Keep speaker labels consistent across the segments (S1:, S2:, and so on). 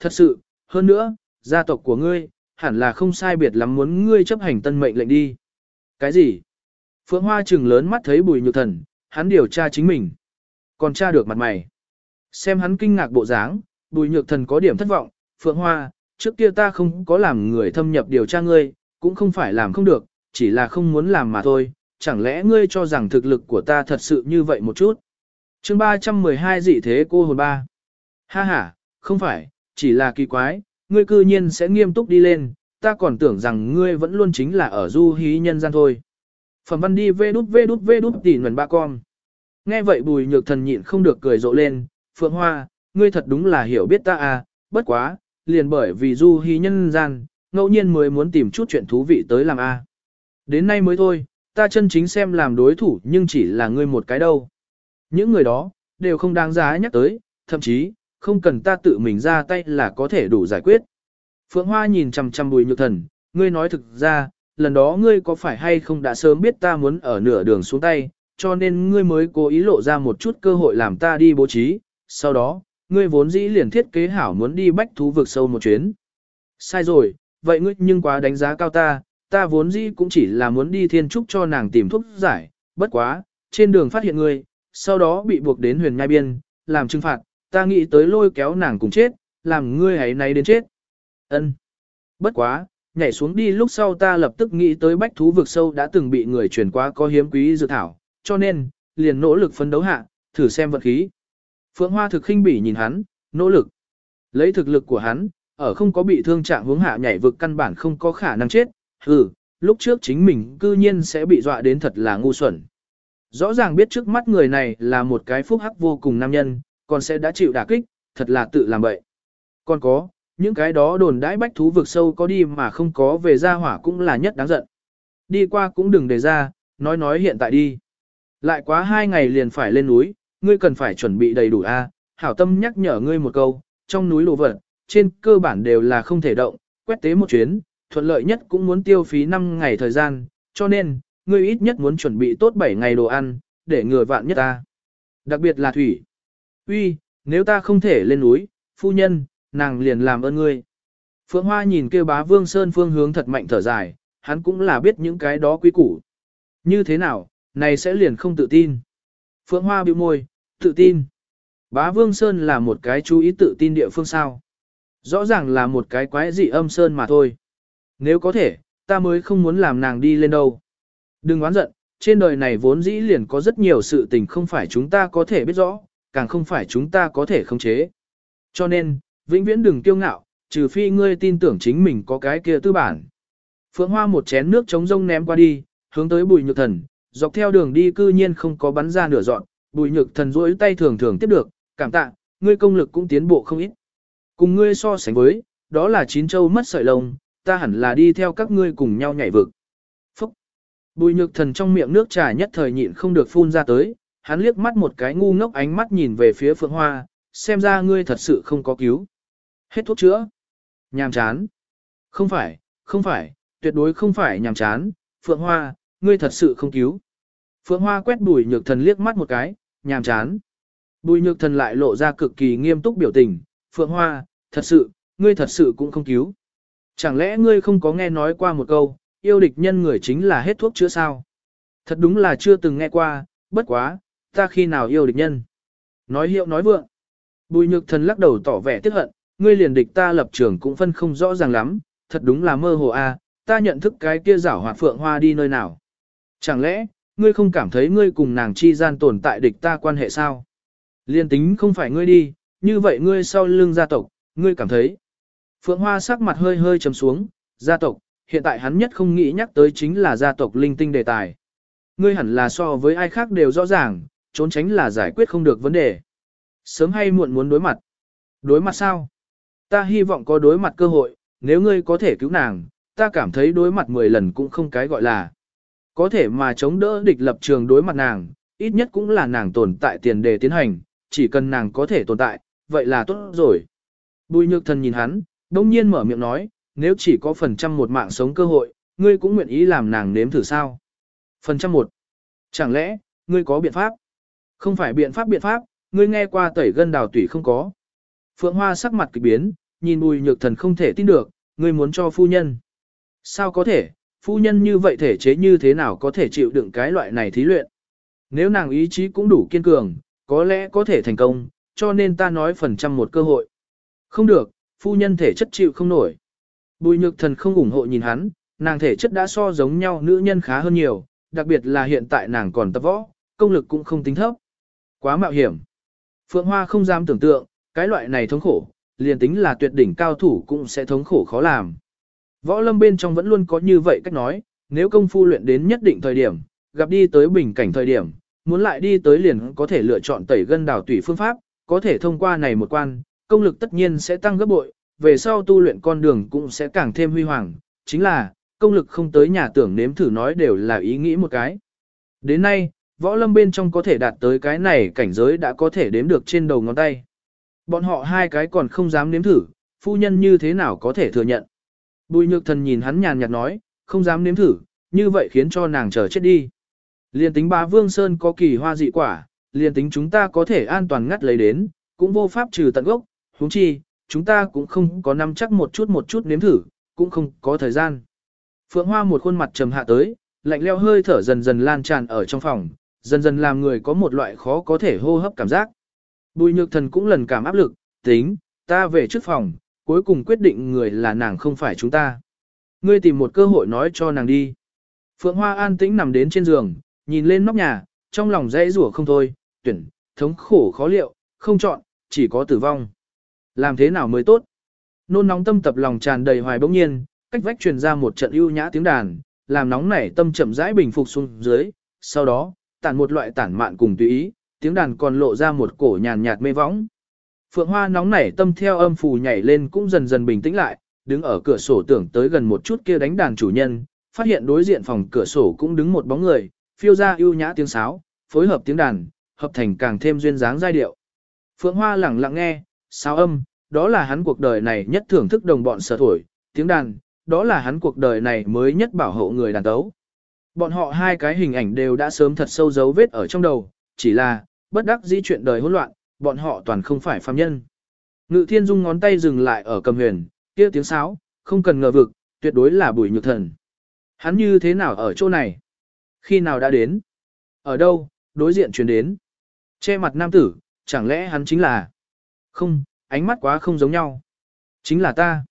S1: thật sự, hơn nữa, gia tộc của ngươi, hẳn là không sai biệt lắm muốn ngươi chấp hành tân mệnh lệnh đi. Cái gì? Phượng Hoa trừng lớn mắt thấy bùi nhược thần, hắn điều tra chính mình. Còn tra được mặt mày. Xem hắn kinh ngạc bộ dáng, bùi nhược thần có điểm thất vọng. Phượng Hoa, trước kia ta không có làm người thâm nhập điều tra ngươi, cũng không phải làm không được, chỉ là không muốn làm mà thôi. Chẳng lẽ ngươi cho rằng thực lực của ta thật sự như vậy một chút? chương 312 dị thế cô hồn ba. Ha ha, không phải, chỉ là kỳ quái, ngươi cư nhiên sẽ nghiêm túc đi lên, ta còn tưởng rằng ngươi vẫn luôn chính là ở du hí nhân gian thôi. Phẩm văn đi vê đút vê đút vê đút tỉ nguồn ba con. Nghe vậy bùi nhược thần nhịn không được cười rộ lên, Phượng Hoa, ngươi thật đúng là hiểu biết ta à, bất quá, liền bởi vì du hí nhân gian, ngẫu nhiên mới muốn tìm chút chuyện thú vị tới làm a. À. Đến nay mới thôi, ta chân chính xem làm đối thủ nhưng chỉ là ngươi một cái đâu. Những người đó, đều không đáng giá nhắc tới, thậm chí, không cần ta tự mình ra tay là có thể đủ giải quyết. Phượng Hoa nhìn chằm chằm bùi nhược thần, ngươi nói thực ra, lần đó ngươi có phải hay không đã sớm biết ta muốn ở nửa đường xuống tay, cho nên ngươi mới cố ý lộ ra một chút cơ hội làm ta đi bố trí, sau đó, ngươi vốn dĩ liền thiết kế hảo muốn đi bách thú vực sâu một chuyến. Sai rồi, vậy ngươi nhưng quá đánh giá cao ta, ta vốn dĩ cũng chỉ là muốn đi thiên trúc cho nàng tìm thuốc giải, bất quá, trên đường phát hiện ngươi, sau đó bị buộc đến huyền nhai biên, làm trừng phạt, ta nghĩ tới lôi kéo nàng cùng chết, làm ngươi hãy nay đến chết. Ân. Bất quá, nhảy xuống đi lúc sau ta lập tức nghĩ tới bách thú vực sâu đã từng bị người truyền qua có hiếm quý dược thảo, cho nên, liền nỗ lực phấn đấu hạ, thử xem vận khí. Phượng Hoa thực khinh bỉ nhìn hắn, nỗ lực. Lấy thực lực của hắn, ở không có bị thương trạng hướng hạ nhảy vực căn bản không có khả năng chết, hừ, lúc trước chính mình cư nhiên sẽ bị dọa đến thật là ngu xuẩn. Rõ ràng biết trước mắt người này là một cái phúc hắc vô cùng nam nhân, còn sẽ đã chịu đả kích, thật là tự làm bậy. Còn có, những cái đó đồn đãi bách thú vực sâu có đi mà không có về ra hỏa cũng là nhất đáng giận. Đi qua cũng đừng để ra, nói nói hiện tại đi. Lại quá hai ngày liền phải lên núi, ngươi cần phải chuẩn bị đầy đủ a. hảo tâm nhắc nhở ngươi một câu, trong núi lộ vật, trên cơ bản đều là không thể động, quét tế một chuyến, thuận lợi nhất cũng muốn tiêu phí 5 ngày thời gian, cho nên, ngươi ít nhất muốn chuẩn bị tốt 7 ngày đồ ăn, để ngừa vạn nhất ta. Đặc biệt là thủy. Uy, nếu ta không thể lên núi, phu nhân, nàng liền làm ơn ngươi. Phượng Hoa nhìn kêu bá Vương Sơn phương hướng thật mạnh thở dài, hắn cũng là biết những cái đó quý củ. Như thế nào, này sẽ liền không tự tin. Phượng Hoa bĩu môi, tự tin. Bá Vương Sơn là một cái chú ý tự tin địa phương sao. Rõ ràng là một cái quái dị âm Sơn mà thôi. Nếu có thể, ta mới không muốn làm nàng đi lên đâu. Đừng oán giận, trên đời này vốn dĩ liền có rất nhiều sự tình không phải chúng ta có thể biết rõ, càng không phải chúng ta có thể khống chế. Cho nên, vĩnh viễn đừng kiêu ngạo, trừ phi ngươi tin tưởng chính mình có cái kia tư bản. Phượng Hoa một chén nước chống rông ném qua đi, hướng tới bùi nhược thần, dọc theo đường đi cư nhiên không có bắn ra nửa dọn, bùi nhược thần duỗi tay thường thường tiếp được, cảm tạ, ngươi công lực cũng tiến bộ không ít. Cùng ngươi so sánh với, đó là chín châu mất sợi lông, ta hẳn là đi theo các ngươi cùng nhau nhảy vực. Phúc! Bùi nhược thần trong miệng nước trà nhất thời nhịn không được phun ra tới, hắn liếc mắt một cái ngu ngốc ánh mắt nhìn về phía Phượng Hoa, xem ra ngươi thật sự không có cứu. Hết thuốc chữa. Nhàm chán. Không phải, không phải, tuyệt đối không phải nhàm chán, Phượng Hoa, ngươi thật sự không cứu. Phượng Hoa quét bùi nhược thần liếc mắt một cái, nhàm chán. Bùi nhược thần lại lộ ra cực kỳ nghiêm túc biểu tình, Phượng Hoa, thật sự, ngươi thật sự cũng không cứu. Chẳng lẽ ngươi không có nghe nói qua một câu, yêu địch nhân người chính là hết thuốc chữa sao? Thật đúng là chưa từng nghe qua, bất quá, ta khi nào yêu địch nhân? Nói hiệu nói vượng. Bùi nhược thần lắc đầu tỏ vẻ tiếc hận, ngươi liền địch ta lập trường cũng phân không rõ ràng lắm, thật đúng là mơ hồ a, ta nhận thức cái kia giảo hoạt phượng hoa đi nơi nào. Chẳng lẽ, ngươi không cảm thấy ngươi cùng nàng chi gian tồn tại địch ta quan hệ sao? Liên tính không phải ngươi đi, như vậy ngươi sau lưng gia tộc, ngươi cảm thấy. Phượng Hoa sắc mặt hơi hơi trầm xuống, gia tộc, hiện tại hắn nhất không nghĩ nhắc tới chính là gia tộc linh tinh đề tài. Ngươi hẳn là so với ai khác đều rõ ràng, trốn tránh là giải quyết không được vấn đề. Sớm hay muộn muốn đối mặt. Đối mặt sao? Ta hy vọng có đối mặt cơ hội, nếu ngươi có thể cứu nàng, ta cảm thấy đối mặt 10 lần cũng không cái gọi là. Có thể mà chống đỡ địch lập trường đối mặt nàng, ít nhất cũng là nàng tồn tại tiền đề tiến hành, chỉ cần nàng có thể tồn tại, vậy là tốt rồi. Bùi nhược thần nhìn hắn, đông nhiên mở miệng nói, nếu chỉ có phần trăm một mạng sống cơ hội, ngươi cũng nguyện ý làm nàng nếm thử sao. Phần trăm một. Chẳng lẽ, ngươi có biện pháp? Không phải biện pháp biện pháp, ngươi nghe qua tẩy gân đào tủy không có. Phượng Hoa sắc mặt kỳ biến, nhìn bùi nhược thần không thể tin được, ngươi muốn cho phu nhân. Sao có thể, phu nhân như vậy thể chế như thế nào có thể chịu đựng cái loại này thí luyện. Nếu nàng ý chí cũng đủ kiên cường, có lẽ có thể thành công, cho nên ta nói phần trăm một cơ hội. Không được, phu nhân thể chất chịu không nổi. Bùi nhược thần không ủng hộ nhìn hắn, nàng thể chất đã so giống nhau nữ nhân khá hơn nhiều, đặc biệt là hiện tại nàng còn tập võ, công lực cũng không tính thấp. Quá mạo hiểm. Phượng Hoa không dám tưởng tượng, cái loại này thống khổ, liền tính là tuyệt đỉnh cao thủ cũng sẽ thống khổ khó làm. Võ lâm bên trong vẫn luôn có như vậy cách nói, nếu công phu luyện đến nhất định thời điểm, gặp đi tới bình cảnh thời điểm, muốn lại đi tới liền có thể lựa chọn tẩy gân đào tùy phương pháp, có thể thông qua này một quan, công lực tất nhiên sẽ tăng gấp bội, về sau tu luyện con đường cũng sẽ càng thêm huy hoàng, chính là, công lực không tới nhà tưởng nếm thử nói đều là ý nghĩ một cái. Đến nay, võ lâm bên trong có thể đạt tới cái này cảnh giới đã có thể đếm được trên đầu ngón tay. Bọn họ hai cái còn không dám nếm thử, phu nhân như thế nào có thể thừa nhận. Bùi nhược thần nhìn hắn nhàn nhạt nói, không dám nếm thử, như vậy khiến cho nàng chờ chết đi. Liên tính bá vương sơn có kỳ hoa dị quả, liên tính chúng ta có thể an toàn ngắt lấy đến, cũng vô pháp trừ tận gốc, huống chi, chúng ta cũng không có nắm chắc một chút một chút nếm thử, cũng không có thời gian. Phượng Hoa một khuôn mặt trầm hạ tới, lạnh leo hơi thở dần dần lan tràn ở trong phòng, dần dần làm người có một loại khó có thể hô hấp cảm giác. Bùi nhược thần cũng lần cảm áp lực, tính, ta về trước phòng, cuối cùng quyết định người là nàng không phải chúng ta. Ngươi tìm một cơ hội nói cho nàng đi. Phượng Hoa an tĩnh nằm đến trên giường, nhìn lên nóc nhà, trong lòng dãy rủa không thôi, tuyển, thống khổ khó liệu, không chọn, chỉ có tử vong. Làm thế nào mới tốt? Nôn nóng tâm tập lòng tràn đầy hoài bỗng nhiên, cách vách truyền ra một trận ưu nhã tiếng đàn, làm nóng nảy tâm chậm rãi bình phục xuống dưới, sau đó, tản một loại tản mạn cùng tùy ý, tiếng đàn còn lộ ra một cổ nhàn nhạt mê võng. Phượng Hoa nóng nảy tâm theo âm phù nhảy lên cũng dần dần bình tĩnh lại, đứng ở cửa sổ tưởng tới gần một chút kia đánh đàn chủ nhân, phát hiện đối diện phòng cửa sổ cũng đứng một bóng người, phiêu ra ưu nhã tiếng sáo, phối hợp tiếng đàn, hợp thành càng thêm duyên dáng giai điệu. Phượng Hoa lẳng lặng nghe, sáo âm, đó là hắn cuộc đời này nhất thưởng thức đồng bọn sở thổi, tiếng đàn, đó là hắn cuộc đời này mới nhất bảo hộ người đàn tấu. Bọn họ hai cái hình ảnh đều đã sớm thật sâu dấu vết ở trong đầu, chỉ là, bất đắc dĩ chuyện đời hỗn loạn, bọn họ toàn không phải phàm nhân. Ngự thiên dung ngón tay dừng lại ở cầm huyền, kia tiếng sáo, không cần ngờ vực, tuyệt đối là bùi nhược thần. Hắn như thế nào ở chỗ này? Khi nào đã đến? Ở đâu? Đối diện chuyển đến. Che mặt nam tử, chẳng lẽ hắn chính là... Không, ánh mắt quá không giống nhau. Chính là ta.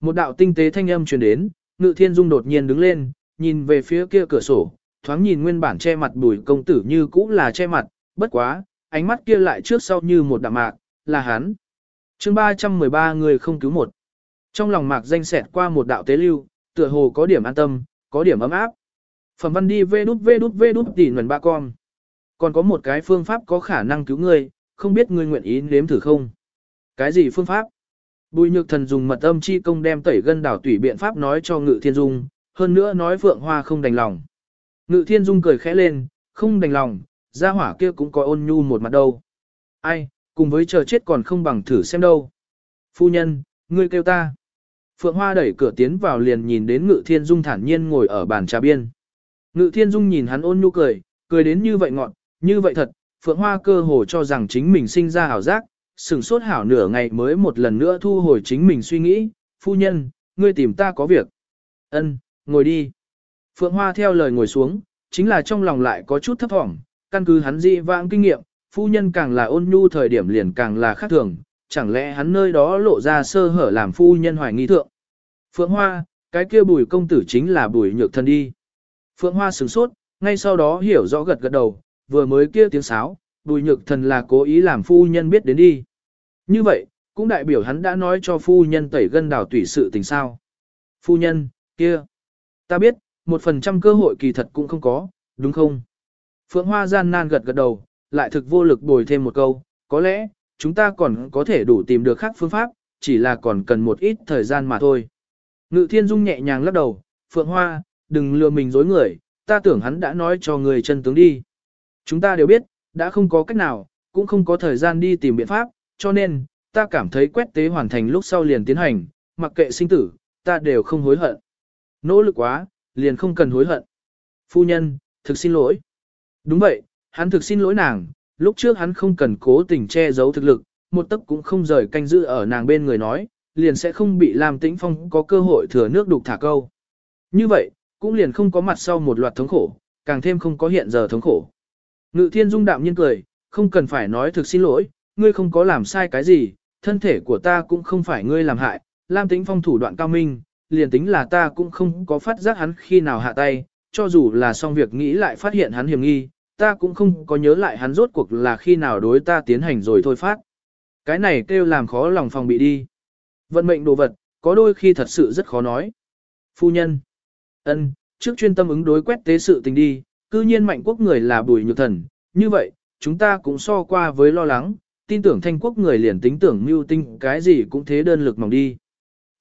S1: Một đạo tinh tế thanh âm truyền đến, ngự thiên dung đột nhiên đứng lên, nhìn về phía kia cửa sổ, thoáng nhìn nguyên bản che mặt bùi công tử như cũ là che mặt, bất quá, ánh mắt kia lại trước sau như một đạm mạc, là hắn. chương 313 người không cứu một. Trong lòng mạc danh xẹt qua một đạo tế lưu, tựa hồ có điểm an tâm, có điểm ấm áp. Phẩm văn đi vê đút vê đút vê đút tỉ nguồn ba con. Còn có một cái phương pháp có khả năng cứu người không biết người nguyện ý nếm thử không? Cái gì phương pháp? Bùi nhược thần dùng mật âm chi công đem tẩy gân đảo tủy biện pháp nói cho ngự thiên dung, hơn nữa nói phượng hoa không đành lòng. Ngự thiên dung cười khẽ lên, không đành lòng, gia hỏa kia cũng có ôn nhu một mặt đâu. Ai, cùng với chờ chết còn không bằng thử xem đâu. Phu nhân, ngươi kêu ta. Phượng Hoa đẩy cửa tiến vào liền nhìn đến Ngự Thiên Dung thản nhiên ngồi ở bàn trà biên. Ngự Thiên Dung nhìn hắn ôn nhu cười, cười đến như vậy ngọn, như vậy thật, Phượng Hoa cơ hồ cho rằng chính mình sinh ra hảo giác, sừng sốt hảo nửa ngày mới một lần nữa thu hồi chính mình suy nghĩ, phu nhân, ngươi tìm ta có việc. Ân, ngồi đi. Phượng Hoa theo lời ngồi xuống, chính là trong lòng lại có chút thấp thỏm, căn cứ hắn dị vãng kinh nghiệm, phu nhân càng là ôn nhu thời điểm liền càng là khác thường, chẳng lẽ hắn nơi đó lộ ra sơ hở làm phu nhân hoài nghi thượng. Phượng Hoa, cái kia bùi công tử chính là bùi nhược thân đi. Phượng Hoa sửng sốt, ngay sau đó hiểu rõ gật gật đầu, vừa mới kia tiếng sáo, bùi nhược thần là cố ý làm phu nhân biết đến đi. Như vậy, cũng đại biểu hắn đã nói cho phu nhân tẩy gân đào tủy sự tình sao. Phu nhân, kia, ta biết, một phần trăm cơ hội kỳ thật cũng không có, đúng không? Phượng Hoa gian nan gật gật đầu, lại thực vô lực bồi thêm một câu, có lẽ, chúng ta còn có thể đủ tìm được khác phương pháp, chỉ là còn cần một ít thời gian mà thôi. Ngự thiên dung nhẹ nhàng lắc đầu, Phượng Hoa, đừng lừa mình dối người, ta tưởng hắn đã nói cho người chân tướng đi. Chúng ta đều biết, đã không có cách nào, cũng không có thời gian đi tìm biện pháp, cho nên, ta cảm thấy quét tế hoàn thành lúc sau liền tiến hành, mặc kệ sinh tử, ta đều không hối hận. Nỗ lực quá, liền không cần hối hận. Phu nhân, thực xin lỗi. Đúng vậy, hắn thực xin lỗi nàng, lúc trước hắn không cần cố tình che giấu thực lực, một tấc cũng không rời canh giữ ở nàng bên người nói, liền sẽ không bị Lam Tĩnh Phong có cơ hội thừa nước đục thả câu. Như vậy, cũng liền không có mặt sau một loạt thống khổ, càng thêm không có hiện giờ thống khổ. Ngự thiên dung đạm nhiên cười, không cần phải nói thực xin lỗi, ngươi không có làm sai cái gì, thân thể của ta cũng không phải ngươi làm hại, Lam Tĩnh Phong thủ đoạn cao minh, liền tính là ta cũng không có phát giác hắn khi nào hạ tay, cho dù là xong việc nghĩ lại phát hiện hắn hiểm nghi, ta cũng không có nhớ lại hắn rốt cuộc là khi nào đối ta tiến hành rồi thôi phát. Cái này kêu làm khó lòng phòng bị đi. Vận mệnh đồ vật, có đôi khi thật sự rất khó nói. Phu nhân. ân, trước chuyên tâm ứng đối quét tế sự tình đi, cư nhiên mạnh quốc người là bùi nhược thần. Như vậy, chúng ta cũng so qua với lo lắng, tin tưởng thanh quốc người liền tính tưởng mưu tinh cái gì cũng thế đơn lực mỏng đi.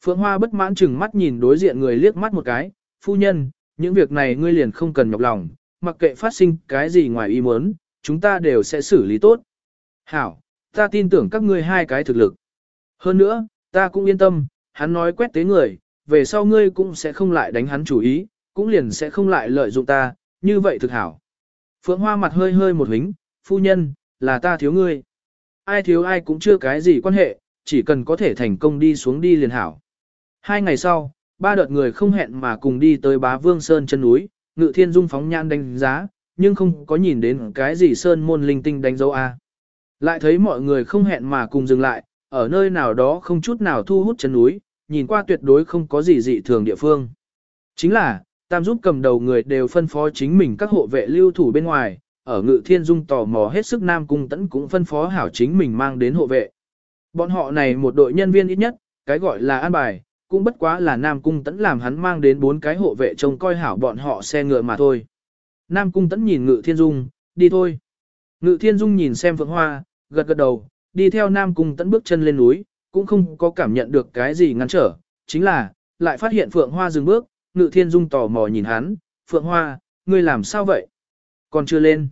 S1: Phượng Hoa bất mãn chừng mắt nhìn đối diện người liếc mắt một cái, phu nhân, những việc này ngươi liền không cần nhọc lòng, mặc kệ phát sinh cái gì ngoài ý muốn, chúng ta đều sẽ xử lý tốt. Hảo, ta tin tưởng các ngươi hai cái thực lực. Hơn nữa, ta cũng yên tâm, hắn nói quét tế người, về sau ngươi cũng sẽ không lại đánh hắn chủ ý, cũng liền sẽ không lại lợi dụng ta, như vậy thực hảo. Phượng Hoa mặt hơi hơi một hính, phu nhân, là ta thiếu ngươi. Ai thiếu ai cũng chưa cái gì quan hệ, chỉ cần có thể thành công đi xuống đi liền hảo. Hai ngày sau, ba đợt người không hẹn mà cùng đi tới bá vương sơn chân núi, ngự thiên dung phóng nhan đánh giá, nhưng không có nhìn đến cái gì sơn môn linh tinh đánh dấu A. Lại thấy mọi người không hẹn mà cùng dừng lại, ở nơi nào đó không chút nào thu hút chân núi, nhìn qua tuyệt đối không có gì dị thường địa phương. Chính là, tam giúp cầm đầu người đều phân phó chính mình các hộ vệ lưu thủ bên ngoài, ở ngự thiên dung tò mò hết sức nam cung tẫn cũng phân phó hảo chính mình mang đến hộ vệ. Bọn họ này một đội nhân viên ít nhất, cái gọi là an bài, cũng bất quá là Nam Cung Tấn làm hắn mang đến bốn cái hộ vệ trông coi hảo bọn họ xe ngựa mà thôi. Nam Cung Tấn nhìn Ngự Thiên Dung, đi thôi. Ngự Thiên Dung nhìn xem Phượng Hoa, gật gật đầu, đi theo Nam Cung Tấn bước chân lên núi, cũng không có cảm nhận được cái gì ngăn trở, chính là, lại phát hiện Phượng Hoa dừng bước, Ngự Thiên Dung tò mò nhìn hắn, Phượng Hoa, ngươi làm sao vậy? Còn chưa lên.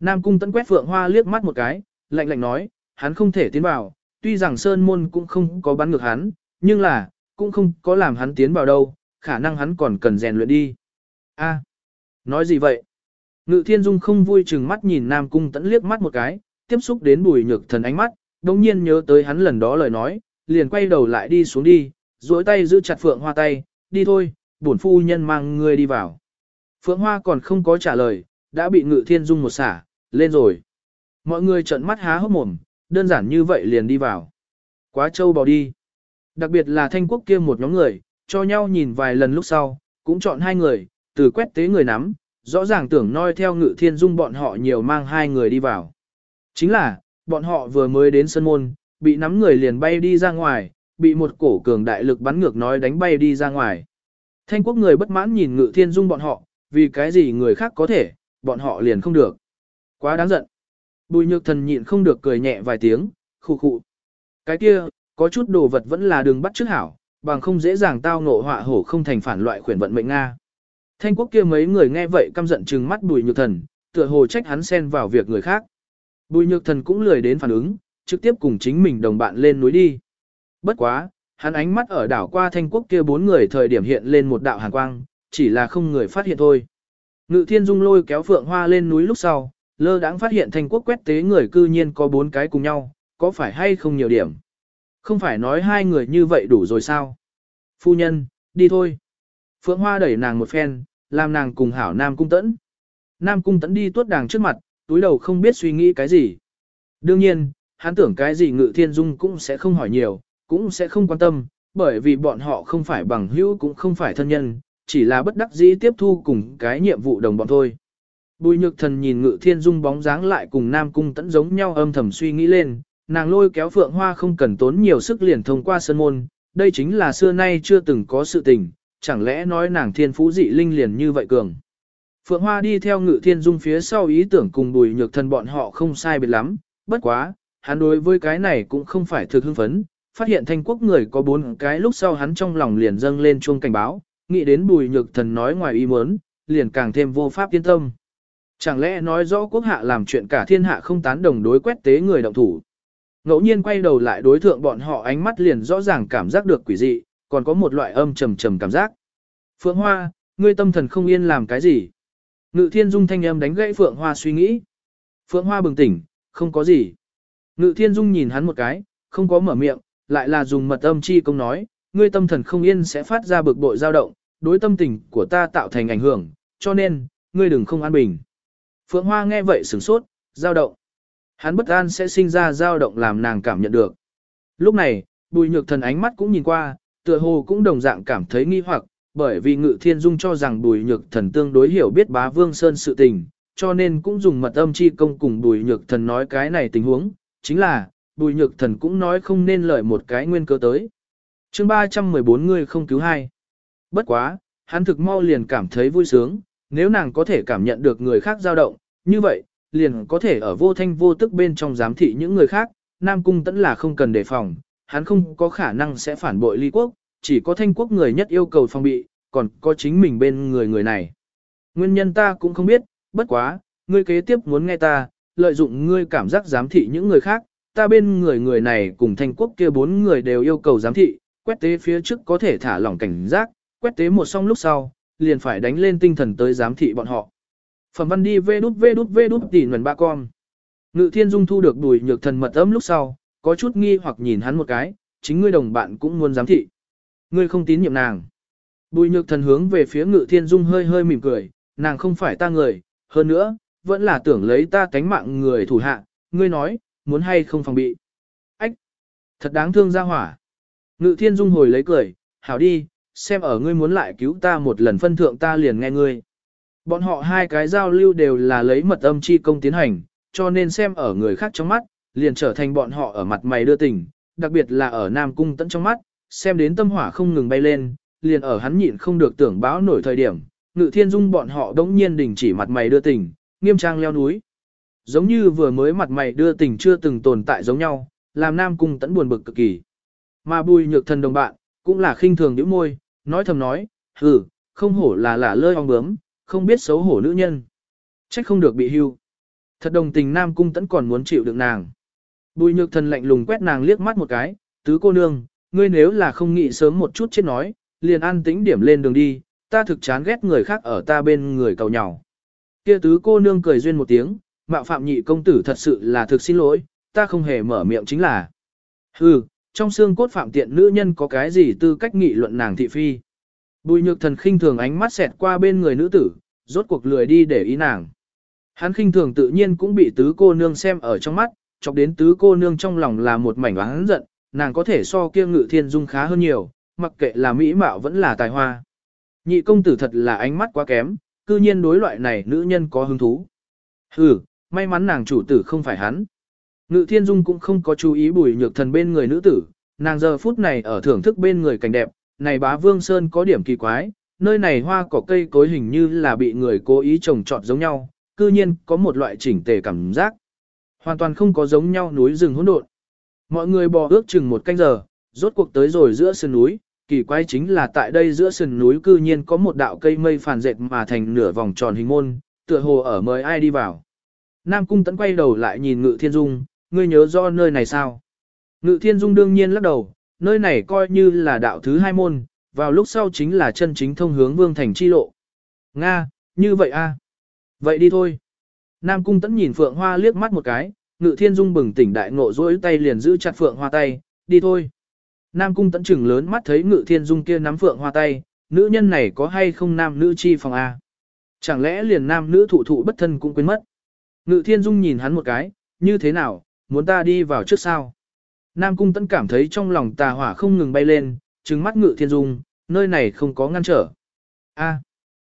S1: Nam Cung Tấn quét Phượng Hoa liếc mắt một cái, lạnh lạnh nói, hắn không thể tiến vào, tuy rằng Sơn Môn cũng không có bắn ngược hắn, nhưng là, cũng không có làm hắn tiến vào đâu, khả năng hắn còn cần rèn luyện đi. A, nói gì vậy? Ngự thiên dung không vui chừng mắt nhìn Nam Cung tẫn liếc mắt một cái, tiếp xúc đến bùi nhược thần ánh mắt, đồng nhiên nhớ tới hắn lần đó lời nói, liền quay đầu lại đi xuống đi, duỗi tay giữ chặt Phượng Hoa tay, đi thôi, bổn phu nhân mang ngươi đi vào. Phượng Hoa còn không có trả lời, đã bị ngự thiên dung một xả, lên rồi. Mọi người trợn mắt há hốc mồm, đơn giản như vậy liền đi vào. Quá trâu bò đi. Đặc biệt là thanh quốc kia một nhóm người, cho nhau nhìn vài lần lúc sau, cũng chọn hai người, từ quét tế người nắm, rõ ràng tưởng noi theo ngự thiên dung bọn họ nhiều mang hai người đi vào. Chính là, bọn họ vừa mới đến sân môn, bị nắm người liền bay đi ra ngoài, bị một cổ cường đại lực bắn ngược nói đánh bay đi ra ngoài. Thanh quốc người bất mãn nhìn ngự thiên dung bọn họ, vì cái gì người khác có thể, bọn họ liền không được. Quá đáng giận. Bùi nhược thần nhịn không được cười nhẹ vài tiếng, khụ khụ. Cái kia, có chút đồ vật vẫn là đường bắt trước hảo, bằng không dễ dàng tao ngộ họa hổ không thành phản loại khuyển vận mệnh Nga. Thanh quốc kia mấy người nghe vậy căm giận trừng mắt bùi nhược thần, tựa hồ trách hắn xen vào việc người khác. Bùi nhược thần cũng lười đến phản ứng, trực tiếp cùng chính mình đồng bạn lên núi đi. Bất quá, hắn ánh mắt ở đảo qua thanh quốc kia bốn người thời điểm hiện lên một đạo hàn quang, chỉ là không người phát hiện thôi. Ngự thiên dung lôi kéo phượng hoa lên núi lúc sau, lơ đãng phát hiện thanh quốc quét tế người cư nhiên có bốn cái cùng nhau, có phải hay không nhiều điểm. Không phải nói hai người như vậy đủ rồi sao? Phu nhân, đi thôi. Phượng Hoa đẩy nàng một phen, làm nàng cùng hảo Nam Cung Tẫn. Nam Cung Tẫn đi tuốt đàng trước mặt, túi đầu không biết suy nghĩ cái gì. Đương nhiên, hắn tưởng cái gì Ngự Thiên Dung cũng sẽ không hỏi nhiều, cũng sẽ không quan tâm, bởi vì bọn họ không phải bằng hữu cũng không phải thân nhân, chỉ là bất đắc dĩ tiếp thu cùng cái nhiệm vụ đồng bọn thôi. Bùi nhược thần nhìn Ngự Thiên Dung bóng dáng lại cùng Nam Cung Tẫn giống nhau âm thầm suy nghĩ lên, nàng lôi kéo Phượng Hoa không cần tốn nhiều sức liền thông qua sân môn, đây chính là xưa nay chưa từng có sự tình, chẳng lẽ nói nàng thiên phú dị linh liền như vậy cường. Phượng Hoa đi theo ngự thiên dung phía sau ý tưởng cùng bùi nhược thần bọn họ không sai biệt lắm, bất quá, hắn đối với cái này cũng không phải thực hưng phấn, phát hiện thanh quốc người có bốn cái lúc sau hắn trong lòng liền dâng lên chuông cảnh báo, nghĩ đến bùi nhược thần nói ngoài ý muốn, liền càng thêm vô pháp yên tâm. Chẳng lẽ nói rõ quốc hạ làm chuyện cả thiên hạ không tán đồng đối quét tế người động thủ. Ngẫu nhiên quay đầu lại đối thượng bọn họ ánh mắt liền rõ ràng cảm giác được quỷ dị, còn có một loại âm trầm trầm cảm giác. Phượng Hoa, ngươi tâm thần không yên làm cái gì? Ngự thiên dung thanh âm đánh gãy Phượng Hoa suy nghĩ. Phượng Hoa bừng tỉnh, không có gì. Ngự thiên dung nhìn hắn một cái, không có mở miệng, lại là dùng mật âm chi công nói, ngươi tâm thần không yên sẽ phát ra bực bội dao động, đối tâm tình của ta tạo thành ảnh hưởng, cho nên, ngươi đừng không an bình. Phượng Hoa nghe vậy sửng sốt, dao động. Hắn bất an sẽ sinh ra dao động làm nàng cảm nhận được. Lúc này, bùi nhược thần ánh mắt cũng nhìn qua, tựa hồ cũng đồng dạng cảm thấy nghi hoặc, bởi vì ngự thiên dung cho rằng bùi nhược thần tương đối hiểu biết bá vương sơn sự tình, cho nên cũng dùng mật âm chi công cùng bùi nhược thần nói cái này tình huống, chính là, bùi nhược thần cũng nói không nên lợi một cái nguyên cơ tới. chương 314 người không cứu hai. Bất quá, hắn thực mau liền cảm thấy vui sướng, nếu nàng có thể cảm nhận được người khác dao động, như vậy, liền có thể ở vô thanh vô tức bên trong giám thị những người khác, Nam Cung tẫn là không cần đề phòng, hắn không có khả năng sẽ phản bội ly quốc, chỉ có thanh quốc người nhất yêu cầu phòng bị, còn có chính mình bên người người này. Nguyên nhân ta cũng không biết, bất quá, ngươi kế tiếp muốn nghe ta, lợi dụng ngươi cảm giác giám thị những người khác, ta bên người người này cùng thanh quốc kia bốn người đều yêu cầu giám thị, quét tế phía trước có thể thả lỏng cảnh giác, quét tế một xong lúc sau, liền phải đánh lên tinh thần tới giám thị bọn họ. Phẩm văn đi vê đút vê đút vê đút tỉ nguồn ba con. Ngự thiên dung thu được đùi nhược thần mật ấm lúc sau, có chút nghi hoặc nhìn hắn một cái, chính ngươi đồng bạn cũng muốn giám thị. Ngươi không tín nhiệm nàng. Bùi nhược thần hướng về phía ngự thiên dung hơi hơi mỉm cười, nàng không phải ta người, hơn nữa, vẫn là tưởng lấy ta cánh mạng người thủ hạ, ngươi nói, muốn hay không phòng bị. Ách! Thật đáng thương ra hỏa. Ngự thiên dung hồi lấy cười, hảo đi, xem ở ngươi muốn lại cứu ta một lần phân thượng ta liền nghe ngươi. Bọn họ hai cái giao lưu đều là lấy mật âm chi công tiến hành, cho nên xem ở người khác trong mắt, liền trở thành bọn họ ở mặt mày đưa tình, đặc biệt là ở Nam Cung tận trong mắt, xem đến tâm hỏa không ngừng bay lên, liền ở hắn nhịn không được tưởng báo nổi thời điểm, ngự thiên dung bọn họ đống nhiên đình chỉ mặt mày đưa tình, nghiêm trang leo núi. Giống như vừa mới mặt mày đưa tình chưa từng tồn tại giống nhau, làm Nam Cung tẫn buồn bực cực kỳ. Mà bùi nhược thần đồng bạn, cũng là khinh thường nhíu môi, nói thầm nói, hừ, không hổ là lả lơi ong bướm, không biết xấu hổ nữ nhân. Trách không được bị hưu. Thật đồng tình Nam Cung tẫn còn muốn chịu được nàng. Bùi nhược thần lạnh lùng quét nàng liếc mắt một cái, tứ cô nương, ngươi nếu là không nghĩ sớm một chút chết nói, liền an tĩnh điểm lên đường đi, ta thực chán ghét người khác ở ta bên người cầu nhỏ. Kia tứ cô nương cười duyên một tiếng, mạo phạm nhị công tử thật sự là thực xin lỗi, ta không hề mở miệng chính là. Hừ, trong xương cốt phạm tiện nữ nhân có cái gì tư cách nghị luận nàng thị phi. Bùi nhược thần khinh thường ánh mắt xẹt qua bên người nữ tử, rốt cuộc lười đi để ý nàng. Hắn khinh thường tự nhiên cũng bị tứ cô nương xem ở trong mắt, chọc đến tứ cô nương trong lòng là một mảnh oán giận, nàng có thể so kia ngự thiên dung khá hơn nhiều, mặc kệ là mỹ mạo vẫn là tài hoa. Nhị công tử thật là ánh mắt quá kém, cư nhiên đối loại này nữ nhân có hứng thú. Hừ, may mắn nàng chủ tử không phải hắn. Ngự thiên dung cũng không có chú ý bùi nhược thần bên người nữ tử, nàng giờ phút này ở thưởng thức bên người cảnh đẹp, này bá vương sơn có điểm kỳ quái, nơi này hoa cỏ cây cối hình như là bị người cố ý trồng trọt giống nhau, cư nhiên có một loại chỉnh tề cảm giác. Hoàn toàn không có giống nhau núi rừng hỗn độn. Mọi người bò ước chừng một canh giờ, rốt cuộc tới rồi giữa sườn núi, kỳ quái chính là tại đây giữa sườn núi cư nhiên có một đạo cây mây phản dệt mà thành nửa vòng tròn hình môn, tựa hồ ở mời ai đi vào. Nam Cung Tấn quay đầu lại nhìn Ngự Thiên Dung, ngươi nhớ rõ nơi này sao? Ngự Thiên Dung đương nhiên lắc đầu, nơi này coi như là đạo thứ hai môn, vào lúc sau chính là chân chính thông hướng Vương Thành chi lộ. Nga, như vậy a? Vậy đi thôi. Nam Cung Tấn nhìn Phượng Hoa liếc mắt một cái, Ngự Thiên Dung bừng tỉnh đại ngộ rỗi tay liền giữ chặt Phượng Hoa tay, đi thôi. Nam Cung Tấn chừng lớn mắt thấy Ngự Thiên Dung kia nắm Phượng Hoa tay, nữ nhân này có hay không nam nữ chi phòng a? Chẳng lẽ liền nam nữ thụ thụ bất thân cũng quên mất? Ngự Thiên Dung nhìn hắn một cái, như thế nào, muốn ta đi vào trước sao? Nam Cung Tấn cảm thấy trong lòng tà hỏa không ngừng bay lên, trừng mắt Ngự Thiên Dung, nơi này không có ngăn trở. A.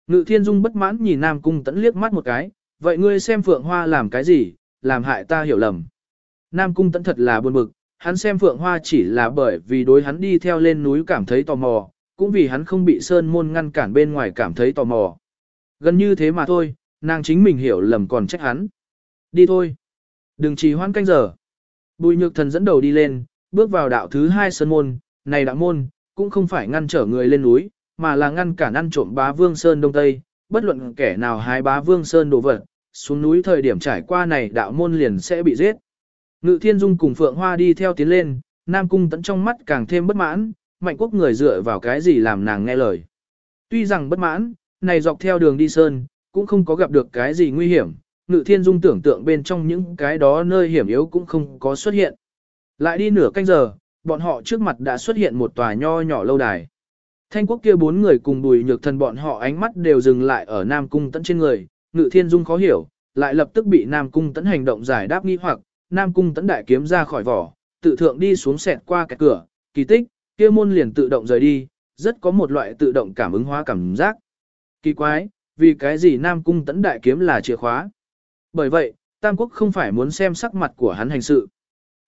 S1: Ngự Thiên Dung bất mãn nhìn Nam Cung Tấn liếc mắt một cái, vậy ngươi xem Phượng Hoa làm cái gì, làm hại ta hiểu lầm. Nam Cung Tấn thật là buồn bực, hắn xem Phượng Hoa chỉ là bởi vì đối hắn đi theo lên núi cảm thấy tò mò, cũng vì hắn không bị Sơn Môn ngăn cản bên ngoài cảm thấy tò mò. Gần như thế mà thôi, nàng chính mình hiểu lầm còn trách hắn. Đi thôi. Đừng trì hoãn canh giờ. Bùi nhược thần dẫn đầu đi lên, bước vào đạo thứ hai Sơn Môn, này đạo môn, cũng không phải ngăn trở người lên núi, mà là ngăn cản ăn trộm bá vương Sơn Đông Tây, bất luận kẻ nào hái bá vương Sơn đồ vật, xuống núi thời điểm trải qua này đạo môn liền sẽ bị giết. Ngự thiên dung cùng Phượng Hoa đi theo tiến lên, Nam Cung tẫn trong mắt càng thêm bất mãn, mạnh quốc người dựa vào cái gì làm nàng nghe lời. Tuy rằng bất mãn, này dọc theo đường đi sơn, cũng không có gặp được cái gì nguy hiểm, ngự thiên dung tưởng tượng bên trong những cái đó nơi hiểm yếu cũng không có xuất hiện. Lại đi nửa canh giờ, bọn họ trước mặt đã xuất hiện một tòa nho nhỏ lâu đài. Thanh quốc kia bốn người cùng bùi nhược thần bọn họ ánh mắt đều dừng lại ở Nam Cung Tấn trên người, Ngự Thiên Dung khó hiểu, lại lập tức bị Nam Cung Tấn hành động giải đáp nghi hoặc, Nam Cung Tấn đại kiếm ra khỏi vỏ, tự thượng đi xuống sẹt qua cái cửa, kỳ tích, kia môn liền tự động rời đi, rất có một loại tự động cảm ứng hóa cảm giác. Kỳ quái, vì cái gì Nam Cung Tấn đại kiếm là chìa khóa? Bởi vậy, Tam Quốc không phải muốn xem sắc mặt của hắn hành sự.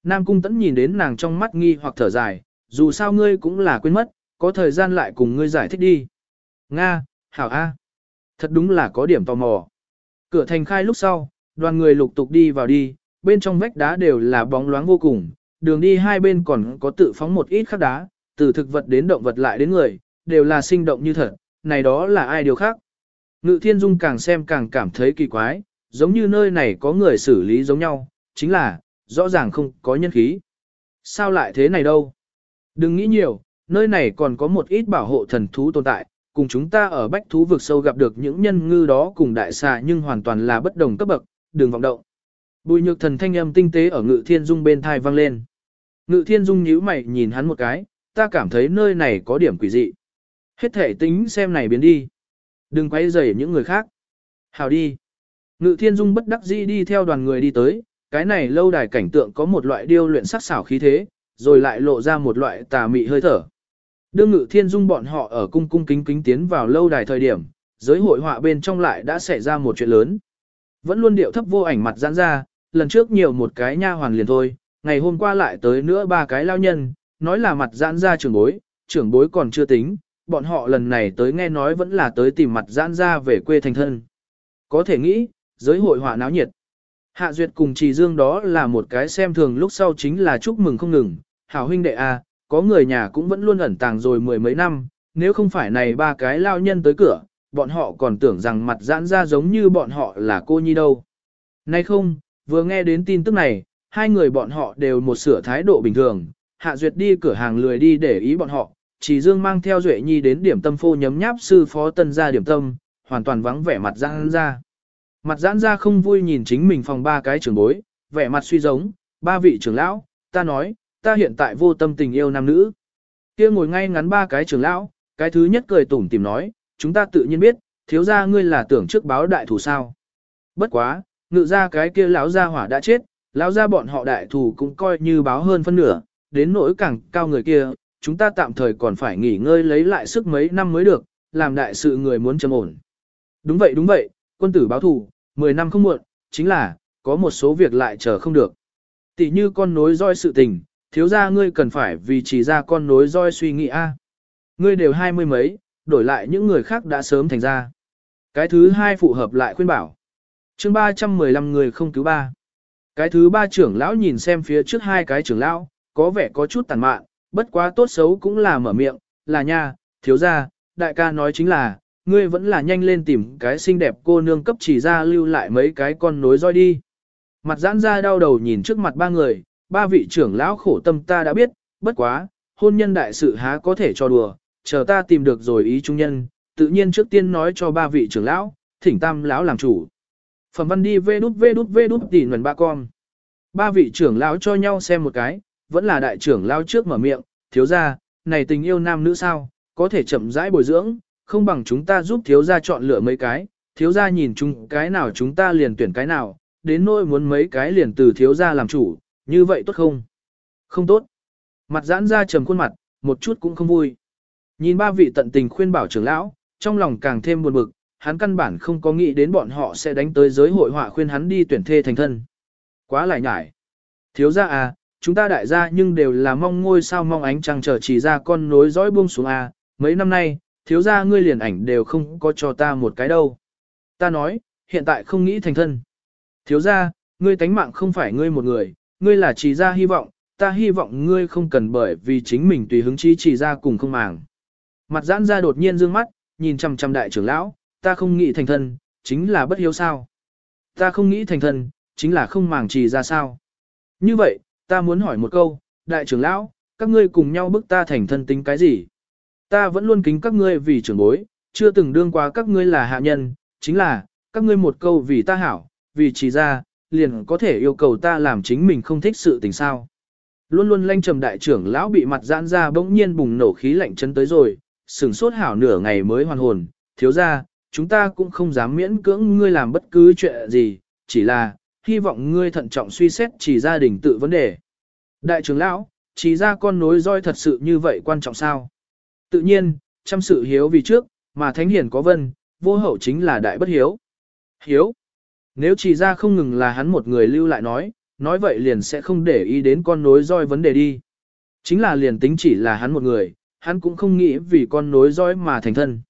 S1: Nam Cung Tấn nhìn đến nàng trong mắt nghi hoặc thở dài, dù sao ngươi cũng là quên mất, có thời gian lại cùng ngươi giải thích đi. Nga, Hảo A. Thật đúng là có điểm tò mò. Cửa thành khai lúc sau, đoàn người lục tục đi vào đi, bên trong vách đá đều là bóng loáng vô cùng, đường đi hai bên còn có tự phóng một ít khắc đá, từ thực vật đến động vật lại đến người, đều là sinh động như thật, này đó là ai điều khác. Ngự thiên dung càng xem càng cảm thấy kỳ quái, giống như nơi này có người xử lý giống nhau, chính là, rõ ràng không có nhân khí. Sao lại thế này đâu? Đừng nghĩ nhiều, nơi này còn có một ít bảo hộ thần thú tồn tại, cùng chúng ta ở bách thú vực sâu gặp được những nhân ngư đó cùng đại xà nhưng hoàn toàn là bất đồng cấp bậc, đừng vọng động. Bùi nhược thần thanh âm tinh tế ở ngự thiên dung bên thai vang lên. Ngự thiên dung nhíu mày nhìn hắn một cái, ta cảm thấy nơi này có điểm quỷ dị. Hết thể tính xem này biến đi. Đừng quay rầy những người khác. Hào đi. Ngự thiên dung bất đắc dĩ đi theo đoàn người đi tới, cái này lâu đài cảnh tượng có một loại điêu luyện sắc xảo khí thế, rồi lại lộ ra một loại tà mị hơi thở. Đương ngự thiên dung bọn họ ở cung cung kính kính tiến vào lâu đài thời điểm, giới hội họa bên trong lại đã xảy ra một chuyện lớn. Vẫn luôn điệu thấp vô ảnh mặt giãn ra, lần trước nhiều một cái nha hoàn liền thôi, ngày hôm qua lại tới nữa ba cái lao nhân, nói là mặt giãn ra trưởng bối, trưởng bối còn chưa tính, bọn họ lần này tới nghe nói vẫn là tới tìm mặt giãn ra về quê thành thân. Có thể nghĩ, giới hội họa náo nhiệt. Hạ Duyệt cùng Trì Dương đó là một cái xem thường lúc sau chính là chúc mừng không ngừng, hảo huynh đệ a, có người nhà cũng vẫn luôn ẩn tàng rồi mười mấy năm, nếu không phải này ba cái lao nhân tới cửa, bọn họ còn tưởng rằng mặt giãn ra giống như bọn họ là cô nhi đâu. Nay không, vừa nghe đến tin tức này, hai người bọn họ đều một sửa thái độ bình thường, Hạ Duyệt đi cửa hàng lười đi để ý bọn họ, trì Dương mang theo Duệ Nhi đến điểm tâm phô nhấm nháp sư phó tân ra điểm tâm, hoàn toàn vắng vẻ mặt giãn ra. Mặt giãn ra không vui nhìn chính mình phòng ba cái trưởng bối, vẻ mặt suy giống, ba vị trưởng lão, ta nói, ta hiện tại vô tâm tình yêu nam nữ. kia ngồi ngay ngắn ba cái trưởng lão, cái thứ nhất cười tủm tìm nói, chúng ta tự nhiên biết, thiếu ra ngươi là tưởng trước báo đại thủ sao. Bất quá, ngự ra cái kia lão gia hỏa đã chết, lão gia bọn họ đại thủ cũng coi như báo hơn phân nửa, đến nỗi càng cao người kia, chúng ta tạm thời còn phải nghỉ ngơi lấy lại sức mấy năm mới được, làm đại sự người muốn trầm ổn. Đúng vậy đúng vậy, quân tử báo thù, 10 năm không muộn, chính là, có một số việc lại chờ không được. Tỷ như con nối roi sự tình, thiếu ra ngươi cần phải vì chỉ ra con nối roi suy nghĩ a. Ngươi đều hai mươi mấy, đổi lại những người khác đã sớm thành ra. Cái thứ hai phù hợp lại khuyên bảo. chương 315 người không cứu ba. Cái thứ ba trưởng lão nhìn xem phía trước hai cái trưởng lão, có vẻ có chút tàn mạn, bất quá tốt xấu cũng là mở miệng, là nha, thiếu ra, đại ca nói chính là, ngươi vẫn là nhanh lên tìm cái xinh đẹp cô nương cấp chỉ ra lưu lại mấy cái con nối roi đi. Mặt giãn ra đau đầu nhìn trước mặt ba người, ba vị trưởng lão khổ tâm ta đã biết, bất quá, hôn nhân đại sự há có thể cho đùa, chờ ta tìm được rồi ý trung nhân, tự nhiên trước tiên nói cho ba vị trưởng lão, thỉnh tam lão làm chủ. Phẩm văn đi vê đút vê đút vê đút tỉ nguồn ba con. Ba vị trưởng lão cho nhau xem một cái, vẫn là đại trưởng lão trước mở miệng, thiếu ra, này tình yêu nam nữ sao, có thể chậm rãi bồi dưỡng, không bằng chúng ta giúp thiếu gia chọn lựa mấy cái, thiếu gia nhìn chúng cái nào chúng ta liền tuyển cái nào, đến nỗi muốn mấy cái liền từ thiếu gia làm chủ, như vậy tốt không? Không tốt. Mặt giãn ra trầm khuôn mặt, một chút cũng không vui. Nhìn ba vị tận tình khuyên bảo trưởng lão, trong lòng càng thêm buồn bực, hắn căn bản không có nghĩ đến bọn họ sẽ đánh tới giới hội họa khuyên hắn đi tuyển thê thành thân. Quá lại nhải. Thiếu gia à, chúng ta đại gia nhưng đều là mong ngôi sao mong ánh trăng trở chỉ ra con nối dõi buông xuống à, mấy năm nay, thiếu gia ngươi liền ảnh đều không có cho ta một cái đâu. Ta nói, hiện tại không nghĩ thành thân. Thiếu gia, ngươi tánh mạng không phải ngươi một người, ngươi là chỉ ra hy vọng, ta hy vọng ngươi không cần bởi vì chính mình tùy hứng chí chỉ ra cùng không màng. Mặt giãn ra đột nhiên dương mắt, nhìn chăm chăm đại trưởng lão, ta không nghĩ thành thân, chính là bất hiếu sao. Ta không nghĩ thành thân, chính là không màng chỉ ra sao. Như vậy, ta muốn hỏi một câu, đại trưởng lão, các ngươi cùng nhau bức ta thành thân tính cái gì? Ta vẫn luôn kính các ngươi vì trưởng bối, chưa từng đương qua các ngươi là hạ nhân, chính là, các ngươi một câu vì ta hảo, vì chỉ ra, liền có thể yêu cầu ta làm chính mình không thích sự tình sao. Luôn luôn lanh trầm đại trưởng lão bị mặt giãn ra bỗng nhiên bùng nổ khí lạnh chấn tới rồi, sừng sốt hảo nửa ngày mới hoàn hồn, thiếu ra, chúng ta cũng không dám miễn cưỡng ngươi làm bất cứ chuyện gì, chỉ là, hy vọng ngươi thận trọng suy xét chỉ gia đình tự vấn đề. Đại trưởng lão, chỉ ra con nối roi thật sự như vậy quan trọng sao? Tự nhiên, chăm sự hiếu vì trước, mà thánh hiển có vân, vô hậu chính là đại bất hiếu. Hiếu. Nếu chỉ ra không ngừng là hắn một người lưu lại nói, nói vậy liền sẽ không để ý đến con nối roi vấn đề đi. Chính là liền tính chỉ là hắn một người, hắn cũng không nghĩ vì con nối roi mà thành thân.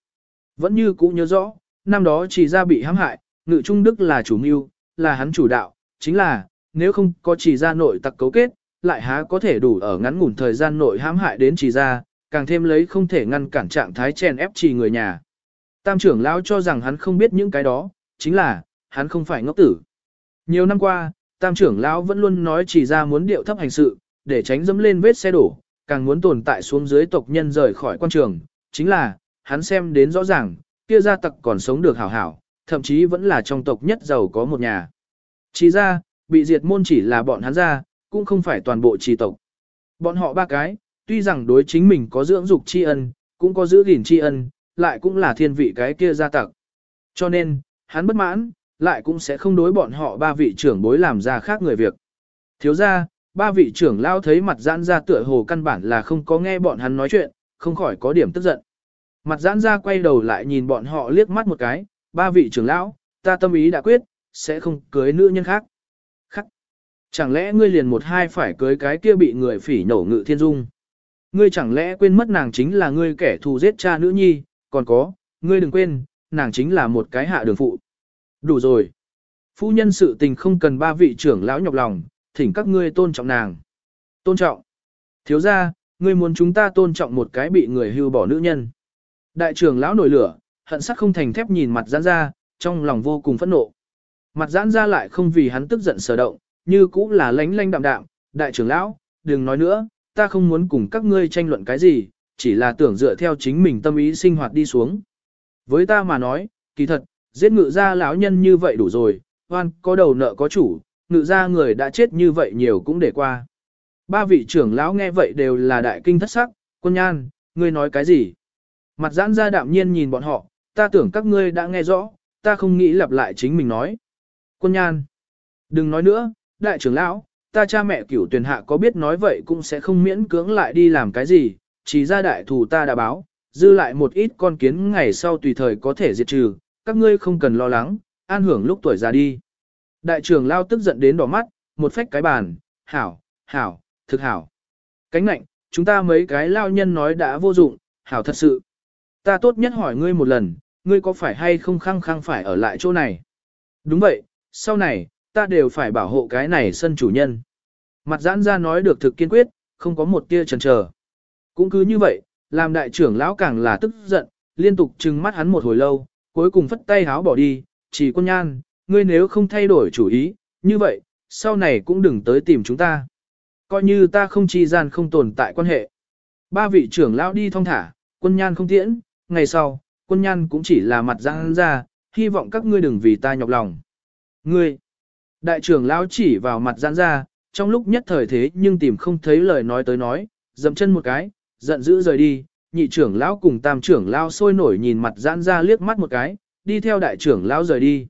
S1: Vẫn như cũ nhớ rõ, năm đó chỉ ra bị hãm hại, ngự trung đức là chủ mưu, là hắn chủ đạo, chính là, nếu không có chỉ ra nội tặc cấu kết, lại há có thể đủ ở ngắn ngủn thời gian nội hãm hại đến chỉ ra, càng thêm lấy không thể ngăn cản trạng thái chèn ép chỉ người nhà. Tam trưởng lão cho rằng hắn không biết những cái đó, chính là, hắn không phải ngốc tử. Nhiều năm qua, tam trưởng lão vẫn luôn nói chỉ ra muốn điệu thấp hành sự, để tránh dẫm lên vết xe đổ, càng muốn tồn tại xuống dưới tộc nhân rời khỏi quan trường, chính là, hắn xem đến rõ ràng, kia gia tộc còn sống được hảo hảo, thậm chí vẫn là trong tộc nhất giàu có một nhà. Chỉ ra, bị diệt môn chỉ là bọn hắn ra, cũng không phải toàn bộ trì tộc. Bọn họ ba cái, tuy rằng đối chính mình có dưỡng dục tri ân, cũng có giữ gìn tri ân, lại cũng là thiên vị cái kia gia tặc. Cho nên, hắn bất mãn, lại cũng sẽ không đối bọn họ ba vị trưởng bối làm ra khác người việc. Thiếu ra, ba vị trưởng lao thấy mặt giãn ra tựa hồ căn bản là không có nghe bọn hắn nói chuyện, không khỏi có điểm tức giận. Mặt giãn ra quay đầu lại nhìn bọn họ liếc mắt một cái, ba vị trưởng lão, ta tâm ý đã quyết, sẽ không cưới nữ nhân khác. Khắc. Chẳng lẽ ngươi liền một hai phải cưới cái kia bị người phỉ nổ ngự thiên dung? Ngươi chẳng lẽ quên mất nàng chính là ngươi kẻ thù giết cha nữ nhi, còn có, ngươi đừng quên, nàng chính là một cái hạ đường phụ. Đủ rồi. Phu nhân sự tình không cần ba vị trưởng lão nhọc lòng, thỉnh các ngươi tôn trọng nàng. Tôn trọng. Thiếu ra, ngươi muốn chúng ta tôn trọng một cái bị người hưu bỏ nữ nhân. Đại trưởng lão nổi lửa, hận sắc không thành thép nhìn mặt giãn ra, trong lòng vô cùng phẫn nộ. Mặt giãn ra lại không vì hắn tức giận sở động, như cũng là lánh lánh đạm đạm. Đại trưởng lão, đừng nói nữa, ta không muốn cùng các ngươi tranh luận cái gì, chỉ là tưởng dựa theo chính mình tâm ý sinh hoạt đi xuống. Với ta mà nói, kỳ thật, giết ngự gia lão nhân như vậy đủ rồi, hoan có đầu nợ có chủ, ngự gia người đã chết như vậy nhiều cũng để qua. Ba vị trưởng lão nghe vậy đều là đại kinh thất sắc, quân nhan, ngươi nói cái gì? Mặt giãn ra đạm nhiên nhìn bọn họ, ta tưởng các ngươi đã nghe rõ, ta không nghĩ lặp lại chính mình nói. Quân nhan, đừng nói nữa, đại trưởng lão, ta cha mẹ cửu tuyển hạ có biết nói vậy cũng sẽ không miễn cưỡng lại đi làm cái gì, chỉ ra đại thù ta đã báo, dư lại một ít con kiến ngày sau tùy thời có thể diệt trừ, các ngươi không cần lo lắng, an hưởng lúc tuổi già đi. Đại trưởng lao tức giận đến đỏ mắt, một phách cái bàn, hảo, hảo, thực hảo. Cánh nạnh, chúng ta mấy cái lao nhân nói đã vô dụng, hảo thật sự. Ta tốt nhất hỏi ngươi một lần, ngươi có phải hay không khăng khăng phải ở lại chỗ này? Đúng vậy, sau này, ta đều phải bảo hộ cái này sân chủ nhân. Mặt giãn ra nói được thực kiên quyết, không có một tia chần chờ. Cũng cứ như vậy, làm đại trưởng lão càng là tức giận, liên tục trừng mắt hắn một hồi lâu, cuối cùng phất tay háo bỏ đi, chỉ quân nhan, ngươi nếu không thay đổi chủ ý, như vậy, sau này cũng đừng tới tìm chúng ta. Coi như ta không chi gian không tồn tại quan hệ. Ba vị trưởng lão đi thong thả, quân nhan không tiễn, ngày sau, quân nhan cũng chỉ là mặt giãn ra, hy vọng các ngươi đừng vì ta nhọc lòng. Ngươi, đại trưởng lão chỉ vào mặt giãn ra, trong lúc nhất thời thế nhưng tìm không thấy lời nói tới nói, dậm chân một cái, giận dữ rời đi, nhị trưởng lão cùng tam trưởng lão sôi nổi nhìn mặt giãn ra liếc mắt một cái, đi theo đại trưởng lão rời đi.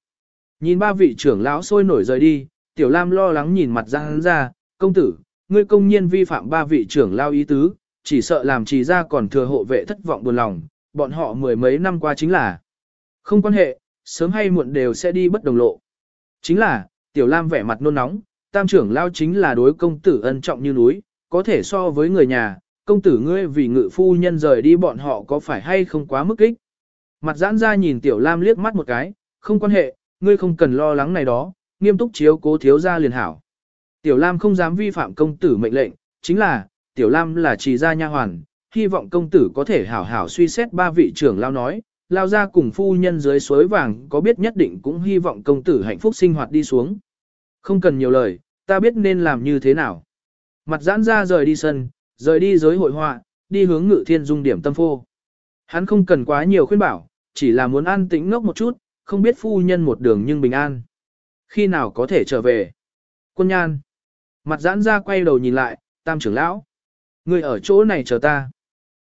S1: Nhìn ba vị trưởng lão sôi nổi rời đi, tiểu lam lo lắng nhìn mặt giãn ra, công tử, ngươi công nhiên vi phạm ba vị trưởng lão ý tứ, chỉ sợ làm trì ra còn thừa hộ vệ thất vọng buồn lòng, bọn họ mười mấy năm qua chính là không quan hệ, sớm hay muộn đều sẽ đi bất đồng lộ. Chính là, tiểu lam vẻ mặt nôn nóng, tam trưởng lao chính là đối công tử ân trọng như núi, có thể so với người nhà, công tử ngươi vì ngự phu nhân rời đi bọn họ có phải hay không quá mức kích. Mặt giãn ra nhìn tiểu lam liếc mắt một cái, không quan hệ, ngươi không cần lo lắng này đó, nghiêm túc chiếu cố thiếu gia liền hảo. Tiểu lam không dám vi phạm công tử mệnh lệnh, chính là, tiểu lam là trì gia nha hoàn, hy vọng công tử có thể hảo hảo suy xét ba vị trưởng lao nói, lao ra cùng phu nhân dưới suối vàng có biết nhất định cũng hy vọng công tử hạnh phúc sinh hoạt đi xuống. Không cần nhiều lời, ta biết nên làm như thế nào. Mặt giãn ra rời đi sân, rời đi giới hội họa, đi hướng ngự thiên dung điểm tâm phô. Hắn không cần quá nhiều khuyên bảo, chỉ là muốn an tĩnh ngốc một chút, không biết phu nhân một đường nhưng bình an. Khi nào có thể trở về? Quân nhan. Mặt giãn ra quay đầu nhìn lại, tam trưởng lão. người ở chỗ này chờ ta.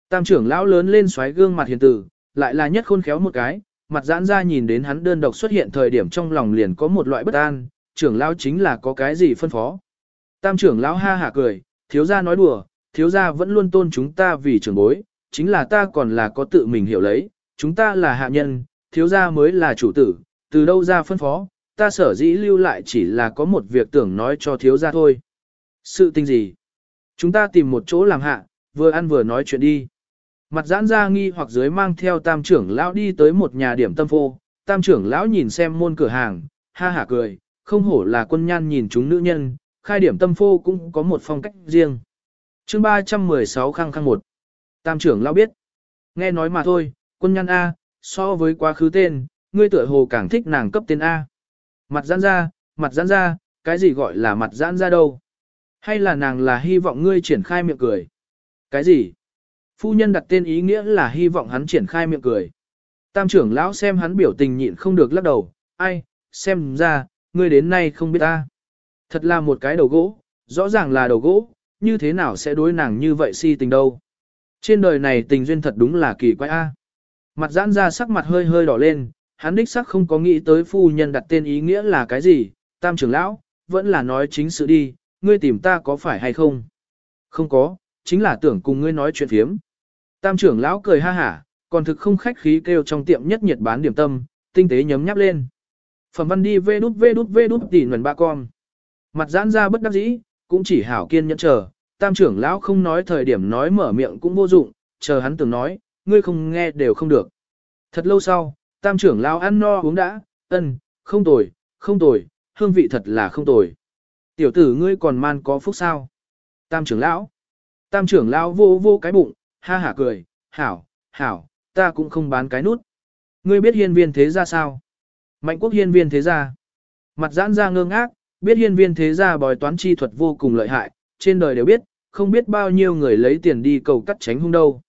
S1: Tam trưởng lão lớn lên xoáy gương mặt hiền tử, lại là nhất khôn khéo một cái, mặt giãn ra nhìn đến hắn đơn độc xuất hiện thời điểm trong lòng liền có một loại bất an, trưởng lão chính là có cái gì phân phó. Tam trưởng lão ha hả cười, thiếu gia nói đùa, thiếu gia vẫn luôn tôn chúng ta vì trưởng bối, chính là ta còn là có tự mình hiểu lấy, chúng ta là hạ nhân, thiếu gia mới là chủ tử, từ đâu ra phân phó, ta sở dĩ lưu lại chỉ là có một việc tưởng nói cho thiếu gia thôi. Sự tình gì? Chúng ta tìm một chỗ làm hạ, vừa ăn vừa nói chuyện đi. Mặt giãn ra nghi hoặc dưới mang theo tam trưởng lão đi tới một nhà điểm tâm phô, tam trưởng lão nhìn xem môn cửa hàng, ha hả cười, không hổ là quân nhan nhìn chúng nữ nhân, khai điểm tâm phô cũng có một phong cách riêng. chương 316 khăng khăng một. Tam trưởng lão biết. Nghe nói mà thôi, quân nhan A, so với quá khứ tên, ngươi tựa hồ càng thích nàng cấp tên A. Mặt giãn ra, mặt giãn ra, cái gì gọi là mặt giãn ra đâu? Hay là nàng là hy vọng ngươi triển khai miệng cười? Cái gì? Phu nhân đặt tên ý nghĩa là hy vọng hắn triển khai miệng cười. Tam trưởng lão xem hắn biểu tình nhịn không được lắc đầu, ai, xem ra, ngươi đến nay không biết ta. Thật là một cái đầu gỗ, rõ ràng là đầu gỗ, như thế nào sẽ đối nàng như vậy si tình đâu. Trên đời này tình duyên thật đúng là kỳ quái a. Mặt giãn ra sắc mặt hơi hơi đỏ lên, hắn đích sắc không có nghĩ tới phu nhân đặt tên ý nghĩa là cái gì, tam trưởng lão, vẫn là nói chính sự đi, ngươi tìm ta có phải hay không? Không có, chính là tưởng cùng ngươi nói chuyện phiếm. Tam trưởng lão cười ha hả, còn thực không khách khí kêu trong tiệm nhất nhiệt bán điểm tâm, tinh tế nhấm nháp lên. Phẩm văn đi vê đút vê đút vê đút tỉ nguồn ba con. Mặt giãn ra bất đắc dĩ, cũng chỉ hảo kiên nhẫn chờ, tam trưởng lão không nói thời điểm nói mở miệng cũng vô dụng, chờ hắn từng nói, ngươi không nghe đều không được. Thật lâu sau, tam trưởng lão ăn no uống đã, ân, không tồi, không tồi, hương vị thật là không tồi. Tiểu tử ngươi còn man có phúc sao? Tam trưởng lão. Tam trưởng lão vô vô cái bụng, ha hả cười, hảo, hảo, ta cũng không bán cái nút. Ngươi biết hiên viên thế gia sao? Mạnh quốc hiên viên thế gia. Mặt giãn ra ngơ ngác, biết hiên viên thế gia bói toán chi thuật vô cùng lợi hại, trên đời đều biết, không biết bao nhiêu người lấy tiền đi cầu cắt tránh hung đâu.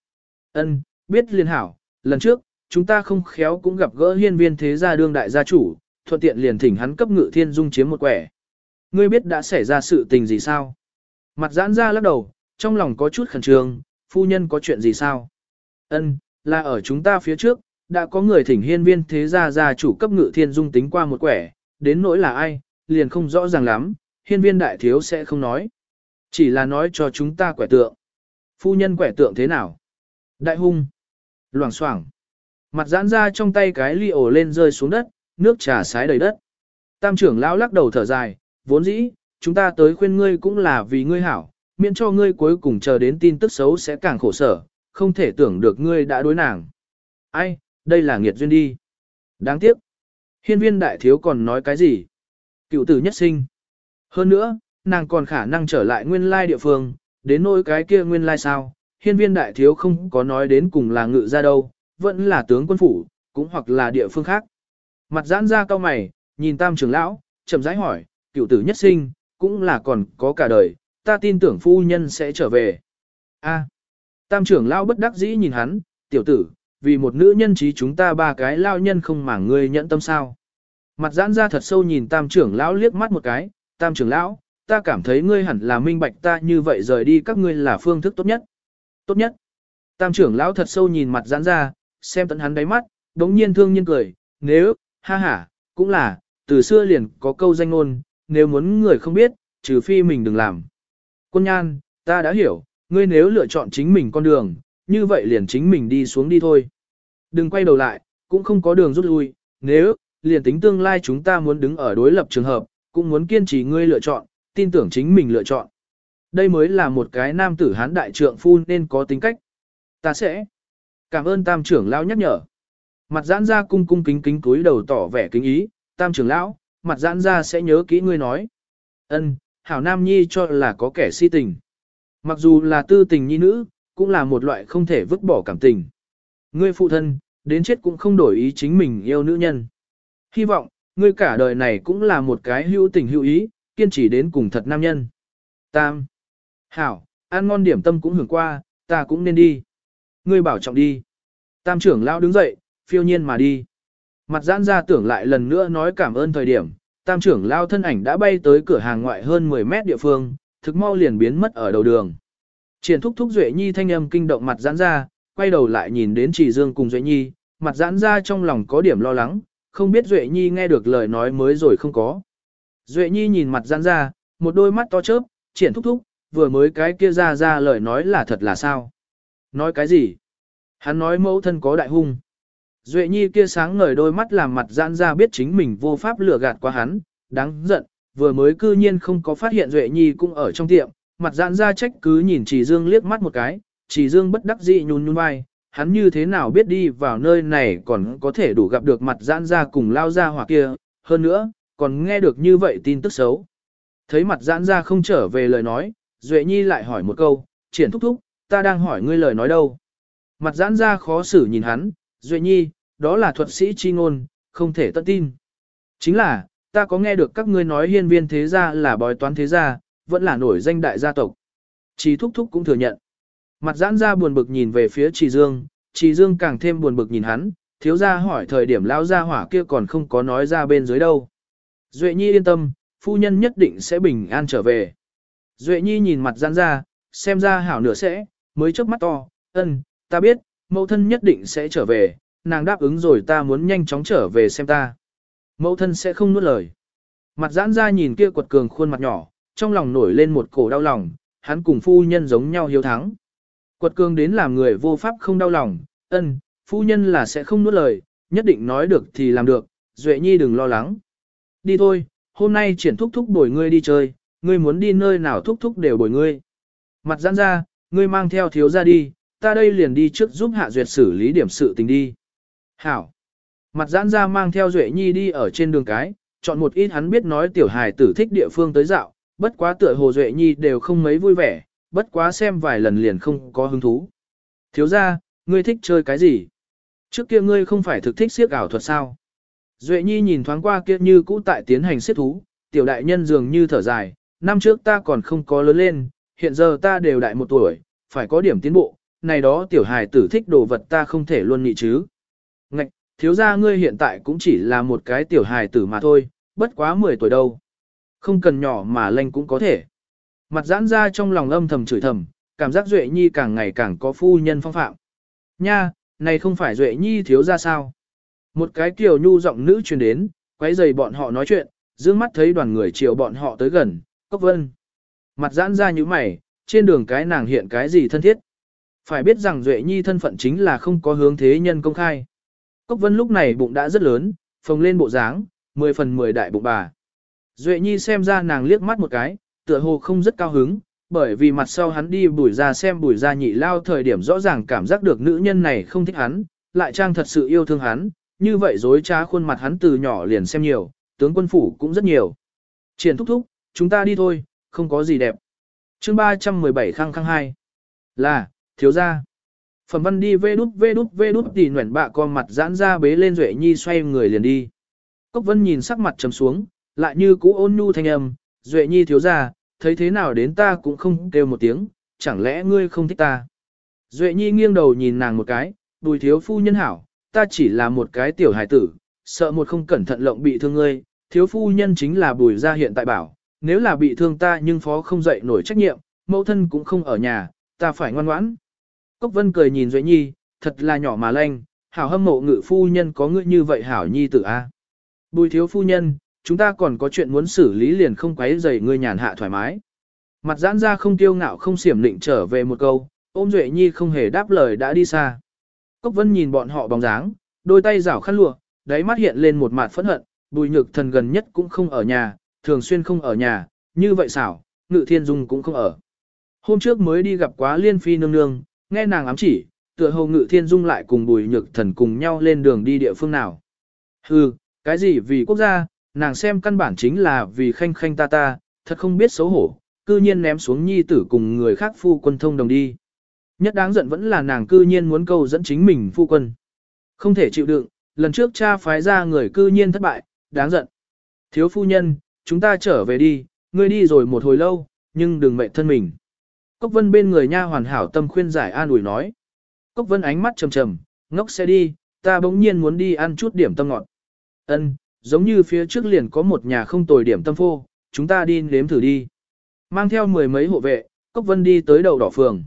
S1: Ân, biết liên hảo, lần trước, chúng ta không khéo cũng gặp gỡ hiên viên thế gia đương đại gia chủ, thuận tiện liền thỉnh hắn cấp ngự thiên dung chiếm một quẻ. Ngươi biết đã xảy ra sự tình gì sao? Mặt giãn ra lắc đầu, trong lòng có chút khẩn trương, phu nhân có chuyện gì sao? Ân, là ở chúng ta phía trước, đã có người thỉnh hiên viên thế gia gia chủ cấp ngự thiên dung tính qua một quẻ, đến nỗi là ai, liền không rõ ràng lắm, hiên viên đại thiếu sẽ không nói. Chỉ là nói cho chúng ta quẻ tượng. Phu nhân quẻ tượng thế nào? Đại hung. Loảng xoảng. Mặt giãn ra trong tay cái ly ổ lên rơi xuống đất, nước trà sái đầy đất. Tam trưởng lão lắc đầu thở dài, vốn dĩ, chúng ta tới khuyên ngươi cũng là vì ngươi hảo, miễn cho ngươi cuối cùng chờ đến tin tức xấu sẽ càng khổ sở, không thể tưởng được ngươi đã đối nàng. Ai, đây là nghiệt duyên đi. Đáng tiếc. Hiên viên đại thiếu còn nói cái gì? Cựu tử nhất sinh. Hơn nữa, nàng còn khả năng trở lại nguyên lai địa phương, đến nỗi cái kia nguyên lai sao, hiên viên đại thiếu không có nói đến cùng là ngự ra đâu, vẫn là tướng quân phủ, cũng hoặc là địa phương khác. Mặt giãn ra cao mày, nhìn tam trưởng lão, chậm rãi hỏi, cựu tử nhất sinh, cũng là còn có cả đời, ta tin tưởng phu nhân sẽ trở về. A. tam trưởng lão bất đắc dĩ nhìn hắn, tiểu tử, vì một nữ nhân trí chúng ta ba cái lao nhân không màng ngươi nhận tâm sao. Mặt giãn ra thật sâu nhìn tam trưởng lão liếc mắt một cái, tam trưởng lão, ta cảm thấy ngươi hẳn là minh bạch ta như vậy rời đi các ngươi là phương thức tốt nhất. Tốt nhất. Tam trưởng lão thật sâu nhìn mặt giãn ra, xem tận hắn đáy mắt, đống nhiên thương nhiên cười, nếu, ha ha, cũng là, từ xưa liền có câu danh ngôn, nếu muốn người không biết, trừ phi mình đừng làm. Quân nhan, ta đã hiểu, ngươi nếu lựa chọn chính mình con đường, như vậy liền chính mình đi xuống đi thôi. Đừng quay đầu lại, cũng không có đường rút lui, nếu, liền tính tương lai chúng ta muốn đứng ở đối lập trường hợp, cũng muốn kiên trì ngươi lựa chọn, tin tưởng chính mình lựa chọn. Đây mới là một cái nam tử hán đại trượng phu nên có tính cách. Ta sẽ cảm ơn tam trưởng lão nhắc nhở. Mặt giãn ra cung cung kính kính cúi đầu tỏ vẻ kính ý, tam trưởng lão, mặt giãn ra sẽ nhớ kỹ ngươi nói. Ân, hảo nam nhi cho là có kẻ si tình. Mặc dù là tư tình nhi nữ, cũng là một loại không thể vứt bỏ cảm tình. Ngươi phụ thân, đến chết cũng không đổi ý chính mình yêu nữ nhân. Hy vọng, ngươi cả đời này cũng là một cái hữu tình hữu ý, kiên trì đến cùng thật nam nhân. Tam. Hảo, ăn ngon điểm tâm cũng hưởng qua, ta cũng nên đi. Ngươi bảo trọng đi. Tam trưởng lão đứng dậy, phiêu nhiên mà đi. Mặt giãn ra tưởng lại lần nữa nói cảm ơn thời điểm, tam trưởng lao thân ảnh đã bay tới cửa hàng ngoại hơn 10 mét địa phương, thực mau liền biến mất ở đầu đường. Triển thúc thúc Duệ Nhi thanh âm kinh động mặt giãn ra, quay đầu lại nhìn đến Chỉ Dương cùng Duệ Nhi, mặt giãn ra trong lòng có điểm lo lắng, không biết Duệ Nhi nghe được lời nói mới rồi không có. Duệ Nhi nhìn mặt giãn ra, một đôi mắt to chớp, triển thúc thúc, vừa mới cái kia ra ra lời nói là thật là sao? Nói cái gì? Hắn nói mẫu thân có đại hung. Duệ Nhi kia sáng ngời đôi mắt làm mặt giãn ra biết chính mình vô pháp lừa gạt qua hắn, đáng giận, vừa mới cư nhiên không có phát hiện Duệ Nhi cũng ở trong tiệm, mặt giãn ra trách cứ nhìn Chỉ Dương liếc mắt một cái, Chỉ Dương bất đắc dĩ nhún nhún vai, hắn như thế nào biết đi vào nơi này còn có thể đủ gặp được mặt giãn ra cùng lao ra hoặc kia, hơn nữa, còn nghe được như vậy tin tức xấu. Thấy mặt giãn ra không trở về lời nói, Duệ Nhi lại hỏi một câu, triển thúc thúc, ta đang hỏi ngươi lời nói đâu. Mặt giãn ra khó xử nhìn hắn, Duệ Nhi, đó là thuật sĩ chi ngôn, không thể tận tin. Chính là, ta có nghe được các ngươi nói hiên viên thế gia là bói toán thế gia, vẫn là nổi danh đại gia tộc. Chỉ thúc thúc cũng thừa nhận. Mặt giãn ra buồn bực nhìn về phía Trì Dương, Trì Dương càng thêm buồn bực nhìn hắn, thiếu gia hỏi thời điểm lao gia hỏa kia còn không có nói ra bên dưới đâu. Duệ Nhi yên tâm, phu nhân nhất định sẽ bình an trở về. Duệ Nhi nhìn mặt giãn ra, xem ra hảo nửa sẽ, mới chớp mắt to, ân, ta biết, mẫu thân nhất định sẽ trở về, nàng đáp ứng rồi ta muốn nhanh chóng trở về xem ta. Mẫu thân sẽ không nuốt lời. Mặt giãn ra nhìn kia quật cường khuôn mặt nhỏ, trong lòng nổi lên một cổ đau lòng, hắn cùng phu nhân giống nhau hiếu thắng. Quật cường đến làm người vô pháp không đau lòng, ân, phu nhân là sẽ không nuốt lời, nhất định nói được thì làm được, Duệ Nhi đừng lo lắng. Đi thôi, hôm nay triển thúc thúc bồi ngươi đi chơi, ngươi muốn đi nơi nào thúc thúc đều bồi ngươi. Mặt giãn ra, ngươi mang theo thiếu ra đi, ta đây liền đi trước giúp hạ duyệt xử lý điểm sự tình đi. Hảo. Mặt giãn ra mang theo Duệ Nhi đi ở trên đường cái, chọn một ít hắn biết nói tiểu hài tử thích địa phương tới dạo, bất quá tựa hồ Duệ Nhi đều không mấy vui vẻ, bất quá xem vài lần liền không có hứng thú. Thiếu ra, ngươi thích chơi cái gì? Trước kia ngươi không phải thực thích siếc ảo thuật sao? Duệ Nhi nhìn thoáng qua kia như cũ tại tiến hành siết thú, tiểu đại nhân dường như thở dài, năm trước ta còn không có lớn lên, hiện giờ ta đều đại một tuổi, phải có điểm tiến bộ, này đó tiểu hài tử thích đồ vật ta không thể luôn nghị chứ. Ngạch, thiếu gia ngươi hiện tại cũng chỉ là một cái tiểu hài tử mà thôi, bất quá 10 tuổi đâu. Không cần nhỏ mà lanh cũng có thể. Mặt giãn ra trong lòng âm thầm chửi thầm, cảm giác Duệ Nhi càng ngày càng có phu nhân phong phạm. Nha, này không phải Duệ Nhi thiếu gia sao? Một cái kiểu nhu giọng nữ truyền đến, quấy giày bọn họ nói chuyện, dương mắt thấy đoàn người chiều bọn họ tới gần, Cốc Vân. Mặt giãn ra như mày, trên đường cái nàng hiện cái gì thân thiết. Phải biết rằng Duệ Nhi thân phận chính là không có hướng thế nhân công khai. Cốc Vân lúc này bụng đã rất lớn, phồng lên bộ dáng, 10 phần 10 đại bụng bà. Duệ Nhi xem ra nàng liếc mắt một cái, tựa hồ không rất cao hứng, bởi vì mặt sau hắn đi bùi ra xem bùi ra nhị lao thời điểm rõ ràng cảm giác được nữ nhân này không thích hắn, lại trang thật sự yêu thương hắn, như vậy dối trá khuôn mặt hắn từ nhỏ liền xem nhiều, tướng quân phủ cũng rất nhiều. Triển thúc thúc, chúng ta đi thôi, không có gì đẹp. chương 317 khăng khăng 2. Là, thiếu gia. Phẩm văn đi vê đút vê đút vê đút tỉ nguyện bạ con mặt giãn ra bế lên Duệ Nhi xoay người liền đi. Cốc vân nhìn sắc mặt trầm xuống, lại như cũ ôn nhu thanh âm, Duệ Nhi thiếu gia, thấy thế nào đến ta cũng không kêu một tiếng, chẳng lẽ ngươi không thích ta. Duệ Nhi nghiêng đầu nhìn nàng một cái, đùi thiếu phu nhân hảo, ta chỉ là một cái tiểu hải tử, sợ một không cẩn thận lộng bị thương ngươi, thiếu phu nhân chính là bùi gia hiện tại bảo, nếu là bị thương ta nhưng phó không dậy nổi trách nhiệm, mẫu thân cũng không ở nhà, ta phải ngoan ngoãn. Cốc Vân cười nhìn Duệ Nhi, thật là nhỏ mà lanh, hảo hâm mộ ngự phu nhân có ngươi như vậy hảo nhi tử a. Bùi thiếu phu nhân, chúng ta còn có chuyện muốn xử lý liền không quấy rầy ngươi nhàn hạ thoải mái. Mặt giãn ra không tiêu ngạo không xiểm lịnh trở về một câu, ôm Duệ Nhi không hề đáp lời đã đi xa. Cốc Vân nhìn bọn họ bóng dáng, đôi tay rảo khăn lụa, đáy mắt hiện lên một mạt phẫn hận, bùi nhược thần gần nhất cũng không ở nhà, thường xuyên không ở nhà, như vậy xảo, ngự thiên dung cũng không ở. Hôm trước mới đi gặp quá liên phi nương nương, nghe nàng ám chỉ, tựa hồ ngự thiên dung lại cùng bùi nhược thần cùng nhau lên đường đi địa phương nào. Hừ, cái gì vì quốc gia, nàng xem căn bản chính là vì khanh khanh ta ta, thật không biết xấu hổ, cư nhiên ném xuống nhi tử cùng người khác phu quân thông đồng đi. Nhất đáng giận vẫn là nàng cư nhiên muốn câu dẫn chính mình phu quân. Không thể chịu đựng, lần trước cha phái ra người cư nhiên thất bại, đáng giận. Thiếu phu nhân, chúng ta trở về đi, ngươi đi rồi một hồi lâu, nhưng đừng mệt thân mình. Cốc vân bên người nha hoàn hảo tâm khuyên giải an ủi nói. Cốc vân ánh mắt trầm trầm, ngốc sẽ đi, ta bỗng nhiên muốn đi ăn chút điểm tâm ngọt. Ân, giống như phía trước liền có một nhà không tồi điểm tâm phô, chúng ta đi nếm thử đi. Mang theo mười mấy hộ vệ, Cốc Vân đi tới đầu đỏ phường.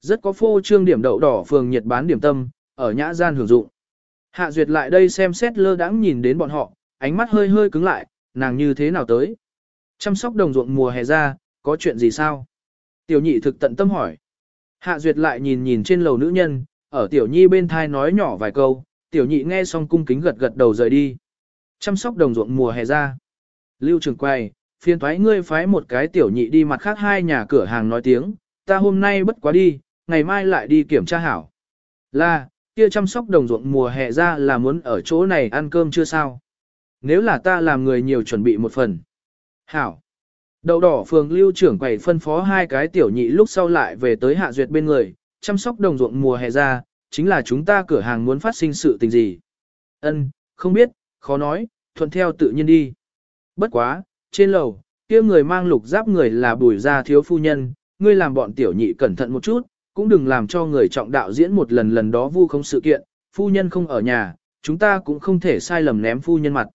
S1: Rất có phô trương điểm đậu đỏ phường nhiệt bán điểm tâm, ở nhã gian hưởng dụng. Hạ Duyệt lại đây xem xét lơ đãng nhìn đến bọn họ, ánh mắt hơi hơi cứng lại, nàng như thế nào tới. Chăm sóc đồng ruộng mùa hè ra, có chuyện gì sao? Tiểu nhị thực tận tâm hỏi. Hạ Duyệt lại nhìn nhìn trên lầu nữ nhân, ở tiểu nhi bên thai nói nhỏ vài câu, tiểu nhị nghe xong cung kính gật gật đầu rời đi. Chăm sóc đồng ruộng mùa hè ra. Lưu trường quay, phiên thoái ngươi phái một cái tiểu nhị đi mặt khác hai nhà cửa hàng nói tiếng, ta hôm nay bất quá đi, ngày mai lại đi kiểm tra hảo. Là, kia chăm sóc đồng ruộng mùa hè ra là muốn ở chỗ này ăn cơm chưa sao? Nếu là ta làm người nhiều chuẩn bị một phần. Hảo đầu đỏ phường lưu trưởng quầy phân phó hai cái tiểu nhị lúc sau lại về tới hạ duyệt bên người, chăm sóc đồng ruộng mùa hè ra, chính là chúng ta cửa hàng muốn phát sinh sự tình gì. Ân, không biết, khó nói, thuận theo tự nhiên đi. Bất quá, trên lầu, kia người mang lục giáp người là bùi gia thiếu phu nhân, ngươi làm bọn tiểu nhị cẩn thận một chút, cũng đừng làm cho người trọng đạo diễn một lần lần đó vu không sự kiện, phu nhân không ở nhà, chúng ta cũng không thể sai lầm ném phu nhân mặt.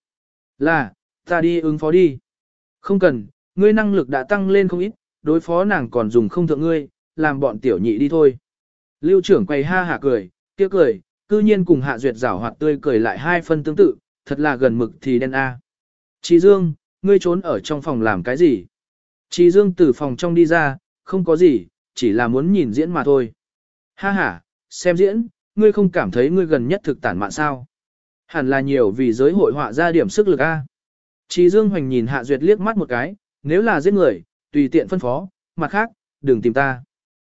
S1: Là, ta đi ứng phó đi. Không cần, ngươi năng lực đã tăng lên không ít, đối phó nàng còn dùng không thượng ngươi, làm bọn tiểu nhị đi thôi. Lưu trưởng quay ha hả cười, kia cười, cư nhiên cùng hạ duyệt rảo hoạt tươi cười lại hai phân tương tự, thật là gần mực thì đen a. Chị Dương, ngươi trốn ở trong phòng làm cái gì? Chị Dương từ phòng trong đi ra, không có gì, chỉ là muốn nhìn diễn mà thôi. Ha ha, xem diễn, ngươi không cảm thấy ngươi gần nhất thực tản mạn sao? Hẳn là nhiều vì giới hội họa ra điểm sức lực a. Chị Dương Hoành nhìn Hạ Duyệt liếc mắt một cái, nếu là giết người, tùy tiện phân phó, mặt khác, đừng tìm ta.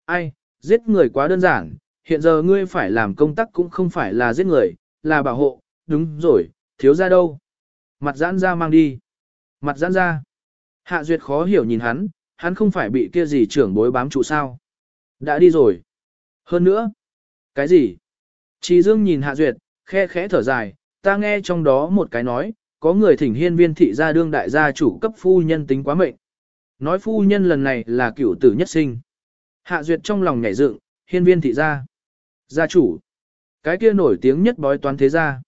S1: Ai, giết người quá đơn giản, hiện giờ ngươi phải làm công tác cũng không phải là giết người, là bảo hộ, đúng rồi, thiếu ra đâu. Mặt giãn ra mang đi. Mặt giãn ra. Hạ Duyệt khó hiểu nhìn hắn, hắn không phải bị kia gì trưởng bối bám trụ sao. Đã đi rồi. Hơn nữa. Cái gì? Trí Dương nhìn Hạ Duyệt, khe khẽ thở dài, ta nghe trong đó một cái nói, có người thỉnh hiên viên thị gia đương đại gia chủ cấp phu nhân tính quá mệnh. Nói phu nhân lần này là cửu tử nhất sinh. Hạ Duyệt trong lòng nhảy dựng, hiên viên thị gia. Gia chủ. Cái kia nổi tiếng nhất bói toán thế gia.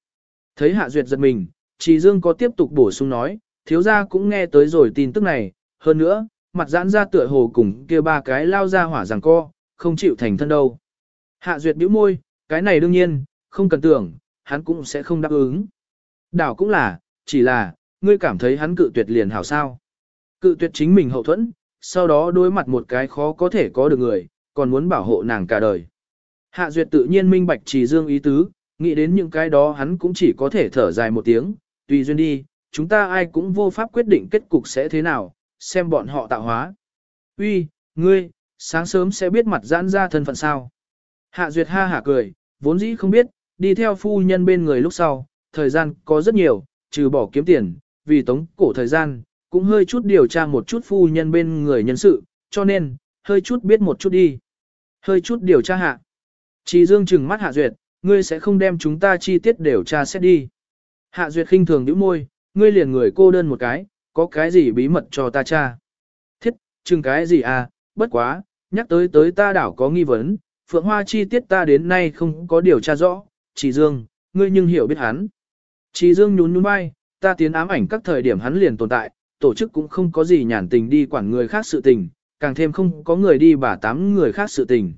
S1: Thấy Hạ Duyệt giật mình, Trì Dương có tiếp tục bổ sung nói, thiếu gia cũng nghe tới rồi tin tức này, hơn nữa, mặt giãn ra tựa hồ cùng kia ba cái lao ra hỏa rằng co, không chịu thành thân đâu. Hạ Duyệt bĩu môi, cái này đương nhiên, không cần tưởng, hắn cũng sẽ không đáp ứng. Đảo cũng là, chỉ là, ngươi cảm thấy hắn cự tuyệt liền hảo sao. Cự tuyệt chính mình hậu thuẫn, sau đó đối mặt một cái khó có thể có được người, còn muốn bảo hộ nàng cả đời. Hạ Duyệt tự nhiên minh bạch trì dương ý tứ, nghĩ đến những cái đó hắn cũng chỉ có thể thở dài một tiếng, tùy duyên đi, chúng ta ai cũng vô pháp quyết định kết cục sẽ thế nào, xem bọn họ tạo hóa. Uy, ngươi, sáng sớm sẽ biết mặt giãn ra thân phận sao. Hạ Duyệt ha hả cười, vốn dĩ không biết, đi theo phu nhân bên người lúc sau, thời gian có rất nhiều, trừ bỏ kiếm tiền, vì tống cổ thời gian, cũng hơi chút điều tra một chút phu nhân bên người nhân sự, cho nên, hơi chút biết một chút đi. Hơi chút điều tra hạ. Chỉ dương trừng mắt hạ duyệt, ngươi sẽ không đem chúng ta chi tiết điều tra xét đi. Hạ duyệt khinh thường nhíu môi, ngươi liền người cô đơn một cái, có cái gì bí mật cho ta cha. Thiết, chừng cái gì à, bất quá, nhắc tới tới ta đảo có nghi vấn, phượng hoa chi tiết ta đến nay không có điều tra rõ, chỉ dương, ngươi nhưng hiểu biết hắn. Chỉ dương nhún nhún vai, ta tiến ám ảnh các thời điểm hắn liền tồn tại, tổ chức cũng không có gì nhàn tình đi quản người khác sự tình, càng thêm không có người đi bả tám người khác sự tình.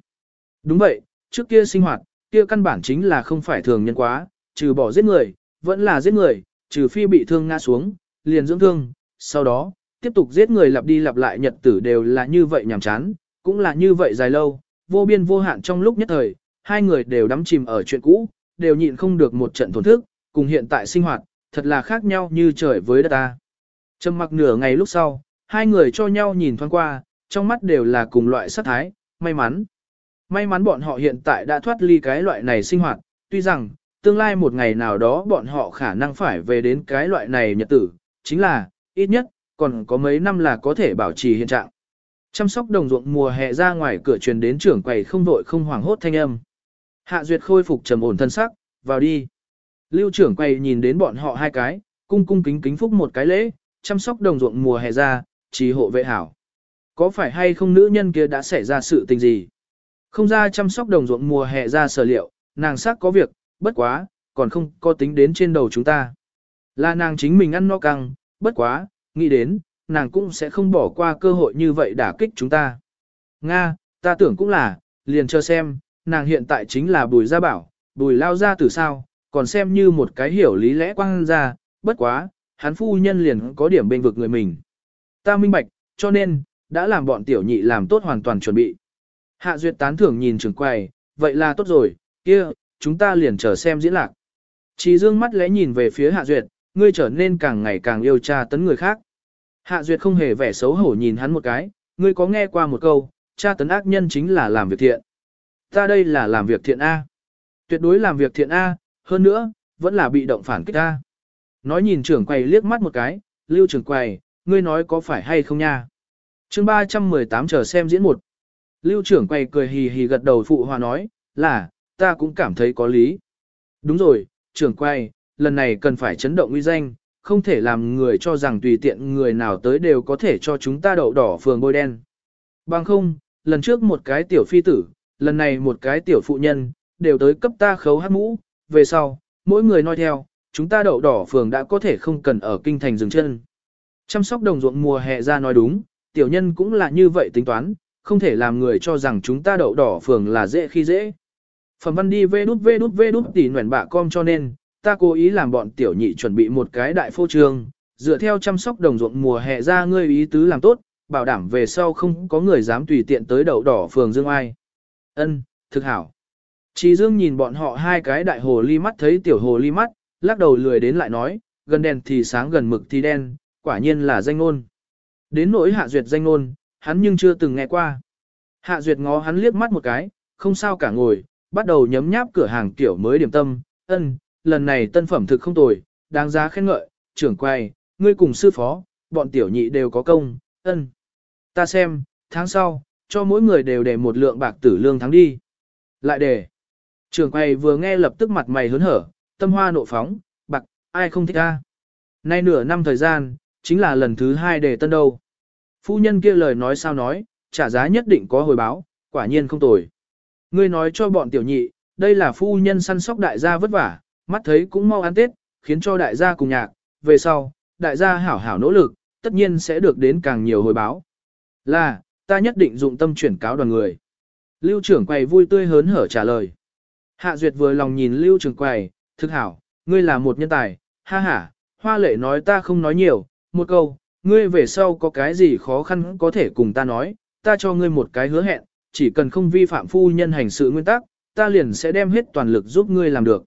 S1: Đúng vậy, trước kia sinh hoạt, kia căn bản chính là không phải thường nhân quá, trừ bỏ giết người, vẫn là giết người, trừ phi bị thương ngã xuống, liền dưỡng thương, sau đó, tiếp tục giết người lặp đi lặp lại nhật tử đều là như vậy nhàm chán, cũng là như vậy dài lâu, vô biên vô hạn trong lúc nhất thời, hai người đều đắm chìm ở chuyện cũ, đều nhịn không được một trận thổn thức, cùng hiện tại sinh hoạt, thật là khác nhau như trời với đất ta. Trầm mặc nửa ngày lúc sau, hai người cho nhau nhìn thoáng qua, trong mắt đều là cùng loại sát thái, may mắn. May mắn bọn họ hiện tại đã thoát ly cái loại này sinh hoạt, tuy rằng, tương lai một ngày nào đó bọn họ khả năng phải về đến cái loại này nhật tử, chính là, ít nhất, còn có mấy năm là có thể bảo trì hiện trạng. Chăm sóc đồng ruộng mùa hè ra ngoài cửa truyền đến trưởng quầy không vội không hoảng hốt thanh âm. Hạ Duyệt khôi phục trầm ổn thân sắc, vào đi. Lưu trưởng quay nhìn đến bọn họ hai cái, cung cung kính kính phúc một cái lễ, chăm sóc đồng ruộng mùa hè ra, chỉ hộ vệ hảo. Có phải hay không nữ nhân kia đã xảy ra sự tình gì? Không ra chăm sóc đồng ruộng mùa hè ra sở liệu, nàng xác có việc, bất quá, còn không có tính đến trên đầu chúng ta. Là nàng chính mình ăn no căng, bất quá, nghĩ đến, nàng cũng sẽ không bỏ qua cơ hội như vậy đả kích chúng ta. Nga, ta tưởng cũng là, liền chờ xem, nàng hiện tại chính là bùi gia bảo, bùi lao ra từ sao, còn xem như một cái hiểu lý lẽ quang ra, bất quá, hắn phu nhân liền có điểm bên vực người mình. Ta minh bạch, cho nên, đã làm bọn tiểu nhị làm tốt hoàn toàn chuẩn bị. Hạ Duyệt tán thưởng nhìn trường quầy, vậy là tốt rồi, kia, chúng ta liền chờ xem diễn lạc. Chỉ dương mắt lẽ nhìn về phía Hạ Duyệt, ngươi trở nên càng ngày càng yêu cha tấn người khác. Hạ Duyệt không hề vẻ xấu hổ nhìn hắn một cái, ngươi có nghe qua một câu, cha tấn ác nhân chính là làm việc thiện. Ta đây là làm việc thiện A. Tuyệt đối làm việc thiện A, hơn nữa, vẫn là bị động phản kích A. Nói nhìn trưởng quầy liếc mắt một cái, lưu trưởng quầy, ngươi nói có phải hay không nha. chương 318 chờ xem diễn một. Lưu trưởng quầy cười hì hì gật đầu phụ hòa nói, là, ta cũng cảm thấy có lý. Đúng rồi, trưởng quầy, lần này cần phải chấn động uy danh, không thể làm người cho rằng tùy tiện người nào tới đều có thể cho chúng ta đậu đỏ phường bôi đen. Bằng không, lần trước một cái tiểu phi tử, lần này một cái tiểu phụ nhân, đều tới cấp ta khấu hát mũ, về sau, mỗi người nói theo, chúng ta đậu đỏ phường đã có thể không cần ở kinh thành dừng chân. Chăm sóc đồng ruộng mùa hè ra nói đúng, tiểu nhân cũng là như vậy tính toán, không thể làm người cho rằng chúng ta đậu đỏ phường là dễ khi dễ. Phẩm văn đi vê đút vê đút vê đút tỉ nguyện bạ com cho nên, ta cố ý làm bọn tiểu nhị chuẩn bị một cái đại phô trường dựa theo chăm sóc đồng ruộng mùa hè ra ngươi ý tứ làm tốt, bảo đảm về sau không có người dám tùy tiện tới đậu đỏ phường Dương Ai. Ân, thực hảo. Chỉ Dương nhìn bọn họ hai cái đại hồ ly mắt thấy tiểu hồ ly mắt, lắc đầu lười đến lại nói, gần đèn thì sáng gần mực thì đen, quả nhiên là danh ngôn. Đến nỗi hạ duyệt danh ngôn, hắn nhưng chưa từng nghe qua. Hạ duyệt ngó hắn liếc mắt một cái, không sao cả ngồi, bắt đầu nhấm nháp cửa hàng tiểu mới điểm tâm, ân, lần này tân phẩm thực không tồi, đáng giá khen ngợi, trưởng quay, ngươi cùng sư phó, bọn tiểu nhị đều có công, ân. Ta xem, tháng sau, cho mỗi người đều để một lượng bạc tử lương tháng đi. Lại để. Trường quay vừa nghe lập tức mặt mày hớn hở, tâm hoa nộ phóng, bạc, ai không thích ta. Nay nửa năm thời gian, chính là lần thứ hai để tân đâu. Phu nhân kia lời nói sao nói, trả giá nhất định có hồi báo, quả nhiên không tồi. Ngươi nói cho bọn tiểu nhị, đây là phu nhân săn sóc đại gia vất vả, mắt thấy cũng mau ăn Tết, khiến cho đại gia cùng nhạc, về sau, đại gia hảo hảo nỗ lực, tất nhiên sẽ được đến càng nhiều hồi báo. Là, ta nhất định dụng tâm chuyển cáo đoàn người. Lưu trưởng quầy vui tươi hớn hở trả lời. Hạ Duyệt vừa lòng nhìn Lưu trưởng quầy, thực hảo, ngươi là một nhân tài, ha ha, hoa lệ nói ta không nói nhiều, một câu, ngươi về sau có cái gì khó khăn có thể cùng ta nói, ta cho ngươi một cái hứa hẹn, chỉ cần không vi phạm phu nhân hành sự nguyên tắc, ta liền sẽ đem hết toàn lực giúp ngươi làm được.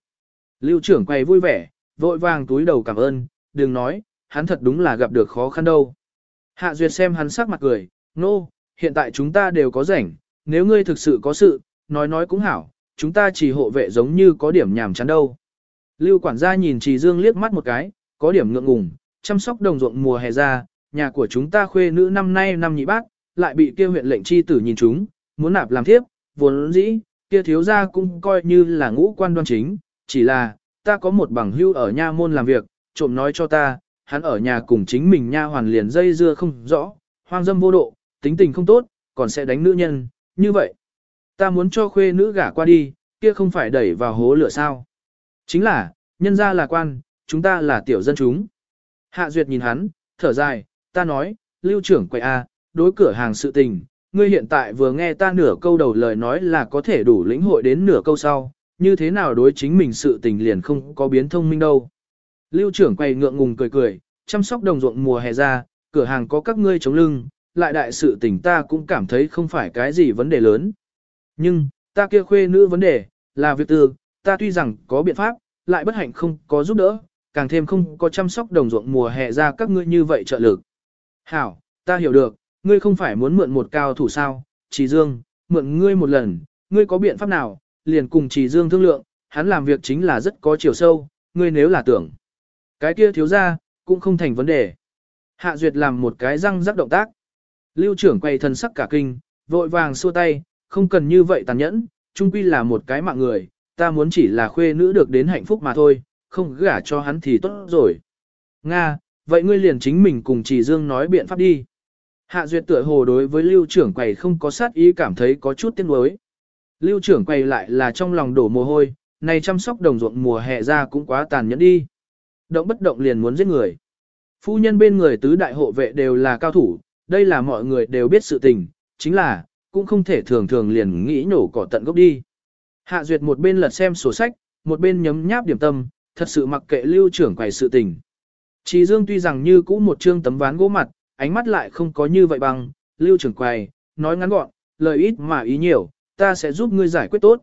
S1: Lưu trưởng quay vui vẻ, vội vàng túi đầu cảm ơn, đừng nói, hắn thật đúng là gặp được khó khăn đâu. Hạ Duyệt xem hắn sắc mặt cười, nô, no, hiện tại chúng ta đều có rảnh, nếu ngươi thực sự có sự, nói nói cũng hảo, chúng ta chỉ hộ vệ giống như có điểm nhảm chán đâu. Lưu quản gia nhìn Trì Dương liếc mắt một cái, có điểm ngượng ngùng, chăm sóc đồng ruộng mùa hè ra, nhà của chúng ta khuê nữ năm nay năm nhị bác, lại bị kia huyện lệnh chi tử nhìn chúng, muốn nạp làm thiếp, vốn dĩ, kia thiếu gia cũng coi như là ngũ quan đoan chính, chỉ là, ta có một bằng hưu ở nha môn làm việc, trộm nói cho ta, hắn ở nhà cùng chính mình nha hoàn liền dây dưa không rõ, hoang dâm vô độ, tính tình không tốt, còn sẽ đánh nữ nhân, như vậy. Ta muốn cho khuê nữ gả qua đi, kia không phải đẩy vào hố lửa sao. Chính là, nhân gia là quan, chúng ta là tiểu dân chúng. Hạ Duyệt nhìn hắn, thở dài, ta nói, lưu trưởng quậy A, đối cửa hàng sự tình, ngươi hiện tại vừa nghe ta nửa câu đầu lời nói là có thể đủ lĩnh hội đến nửa câu sau, như thế nào đối chính mình sự tình liền không có biến thông minh đâu. Lưu trưởng quay ngượng ngùng cười cười, chăm sóc đồng ruộng mùa hè ra, cửa hàng có các ngươi chống lưng, lại đại sự tình ta cũng cảm thấy không phải cái gì vấn đề lớn. Nhưng, ta kia khuê nữ vấn đề, là việc tư, ta tuy rằng có biện pháp, lại bất hạnh không có giúp đỡ, càng thêm không có chăm sóc đồng ruộng mùa hè ra các ngươi như vậy trợ lực. Hảo, ta hiểu được, ngươi không phải muốn mượn một cao thủ sao, chỉ dương, mượn ngươi một lần, ngươi có biện pháp nào, liền cùng chỉ dương thương lượng, hắn làm việc chính là rất có chiều sâu, ngươi nếu là tưởng. Cái kia thiếu ra, cũng không thành vấn đề. Hạ Duyệt làm một cái răng rắc động tác. Lưu trưởng quay thân sắc cả kinh, vội vàng xua tay, không cần như vậy tàn nhẫn, chung quy là một cái mạng người, ta muốn chỉ là khuê nữ được đến hạnh phúc mà thôi, không gả cho hắn thì tốt rồi. Nga, vậy ngươi liền chính mình cùng chỉ dương nói biện pháp đi. Hạ Duyệt tựa hồ đối với lưu trưởng quầy không có sát ý cảm thấy có chút tiếc nuối. Lưu trưởng quầy lại là trong lòng đổ mồ hôi, này chăm sóc đồng ruộng mùa hè ra cũng quá tàn nhẫn đi. Động bất động liền muốn giết người. Phu nhân bên người tứ đại hộ vệ đều là cao thủ, đây là mọi người đều biết sự tình, chính là, cũng không thể thường thường liền nghĩ nổ cỏ tận gốc đi. Hạ duyệt một bên lật xem sổ sách, một bên nhấm nháp điểm tâm, thật sự mặc kệ lưu trưởng quầy sự tình. chí dương tuy rằng như cũ một trương tấm ván gỗ mặt, ánh mắt lại không có như vậy bằng, lưu trưởng quầy, nói ngắn gọn, lời ít mà ý nhiều, ta sẽ giúp ngươi giải quyết tốt.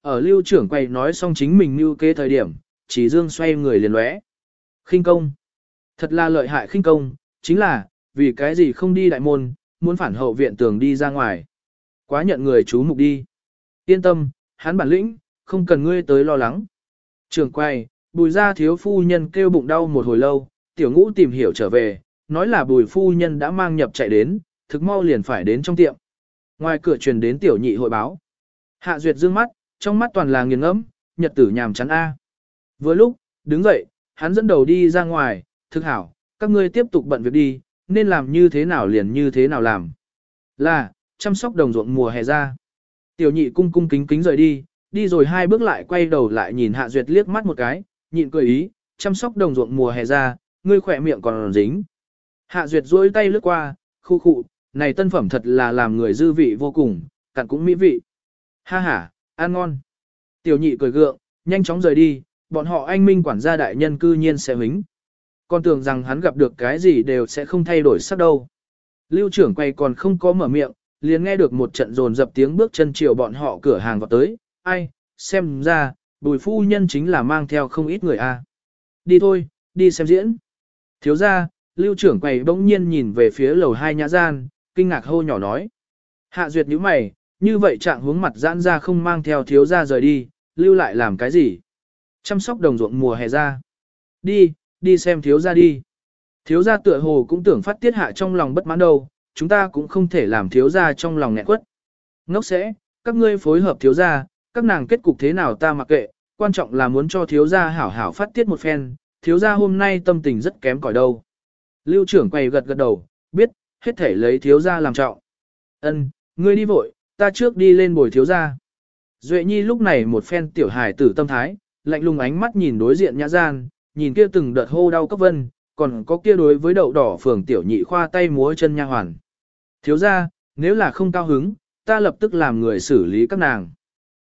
S1: Ở lưu trưởng quầy nói xong chính mình như kế thời điểm, chí dương xoay người liền lóe. khinh công. Thật là lợi hại khinh công, chính là, vì cái gì không đi đại môn, muốn phản hậu viện tường đi ra ngoài. Quá nhận người chú mục đi. Yên tâm, hắn bản lĩnh, không cần ngươi tới lo lắng. Trường quay, bùi ra thiếu phu nhân kêu bụng đau một hồi lâu, tiểu ngũ tìm hiểu trở về, nói là bùi phu nhân đã mang nhập chạy đến, thực mau liền phải đến trong tiệm. Ngoài cửa truyền đến tiểu nhị hội báo. Hạ duyệt dương mắt, trong mắt toàn là nghiền ngẫm, nhật tử nhàm chán A. Vừa lúc, đứng dậy, hắn dẫn đầu đi ra ngoài, thực hảo, các ngươi tiếp tục bận việc đi, nên làm như thế nào liền như thế nào làm. Là, chăm sóc đồng ruộng mùa hè ra. Tiểu nhị cung cung kính kính rời đi, đi rồi hai bước lại quay đầu lại nhìn Hạ Duyệt liếc mắt một cái, nhịn cười ý, chăm sóc đồng ruộng mùa hè ra, ngươi khỏe miệng còn dính. Hạ Duyệt duỗi tay lướt qua, khu khụ, này tân phẩm thật là làm người dư vị vô cùng, cặn cũng mỹ vị. Ha ha, ăn ngon. Tiểu nhị cười gượng, nhanh chóng rời đi, bọn họ anh minh quản gia đại nhân cư nhiên sẽ hính. Con tưởng rằng hắn gặp được cái gì đều sẽ không thay đổi sắc đâu. Lưu trưởng quay còn không có mở miệng, liền nghe được một trận rồn dập tiếng bước chân chiều bọn họ cửa hàng vào tới, ai, xem ra, bùi phu nhân chính là mang theo không ít người a. Đi thôi, đi xem diễn. Thiếu ra, lưu trưởng quầy bỗng nhiên nhìn về phía lầu hai nhã gian, kinh ngạc hô nhỏ nói. Hạ duyệt nhíu mày, như vậy trạng hướng mặt giãn ra không mang theo thiếu ra rời đi, lưu lại làm cái gì? Chăm sóc đồng ruộng mùa hè ra. Đi, đi xem thiếu ra đi. Thiếu gia tựa hồ cũng tưởng phát tiết hạ trong lòng bất mãn đâu, chúng ta cũng không thể làm thiếu gia trong lòng nghẹn quất. Ngốc sẽ, các ngươi phối hợp thiếu gia, các nàng kết cục thế nào ta mặc kệ, quan trọng là muốn cho thiếu gia hảo hảo phát tiết một phen, thiếu gia hôm nay tâm tình rất kém cỏi đâu. Lưu trưởng quay gật gật đầu, biết, hết thể lấy thiếu gia làm trọng. Ân, ngươi đi vội, ta trước đi lên bồi thiếu gia. Duệ nhi lúc này một phen tiểu hài tử tâm thái, lạnh lùng ánh mắt nhìn đối diện nhã gian, nhìn kia từng đợt hô đau cấp vân, còn có kia đối với đậu đỏ phường tiểu nhị khoa tay múa chân nha hoàn. Thiếu ra, nếu là không cao hứng, ta lập tức làm người xử lý các nàng.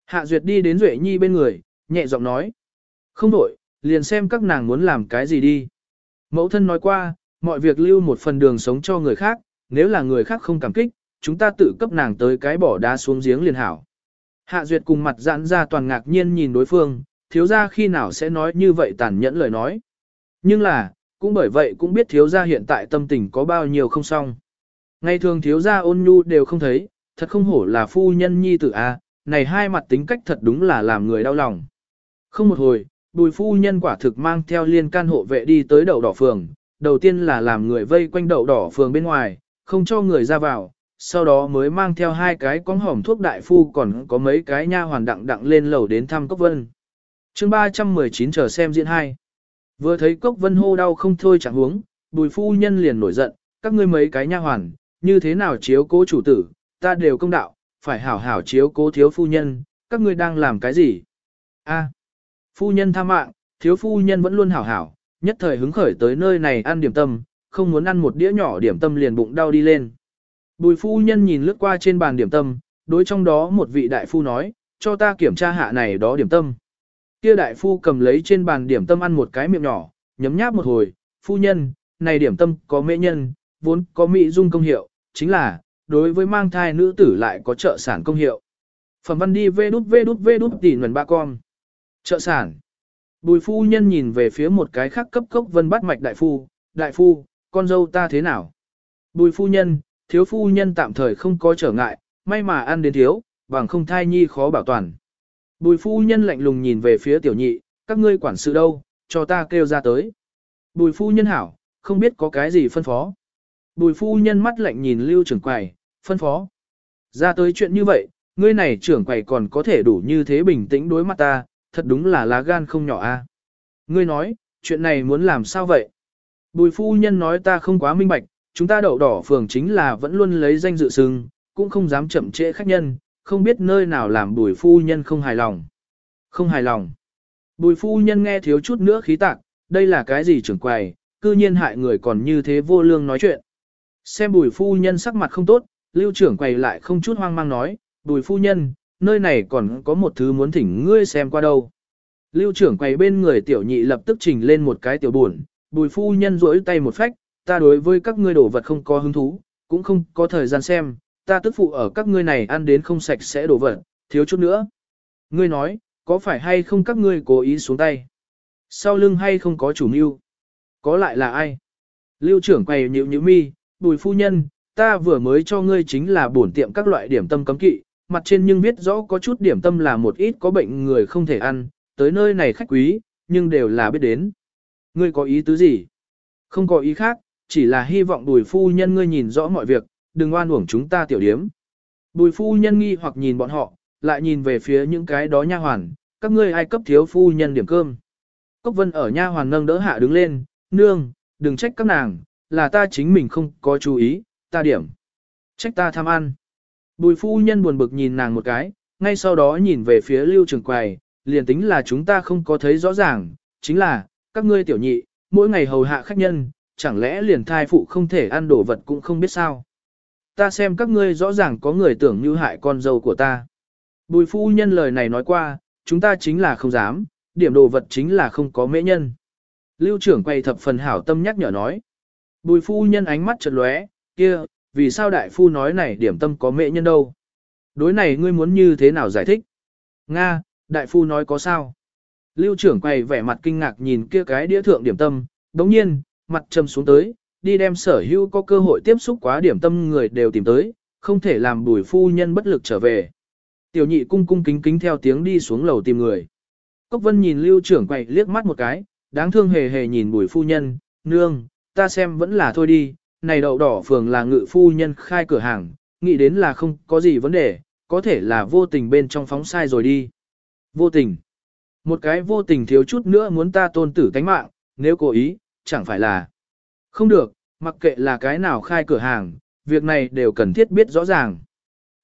S1: Hạ Duyệt đi đến Duệ Nhi bên người, nhẹ giọng nói. Không đổi, liền xem các nàng muốn làm cái gì đi. Mẫu thân nói qua, mọi việc lưu một phần đường sống cho người khác, nếu là người khác không cảm kích, chúng ta tự cấp nàng tới cái bỏ đá xuống giếng liền hảo. Hạ Duyệt cùng mặt giãn ra toàn ngạc nhiên nhìn đối phương, thiếu ra khi nào sẽ nói như vậy tàn nhẫn lời nói. Nhưng là, cũng bởi vậy cũng biết thiếu gia hiện tại tâm tình có bao nhiêu không xong. Ngày thường thiếu gia ôn nhu đều không thấy, thật không hổ là phu nhân nhi tử a, này hai mặt tính cách thật đúng là làm người đau lòng. Không một hồi, bùi phu nhân quả thực mang theo liên can hộ vệ đi tới đậu đỏ phường, đầu tiên là làm người vây quanh đậu đỏ phường bên ngoài, không cho người ra vào, sau đó mới mang theo hai cái con hỏng thuốc đại phu còn có mấy cái nha hoàn đặng đặng lên lầu đến thăm cốc vân. chương 319 chờ xem diễn hai. Vừa thấy cốc vân hô đau không thôi chẳng huống, bùi phu nhân liền nổi giận, các ngươi mấy cái nha hoàn, như thế nào chiếu cố chủ tử, ta đều công đạo, phải hảo hảo chiếu cố thiếu phu nhân, các ngươi đang làm cái gì? A, phu nhân tha mạng, thiếu phu nhân vẫn luôn hảo hảo, nhất thời hứng khởi tới nơi này ăn điểm tâm, không muốn ăn một đĩa nhỏ điểm tâm liền bụng đau đi lên. Bùi phu nhân nhìn lướt qua trên bàn điểm tâm, đối trong đó một vị đại phu nói, cho ta kiểm tra hạ này đó điểm tâm. Kia đại phu cầm lấy trên bàn điểm tâm ăn một cái miệng nhỏ, nhấm nháp một hồi, phu nhân, này điểm tâm có mễ nhân, vốn có mỹ dung công hiệu, chính là, đối với mang thai nữ tử lại có trợ sản công hiệu. Phẩm văn đi vê đút vê đút vê đút tỉ nguồn ba con. Trợ sản. Bùi phu nhân nhìn về phía một cái khác cấp cốc vân bắt mạch đại phu, đại phu, con dâu ta thế nào? Bùi phu nhân, thiếu phu nhân tạm thời không có trở ngại, may mà ăn đến thiếu, bằng không thai nhi khó bảo toàn. Bùi phu nhân lạnh lùng nhìn về phía tiểu nhị, các ngươi quản sự đâu, cho ta kêu ra tới. Bùi phu nhân hảo, không biết có cái gì phân phó. Bùi phu nhân mắt lạnh nhìn lưu trưởng quầy, phân phó. Ra tới chuyện như vậy, ngươi này trưởng quầy còn có thể đủ như thế bình tĩnh đối mặt ta, thật đúng là lá gan không nhỏ a. Ngươi nói, chuyện này muốn làm sao vậy? Bùi phu nhân nói ta không quá minh bạch, chúng ta đậu đỏ phường chính là vẫn luôn lấy danh dự sưng, cũng không dám chậm trễ khách nhân, không biết nơi nào làm bùi phu nhân không hài lòng. Không hài lòng. Bùi phu nhân nghe thiếu chút nữa khí tạc, đây là cái gì trưởng quầy, cư nhiên hại người còn như thế vô lương nói chuyện. Xem bùi phu nhân sắc mặt không tốt, lưu trưởng quầy lại không chút hoang mang nói, bùi phu nhân, nơi này còn có một thứ muốn thỉnh ngươi xem qua đâu. Lưu trưởng quầy bên người tiểu nhị lập tức trình lên một cái tiểu buồn, bùi phu nhân rỗi tay một phách, ta đối với các ngươi đổ vật không có hứng thú, cũng không có thời gian xem, ta tức phụ ở các ngươi này ăn đến không sạch sẽ đổ vật, thiếu chút nữa. Ngươi nói, có phải hay không các ngươi cố ý xuống tay? Sau lưng hay không có chủ mưu? Có lại là ai? Lưu trưởng quầy nhịu nhịu mi, bùi phu nhân, ta vừa mới cho ngươi chính là bổn tiệm các loại điểm tâm cấm kỵ, mặt trên nhưng biết rõ có chút điểm tâm là một ít có bệnh người không thể ăn, tới nơi này khách quý, nhưng đều là biết đến. Ngươi có ý tứ gì? Không có ý khác, chỉ là hy vọng bùi phu nhân ngươi nhìn rõ mọi việc, đừng oan uổng chúng ta tiểu điếm. Bùi phu nhân nghi hoặc nhìn bọn họ, lại nhìn về phía những cái đó nha hoàn, các ngươi ai cấp thiếu phu nhân điểm cơm. Cốc vân ở nha hoàn nâng đỡ hạ đứng lên, nương, đừng trách các nàng, là ta chính mình không có chú ý, ta điểm. Trách ta tham ăn. Bùi phu nhân buồn bực nhìn nàng một cái, ngay sau đó nhìn về phía lưu trường quầy, liền tính là chúng ta không có thấy rõ ràng, chính là, các ngươi tiểu nhị, mỗi ngày hầu hạ khách nhân, chẳng lẽ liền thai phụ không thể ăn đồ vật cũng không biết sao. Ta xem các ngươi rõ ràng có người tưởng như hại con dâu của ta. Bùi phu nhân lời này nói qua, chúng ta chính là không dám, điểm đồ vật chính là không có mễ nhân. Lưu trưởng quay thập phần hảo tâm nhắc nhở nói. Bùi phu nhân ánh mắt chợt lóe, kia, vì sao đại phu nói này điểm tâm có mễ nhân đâu? Đối này ngươi muốn như thế nào giải thích? Nga, đại phu nói có sao? Lưu trưởng quay vẻ mặt kinh ngạc nhìn kia cái đĩa thượng điểm tâm, đồng nhiên, mặt trầm xuống tới, đi đem sở hữu có cơ hội tiếp xúc quá điểm tâm người đều tìm tới, không thể làm bùi phu nhân bất lực trở về. Tiểu nhị cung cung kính kính theo tiếng đi xuống lầu tìm người. Cốc vân nhìn lưu trưởng quậy liếc mắt một cái, đáng thương hề hề nhìn bùi phu nhân, nương, ta xem vẫn là thôi đi, này đậu đỏ phường là ngự phu nhân khai cửa hàng, nghĩ đến là không có gì vấn đề, có thể là vô tình bên trong phóng sai rồi đi. Vô tình. Một cái vô tình thiếu chút nữa muốn ta tôn tử tánh mạng, nếu cố ý, chẳng phải là. Không được, mặc kệ là cái nào khai cửa hàng, việc này đều cần thiết biết rõ ràng.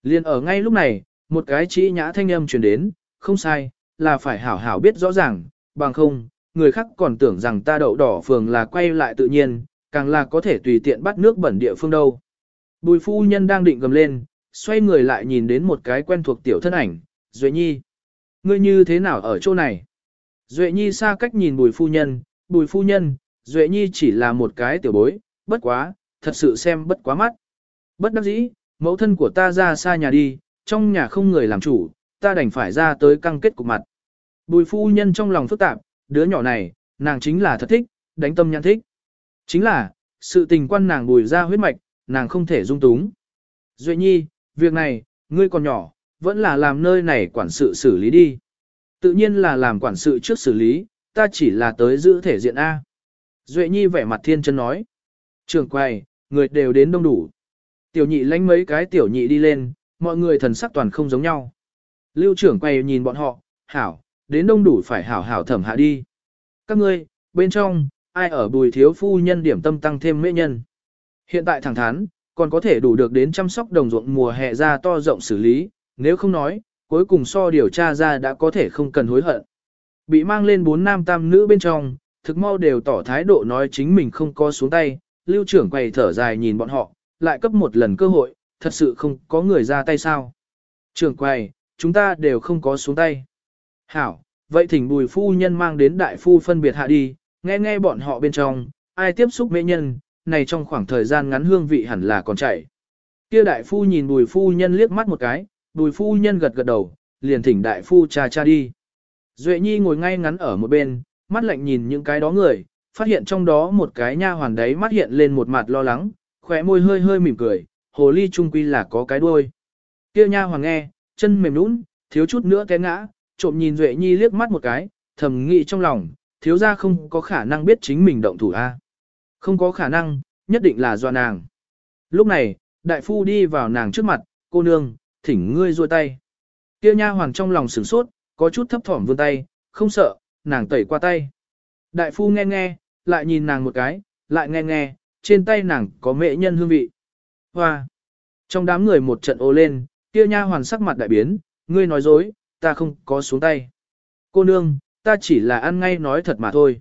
S1: Liên ở ngay lúc này, một cái chỉ nhã thanh âm truyền đến, không sai, là phải hảo hảo biết rõ ràng, bằng không, người khác còn tưởng rằng ta đậu đỏ phường là quay lại tự nhiên, càng là có thể tùy tiện bắt nước bẩn địa phương đâu. Bùi phu nhân đang định gầm lên, xoay người lại nhìn đến một cái quen thuộc tiểu thân ảnh, Duệ Nhi. Ngươi như thế nào ở chỗ này? Duệ Nhi xa cách nhìn bùi phu nhân, bùi phu nhân, Duệ Nhi chỉ là một cái tiểu bối, bất quá, thật sự xem bất quá mắt. Bất đắc dĩ, mẫu thân của ta ra xa nhà đi, trong nhà không người làm chủ, ta đành phải ra tới căng kết cục mặt. Bùi phu nhân trong lòng phức tạp, đứa nhỏ này, nàng chính là thật thích, đánh tâm nhãn thích. Chính là, sự tình quan nàng bùi ra huyết mạch, nàng không thể dung túng. Duệ nhi, việc này, ngươi còn nhỏ, vẫn là làm nơi này quản sự xử lý đi. Tự nhiên là làm quản sự trước xử lý, ta chỉ là tới giữ thể diện A. Duệ nhi vẻ mặt thiên chân nói. Trường quầy, người đều đến đông đủ. Tiểu nhị lánh mấy cái tiểu nhị đi lên, mọi người thần sắc toàn không giống nhau. Lưu trưởng quầy nhìn bọn họ, hảo, đến đông đủ phải hảo hảo thẩm hạ đi. Các ngươi, bên trong, ai ở bùi thiếu phu nhân điểm tâm tăng thêm mễ nhân. Hiện tại thẳng thắn, còn có thể đủ được đến chăm sóc đồng ruộng mùa hè ra to rộng xử lý, nếu không nói, cuối cùng so điều tra ra đã có thể không cần hối hận. Bị mang lên bốn nam tam nữ bên trong, thực mau đều tỏ thái độ nói chính mình không có xuống tay, lưu trưởng quầy thở dài nhìn bọn họ, lại cấp một lần cơ hội, thật sự không có người ra tay sao. Trưởng quầy, chúng ta đều không có xuống tay. Hảo, vậy thỉnh bùi phu nhân mang đến đại phu phân biệt hạ đi, nghe nghe bọn họ bên trong, ai tiếp xúc mê nhân, này trong khoảng thời gian ngắn hương vị hẳn là còn chạy. Kia đại phu nhìn bùi phu nhân liếc mắt một cái, bùi phu nhân gật gật đầu, liền thỉnh đại phu cha cha đi. Duệ nhi ngồi ngay ngắn ở một bên, mắt lạnh nhìn những cái đó người, phát hiện trong đó một cái nha hoàn đấy mắt hiện lên một mặt lo lắng, khóe môi hơi hơi mỉm cười, hồ ly trung quy là có cái đuôi. Kia nha hoàn nghe, chân mềm nũng, thiếu chút nữa té ngã, trộm nhìn Duệ Nhi liếc mắt một cái, thầm nghĩ trong lòng, thiếu gia không có khả năng biết chính mình động thủ a. Không có khả năng, nhất định là do nàng. Lúc này, đại phu đi vào nàng trước mặt, cô nương, thỉnh ngươi ruôi tay. Kia nha hoàng trong lòng sửng sốt, có chút thấp thỏm vươn tay, không sợ, nàng tẩy qua tay. Đại phu nghe nghe, lại nhìn nàng một cái, lại nghe nghe, trên tay nàng có mệ nhân hương vị. Hoa! Trong đám người một trận ô lên, kia nha hoàn sắc mặt đại biến, ngươi nói dối, ta không có xuống tay. Cô nương, ta chỉ là ăn ngay nói thật mà thôi.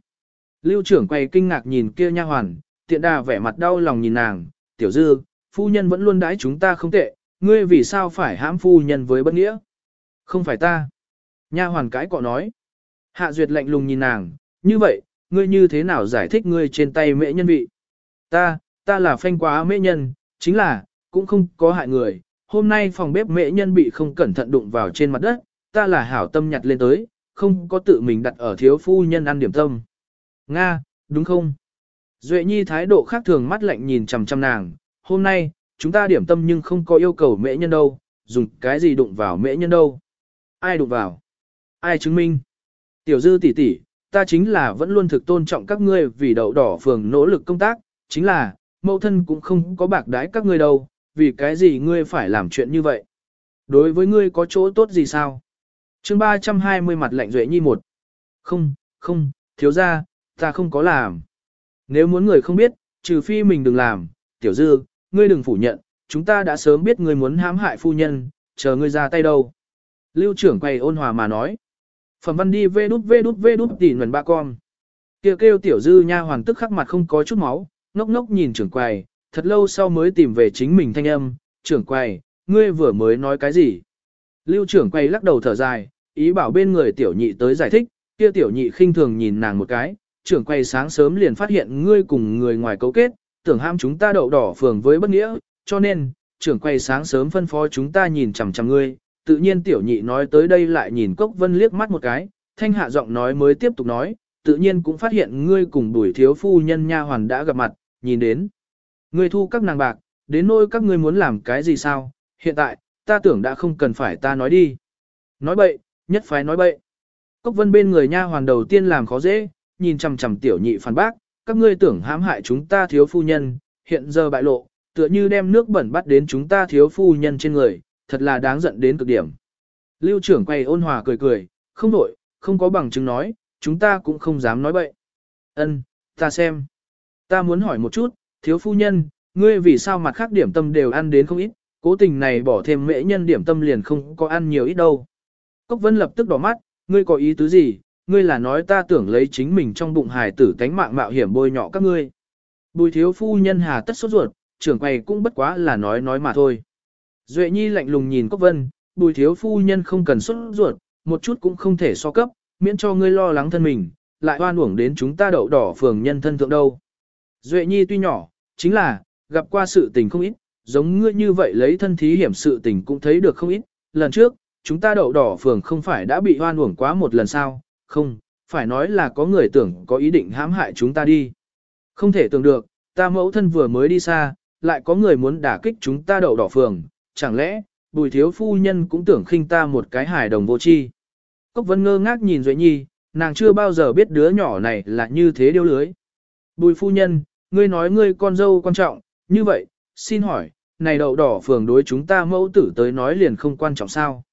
S1: Lưu trưởng quay kinh ngạc nhìn kia nha hoàn, tiện đà vẻ mặt đau lòng nhìn nàng, tiểu dư, phu nhân vẫn luôn đãi chúng ta không tệ, ngươi vì sao phải hãm phu nhân với bất nghĩa? Không phải ta. Nha hoàn cãi cọ nói. Hạ duyệt lạnh lùng nhìn nàng, như vậy, ngươi như thế nào giải thích ngươi trên tay mễ nhân vị? Ta, ta là phanh quá mễ nhân, chính là, cũng không có hại người. Hôm nay phòng bếp mễ nhân bị không cẩn thận đụng vào trên mặt đất, ta là hảo tâm nhặt lên tới, không có tự mình đặt ở thiếu phu nhân ăn điểm tâm. Nga, đúng không? Duệ Nhi thái độ khác thường mắt lạnh nhìn chằm chằm nàng, hôm nay, chúng ta điểm tâm nhưng không có yêu cầu mễ nhân đâu, dùng cái gì đụng vào mễ nhân đâu. Ai đụng vào? Ai chứng minh? Tiểu dư tỷ tỷ, ta chính là vẫn luôn thực tôn trọng các ngươi vì đậu đỏ phường nỗ lực công tác, chính là, mẫu thân cũng không có bạc đái các ngươi đâu, vì cái gì ngươi phải làm chuyện như vậy? Đối với ngươi có chỗ tốt gì sao? chương 320 mặt lạnh Duệ Nhi một. Không, không, thiếu ra, ta không có làm. Nếu muốn người không biết, trừ phi mình đừng làm, tiểu dư, ngươi đừng phủ nhận, chúng ta đã sớm biết ngươi muốn hãm hại phu nhân, chờ ngươi ra tay đâu. Lưu trưởng quay ôn hòa mà nói. Phẩm văn đi vê đút vê đút vê đút tỉ nguồn ba con. Kêu kêu tiểu dư nha hoàn tức khắc mặt không có chút máu, ngốc ngốc nhìn trưởng quầy, thật lâu sau mới tìm về chính mình thanh âm, trưởng quầy, ngươi vừa mới nói cái gì? Lưu trưởng quầy lắc đầu thở dài, ý bảo bên người tiểu nhị tới giải thích, kia tiểu nhị khinh thường nhìn nàng một cái, trưởng quầy sáng sớm liền phát hiện ngươi cùng người ngoài cấu kết, tưởng ham chúng ta đậu đỏ phường với bất nghĩa, cho nên, trưởng quầy sáng sớm phân phó chúng ta nhìn chằm chằm ngươi, tự nhiên tiểu nhị nói tới đây lại nhìn Cốc Vân liếc mắt một cái, thanh hạ giọng nói mới tiếp tục nói, tự nhiên cũng phát hiện ngươi cùng đuổi thiếu phu nhân nha hoàn đã gặp mặt, nhìn đến. Ngươi thu các nàng bạc, đến nỗi các ngươi muốn làm cái gì sao, hiện tại, ta tưởng đã không cần phải ta nói đi. Nói bậy, nhất phái nói bậy. Cốc Vân bên người nha hoàn đầu tiên làm khó dễ, nhìn chằm chằm tiểu nhị phản bác, các ngươi tưởng hãm hại chúng ta thiếu phu nhân, hiện giờ bại lộ, tựa như đem nước bẩn bắt đến chúng ta thiếu phu nhân trên người, thật là đáng giận đến cực điểm. Lưu trưởng quay ôn hòa cười cười, không đổi, không có bằng chứng nói, chúng ta cũng không dám nói bậy. Ân, ta xem. Ta muốn hỏi một chút, thiếu phu nhân, ngươi vì sao mặt khác điểm tâm đều ăn đến không ít, cố tình này bỏ thêm mễ nhân điểm tâm liền không có ăn nhiều ít đâu. Cốc Vân lập tức đỏ mắt, ngươi có ý tứ gì, ngươi là nói ta tưởng lấy chính mình trong bụng hài tử tánh mạng mạo hiểm bôi nhọ các ngươi. Bùi thiếu phu nhân hà tất sốt ruột, trưởng quầy cũng bất quá là nói nói mà thôi. Duệ nhi lạnh lùng nhìn Cốc Vân, bùi thiếu phu nhân không cần xuất ruột, một chút cũng không thể so cấp, miễn cho ngươi lo lắng thân mình, lại oan uổng đến chúng ta đậu đỏ phường nhân thân thượng đâu. Duệ nhi tuy nhỏ, chính là, gặp qua sự tình không ít, giống ngươi như vậy lấy thân thí hiểm sự tình cũng thấy được không ít, lần trước, chúng ta đậu đỏ phường không phải đã bị oan uổng quá một lần sao, không, phải nói là có người tưởng có ý định hãm hại chúng ta đi. Không thể tưởng được, ta mẫu thân vừa mới đi xa, lại có người muốn đả kích chúng ta đậu đỏ phường, chẳng lẽ, bùi thiếu phu nhân cũng tưởng khinh ta một cái hài đồng vô chi. Cốc Vân ngơ ngác nhìn Duệ Nhi, nàng chưa bao giờ biết đứa nhỏ này là như thế điêu lưới. Bùi phu nhân, ngươi nói ngươi con dâu quan trọng, như vậy, xin hỏi, này đậu đỏ phường đối chúng ta mẫu tử tới nói liền không quan trọng sao?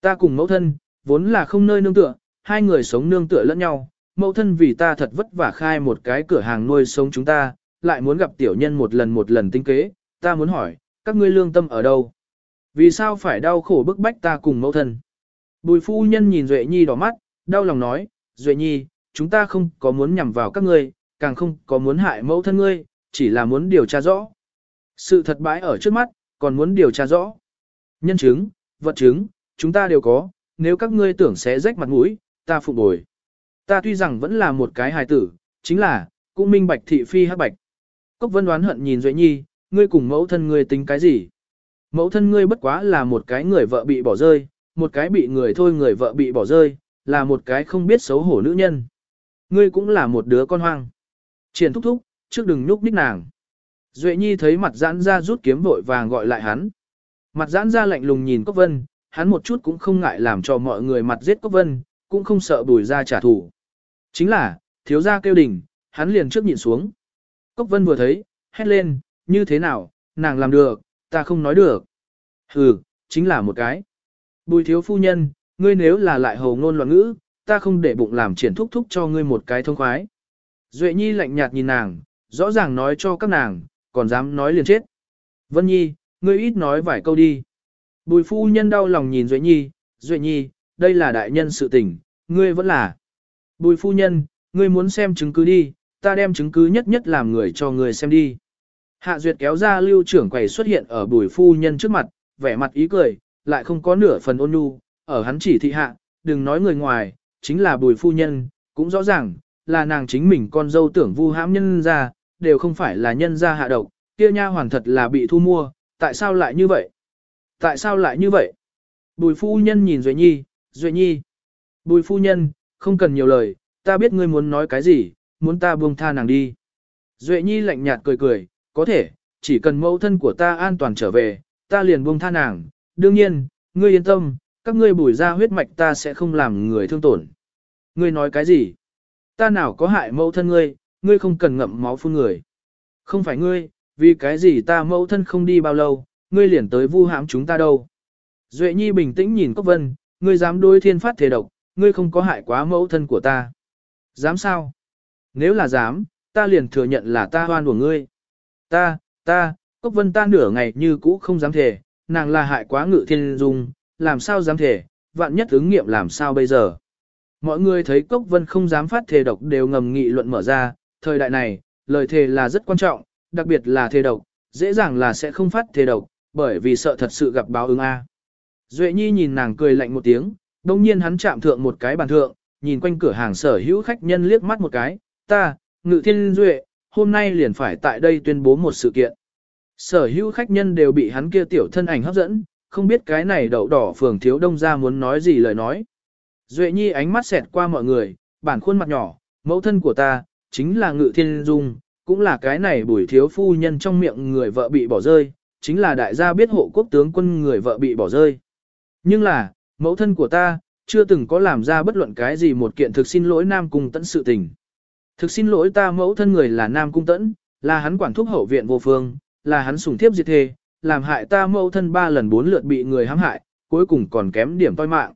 S1: Ta cùng mẫu thân, vốn là không nơi nương tựa, hai người sống nương tựa lẫn nhau, mẫu thân vì ta thật vất vả khai một cái cửa hàng nuôi sống chúng ta, lại muốn gặp tiểu nhân một lần một lần tinh kế, ta muốn hỏi, các ngươi lương tâm ở đâu? Vì sao phải đau khổ bức bách ta cùng mẫu thân? Bùi phu nhân nhìn Duệ Nhi đỏ mắt, đau lòng nói, Duệ Nhi, chúng ta không có muốn nhằm vào các ngươi, càng không có muốn hại mẫu thân ngươi, chỉ là muốn điều tra rõ. Sự thật bãi ở trước mắt, còn muốn điều tra rõ. Nhân chứng, vật chứng, chúng ta đều có, nếu các ngươi tưởng sẽ rách mặt mũi, ta phụ bồi. Ta tuy rằng vẫn là một cái hài tử, chính là, cũng minh bạch thị phi hắc bạch. Cốc vân đoán hận nhìn Duệ Nhi, ngươi cùng mẫu thân ngươi tính cái gì? Mẫu thân ngươi bất quá là một cái người vợ bị bỏ rơi, một cái bị người thôi người vợ bị bỏ rơi, là một cái không biết xấu hổ nữ nhân. Ngươi cũng là một đứa con hoang. Triển thúc thúc, trước đừng nhúc nhích nàng. Duệ Nhi thấy mặt giãn ra rút kiếm vội vàng gọi lại hắn. Mặt giãn ra lạnh lùng nhìn Cốc Vân, hắn một chút cũng không ngại làm cho mọi người mặt giết Cốc Vân, cũng không sợ bùi ra trả thù. Chính là, thiếu gia kêu đỉnh, hắn liền trước nhịn xuống. Cốc Vân vừa thấy, hét lên, như thế nào, nàng làm được, ta không nói được. Hừ, chính là một cái. Bùi thiếu phu nhân, ngươi nếu là lại hầu ngôn loạn ngữ, ta không để bụng làm triển thúc thúc cho ngươi một cái thông khoái. Duệ Nhi lạnh nhạt nhìn nàng, rõ ràng nói cho các nàng, còn dám nói liền chết. Vân Nhi, ngươi ít nói vài câu đi. Bùi phu nhân đau lòng nhìn Duệ Nhi, Duệ Nhi, đây là đại nhân sự tình, ngươi vẫn là. Bùi phu nhân, ngươi muốn xem chứng cứ đi, ta đem chứng cứ nhất nhất làm người cho ngươi xem đi. Hạ Duyệt kéo ra lưu trưởng quầy xuất hiện ở bùi phu nhân trước mặt, vẻ mặt ý cười, lại không có nửa phần ôn nhu, ở hắn chỉ thị hạ, đừng nói người ngoài, chính là bùi phu nhân, cũng rõ ràng, là nàng chính mình con dâu tưởng vu hãm nhân ra, đều không phải là nhân ra hạ độc, kia nha hoàn thật là bị thu mua, tại sao lại như vậy? Tại sao lại như vậy? Bùi phu nhân nhìn Duệ Nhi, Duệ Nhi. Bùi phu nhân, không cần nhiều lời, ta biết ngươi muốn nói cái gì, muốn ta buông tha nàng đi. Duệ Nhi lạnh nhạt cười cười, có thể, chỉ cần mẫu thân của ta an toàn trở về, ta liền buông tha nàng. Đương nhiên, ngươi yên tâm, các ngươi bùi ra huyết mạch ta sẽ không làm người thương tổn. Ngươi nói cái gì? Ta nào có hại mẫu thân ngươi, ngươi không cần ngậm máu phun người. Không phải ngươi, vì cái gì ta mẫu thân không đi bao lâu, ngươi liền tới vu hãm chúng ta đâu. Duệ Nhi bình tĩnh nhìn Cốc Vân, ngươi dám đối thiên phát thể độc, ngươi không có hại quá mẫu thân của ta. Dám sao? Nếu là dám, ta liền thừa nhận là ta hoan của ngươi. Ta, ta, Cốc Vân ta nửa ngày như cũ không dám thể, nàng là hại quá ngự thiên dung, làm sao dám thể, vạn nhất ứng nghiệm làm sao bây giờ. Mọi người thấy Cốc Vân không dám phát thề độc đều ngầm nghị luận mở ra, thời đại này, lời thề là rất quan trọng, đặc biệt là thề độc, dễ dàng là sẽ không phát thề độc, bởi vì sợ thật sự gặp báo ứng A. Duệ Nhi nhìn nàng cười lạnh một tiếng, đồng nhiên hắn chạm thượng một cái bàn thượng, nhìn quanh cửa hàng sở hữu khách nhân liếc mắt một cái, ta, Ngự Thiên Duệ, hôm nay liền phải tại đây tuyên bố một sự kiện. Sở hữu khách nhân đều bị hắn kia tiểu thân ảnh hấp dẫn, không biết cái này đậu đỏ phường thiếu đông ra muốn nói gì lời nói. Duệ Nhi ánh mắt xẹt qua mọi người, bản khuôn mặt nhỏ, mẫu thân của ta, chính là Ngự Thiên Dung, cũng là cái này bùi thiếu phu nhân trong miệng người vợ bị bỏ rơi, chính là đại gia biết hộ quốc tướng quân người vợ bị bỏ rơi. Nhưng là, mẫu thân của ta, chưa từng có làm ra bất luận cái gì một kiện thực xin lỗi Nam Cung Tẫn sự tình. Thực xin lỗi ta mẫu thân người là Nam Cung Tẫn, là hắn quản thúc hậu viện vô phương, là hắn sủng thiếp diệt thê, làm hại ta mẫu thân ba lần bốn lượt bị người hãm hại, cuối cùng còn kém điểm toi mạng.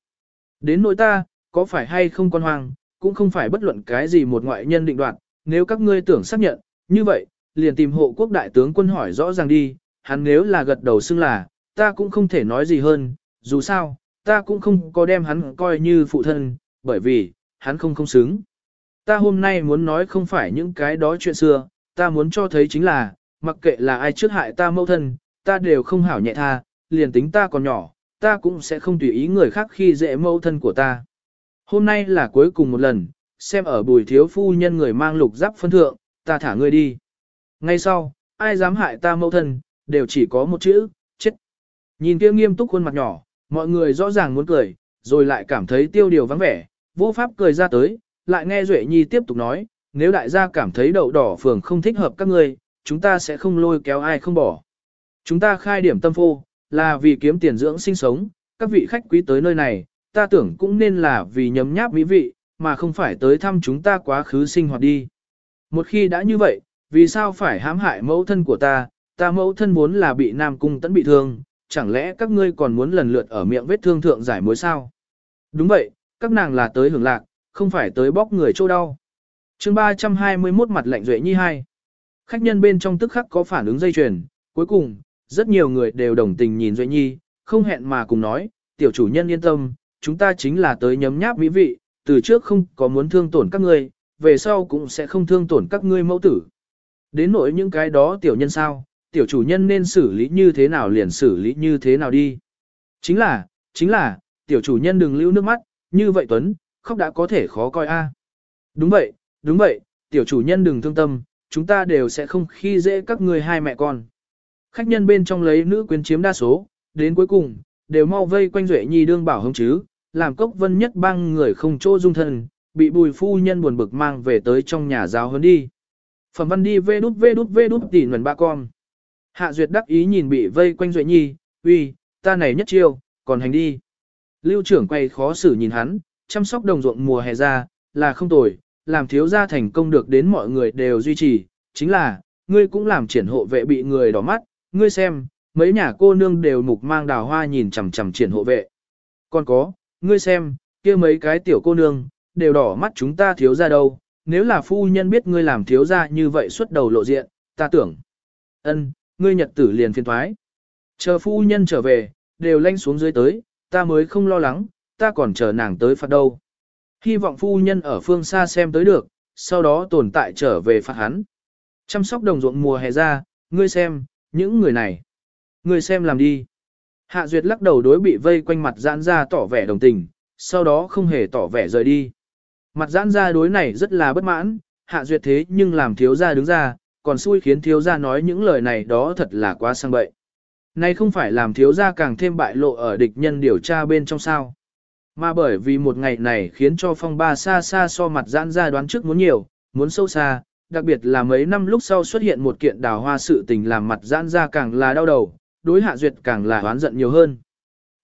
S1: Đến nỗi ta, có phải hay không con hoang, cũng không phải bất luận cái gì một ngoại nhân định đoạt, nếu các ngươi tưởng xác nhận, như vậy, liền tìm hộ quốc đại tướng quân hỏi rõ ràng đi, hắn nếu là gật đầu xưng là, ta cũng không thể nói gì hơn, dù sao, ta cũng không có đem hắn coi như phụ thân, bởi vì, hắn không không xứng. Ta hôm nay muốn nói không phải những cái đó chuyện xưa, ta muốn cho thấy chính là, mặc kệ là ai trước hại ta mâu thân, ta đều không hảo nhẹ tha, liền tính ta còn nhỏ, ta cũng sẽ không tùy ý người khác khi dễ mâu thân của ta. Hôm nay là cuối cùng một lần, xem ở bùi thiếu phu nhân người mang lục giáp phân thượng, ta thả ngươi đi. Ngay sau, ai dám hại ta mâu thân, đều chỉ có một chữ, chết. Nhìn kia nghiêm túc khuôn mặt nhỏ, mọi người rõ ràng muốn cười, rồi lại cảm thấy tiêu điều vắng vẻ, vô pháp cười ra tới, lại nghe Duệ Nhi tiếp tục nói, nếu đại gia cảm thấy đậu đỏ phường không thích hợp các ngươi, chúng ta sẽ không lôi kéo ai không bỏ. Chúng ta khai điểm tâm phô, là vì kiếm tiền dưỡng sinh sống, các vị khách quý tới nơi này, ta tưởng cũng nên là vì nhấm nháp mỹ vị, mà không phải tới thăm chúng ta quá khứ sinh hoạt đi. Một khi đã như vậy, vì sao phải hãm hại mẫu thân của ta, ta mẫu thân muốn là bị Nam Cung tấn bị thương, chẳng lẽ các ngươi còn muốn lần lượt ở miệng vết thương thượng giải mối sao? Đúng vậy, các nàng là tới hưởng lạc, không phải tới bóc người chỗ đau. chương 321 mặt lạnh duệ nhi hai. Khách nhân bên trong tức khắc có phản ứng dây chuyền, cuối cùng, rất nhiều người đều đồng tình nhìn duệ nhi, không hẹn mà cùng nói, tiểu chủ nhân yên tâm, chúng ta chính là tới nhấm nháp mỹ vị, từ trước không có muốn thương tổn các ngươi, về sau cũng sẽ không thương tổn các ngươi mẫu tử. Đến nỗi những cái đó tiểu nhân sao, tiểu chủ nhân nên xử lý như thế nào liền xử lý như thế nào đi. Chính là, chính là, tiểu chủ nhân đừng lưu nước mắt, như vậy Tuấn, khóc đã có thể khó coi a. À. Đúng vậy, đúng vậy, tiểu chủ nhân đừng thương tâm, chúng ta đều sẽ không khi dễ các người hai mẹ con. Khách nhân bên trong lấy nữ quyến chiếm đa số, đến cuối cùng, đều mau vây quanh Duệ Nhi đương bảo hông chứ, làm cốc vân nhất băng người không chỗ dung thân, bị bùi phu nhân buồn bực mang về tới trong nhà giáo hơn đi. Phẩm văn đi vê đút vê đút vê đút tỉ nguồn ba con. Hạ Duyệt đắc ý nhìn bị vây quanh Duệ Nhi, uy, ta này nhất chiêu, còn hành đi. Lưu trưởng quay khó xử nhìn hắn, chăm sóc đồng ruộng mùa hè ra, là không tồi, làm thiếu gia thành công được đến mọi người đều duy trì, chính là, ngươi cũng làm triển hộ vệ bị người đỏ mắt, ngươi xem, mấy nhà cô nương đều mục mang đào hoa nhìn chằm chằm triển hộ vệ. Còn có, ngươi xem, kia mấy cái tiểu cô nương, đều đỏ mắt chúng ta thiếu gia đâu, nếu là phu nhân biết ngươi làm thiếu gia như vậy xuất đầu lộ diện, ta tưởng. ân, ngươi nhật tử liền phiền thoái. Chờ phu nhân trở về, đều lanh xuống dưới tới, ta mới không lo lắng, ta còn chờ nàng tới phạt đâu. Hy vọng phu nhân ở phương xa xem tới được, sau đó tồn tại trở về phạt hắn. Chăm sóc đồng ruộng mùa hè ra, ngươi xem, những người này. Ngươi xem làm đi. Hạ Duyệt lắc đầu đối bị vây quanh mặt giãn ra tỏ vẻ đồng tình, sau đó không hề tỏ vẻ rời đi. Mặt giãn ra đối này rất là bất mãn, Hạ Duyệt thế nhưng làm thiếu gia đứng ra, còn xui khiến thiếu gia nói những lời này đó thật là quá sang bậy. Này không phải làm thiếu gia càng thêm bại lộ ở địch nhân điều tra bên trong sao. Mà bởi vì một ngày này khiến cho phong ba xa xa so mặt giãn ra đoán trước muốn nhiều, muốn sâu xa, đặc biệt là mấy năm lúc sau xuất hiện một kiện đào hoa sự tình làm mặt giãn ra càng là đau đầu, đối hạ duyệt càng là oán giận nhiều hơn.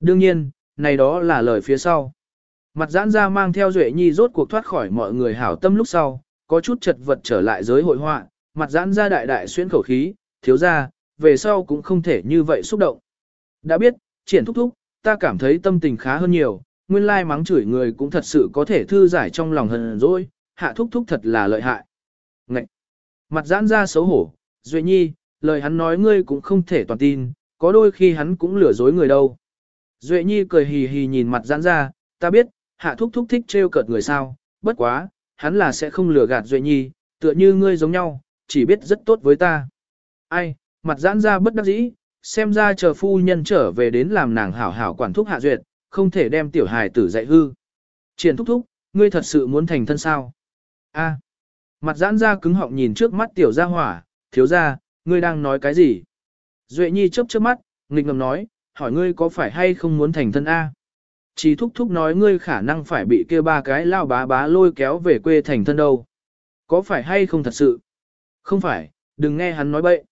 S1: Đương nhiên, này đó là lời phía sau. Mặt giãn ra mang theo Duệ Nhi rốt cuộc thoát khỏi mọi người hảo tâm lúc sau, có chút chật vật trở lại giới hội họa, mặt giãn ra đại đại xuyên khẩu khí, thiếu ra, về sau cũng không thể như vậy xúc động. Đã biết, triển thúc thúc, ta cảm thấy tâm tình khá hơn nhiều, nguyên lai mắng chửi người cũng thật sự có thể thư giải trong lòng hờn rồi, hạ thúc thúc thật là lợi hại. Ngậy! Mặt giãn ra xấu hổ, Duệ Nhi, lời hắn nói ngươi cũng không thể toàn tin, có đôi khi hắn cũng lừa dối người đâu. Duệ Nhi cười hì hì nhìn mặt giãn ra, ta biết, hạ thúc thúc thích trêu cợt người sao, bất quá, hắn là sẽ không lừa gạt Duệ Nhi, tựa như ngươi giống nhau, chỉ biết rất tốt với ta. Ai, mặt giãn ra bất đắc dĩ, xem ra chờ phu nhân trở về đến làm nàng hảo hảo quản thúc hạ duyệt, không thể đem tiểu hài tử dạy hư. Triển thúc thúc, ngươi thật sự muốn thành thân sao? A. À. Mặt giãn ra cứng họng nhìn trước mắt tiểu gia hỏa, thiếu gia, ngươi đang nói cái gì? Duệ nhi chớp chớp mắt, nghịch ngầm nói, hỏi ngươi có phải hay không muốn thành thân A? Chỉ thúc thúc nói ngươi khả năng phải bị kia ba cái lao bá bá lôi kéo về quê thành thân đâu. Có phải hay không thật sự? Không phải, đừng nghe hắn nói bậy.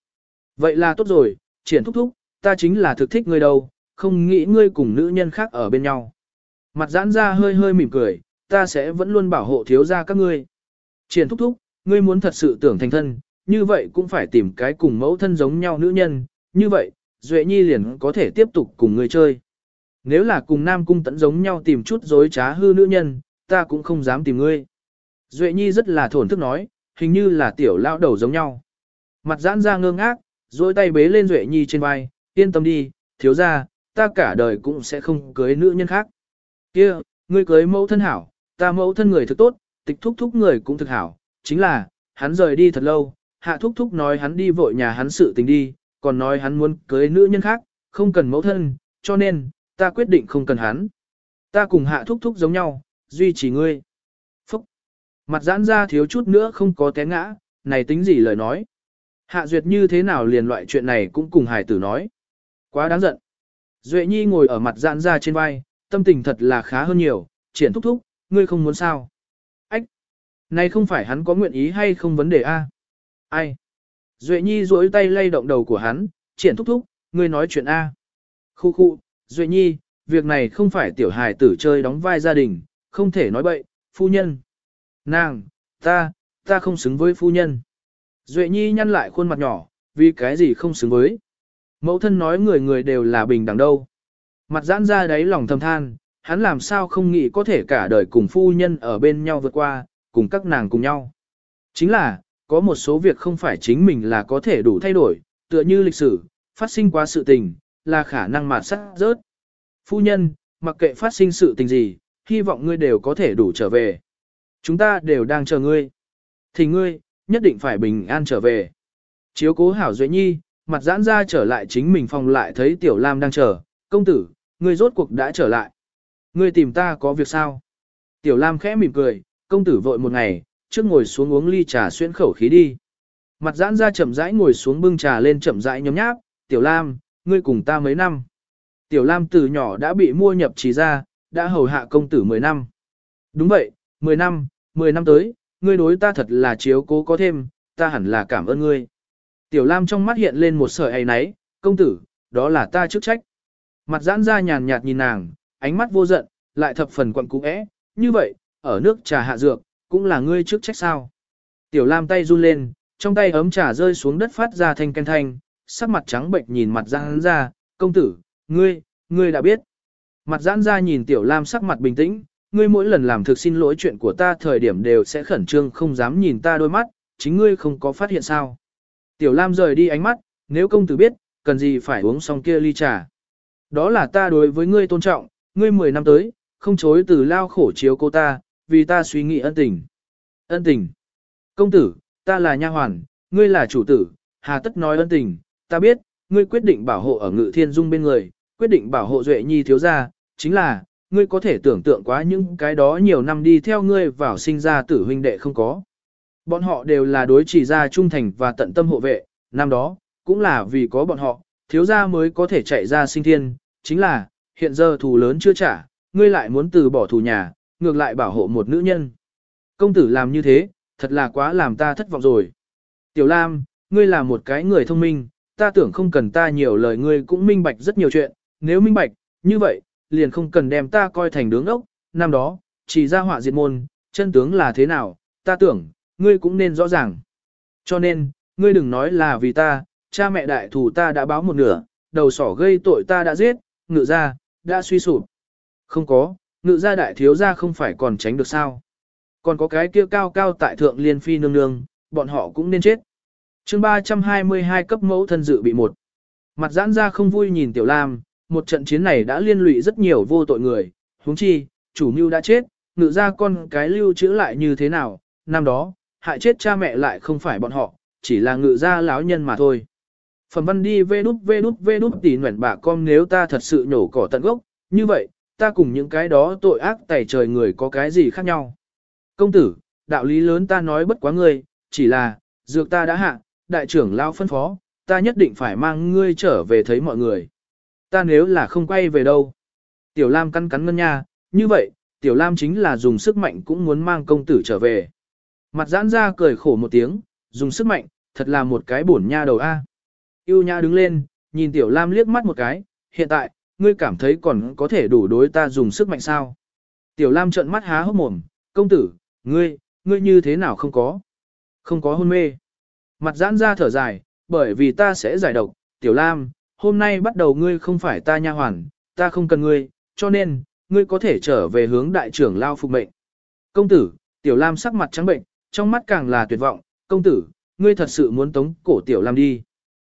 S1: Vậy là tốt rồi, triển thúc thúc, ta chính là thực thích ngươi đâu, không nghĩ ngươi cùng nữ nhân khác ở bên nhau. Mặt giãn ra hơi hơi mỉm cười, ta sẽ vẫn luôn bảo hộ thiếu gia các ngươi. Triển thúc thúc, ngươi muốn thật sự tưởng thành thân, như vậy cũng phải tìm cái cùng mẫu thân giống nhau nữ nhân, như vậy, Duệ Nhi liền có thể tiếp tục cùng ngươi chơi. Nếu là cùng Nam Cung tẫn giống nhau tìm chút dối trá hư nữ nhân, ta cũng không dám tìm ngươi. Duệ Nhi rất là thổn thức nói, hình như là tiểu lão đầu giống nhau. Mặt giãn ra ngơ ngác, dối tay bế lên Duệ Nhi trên vai, yên tâm đi, thiếu ra, ta cả đời cũng sẽ không cưới nữ nhân khác. Kia, ngươi cưới mẫu thân hảo, ta mẫu thân người thực tốt, tịch thúc thúc người cũng thực hảo, chính là, hắn rời đi thật lâu, hạ thúc thúc nói hắn đi vội nhà hắn sự tình đi, còn nói hắn muốn cưới nữ nhân khác, không cần mẫu thân, cho nên, ta quyết định không cần hắn. Ta cùng hạ thúc thúc giống nhau, duy trì ngươi. Phúc! Mặt giãn ra thiếu chút nữa không có té ngã, này tính gì lời nói. Hạ duyệt như thế nào liền loại chuyện này cũng cùng hải tử nói. Quá đáng giận. Duệ Nhi ngồi ở mặt giãn ra trên vai, tâm tình thật là khá hơn nhiều, triển thúc thúc, ngươi không muốn sao. Ách! Này không phải hắn có nguyện ý hay không vấn đề a? Ai? Duệ Nhi duỗi tay lay động đầu của hắn, triển thúc thúc, ngươi nói chuyện a. Khu khu, Duệ Nhi, việc này không phải tiểu hài tử chơi đóng vai gia đình, không thể nói bậy, phu nhân. Nàng, ta, ta không xứng với phu nhân. Duệ Nhi nhăn lại khuôn mặt nhỏ, vì cái gì không xứng với. Mẫu thân nói người người đều là bình đẳng đâu. Mặt giãn ra đáy lòng thầm than, hắn làm sao không nghĩ có thể cả đời cùng phu nhân ở bên nhau vượt qua, cùng các nàng cùng nhau. Chính là, có một số việc không phải chính mình là có thể đủ thay đổi, tựa như lịch sử, phát sinh qua sự tình, là khả năng mà sắc rớt. Phu nhân, mặc kệ phát sinh sự tình gì, hy vọng ngươi đều có thể đủ trở về. Chúng ta đều đang chờ ngươi. Thì ngươi, nhất định phải bình an trở về. Chiếu cố hảo duệ nhi, mặt giãn ra trở lại chính mình phòng lại thấy Tiểu Lam đang chờ, công tử, ngươi rốt cuộc đã trở lại. Ngươi tìm ta có việc sao? Tiểu Lam khẽ mỉm cười, công tử vội một ngày, trước ngồi xuống uống ly trà xuyên khẩu khí đi. Mặt giãn ra chậm rãi ngồi xuống bưng trà lên chậm rãi nhấm nháp, Tiểu Lam, ngươi cùng ta mấy năm. Tiểu Lam từ nhỏ đã bị mua nhập trí ra, đã hầu hạ công tử 10 năm. Đúng vậy, 10 năm, 10 năm tới, ngươi đối ta thật là chiếu cố có thêm, ta hẳn là cảm ơn ngươi. Tiểu Lam trong mắt hiện lên một sợi ấy náy, công tử, đó là ta chức trách. Mặt giãn ra nhàn nhạt nhìn nàng, ánh mắt vô giận, lại thập phần quặn cũ é, như vậy, ở nước trà hạ dược, cũng là ngươi chức trách sao. Tiểu Lam tay run lên, trong tay ấm trà rơi xuống đất phát ra thanh ken thanh, sắc mặt trắng bệnh nhìn mặt giãn ra, công tử, ngươi, ngươi đã biết. Mặt giãn ra nhìn Tiểu Lam sắc mặt bình tĩnh, ngươi mỗi lần làm thực xin lỗi chuyện của ta thời điểm đều sẽ khẩn trương không dám nhìn ta đôi mắt, chính ngươi không có phát hiện sao. Tiểu Lam rời đi ánh mắt, nếu công tử biết, cần gì phải uống xong kia ly trà. Đó là ta đối với ngươi tôn trọng, ngươi 10 năm tới, không chối từ lao khổ chiếu cô ta, vì ta suy nghĩ ân tình. Ân tình. Công tử, ta là nha hoàn, ngươi là chủ tử, hà tất nói ân tình, ta biết, ngươi quyết định bảo hộ ở ngự thiên dung bên người, quyết định bảo hộ duệ nhi thiếu gia, chính là, ngươi có thể tưởng tượng quá những cái đó nhiều năm đi theo ngươi vào sinh ra tử huynh đệ không có. Bọn họ đều là đối chỉ gia trung thành và tận tâm hộ vệ, năm đó, cũng là vì có bọn họ, thiếu gia mới có thể chạy ra sinh thiên, chính là, hiện giờ thù lớn chưa trả, ngươi lại muốn từ bỏ thù nhà, ngược lại bảo hộ một nữ nhân. Công tử làm như thế, thật là quá làm ta thất vọng rồi. Tiểu Lam, ngươi là một cái người thông minh, ta tưởng không cần ta nhiều lời ngươi cũng minh bạch rất nhiều chuyện, nếu minh bạch, như vậy, liền không cần đem ta coi thành đứng ốc, năm đó, chỉ ra họa diệt môn, chân tướng là thế nào, ta tưởng, ngươi cũng nên rõ ràng. Cho nên, ngươi đừng nói là vì ta, cha mẹ đại thù ta đã báo một nửa, đầu sỏ gây tội ta đã giết, ngự ra, đã suy sụp. Không có, ngự gia đại thiếu gia không phải còn tránh được sao. Còn có cái kia cao cao tại thượng liên phi nương nương, bọn họ cũng nên chết. chương 322 cấp mẫu thân dự bị một. Mặt giãn ra không vui nhìn Tiểu Lam, một trận chiến này đã liên lụy rất nhiều vô tội người, huống chi, chủ mưu đã chết, ngự ra con cái lưu trữ lại như thế nào, năm đó, hại chết cha mẹ lại không phải bọn họ, chỉ là ngự gia lão nhân mà thôi. Phẩm văn đi vê đút vê đút vê đút tỉ nguyện bà con nếu ta thật sự nhổ cỏ tận gốc, như vậy, ta cùng những cái đó tội ác tẩy trời người có cái gì khác nhau. Công tử, đạo lý lớn ta nói bất quá ngươi, chỉ là, dược ta đã hạ, đại trưởng lao phân phó, ta nhất định phải mang ngươi trở về thấy mọi người. Ta nếu là không quay về đâu. Tiểu Lam cắn cắn ngân nha, như vậy, Tiểu Lam chính là dùng sức mạnh cũng muốn mang công tử trở về. Mặt giãn ra cười khổ một tiếng, dùng sức mạnh, thật là một cái bổn nha đầu A. Yêu nha đứng lên, nhìn Tiểu Lam liếc mắt một cái, hiện tại, ngươi cảm thấy còn có thể đủ đối ta dùng sức mạnh sao? Tiểu Lam trợn mắt há hốc mồm, công tử, ngươi, ngươi như thế nào không có? Không có hôn mê. Mặt giãn ra thở dài, bởi vì ta sẽ giải độc, Tiểu Lam, hôm nay bắt đầu ngươi không phải ta nha hoàn, ta không cần ngươi, cho nên, ngươi có thể trở về hướng đại trưởng lao phục mệnh. Công tử, Tiểu Lam sắc mặt trắng bệnh, trong mắt càng là tuyệt vọng, công tử, ngươi thật sự muốn tống cổ Tiểu Lam đi.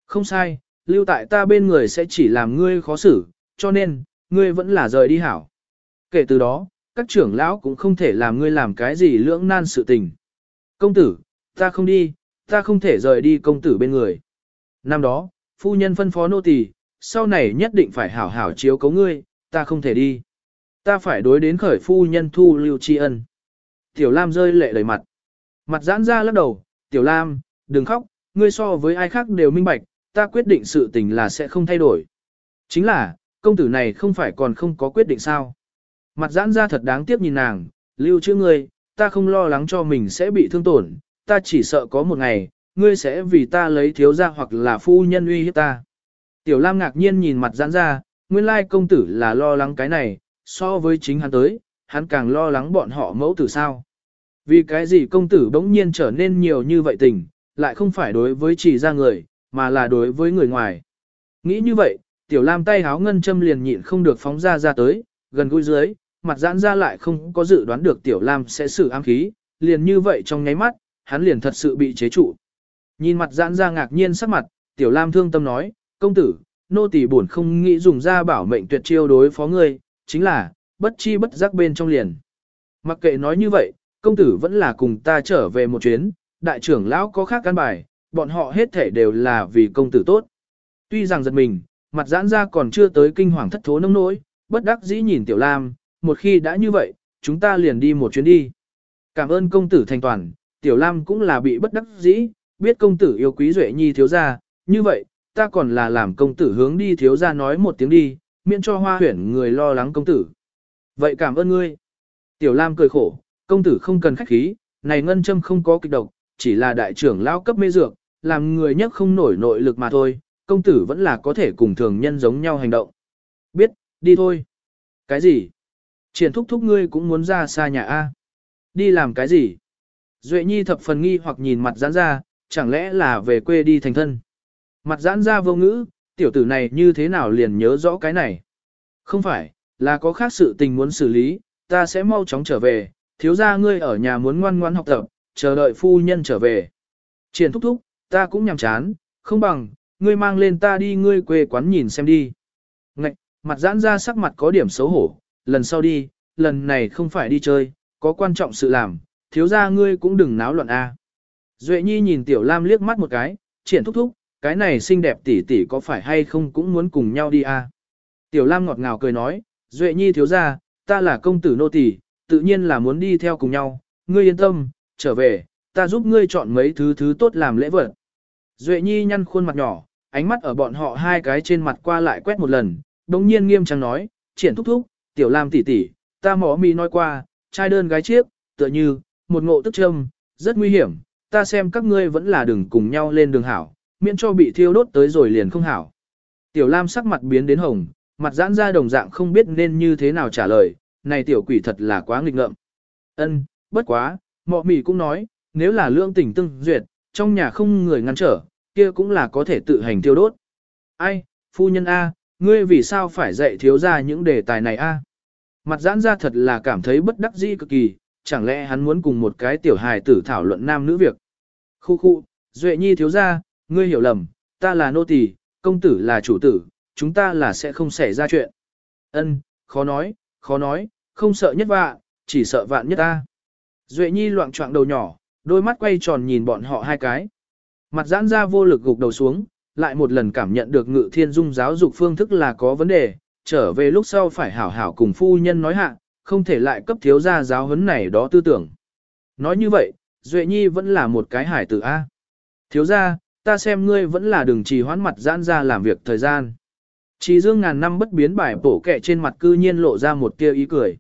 S1: Không sai, lưu tại ta bên người sẽ chỉ làm ngươi khó xử, cho nên, ngươi vẫn là rời đi hảo. Kể từ đó, các trưởng lão cũng không thể làm ngươi làm cái gì lưỡng nan sự tình. Công tử, ta không đi, ta không thể rời đi công tử bên người. Năm đó, phu nhân phân phó nô tỳ, sau này nhất định phải hảo hảo chiếu cấu ngươi, ta không thể đi. Ta phải đối đến khởi phu nhân thu lưu tri ân. Tiểu Lam rơi lệ đầy mặt. Mặt giãn ra lắc đầu, Tiểu Lam, đừng khóc, ngươi so với ai khác đều minh bạch, ta quyết định sự tình là sẽ không thay đổi. Chính là, công tử này không phải còn không có quyết định sao. Mặt giãn ra thật đáng tiếc nhìn nàng, lưu chữ ngươi, ta không lo lắng cho mình sẽ bị thương tổn, ta chỉ sợ có một ngày, ngươi sẽ vì ta lấy thiếu ra hoặc là phu nhân uy hiếp ta. Tiểu Lam ngạc nhiên nhìn mặt giãn ra, nguyên lai công tử là lo lắng cái này, so với chính hắn tới, hắn càng lo lắng bọn họ mẫu tử sao. Vì cái gì công tử bỗng nhiên trở nên nhiều như vậy tình, lại không phải đối với chỉ ra người, mà là đối với người ngoài. Nghĩ như vậy, Tiểu Lam tay háo ngân châm liền nhịn không được phóng ra ra tới, gần gũi dưới, mặt giãn ra lại không có dự đoán được Tiểu Lam sẽ xử ám khí, liền như vậy trong nháy mắt, hắn liền thật sự bị chế trụ. Nhìn mặt giãn ra ngạc nhiên sắc mặt, Tiểu Lam thương tâm nói, công tử, nô tỳ buồn không nghĩ dùng ra bảo mệnh tuyệt chiêu đối phó ngươi, chính là, bất chi bất giác bên trong liền. Mặc kệ nói như vậy, công tử vẫn là cùng ta trở về một chuyến, đại trưởng lão có khác căn bài, bọn họ hết thể đều là vì công tử tốt. Tuy rằng giật mình, mặt giãn ra còn chưa tới kinh hoàng thất thố nông nỗi, bất đắc dĩ nhìn Tiểu Lam, một khi đã như vậy, chúng ta liền đi một chuyến đi. Cảm ơn công tử thành toàn, Tiểu Lam cũng là bị bất đắc dĩ, biết công tử yêu quý Duệ Nhi thiếu gia, như vậy, ta còn là làm công tử hướng đi thiếu gia nói một tiếng đi, miễn cho hoa huyển người lo lắng công tử. Vậy cảm ơn ngươi. Tiểu Lam cười khổ, công tử không cần khách khí, này ngân châm không có kịch độc, chỉ là đại trưởng lao cấp mê dược, làm người nhất không nổi nội lực mà thôi, công tử vẫn là có thể cùng thường nhân giống nhau hành động. Biết, đi thôi. Cái gì? Triển thúc thúc ngươi cũng muốn ra xa nhà A. Đi làm cái gì? Duệ nhi thập phần nghi hoặc nhìn mặt giãn ra, chẳng lẽ là về quê đi thành thân. Mặt giãn ra vô ngữ, tiểu tử này như thế nào liền nhớ rõ cái này. Không phải, là có khác sự tình muốn xử lý, ta sẽ mau chóng trở về, thiếu ra ngươi ở nhà muốn ngoan ngoan học tập, chờ đợi phu nhân trở về. Triển thúc thúc, ta cũng nhằm chán, không bằng, ngươi mang lên ta đi ngươi quê quán nhìn xem đi. Ngạch, mặt giãn ra sắc mặt có điểm xấu hổ, lần sau đi, lần này không phải đi chơi, có quan trọng sự làm, thiếu ra ngươi cũng đừng náo loạn a. Duệ Nhi nhìn Tiểu Lam liếc mắt một cái, triển thúc thúc, cái này xinh đẹp tỷ tỷ có phải hay không cũng muốn cùng nhau đi à. Tiểu Lam ngọt ngào cười nói, Duệ Nhi thiếu ra, ta là công tử nô tỷ, tự nhiên là muốn đi theo cùng nhau, ngươi yên tâm, trở về, ta giúp ngươi chọn mấy thứ thứ tốt làm lễ vật. Duệ Nhi nhăn khuôn mặt nhỏ, ánh mắt ở bọn họ hai cái trên mặt qua lại quét một lần, đồng nhiên nghiêm trang nói, triển thúc thúc, tiểu lam tỷ tỷ, ta mỏ mi nói qua, trai đơn gái chiếc, tựa như, một ngộ tức châm, rất nguy hiểm, ta xem các ngươi vẫn là đừng cùng nhau lên đường hảo, miễn cho bị thiêu đốt tới rồi liền không hảo. Tiểu lam sắc mặt biến đến hồng, mặt giãn ra đồng dạng không biết nên như thế nào trả lời, này tiểu quỷ thật là quá nghịch ngợm. Ân, bất quá, mọ mì cũng nói, nếu là lương tình tương duyệt, trong nhà không người ngăn trở, kia cũng là có thể tự hành tiêu đốt. Ai, phu nhân A, ngươi vì sao phải dạy thiếu ra những đề tài này A? Mặt giãn ra thật là cảm thấy bất đắc dĩ cực kỳ, chẳng lẽ hắn muốn cùng một cái tiểu hài tử thảo luận nam nữ việc. Khu khu, Duệ Nhi thiếu ra, ngươi hiểu lầm, ta là nô tỳ, công tử là chủ tử, chúng ta là sẽ không xảy ra chuyện. Ân, khó nói, khó nói, không sợ nhất vạ, chỉ sợ vạn nhất ta. Duệ Nhi loạn trọng đầu nhỏ, đôi mắt quay tròn nhìn bọn họ hai cái. Mặt giãn ra vô lực gục đầu xuống, lại một lần cảm nhận được ngự thiên dung giáo dục phương thức là có vấn đề, trở về lúc sau phải hảo hảo cùng phu nhân nói hạ, không thể lại cấp thiếu gia giáo huấn này đó tư tưởng. Nói như vậy, Duệ Nhi vẫn là một cái hải tử A. Thiếu gia, ta xem ngươi vẫn là đừng trì hoãn mặt giãn ra làm việc thời gian. Chỉ dương ngàn năm bất biến bài bổ kẹ trên mặt cư nhiên lộ ra một tia ý cười.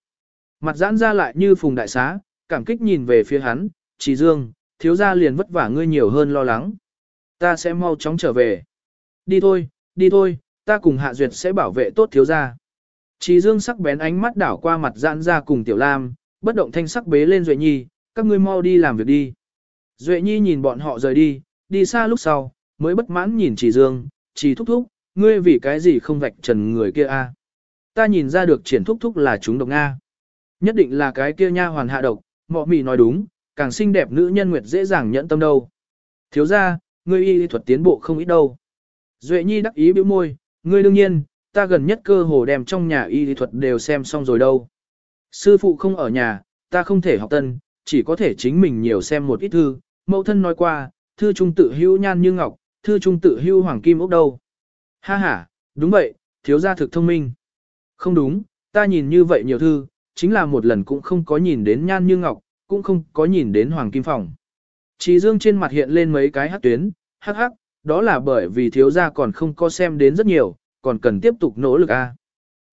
S1: Mặt giãn ra lại như phùng đại xá, cảm kích nhìn về phía hắn, chỉ dương, thiếu gia liền vất vả ngươi nhiều hơn lo lắng. Ta sẽ mau chóng trở về. Đi thôi, đi thôi, ta cùng Hạ Duyệt sẽ bảo vệ tốt thiếu gia. Chỉ dương sắc bén ánh mắt đảo qua mặt giãn ra cùng Tiểu Lam, bất động thanh sắc bế lên Duệ Nhi, các ngươi mau đi làm việc đi. Duệ Nhi nhìn bọn họ rời đi, đi xa lúc sau, mới bất mãn nhìn chỉ dương, chỉ thúc thúc, ngươi vì cái gì không vạch trần người kia a? Ta nhìn ra được triển thúc thúc là chúng độc Nga. Nhất định là cái kia nha hoàn hạ độc, mọ mì nói đúng, càng xinh đẹp nữ nhân nguyệt dễ dàng nhẫn tâm đâu. Thiếu ra, ngươi y thuật tiến bộ không ít đâu. Duệ Nhi đắc ý biểu môi, ngươi đương nhiên, ta gần nhất cơ hồ đem trong nhà y thuật đều xem xong rồi đâu. Sư phụ không ở nhà, ta không thể học tân, chỉ có thể chính mình nhiều xem một ít thư. Mẫu thân nói qua, thư trung tự hưu nhan như ngọc, thư trung tự hưu hoàng kim ốc đâu. Ha ha, đúng vậy, thiếu gia thực thông minh. Không đúng, ta nhìn như vậy nhiều thư, chính là một lần cũng không có nhìn đến nhan như ngọc, cũng không có nhìn đến hoàng kim phòng. Chỉ dương trên mặt hiện lên mấy cái hắc tuyến, hắc hắc, đó là bởi vì thiếu gia còn không có xem đến rất nhiều, còn cần tiếp tục nỗ lực a.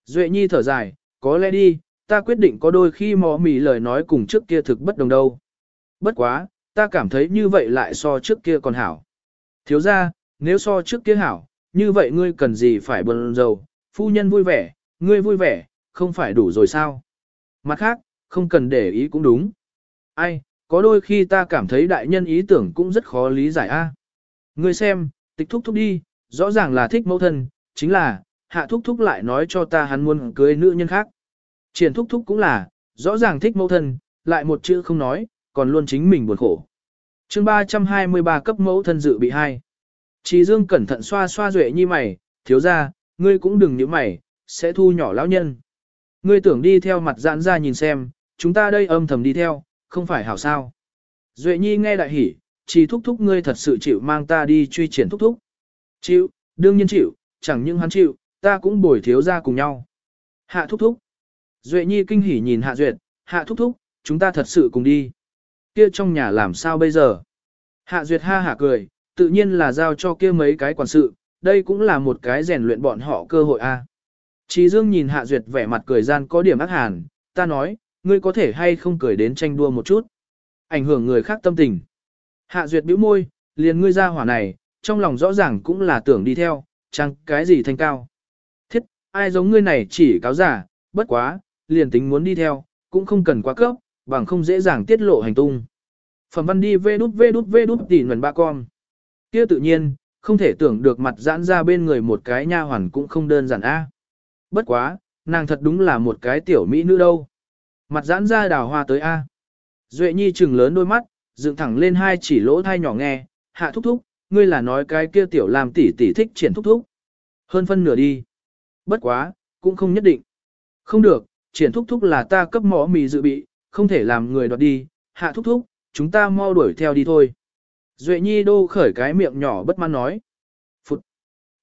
S1: Duệ Nhi thở dài, có lẽ đi, ta quyết định có đôi khi mò mì lời nói cùng trước kia thực bất đồng đâu. Bất quá, ta cảm thấy như vậy lại so trước kia còn hảo. Thiếu gia, nếu so trước kia hảo, như vậy ngươi cần gì phải bận dầu, phu nhân vui vẻ, ngươi vui vẻ, không phải đủ rồi sao? Mặt khác, không cần để ý cũng đúng. Ai, có đôi khi ta cảm thấy đại nhân ý tưởng cũng rất khó lý giải a. Ngươi xem, tịch thúc thúc đi, rõ ràng là thích mẫu thân, chính là, hạ thúc thúc lại nói cho ta hắn muốn cưới nữ nhân khác. Triển thúc thúc cũng là, rõ ràng thích mẫu thân, lại một chữ không nói, còn luôn chính mình buồn khổ. chương 323 cấp mẫu thân dự bị hai. Trí Dương cẩn thận xoa xoa duệ nhi mày, thiếu ra, ngươi cũng đừng nhíu mày, sẽ thu nhỏ lão nhân. Ngươi tưởng đi theo mặt giãn ra nhìn xem, chúng ta đây âm thầm đi theo, không phải hảo sao. Duệ nhi nghe đại hỉ, chỉ thúc thúc ngươi thật sự chịu mang ta đi truy triển thúc thúc. Chịu, đương nhiên chịu, chẳng những hắn chịu, ta cũng bồi thiếu ra cùng nhau. Hạ thúc thúc. Duệ nhi kinh hỉ nhìn hạ duyệt, hạ thúc thúc, chúng ta thật sự cùng đi. Kia trong nhà làm sao bây giờ? Hạ duyệt ha hạ cười, tự nhiên là giao cho kia mấy cái quản sự, đây cũng là một cái rèn luyện bọn họ cơ hội a. Trí Dương nhìn Hạ Duyệt vẻ mặt cười gian có điểm ác hàn, ta nói, ngươi có thể hay không cười đến tranh đua một chút, ảnh hưởng người khác tâm tình. Hạ Duyệt bĩu môi, liền ngươi ra hỏa này, trong lòng rõ ràng cũng là tưởng đi theo, chẳng cái gì thanh cao. Thiết, ai giống ngươi này chỉ cáo giả, bất quá, liền tính muốn đi theo, cũng không cần quá cấp, bằng không dễ dàng tiết lộ hành tung. Phẩm văn đi vê đút vê đút vê đút tỉ nguồn ba con. Kia tự nhiên, không thể tưởng được mặt giãn ra bên người một cái nha hoàn cũng không đơn giản a. Bất quá, nàng thật đúng là một cái tiểu mỹ nữ đâu. Mặt giãn ra đào hoa tới a. Duệ Nhi trừng lớn đôi mắt, dựng thẳng lên hai chỉ lỗ thai nhỏ nghe, hạ thúc thúc, ngươi là nói cái kia tiểu làm tỷ tỷ thích triển thúc thúc. Hơn phân nửa đi. Bất quá, cũng không nhất định. Không được, triển thúc thúc là ta cấp mỏ mì dự bị, không thể làm người đoạt đi, hạ thúc thúc, chúng ta mau đuổi theo đi thôi. Duệ Nhi đô khởi cái miệng nhỏ bất mãn nói. Phụt.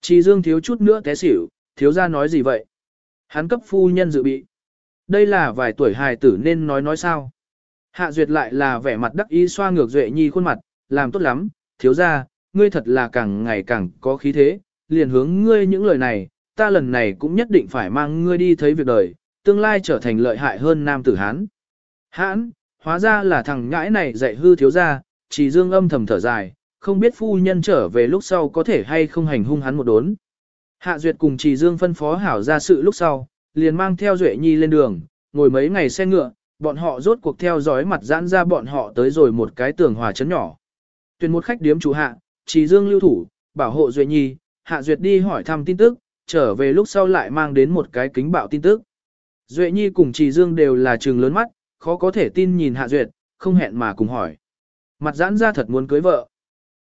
S1: Chỉ dương thiếu chút nữa té xỉu, thiếu ra nói gì vậy? Hắn cấp phu nhân dự bị. Đây là vài tuổi hài tử nên nói nói sao? Hạ duyệt lại là vẻ mặt đắc ý xoa ngược Duệ Nhi khuôn mặt, làm tốt lắm, thiếu ra, ngươi thật là càng ngày càng có khí thế, liền hướng ngươi những lời này, ta lần này cũng nhất định phải mang ngươi đi thấy việc đời, tương lai trở thành lợi hại hơn nam tử Hán. Hãn, hóa ra là thằng ngãi này dạy hư thiếu ra, chỉ dương âm thầm thở dài, không biết phu nhân trở về lúc sau có thể hay không hành hung hắn một đốn. Hạ Duyệt cùng Trì Dương phân phó hảo ra sự lúc sau, liền mang theo Duệ Nhi lên đường, ngồi mấy ngày xe ngựa, bọn họ rốt cuộc theo dõi mặt giãn ra bọn họ tới rồi một cái tường hòa chấn nhỏ. Tuyển một khách điếm chủ hạ, Trì Dương lưu thủ, bảo hộ Duệ Nhi, Hạ Duyệt đi hỏi thăm tin tức, trở về lúc sau lại mang đến một cái kính bạo tin tức. Duệ Nhi cùng Trì Dương đều là trường lớn mắt, khó có thể tin nhìn Hạ Duyệt, không hẹn mà cùng hỏi. Mặt giãn ra thật muốn cưới vợ.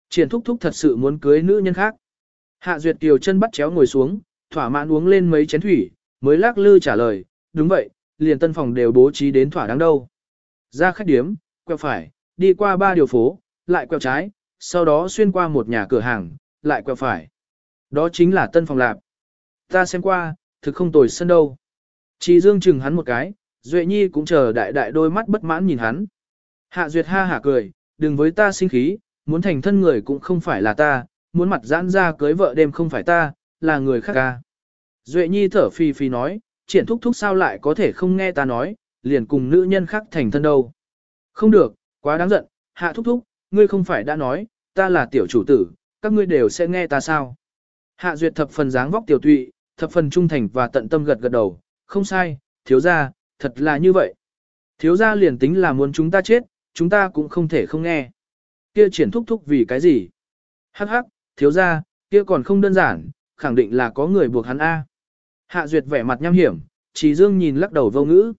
S1: Triển thúc thúc thật sự muốn cưới nữ nhân khác. Hạ Duyệt Kiều chân bắt chéo ngồi xuống, thỏa mãn uống lên mấy chén thủy, mới lắc lư trả lời, đúng vậy, liền tân phòng đều bố trí đến thỏa đáng đâu. Ra khách điếm, quẹo phải, đi qua ba điều phố, lại quẹo trái, sau đó xuyên qua một nhà cửa hàng, lại quẹo phải. Đó chính là tân phòng lạp. Ta xem qua, thực không tồi sân đâu. Chỉ dương chừng hắn một cái, Duệ Nhi cũng chờ đại đại đôi mắt bất mãn nhìn hắn. Hạ Duyệt ha hả cười, đừng với ta sinh khí, muốn thành thân người cũng không phải là ta, muốn mặt giãn ra cưới vợ đêm không phải ta, là người khác ca. Duệ Nhi thở phì phì nói, triển thúc thúc sao lại có thể không nghe ta nói, liền cùng nữ nhân khác thành thân đâu. Không được, quá đáng giận, hạ thúc thúc, ngươi không phải đã nói, ta là tiểu chủ tử, các ngươi đều sẽ nghe ta sao. Hạ duyệt thập phần dáng vóc tiểu tụy, thập phần trung thành và tận tâm gật gật đầu, không sai, thiếu gia, thật là như vậy. Thiếu gia liền tính là muốn chúng ta chết, chúng ta cũng không thể không nghe. Kia triển thúc thúc vì cái gì? Hắc hắc, thiếu gia, kia còn không đơn giản, khẳng định là có người buộc hắn A. Hạ Duyệt vẻ mặt nham hiểm, Trí Dương nhìn lắc đầu vô ngữ.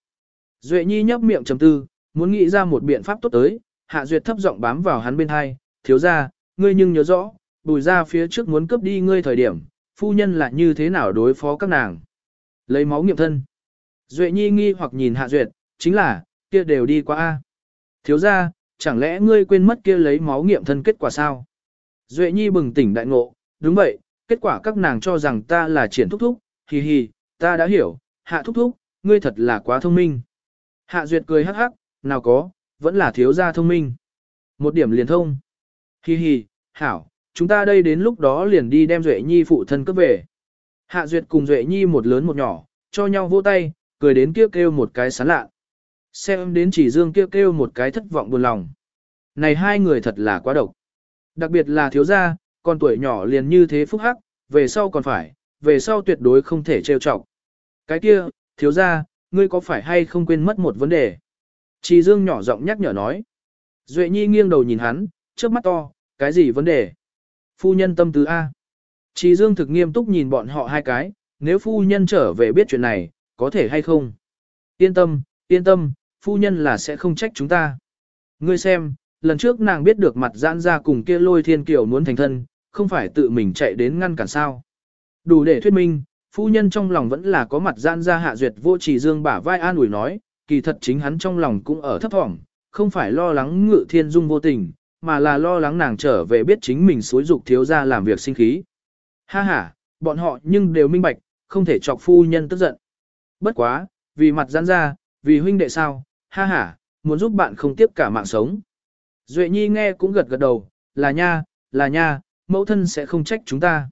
S1: Duệ Nhi nhấp miệng trầm tư, muốn nghĩ ra một biện pháp tốt tới, Hạ Duyệt thấp giọng bám vào hắn bên hai, thiếu gia, ngươi nhưng nhớ rõ, bùi ra phía trước muốn cướp đi ngươi thời điểm, phu nhân là như thế nào đối phó các nàng. Lấy máu nghiệm thân. Duệ Nhi nghi hoặc nhìn Hạ Duyệt, chính là, kia đều đi qua A. Thiếu gia, chẳng lẽ ngươi quên mất kia lấy máu nghiệm thân kết quả sao? Duệ Nhi bừng tỉnh đại ngộ, đúng vậy, kết quả các nàng cho rằng ta là triển thúc thúc, hì hì, ta đã hiểu, hạ thúc thúc, ngươi thật là quá thông minh. Hạ Duyệt cười hắc hắc, nào có, vẫn là thiếu gia thông minh. Một điểm liền thông. Hì hì, hảo, chúng ta đây đến lúc đó liền đi đem Duệ Nhi phụ thân cấp về. Hạ Duyệt cùng Duệ Nhi một lớn một nhỏ, cho nhau vỗ tay, cười đến kêu kêu một cái sán lạ. Xem đến chỉ dương kêu kêu một cái thất vọng buồn lòng. Này hai người thật là quá độc. Đặc biệt là thiếu gia, con tuổi nhỏ liền như thế phúc hắc, về sau còn phải, về sau tuyệt đối không thể trêu chọc. Cái kia, thiếu gia, ngươi có phải hay không quên mất một vấn đề? Trì dương nhỏ giọng nhắc nhở nói. Duệ nhi nghiêng đầu nhìn hắn, trước mắt to, cái gì vấn đề? Phu nhân tâm tứ A. Trì dương thực nghiêm túc nhìn bọn họ hai cái, nếu phu nhân trở về biết chuyện này, có thể hay không? Yên tâm, yên tâm, phu nhân là sẽ không trách chúng ta. Ngươi xem, lần trước nàng biết được mặt giãn ra cùng kia lôi thiên kiều muốn thành thân, không phải tự mình chạy đến ngăn cản sao. Đủ để thuyết minh, phu nhân trong lòng vẫn là có mặt giãn ra hạ duyệt vô trì dương bả vai an ủi nói, kỳ thật chính hắn trong lòng cũng ở thấp thỏm, không phải lo lắng ngự thiên dung vô tình, mà là lo lắng nàng trở về biết chính mình xối dục thiếu ra làm việc sinh khí. Ha ha, bọn họ nhưng đều minh bạch, không thể chọc phu nhân tức giận. Bất quá, vì mặt giãn ra, vì huynh đệ sao, ha ha, muốn giúp bạn không tiếp cả mạng sống. Duệ Nhi nghe cũng gật gật đầu, là nha, là nha, mẫu thân sẽ không trách chúng ta.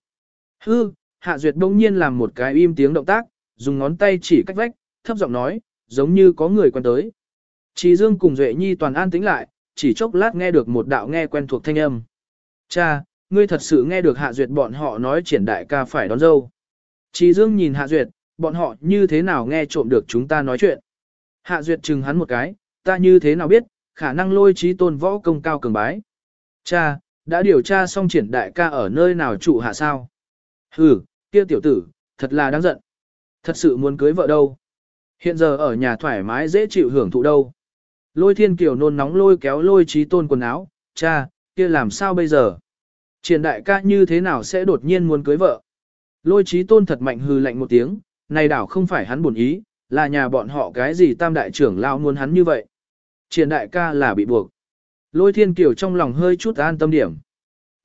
S1: Hư, Hạ Duyệt đông nhiên làm một cái im tiếng động tác, dùng ngón tay chỉ cách vách, thấp giọng nói, giống như có người quen tới. Chỉ Dương cùng Duệ Nhi toàn an tĩnh lại, chỉ chốc lát nghe được một đạo nghe quen thuộc thanh âm. Cha, ngươi thật sự nghe được Hạ Duyệt bọn họ nói triển đại ca phải đón dâu. Chỉ Dương nhìn Hạ Duyệt, bọn họ như thế nào nghe trộm được chúng ta nói chuyện. Hạ Duyệt chừng hắn một cái, ta như thế nào biết, khả năng lôi trí tôn võ công cao cường bái. Cha, đã điều tra xong triển đại ca ở nơi nào trụ hạ sao? Hừ, kia tiểu tử, thật là đáng giận. Thật sự muốn cưới vợ đâu. Hiện giờ ở nhà thoải mái dễ chịu hưởng thụ đâu. Lôi thiên kiều nôn nóng lôi kéo lôi trí tôn quần áo, cha, kia làm sao bây giờ? Triển đại ca như thế nào sẽ đột nhiên muốn cưới vợ? Lôi trí tôn thật mạnh hừ lạnh một tiếng, này đảo không phải hắn buồn ý, là nhà bọn họ cái gì tam đại trưởng lao muốn hắn như vậy. Triển đại ca là bị buộc. Lôi thiên kiều trong lòng hơi chút an tâm điểm.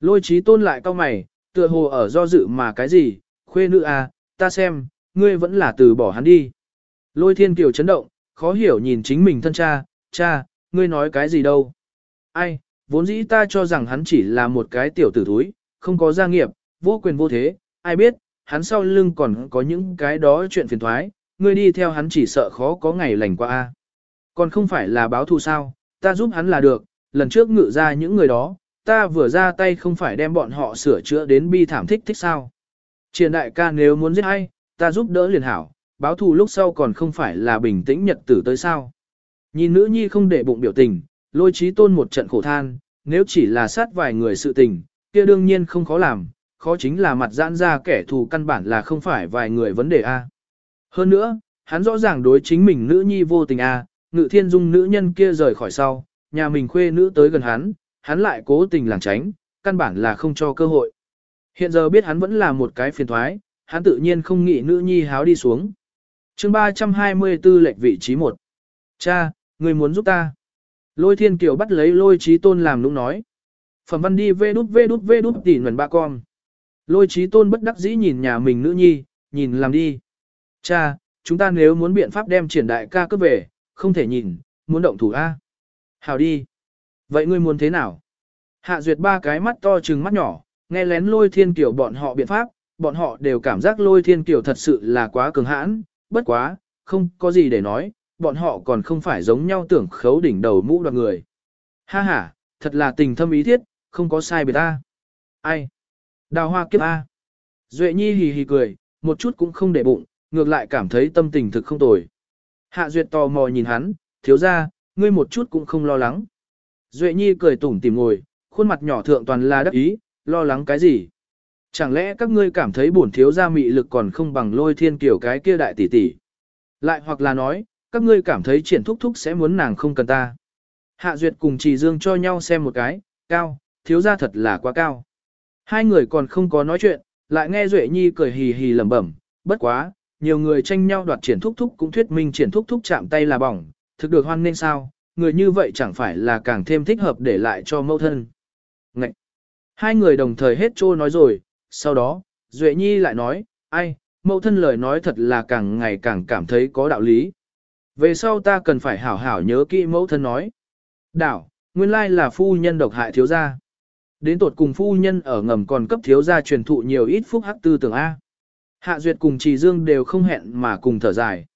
S1: Lôi trí tôn lại cao mày, tựa hồ ở do dự mà cái gì, khuê nữ à, ta xem, ngươi vẫn là từ bỏ hắn đi. Lôi thiên kiều chấn động, khó hiểu nhìn chính mình thân cha, cha, ngươi nói cái gì đâu. Ai, vốn dĩ ta cho rằng hắn chỉ là một cái tiểu tử thúi, không có gia nghiệp, vô quyền vô thế, ai biết, hắn sau lưng còn có những cái đó chuyện phiền thoái, ngươi đi theo hắn chỉ sợ khó có ngày lành qua a. Còn không phải là báo thù sao, ta giúp hắn là được, lần trước ngự ra những người đó, ta vừa ra tay không phải đem bọn họ sửa chữa đến bi thảm thích thích sao. Triển đại ca nếu muốn giết hay, ta giúp đỡ liền hảo, báo thù lúc sau còn không phải là bình tĩnh nhật tử tới sao. Nhìn nữ nhi không để bụng biểu tình, lôi trí tôn một trận khổ than, nếu chỉ là sát vài người sự tình, kia đương nhiên không khó làm, khó chính là mặt giãn ra kẻ thù căn bản là không phải vài người vấn đề A. Hơn nữa, hắn rõ ràng đối chính mình nữ nhi vô tình A, ngự thiên dung nữ nhân kia rời khỏi sau, nhà mình khuê nữ tới gần hắn, hắn lại cố tình lảng tránh, căn bản là không cho cơ hội. Hiện giờ biết hắn vẫn là một cái phiền thoái, hắn tự nhiên không nghĩ nữ nhi háo đi xuống. chương 324 lệch vị trí 1. Cha, người muốn giúp ta. Lôi thiên kiều bắt lấy lôi trí tôn làm nũng nói. Phẩm văn đi vê đút vê đút vê đút tỉ nguồn ba con. Lôi trí tôn bất đắc dĩ nhìn nhà mình nữ nhi, nhìn làm đi. Cha, chúng ta nếu muốn biện pháp đem triển đại ca cướp về, không thể nhìn, muốn động thủ A. Hào đi. Vậy ngươi muốn thế nào? Hạ duyệt ba cái mắt to trừng mắt nhỏ, nghe lén lôi thiên kiểu bọn họ biện pháp, bọn họ đều cảm giác lôi thiên kiểu thật sự là quá cường hãn, bất quá, không có gì để nói, bọn họ còn không phải giống nhau tưởng khấu đỉnh đầu mũ đoạt người. Ha ha, thật là tình thâm ý thiết, không có sai biệt ta. Ai? Đào hoa kiếp A. Duệ nhi hì hì cười, một chút cũng không để bụng, ngược lại cảm thấy tâm tình thực không tồi. Hạ duyệt tò mò nhìn hắn, thiếu ra, ngươi một chút cũng không lo lắng. Duệ nhi cười tủm tìm ngồi, khuôn mặt nhỏ thượng toàn là đắc ý, lo lắng cái gì? Chẳng lẽ các ngươi cảm thấy bổn thiếu gia mị lực còn không bằng lôi thiên kiểu cái kia đại tỷ tỷ? Lại hoặc là nói, các ngươi cảm thấy triển thúc thúc sẽ muốn nàng không cần ta. Hạ duyệt cùng trì dương cho nhau xem một cái, cao, thiếu gia thật là quá cao. Hai người còn không có nói chuyện, lại nghe Duệ Nhi cười hì hì lẩm bẩm, bất quá, nhiều người tranh nhau đoạt triển thúc thúc cũng thuyết minh triển thúc thúc chạm tay là bỏng, thực được hoan nên sao, người như vậy chẳng phải là càng thêm thích hợp để lại cho mẫu thân. Ngậy! Hai người đồng thời hết trô nói rồi, sau đó, Duệ Nhi lại nói, ai, mẫu thân lời nói thật là càng ngày càng cảm thấy có đạo lý. Về sau ta cần phải hảo hảo nhớ kỹ mẫu thân nói. Đảo, nguyên lai là phu nhân độc hại thiếu gia. Đến tột cùng phu nhân ở ngầm còn cấp thiếu gia truyền thụ nhiều ít phúc hắc tư tưởng A. Hạ Duyệt cùng Trì Dương đều không hẹn mà cùng thở dài.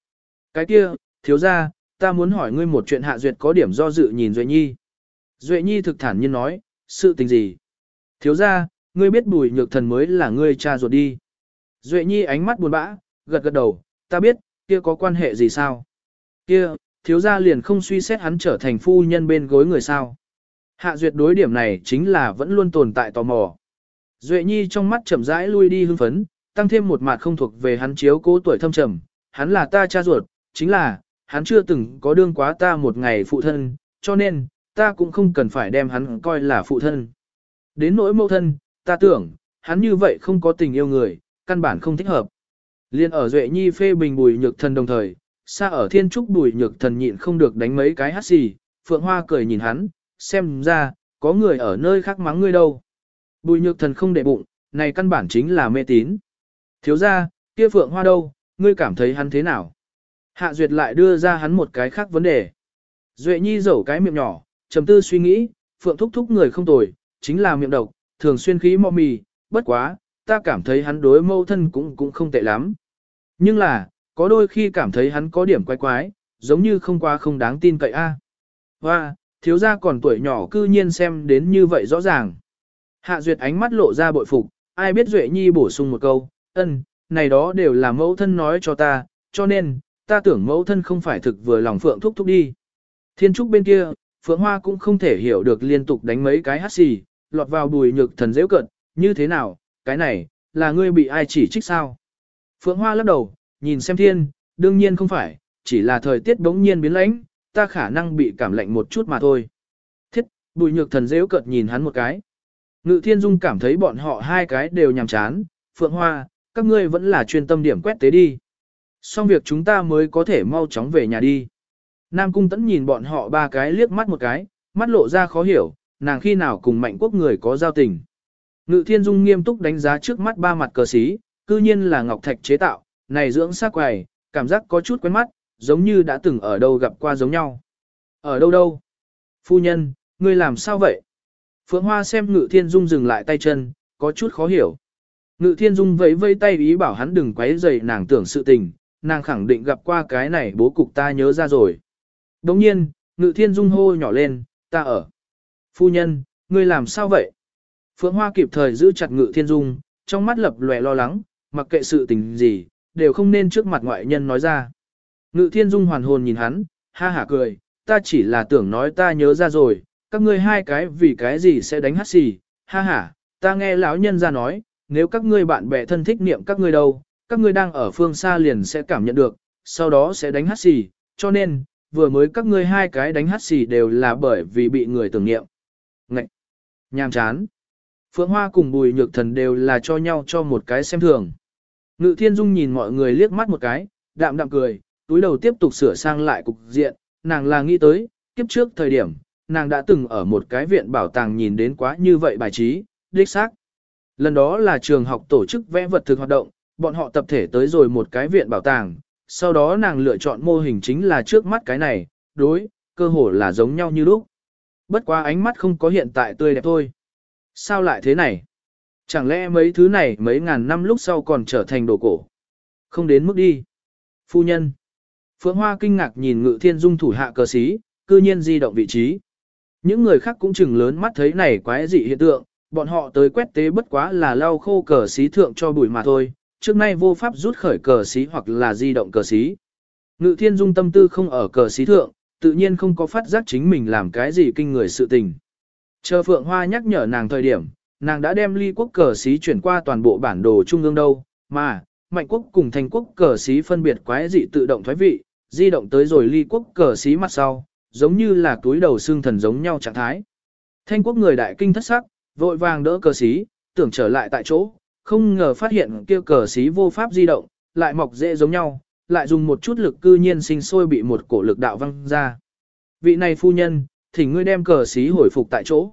S1: Cái kia, thiếu gia, ta muốn hỏi ngươi một chuyện Hạ Duyệt có điểm do dự nhìn Duệ Nhi. Duệ Nhi thực thản nhiên nói, sự tình gì? Thiếu gia, ngươi biết bùi nhược thần mới là ngươi cha ruột đi. Duệ Nhi ánh mắt buồn bã, gật gật đầu, ta biết, kia có quan hệ gì sao? Kia, thiếu gia liền không suy xét hắn trở thành phu nhân bên gối người sao? Hạ Duyệt đối điểm này chính là vẫn luôn tồn tại tò mò. Duệ Nhi trong mắt chậm rãi lui đi hưng phấn, tăng thêm một mặt không thuộc về hắn chiếu cố tuổi thâm trầm, hắn là ta cha ruột, chính là, hắn chưa từng có đương quá ta một ngày phụ thân, cho nên, ta cũng không cần phải đem hắn coi là phụ thân. Đến nỗi mẫu thân, ta tưởng, hắn như vậy không có tình yêu người, căn bản không thích hợp. Liên ở Duệ Nhi phê bình bùi nhược thần đồng thời, xa ở thiên trúc bùi nhược thần nhịn không được đánh mấy cái hát xì, Phượng Hoa cười nhìn hắn, xem ra, có người ở nơi khác mắng ngươi đâu. Bùi nhược thần không để bụng, này căn bản chính là mê tín. Thiếu ra, kia Phượng Hoa đâu, ngươi cảm thấy hắn thế nào? Hạ Duyệt lại đưa ra hắn một cái khác vấn đề. Duệ Nhi dẫu cái miệng nhỏ, trầm tư suy nghĩ, Phượng thúc thúc người không tồi, chính là miệng độc, thường xuyên khí mò mì, bất quá, ta cảm thấy hắn đối mâu thân cũng cũng không tệ lắm. Nhưng là, có đôi khi cảm thấy hắn có điểm quái quái, giống như không qua không đáng tin cậy a. Hoa, thiếu gia còn tuổi nhỏ cư nhiên xem đến như vậy rõ ràng. Hạ Duyệt ánh mắt lộ ra bội phục, ai biết Duệ Nhi bổ sung một câu, ân, này đó đều là mẫu thân nói cho ta, cho nên, ta tưởng mẫu thân không phải thực vừa lòng Phượng thúc thúc đi. Thiên trúc bên kia, Phượng Hoa cũng không thể hiểu được liên tục đánh mấy cái hát xì, lọt vào bùi nhược thần dễ cận, như thế nào, cái này, là ngươi bị ai chỉ trích sao? Phượng Hoa lắc đầu, nhìn xem thiên, đương nhiên không phải, chỉ là thời tiết bỗng nhiên biến lãnh, ta khả năng bị cảm lạnh một chút mà thôi. Thiết, bùi nhược thần dễ cận nhìn hắn một cái. Ngự thiên dung cảm thấy bọn họ hai cái đều nhàm chán, Phượng Hoa, các ngươi vẫn là chuyên tâm điểm quét tế đi. Xong việc chúng ta mới có thể mau chóng về nhà đi. Nam Cung Tấn nhìn bọn họ ba cái liếc mắt một cái, mắt lộ ra khó hiểu, nàng khi nào cùng mạnh quốc người có giao tình. Ngự thiên dung nghiêm túc đánh giá trước mắt ba mặt cờ xí, cư nhiên là ngọc thạch chế tạo, này dưỡng sắc quầy, cảm giác có chút quen mắt, giống như đã từng ở đâu gặp qua giống nhau. Ở đâu đâu? Phu nhân, ngươi làm sao vậy? Phượng Hoa xem Ngự Thiên Dung dừng lại tay chân, có chút khó hiểu. Ngự Thiên Dung vẫy vẫy tay ý bảo hắn đừng quấy rầy nàng tưởng sự tình, nàng khẳng định gặp qua cái này bố cục ta nhớ ra rồi. Đồng nhiên, Ngự Thiên Dung hô nhỏ lên, ta ở. Phu nhân, ngươi làm sao vậy? Phượng Hoa kịp thời giữ chặt Ngự Thiên Dung, trong mắt lập lòe lo lắng, mặc kệ sự tình gì, đều không nên trước mặt ngoại nhân nói ra. Ngự Thiên Dung hoàn hồn nhìn hắn, ha hả cười, ta chỉ là tưởng nói ta nhớ ra rồi, các ngươi hai cái vì cái gì sẽ đánh hát xì, ha ha, ta nghe lão nhân ra nói, nếu các ngươi bạn bè thân thích niệm các ngươi đâu, các ngươi đang ở phương xa liền sẽ cảm nhận được, sau đó sẽ đánh hát xì, cho nên, vừa mới các ngươi hai cái đánh hát xì đều là bởi vì bị người tưởng niệm. Ngậy! Nhàm chán! Phượng Hoa cùng Bùi Nhược Thần đều là cho nhau cho một cái xem thường. Ngự Thiên Dung nhìn mọi người liếc mắt một cái, đạm đạm cười, túi đầu tiếp tục sửa sang lại cục diện, nàng là nghĩ tới, kiếp trước thời điểm, nàng đã từng ở một cái viện bảo tàng nhìn đến quá như vậy bài trí, đích xác. Lần đó là trường học tổ chức vẽ vật thực hoạt động, bọn họ tập thể tới rồi một cái viện bảo tàng, sau đó nàng lựa chọn mô hình chính là trước mắt cái này, đối, cơ hồ là giống nhau như lúc. Bất quá ánh mắt không có hiện tại tươi đẹp thôi. Sao lại thế này? Chẳng lẽ mấy thứ này mấy ngàn năm lúc sau còn trở thành đồ cổ? Không đến mức đi. Phu nhân. Phượng Hoa kinh ngạc nhìn ngự thiên dung thủ hạ cờ xí, cư nhiên di động vị trí. Những người khác cũng chừng lớn mắt thấy này quái dị hiện tượng, bọn họ tới quét tế bất quá là lau khô cờ xí thượng cho bụi mà thôi, trước nay vô pháp rút khởi cờ xí hoặc là di động cờ xí. Ngự thiên dung tâm tư không ở cờ xí thượng, tự nhiên không có phát giác chính mình làm cái gì kinh người sự tình. Chờ Phượng Hoa nhắc nhở nàng thời điểm, nàng đã đem ly quốc cờ xí chuyển qua toàn bộ bản đồ trung ương đâu, mà, mạnh quốc cùng thành quốc cờ xí phân biệt quái dị tự động thoái vị, di động tới rồi ly quốc cờ xí mặt sau, giống như là túi đầu xương thần giống nhau trạng thái. Thanh quốc người đại kinh thất sắc, vội vàng đỡ cờ xí, tưởng trở lại tại chỗ, không ngờ phát hiện kia cờ xí vô pháp di động, lại mọc dễ giống nhau, lại dùng một chút lực cư nhiên sinh sôi bị một cổ lực đạo văng ra. Vị này phu nhân, thỉnh ngươi đem cờ xí hồi phục tại chỗ.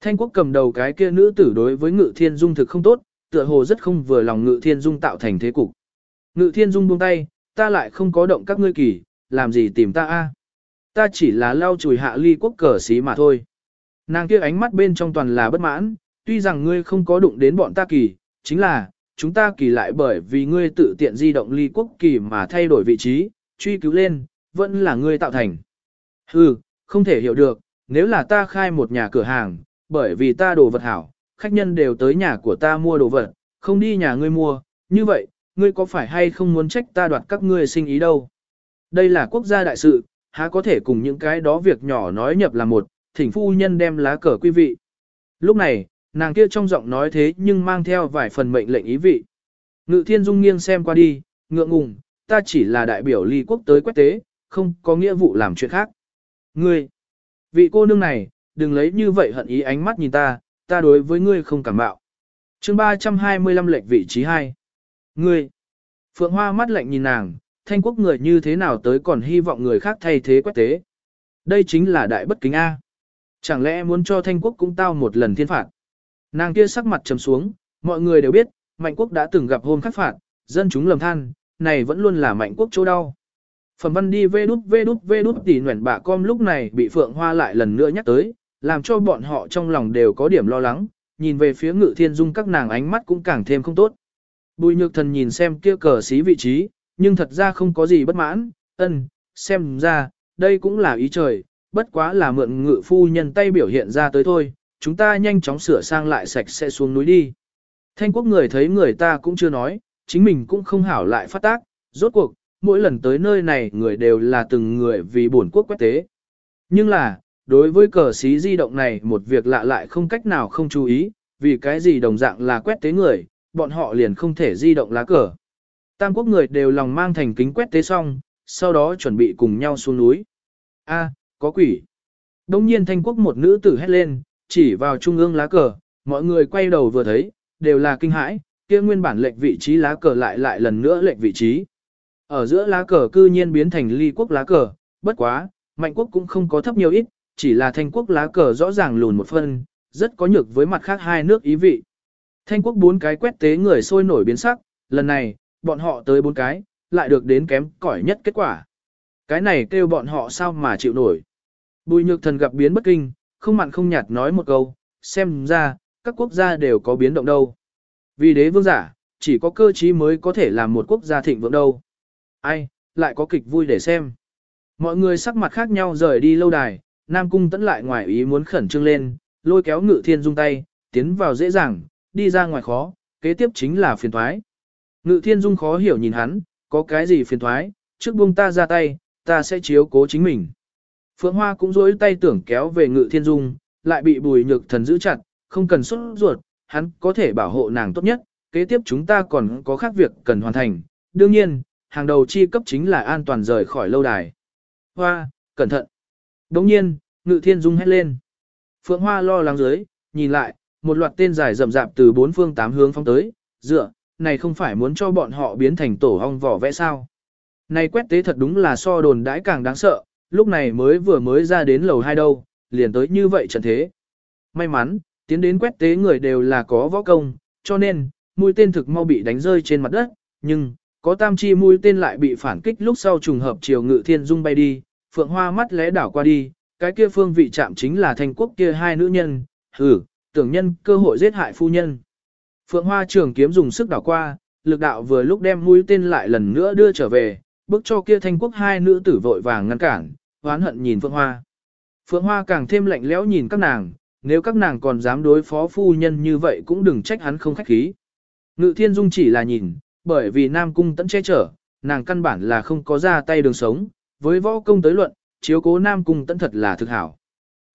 S1: Thanh quốc cầm đầu cái kia nữ tử đối với ngự thiên dung thực không tốt, tựa hồ rất không vừa lòng ngự thiên dung tạo thành thế cục. Ngự thiên dung buông tay, ta lại không có động các ngươi kỳ, làm gì tìm ta a? Ta chỉ là lau chùi hạ ly quốc cờ xí mà thôi. Nàng kia ánh mắt bên trong toàn là bất mãn, tuy rằng ngươi không có đụng đến bọn ta kỳ, chính là, chúng ta kỳ lại bởi vì ngươi tự tiện di động ly quốc kỳ mà thay đổi vị trí, truy cứu lên, vẫn là ngươi tạo thành. Hừ, không thể hiểu được, nếu là ta khai một nhà cửa hàng, bởi vì ta đồ vật hảo, khách nhân đều tới nhà của ta mua đồ vật, không đi nhà ngươi mua, như vậy, ngươi có phải hay không muốn trách ta đoạt các ngươi sinh ý đâu. Đây là quốc gia đại sự, há có thể cùng những cái đó việc nhỏ nói nhập là một, thỉnh phu nhân đem lá cờ quý vị. Lúc này, nàng kia trong giọng nói thế nhưng mang theo vài phần mệnh lệnh ý vị. Ngự thiên dung nghiêng xem qua đi, ngượng ngùng, ta chỉ là đại biểu ly quốc tới quét tế, không có nghĩa vụ làm chuyện khác. Ngươi, vị cô nương này, đừng lấy như vậy hận ý ánh mắt nhìn ta, ta đối với ngươi không cảm bạo. chương 325 lệnh vị trí 2. Ngươi, Phượng Hoa mắt lạnh nhìn nàng, thanh quốc người như thế nào tới còn hy vọng người khác thay thế quét tế. Đây chính là đại bất kính A. Chẳng lẽ muốn cho thanh quốc cũng tao một lần thiên phạt. Nàng kia sắc mặt trầm xuống, mọi người đều biết, mạnh quốc đã từng gặp hôm khắc phạt, dân chúng lầm than, này vẫn luôn là mạnh quốc chỗ đau. Phẩm văn đi vê đút vê đút vê đút tỉ nguyện bà com lúc này bị Phượng Hoa lại lần nữa nhắc tới, làm cho bọn họ trong lòng đều có điểm lo lắng, nhìn về phía ngự thiên dung các nàng ánh mắt cũng càng thêm không tốt. Bùi nhược thần nhìn xem kia cờ xí vị trí, nhưng thật ra không có gì bất mãn, ân, xem ra, đây cũng là ý trời, bất quá là mượn ngự phu nhân tay biểu hiện ra tới thôi, chúng ta nhanh chóng sửa sang lại sạch sẽ xuống núi đi. Thanh quốc người thấy người ta cũng chưa nói, chính mình cũng không hảo lại phát tác, rốt cuộc, mỗi lần tới nơi này người đều là từng người vì bổn quốc quét tế. Nhưng là, đối với cờ xí di động này một việc lạ lại không cách nào không chú ý, vì cái gì đồng dạng là quét tế người, bọn họ liền không thể di động lá cờ. Tam quốc người đều lòng mang thành kính quét tế xong, sau đó chuẩn bị cùng nhau xuống núi. A, có quỷ. Đông nhiên thanh quốc một nữ tử hét lên, chỉ vào trung ương lá cờ, mọi người quay đầu vừa thấy, đều là kinh hãi, kia nguyên bản lệnh vị trí lá cờ lại lại lần nữa lệnh vị trí. Ở giữa lá cờ cư nhiên biến thành ly quốc lá cờ, bất quá, mạnh quốc cũng không có thấp nhiều ít, chỉ là thanh quốc lá cờ rõ ràng lùn một phân, rất có nhược với mặt khác hai nước ý vị. Thanh quốc bốn cái quét tế người sôi nổi biến sắc, lần này, bọn họ tới bốn cái, lại được đến kém cỏi nhất kết quả. Cái này kêu bọn họ sao mà chịu nổi. Bùi nhược thần gặp biến bất kinh, không mặn không nhạt nói một câu, xem ra, các quốc gia đều có biến động đâu. Vì đế vương giả, chỉ có cơ trí mới có thể làm một quốc gia thịnh vượng đâu. Ai, lại có kịch vui để xem. Mọi người sắc mặt khác nhau rời đi lâu đài, Nam Cung tẫn lại ngoài ý muốn khẩn trương lên, lôi kéo ngự thiên dung tay, tiến vào dễ dàng, đi ra ngoài khó, kế tiếp chính là phiền thoái. Ngự thiên dung khó hiểu nhìn hắn, có cái gì phiền thoái, trước buông ta ra tay, ta sẽ chiếu cố chính mình. Phượng Hoa cũng dối tay tưởng kéo về ngự thiên dung, lại bị bùi nhược thần giữ chặt, không cần xuất ruột, hắn có thể bảo hộ nàng tốt nhất, kế tiếp chúng ta còn có khác việc cần hoàn thành. Đương nhiên, hàng đầu chi cấp chính là an toàn rời khỏi lâu đài. Hoa, cẩn thận. Đồng nhiên, ngự thiên dung hét lên. Phượng Hoa lo lắng dưới, nhìn lại, một loạt tên dài rậm rạp từ bốn phương tám hướng phong tới, dựa, này không phải muốn cho bọn họ biến thành tổ hong vỏ vẽ sao. Này quét tế thật đúng là so đồn đãi càng đáng sợ, lúc này mới vừa mới ra đến lầu hai đâu, liền tới như vậy trận thế. May mắn, tiến đến quét tế người đều là có võ công, cho nên, mũi tên thực mau bị đánh rơi trên mặt đất, nhưng, có tam chi mũi tên lại bị phản kích lúc sau trùng hợp chiều ngự thiên dung bay đi, phượng hoa mắt lẽ đảo qua đi, cái kia phương vị chạm chính là thành quốc kia hai nữ nhân, hử, tưởng nhân cơ hội giết hại phu nhân. Phượng hoa trường kiếm dùng sức đảo qua, lực đạo vừa lúc đem mũi tên lại lần nữa đưa trở về, bước cho kia thanh quốc hai nữ tử vội vàng ngăn cản, hoán hận nhìn Phượng Hoa. Phượng Hoa càng thêm lạnh lẽo nhìn các nàng, nếu các nàng còn dám đối phó phu nhân như vậy cũng đừng trách hắn không khách khí. Ngự thiên dung chỉ là nhìn, bởi vì Nam Cung tẫn che chở, nàng căn bản là không có ra tay đường sống, với võ công tới luận, chiếu cố Nam Cung tẫn thật là thực hảo.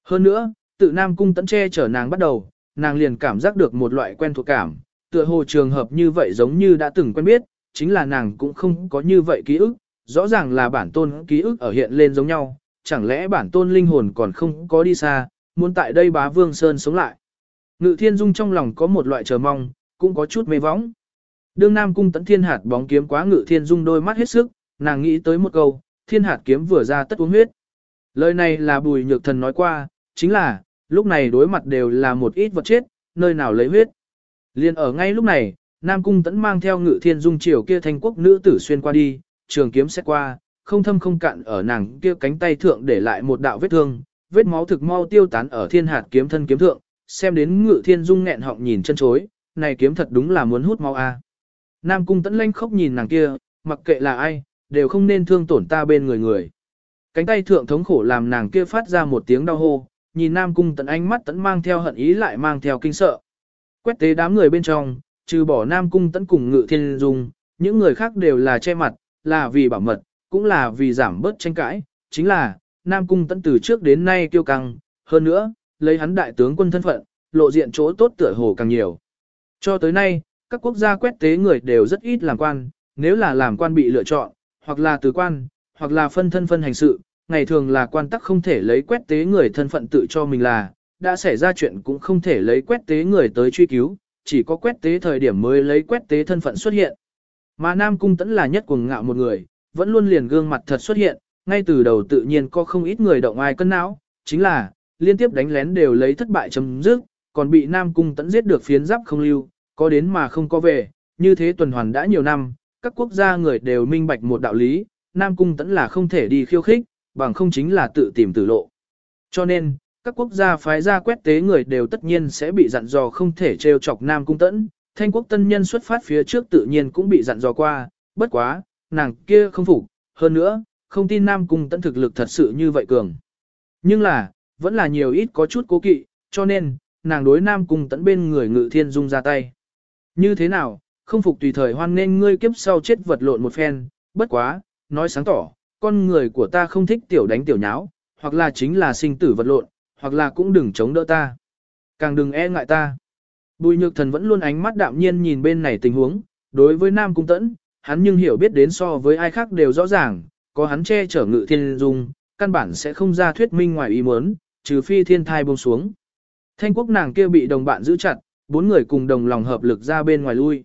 S1: Hơn nữa, tự Nam Cung tẫn che chở nàng bắt đầu, nàng liền cảm giác được một loại quen thuộc cảm, tựa hồ trường hợp như vậy giống như đã từng quen biết, chính là nàng cũng không có như vậy ký ức, rõ ràng là bản tôn ký ức ở hiện lên giống nhau, chẳng lẽ bản tôn linh hồn còn không có đi xa, muốn tại đây bá vương sơn sống lại. Ngự thiên dung trong lòng có một loại chờ mong, cũng có chút mê võng. Đương Nam cung tấn thiên hạt bóng kiếm quá ngự thiên dung đôi mắt hết sức, nàng nghĩ tới một câu, thiên hạt kiếm vừa ra tất uống huyết. Lời này là bùi nhược thần nói qua, chính là, lúc này đối mặt đều là một ít vật chết, nơi nào lấy huyết. Liên ở ngay lúc này, Nam cung tấn mang theo ngự thiên dung chiều kia thanh quốc nữ tử xuyên qua đi, trường kiếm xét qua, không thâm không cạn ở nàng kia cánh tay thượng để lại một đạo vết thương, vết máu thực mau tiêu tán ở thiên hạt kiếm thân kiếm thượng, xem đến ngự thiên dung nghẹn họng nhìn chân chối, này kiếm thật đúng là muốn hút máu a. Nam cung tẫn lanh khóc nhìn nàng kia, mặc kệ là ai, đều không nên thương tổn ta bên người người. Cánh tay thượng thống khổ làm nàng kia phát ra một tiếng đau hô, nhìn Nam cung tẫn ánh mắt tẫn mang theo hận ý lại mang theo kinh sợ. Quét tế đám người bên trong, trừ bỏ Nam cung tẫn cùng ngự thiên dung, những người khác đều là che mặt, là vì bảo mật, cũng là vì giảm bớt tranh cãi, chính là, Nam Cung Tấn từ trước đến nay kiêu căng, hơn nữa, lấy hắn đại tướng quân thân phận, lộ diện chỗ tốt tựa hồ càng nhiều. Cho tới nay, các quốc gia quét tế người đều rất ít làm quan, nếu là làm quan bị lựa chọn, hoặc là từ quan, hoặc là phân thân phân hành sự, ngày thường là quan tắc không thể lấy quét tế người thân phận tự cho mình là, đã xảy ra chuyện cũng không thể lấy quét tế người tới truy cứu, chỉ có quét tế thời điểm mới lấy quét tế thân phận xuất hiện. Mà Nam Cung Tẫn là nhất cuồng ngạo một người, vẫn luôn liền gương mặt thật xuất hiện, ngay từ đầu tự nhiên có không ít người động ai cân não, chính là, liên tiếp đánh lén đều lấy thất bại chấm dứt, còn bị Nam Cung Tẫn giết được phiến giáp không lưu, có đến mà không có về, như thế tuần hoàn đã nhiều năm, các quốc gia người đều minh bạch một đạo lý, Nam Cung Tẫn là không thể đi khiêu khích, bằng không chính là tự tìm tử lộ. Cho nên, các quốc gia phái ra quét tế người đều tất nhiên sẽ bị dặn dò không thể trêu chọc Nam Cung Tẫn, thanh quốc tân nhân xuất phát phía trước tự nhiên cũng bị dặn dò qua, bất quá, nàng kia không phục, hơn nữa, không tin Nam Cung tận thực lực thật sự như vậy cường. Nhưng là, vẫn là nhiều ít có chút cố kỵ, cho nên, nàng đối Nam Cung tận bên người ngự thiên dung ra tay. Như thế nào, không phục tùy thời hoan nên ngươi kiếp sau chết vật lộn một phen, bất quá, nói sáng tỏ, con người của ta không thích tiểu đánh tiểu nháo, hoặc là chính là sinh tử vật lộn, hoặc là cũng đừng chống đỡ ta. Càng đừng e ngại ta. Bùi nhược thần vẫn luôn ánh mắt đạm nhiên nhìn bên này tình huống, đối với Nam Cung Tẫn, hắn nhưng hiểu biết đến so với ai khác đều rõ ràng, có hắn che chở ngự thiên dung, căn bản sẽ không ra thuyết minh ngoài ý muốn, trừ phi thiên thai buông xuống. Thanh quốc nàng kia bị đồng bạn giữ chặt, bốn người cùng đồng lòng hợp lực ra bên ngoài lui.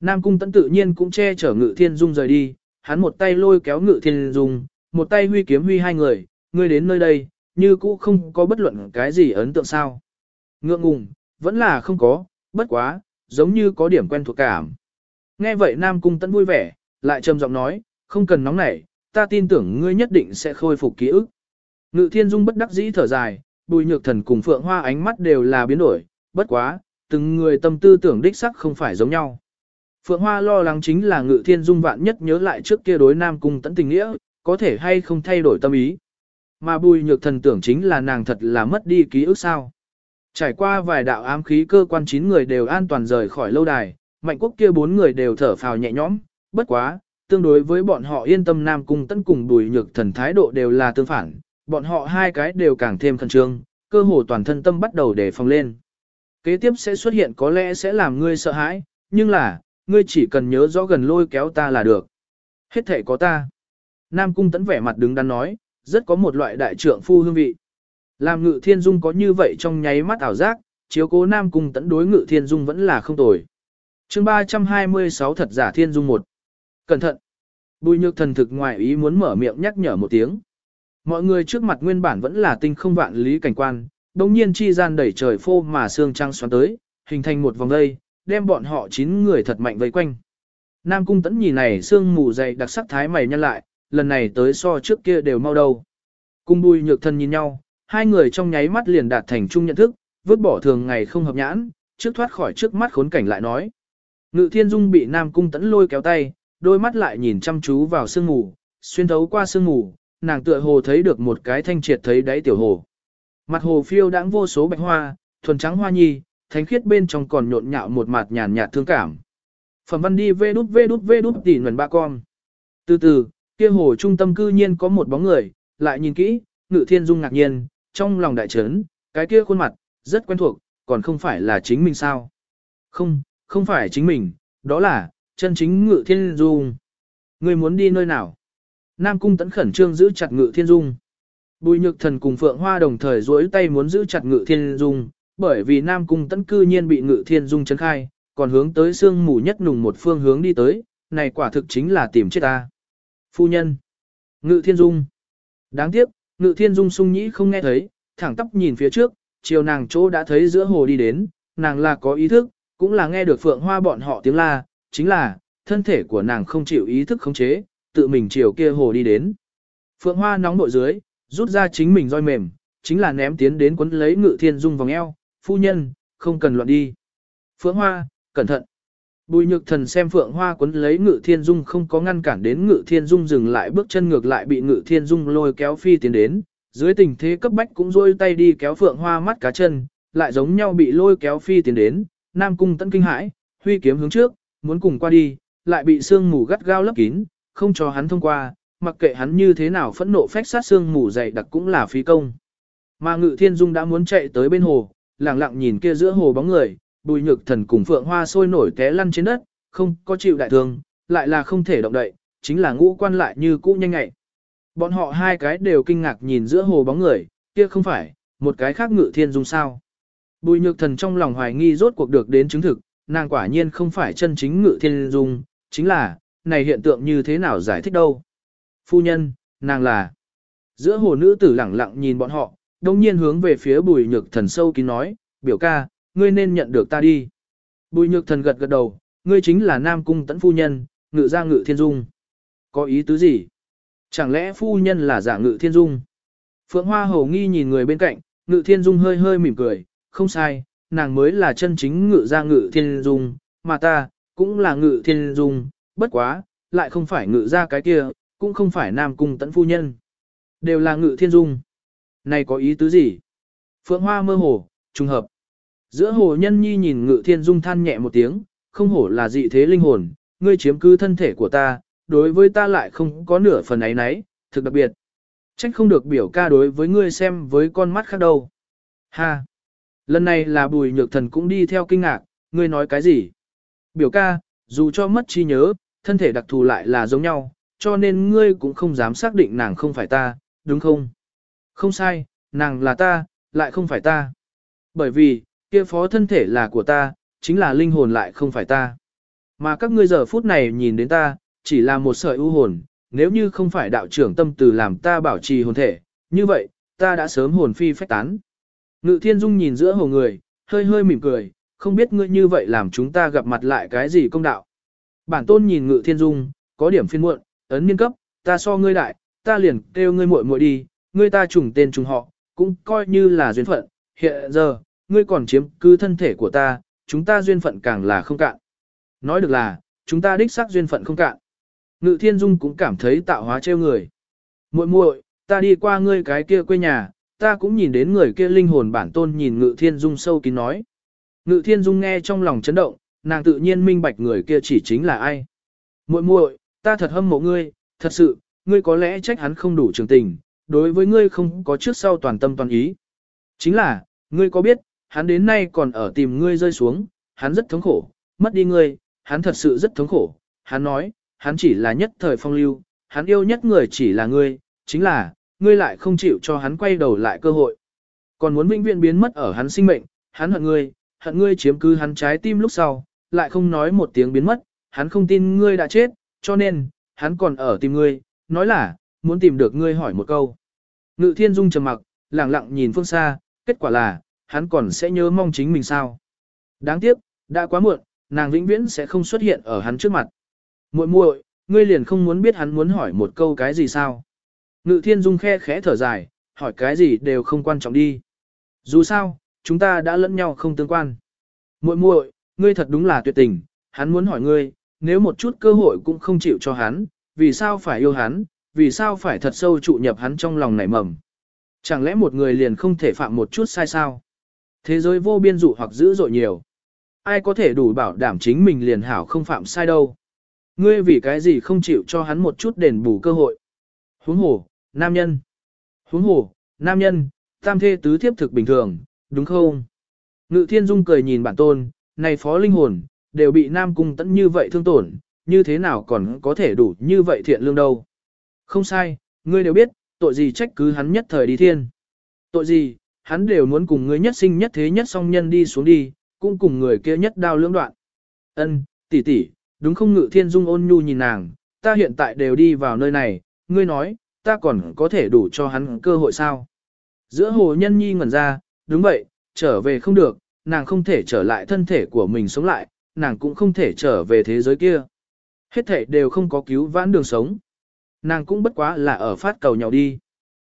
S1: Nam Cung Tẫn tự nhiên cũng che chở ngự thiên dung rời đi, hắn một tay lôi kéo ngự thiên dung, một tay huy kiếm huy hai người, ngươi đến nơi đây, như cũ không có bất luận cái gì ấn tượng sao. Ngượng ngùng, vẫn là không có, bất quá, giống như có điểm quen thuộc cảm. Nghe vậy Nam Cung Tấn vui vẻ, lại trầm giọng nói, không cần nóng nảy, ta tin tưởng ngươi nhất định sẽ khôi phục ký ức. Ngự Thiên Dung bất đắc dĩ thở dài, Bùi Nhược Thần cùng Phượng Hoa ánh mắt đều là biến đổi, bất quá, từng người tâm tư tưởng đích sắc không phải giống nhau. Phượng Hoa lo lắng chính là Ngự Thiên Dung vạn nhất nhớ lại trước kia đối Nam Cung Tấn tình nghĩa, có thể hay không thay đổi tâm ý. Mà Bùi Nhược Thần tưởng chính là nàng thật là mất đi ký ức sao. Trải qua vài đạo ám khí cơ quan chín người đều an toàn rời khỏi lâu đài, mạnh quốc kia bốn người đều thở phào nhẹ nhõm, bất quá, tương đối với bọn họ yên tâm Nam Cung Tấn cùng Bùi Nhược Thần thái độ đều là tương phản, bọn họ hai cái đều càng thêm khẩn trương, cơ hồ toàn thân tâm bắt đầu để phòng lên. Kế tiếp sẽ xuất hiện có lẽ sẽ làm ngươi sợ hãi, nhưng là, ngươi chỉ cần nhớ rõ gần lôi kéo ta là được. Hết thể có ta. Nam Cung Tấn vẻ mặt đứng đắn nói, rất có một loại đại trưởng phu hương vị. Làm ngự thiên dung có như vậy trong nháy mắt ảo giác, chiếu cố Nam Cung Tấn đối ngự thiên dung vẫn là không tồi. chương 326 thật giả thiên dung một. Cẩn thận. Bùi nhược thần thực ngoại ý muốn mở miệng nhắc nhở một tiếng. Mọi người trước mặt nguyên bản vẫn là tinh không vạn lý cảnh quan, đồng nhiên chi gian đẩy trời phô mà xương trăng xoắn tới, hình thành một vòng dây, đem bọn họ chín người thật mạnh vây quanh. Nam cung tẫn nhìn này xương mù dày đặc sắc thái mày nhăn lại, lần này tới so trước kia đều mau đầu. Cung bùi nhược Thần nhìn nhau, hai người trong nháy mắt liền đạt thành chung nhận thức, vứt bỏ thường ngày không hợp nhãn, trước thoát khỏi trước mắt khốn cảnh lại nói. Ngự thiên dung bị Nam cung tẫn lôi kéo tay, đôi mắt lại nhìn chăm chú vào sương ngủ, xuyên thấu qua sương ngủ, nàng tựa hồ thấy được một cái thanh triệt thấy đáy tiểu hồ. Mặt hồ phiêu đãng vô số bạch hoa, thuần trắng hoa nhi, thánh khiết bên trong còn nhộn nhạo một mặt nhàn nhạt thương cảm. Phẩm văn đi vê đút vê đút vê đút tỉ nguồn ba con. Từ từ, kia hồ trung tâm cư nhiên có một bóng người, lại nhìn kỹ, ngự thiên dung ngạc nhiên, trong lòng đại trấn, cái kia khuôn mặt, rất quen thuộc, còn không phải là chính mình sao. Không, không phải chính mình, đó là, chân chính ngự thiên dung. Người muốn đi nơi nào? Nam cung tấn khẩn trương giữ chặt ngự thiên dung. Bùi nhược thần cùng Phượng Hoa đồng thời duỗi tay muốn giữ chặt ngự thiên dung, bởi vì Nam cung tấn cư nhiên bị ngự thiên dung chấn khai, còn hướng tới sương mù nhất nùng một phương hướng đi tới, này quả thực chính là tìm chết ta. Phu nhân. Ngự thiên dung. Đáng tiếc, ngự thiên dung sung nhĩ không nghe thấy, thẳng tóc nhìn phía trước, chiều nàng chỗ đã thấy giữa hồ đi đến, nàng là có ý thức, cũng là nghe được Phượng Hoa bọn họ tiếng la, chính là, thân thể của nàng không chịu ý thức khống chế, tự mình chiều kia hồ đi đến. Phượng Hoa nóng nội dưới, rút ra chính mình roi mềm, chính là ném tiến đến quấn lấy ngự thiên dung vòng eo, phu nhân, không cần loạn đi. Phượng Hoa, cẩn thận. Bùi nhược thần xem Phượng Hoa quấn lấy ngự thiên dung không có ngăn cản đến ngự thiên dung dừng lại bước chân ngược lại bị ngự thiên dung lôi kéo phi tiến đến, dưới tình thế cấp bách cũng rôi tay đi kéo Phượng Hoa mắt cá chân, lại giống nhau bị lôi kéo phi tiến đến, Nam Cung tận kinh hãi, huy kiếm hướng trước, muốn cùng qua đi, lại bị sương mù gắt gao lấp kín, không cho hắn thông qua, mặc kệ hắn như thế nào phẫn nộ phách sát sương mù dày đặc cũng là phí công. Mà Ngự Thiên Dung đã muốn chạy tới bên hồ, lặng lặng nhìn kia giữa hồ bóng người, Bùi Nhược Thần cùng Phượng Hoa sôi nổi té lăn trên đất, không có chịu đại thương, lại là không thể động đậy, chính là ngũ quan lại như cũ nhanh nhạy. Bọn họ hai cái đều kinh ngạc nhìn giữa hồ bóng người, kia không phải, một cái khác Ngự Thiên Dung sao? Bùi Nhược Thần trong lòng hoài nghi rốt cuộc được đến chứng thực, nàng quả nhiên không phải chân chính Ngự Thiên Dung, chính là này hiện tượng như thế nào giải thích đâu. Phu nhân, nàng là. Giữa hồ nữ tử lẳng lặng nhìn bọn họ, đồng nhiên hướng về phía bùi nhược thần sâu kín nói, biểu ca, ngươi nên nhận được ta đi. Bùi nhược thần gật gật đầu, ngươi chính là nam cung tẫn phu nhân, ngự ra ngự thiên dung. Có ý tứ gì? Chẳng lẽ phu nhân là giả ngự thiên dung? Phượng Hoa hầu nghi nhìn người bên cạnh, ngự thiên dung hơi hơi mỉm cười, không sai, nàng mới là chân chính ngự ra ngự thiên dung, mà ta, cũng là ngự thiên dung, bất quá, lại không phải ngự ra cái kia, cũng không phải nam cung tẫn phu nhân. Đều là ngự thiên dung. Này có ý tứ gì? Phượng Hoa mơ hồ, trùng hợp. Giữa hồ nhân nhi nhìn ngự thiên dung than nhẹ một tiếng, không hổ là dị thế linh hồn, ngươi chiếm cứ thân thể của ta, đối với ta lại không có nửa phần ấy nấy, thực đặc biệt. Trách không được biểu ca đối với ngươi xem với con mắt khác đâu. Ha! Lần này là bùi nhược thần cũng đi theo kinh ngạc, ngươi nói cái gì? Biểu ca, dù cho mất trí nhớ, thân thể đặc thù lại là giống nhau, cho nên ngươi cũng không dám xác định nàng không phải ta, đúng không? Không sai, nàng là ta, lại không phải ta. Bởi vì, kia phó thân thể là của ta, chính là linh hồn lại không phải ta. Mà các ngươi giờ phút này nhìn đến ta, chỉ là một sợi ưu hồn, nếu như không phải đạo trưởng tâm từ làm ta bảo trì hồn thể, như vậy, ta đã sớm hồn phi phách tán. Ngự thiên dung nhìn giữa hồ người, hơi hơi mỉm cười, không biết ngươi như vậy làm chúng ta gặp mặt lại cái gì công đạo. Bản tôn nhìn ngự thiên dung, có điểm phiên muộn, ấn niên cấp, ta so ngươi đại, ta liền kêu ngươi muội muội đi, ngươi ta trùng tên trùng họ, cũng coi như là duyên phận, hiện giờ, ngươi còn chiếm cứ thân thể của ta, chúng ta duyên phận càng là không cạn. Nói được là, chúng ta đích xác duyên phận không cạn. Ngự thiên dung cũng cảm thấy tạo hóa trêu người. muội muội, ta đi qua ngươi cái kia quê nhà, ta cũng nhìn đến người kia linh hồn bản tôn nhìn ngự thiên dung sâu kín nói. Ngự thiên dung nghe trong lòng chấn động, nàng tự nhiên minh bạch người kia chỉ chính là ai. muội muội, ta thật hâm mộ ngươi, thật sự, ngươi có lẽ trách hắn không đủ trường tình, đối với ngươi không có trước sau toàn tâm toàn ý. Chính là, ngươi có biết, hắn đến nay còn ở tìm ngươi rơi xuống, hắn rất thống khổ, mất đi ngươi, hắn thật sự rất thống khổ. Hắn nói, hắn chỉ là nhất thời phong lưu, hắn yêu nhất người chỉ là ngươi, chính là, ngươi lại không chịu cho hắn quay đầu lại cơ hội. Còn muốn vĩnh viễn biến mất ở hắn sinh mệnh, hắn hận ngươi, hận ngươi chiếm cứ hắn trái tim lúc sau, lại không nói một tiếng biến mất, hắn không tin ngươi đã chết, cho nên, hắn còn ở tìm ngươi, nói là, muốn tìm được ngươi hỏi một câu. Ngự thiên dung trầm mặc, lặng lặng nhìn phương xa, kết quả là, hắn còn sẽ nhớ mong chính mình sao. Đáng tiếc, đã quá muộn, nàng vĩnh viễn sẽ không xuất hiện ở hắn trước mặt. muội muội, ngươi liền không muốn biết hắn muốn hỏi một câu cái gì sao. Ngự thiên dung khe khẽ thở dài, hỏi cái gì đều không quan trọng đi. Dù sao, chúng ta đã lẫn nhau không tương quan. muội muội, ngươi thật đúng là tuyệt tình, hắn muốn hỏi ngươi, nếu một chút cơ hội cũng không chịu cho hắn, vì sao phải yêu hắn, vì sao phải thật sâu trụ nhập hắn trong lòng nảy mầm. Chẳng lẽ một người liền không thể phạm một chút sai sao? Thế giới vô biên dụ hoặc dữ dội nhiều. Ai có thể đủ bảo đảm chính mình liền hảo không phạm sai đâu. Ngươi vì cái gì không chịu cho hắn một chút đền bù cơ hội. Huống hồ, nam nhân. Huống hồ, nam nhân, tam thê tứ thiếp thực bình thường, đúng không? Ngự thiên dung cười nhìn bản tôn, này phó linh hồn, đều bị nam cung tẫn như vậy thương tổn, như thế nào còn có thể đủ như vậy thiện lương đâu. Không sai, ngươi đều biết, tội gì trách cứ hắn nhất thời đi thiên. Tội gì, hắn đều muốn cùng ngươi nhất sinh nhất thế nhất song nhân đi xuống đi, cũng cùng người kia nhất đao lưỡng đoạn. Ân, tỷ tỷ, đúng không ngự thiên dung ôn nhu nhìn nàng, ta hiện tại đều đi vào nơi này, ngươi nói, ta còn có thể đủ cho hắn cơ hội sao? Giữa hồ nhân nhi ngẩn ra, đúng vậy, trở về không được, nàng không thể trở lại thân thể của mình sống lại, nàng cũng không thể trở về thế giới kia. Hết thể đều không có cứu vãn đường sống. Nàng cũng bất quá là ở phát cầu nhau đi.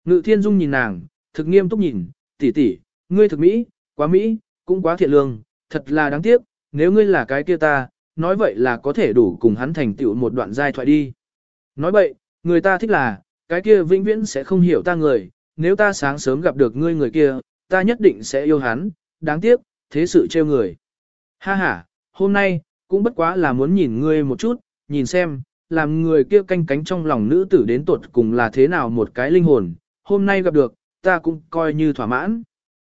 S1: Ngự thiên dung nhìn nàng, thực nghiêm túc nhìn, tỷ tỷ, ngươi thực mỹ, quá mỹ, cũng quá thiện lương, thật là đáng tiếc, nếu ngươi là cái kia ta, nói vậy là có thể đủ cùng hắn thành tựu một đoạn giai thoại đi. Nói vậy, người ta thích là, cái kia vĩnh viễn sẽ không hiểu ta người, nếu ta sáng sớm gặp được ngươi người kia, ta nhất định sẽ yêu hắn, đáng tiếc, thế sự trêu người. Ha ha, hôm nay, cũng bất quá là muốn nhìn ngươi một chút, nhìn xem, làm người kia canh cánh trong lòng nữ tử đến tuột cùng là thế nào một cái linh hồn, hôm nay gặp được, ta cũng coi như thỏa mãn.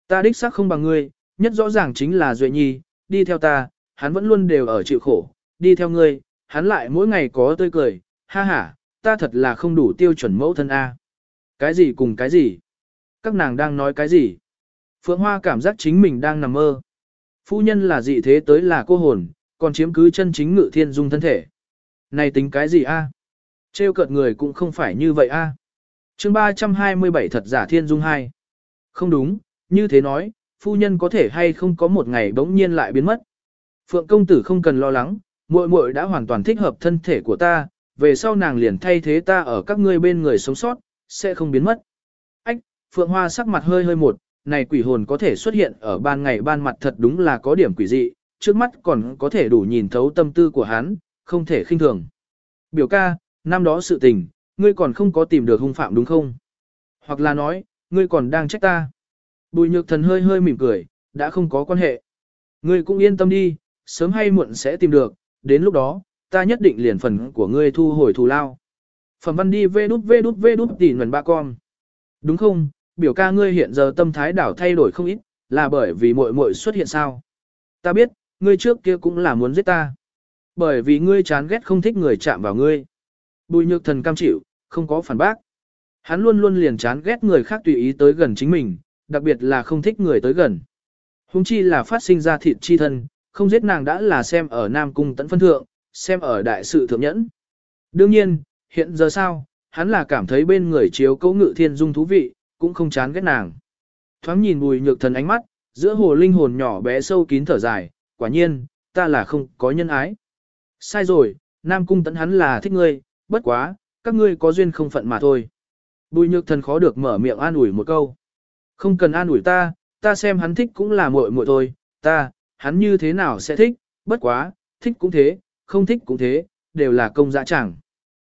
S1: Ta đích xác không bằng ngươi, nhất rõ ràng chính là Duệ Nhi, đi theo ta, hắn vẫn luôn đều ở chịu khổ, đi theo ngươi, hắn lại mỗi ngày có tươi cười, ha ha, ta thật là không đủ tiêu chuẩn mẫu thân A. Cái gì cùng cái gì? Các nàng đang nói cái gì? Phượng Hoa cảm giác chính mình đang nằm mơ. Phu nhân là dị thế tới là cô hồn, còn chiếm cứ chân chính ngự thiên dung thân thể. Này tính cái gì a? Trêu cợt người cũng không phải như vậy a. À? Chương 327 thật giả thiên dung hai. Không đúng, như thế nói, phu nhân có thể hay không có một ngày bỗng nhiên lại biến mất. Phượng công tử không cần lo lắng, muội muội đã hoàn toàn thích hợp thân thể của ta, về sau nàng liền thay thế ta ở các ngươi bên người sống sót, sẽ không biến mất. Ách, Phượng Hoa sắc mặt hơi hơi một, này quỷ hồn có thể xuất hiện ở ban ngày ban mặt thật đúng là có điểm quỷ dị, trước mắt còn có thể đủ nhìn thấu tâm tư của hắn, không thể khinh thường. Biểu ca, năm đó sự tình, ngươi còn không có tìm được hung phạm đúng không? Hoặc là nói, ngươi còn đang trách ta. Bùi nhược thần hơi hơi mỉm cười, đã không có quan hệ. Ngươi cũng yên tâm đi, sớm hay muộn sẽ tìm được, đến lúc đó, ta nhất định liền phần của ngươi thu hồi thù lao. Phẩm văn đi vê đút vê đút vê đút tỉ nguồn ba con. Đúng không, biểu ca ngươi hiện giờ tâm thái đảo thay đổi không ít, là bởi vì muội muội xuất hiện sao? Ta biết, ngươi trước kia cũng là muốn giết ta. Bởi vì ngươi chán ghét không thích người chạm vào ngươi. Bùi nhược thần cam chịu, không có phản bác. Hắn luôn luôn liền chán ghét người khác tùy ý tới gần chính mình, đặc biệt là không thích người tới gần. Hùng chi là phát sinh ra thịt chi thân, không giết nàng đã là xem ở Nam Cung tận phân thượng, xem ở đại sự thượng nhẫn. Đương nhiên, hiện giờ sao, hắn là cảm thấy bên người chiếu cấu ngự thiên dung thú vị, cũng không chán ghét nàng. Thoáng nhìn bùi nhược thần ánh mắt, giữa hồ linh hồn nhỏ bé sâu kín thở dài, quả nhiên, ta là không có nhân ái. Sai rồi, Nam Cung tấn hắn là thích ngươi, bất quá, các ngươi có duyên không phận mà thôi. Bùi nhược thần khó được mở miệng an ủi một câu. Không cần an ủi ta, ta xem hắn thích cũng là muội muội thôi, ta, hắn như thế nào sẽ thích, bất quá, thích cũng thế, không thích cũng thế, đều là công dã chẳng.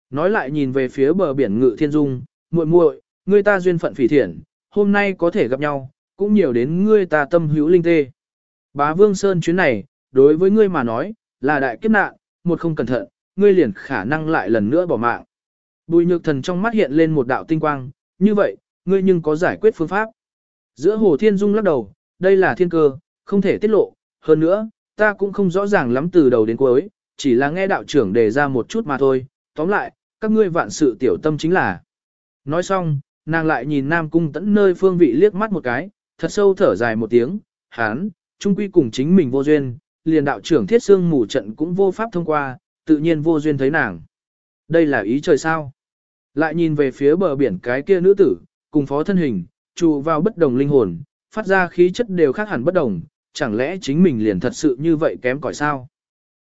S1: Nói lại nhìn về phía bờ biển ngự thiên dung, muội muội, ngươi ta duyên phận phỉ thiện, hôm nay có thể gặp nhau, cũng nhiều đến ngươi ta tâm hữu linh tê. Bá Vương Sơn chuyến này, đối với ngươi mà nói, là đại kiếp nạn, một không cẩn thận, ngươi liền khả năng lại lần nữa bỏ mạng. Bùi nhược thần trong mắt hiện lên một đạo tinh quang, như vậy, ngươi nhưng có giải quyết phương pháp. Giữa hồ thiên dung lắc đầu, đây là thiên cơ, không thể tiết lộ, hơn nữa, ta cũng không rõ ràng lắm từ đầu đến cuối, chỉ là nghe đạo trưởng đề ra một chút mà thôi, tóm lại, các ngươi vạn sự tiểu tâm chính là. Nói xong, nàng lại nhìn Nam Cung tẫn nơi phương vị liếc mắt một cái, thật sâu thở dài một tiếng, hán, trung quy cùng chính mình vô duyên, liền đạo trưởng thiết xương mù trận cũng vô pháp thông qua, tự nhiên vô duyên thấy nàng. Đây là ý trời sao? Lại nhìn về phía bờ biển cái kia nữ tử, cùng phó thân hình, trụ vào bất đồng linh hồn, phát ra khí chất đều khác hẳn bất đồng, chẳng lẽ chính mình liền thật sự như vậy kém cỏi sao?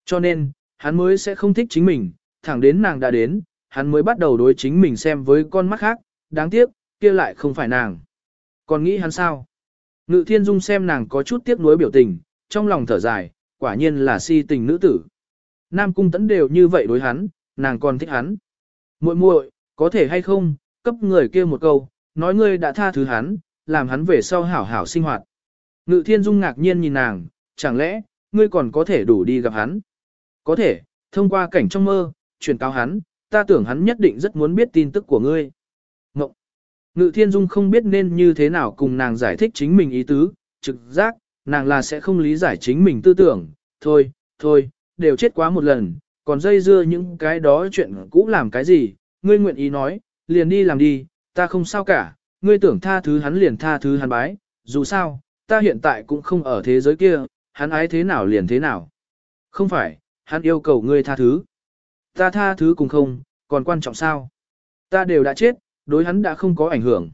S1: Cho nên, hắn mới sẽ không thích chính mình, thẳng đến nàng đã đến, hắn mới bắt đầu đối chính mình xem với con mắt khác, đáng tiếc, kia lại không phải nàng. Còn nghĩ hắn sao? Ngự thiên dung xem nàng có chút tiếc nuối biểu tình, trong lòng thở dài, quả nhiên là si tình nữ tử. Nam cung tấn đều như vậy đối hắn, nàng còn thích hắn. muội muội có thể hay không, cấp người kia một câu, nói ngươi đã tha thứ hắn, làm hắn về sau hảo hảo sinh hoạt. Ngự thiên dung ngạc nhiên nhìn nàng, chẳng lẽ, ngươi còn có thể đủ đi gặp hắn? Có thể, thông qua cảnh trong mơ, truyền cáo hắn, ta tưởng hắn nhất định rất muốn biết tin tức của ngươi. Ngộng! Ngự thiên dung không biết nên như thế nào cùng nàng giải thích chính mình ý tứ, trực giác, nàng là sẽ không lý giải chính mình tư tưởng, thôi, thôi, đều chết quá một lần, còn dây dưa những cái đó chuyện cũ làm cái gì, ngươi nguyện ý nói, liền đi làm đi, ta không sao cả, ngươi tưởng tha thứ hắn liền tha thứ hắn bái, dù sao, ta hiện tại cũng không ở thế giới kia, hắn ái thế nào liền thế nào. Không phải, hắn yêu cầu ngươi tha thứ. Ta tha thứ cùng không, còn quan trọng sao? Ta đều đã chết, đối hắn đã không có ảnh hưởng.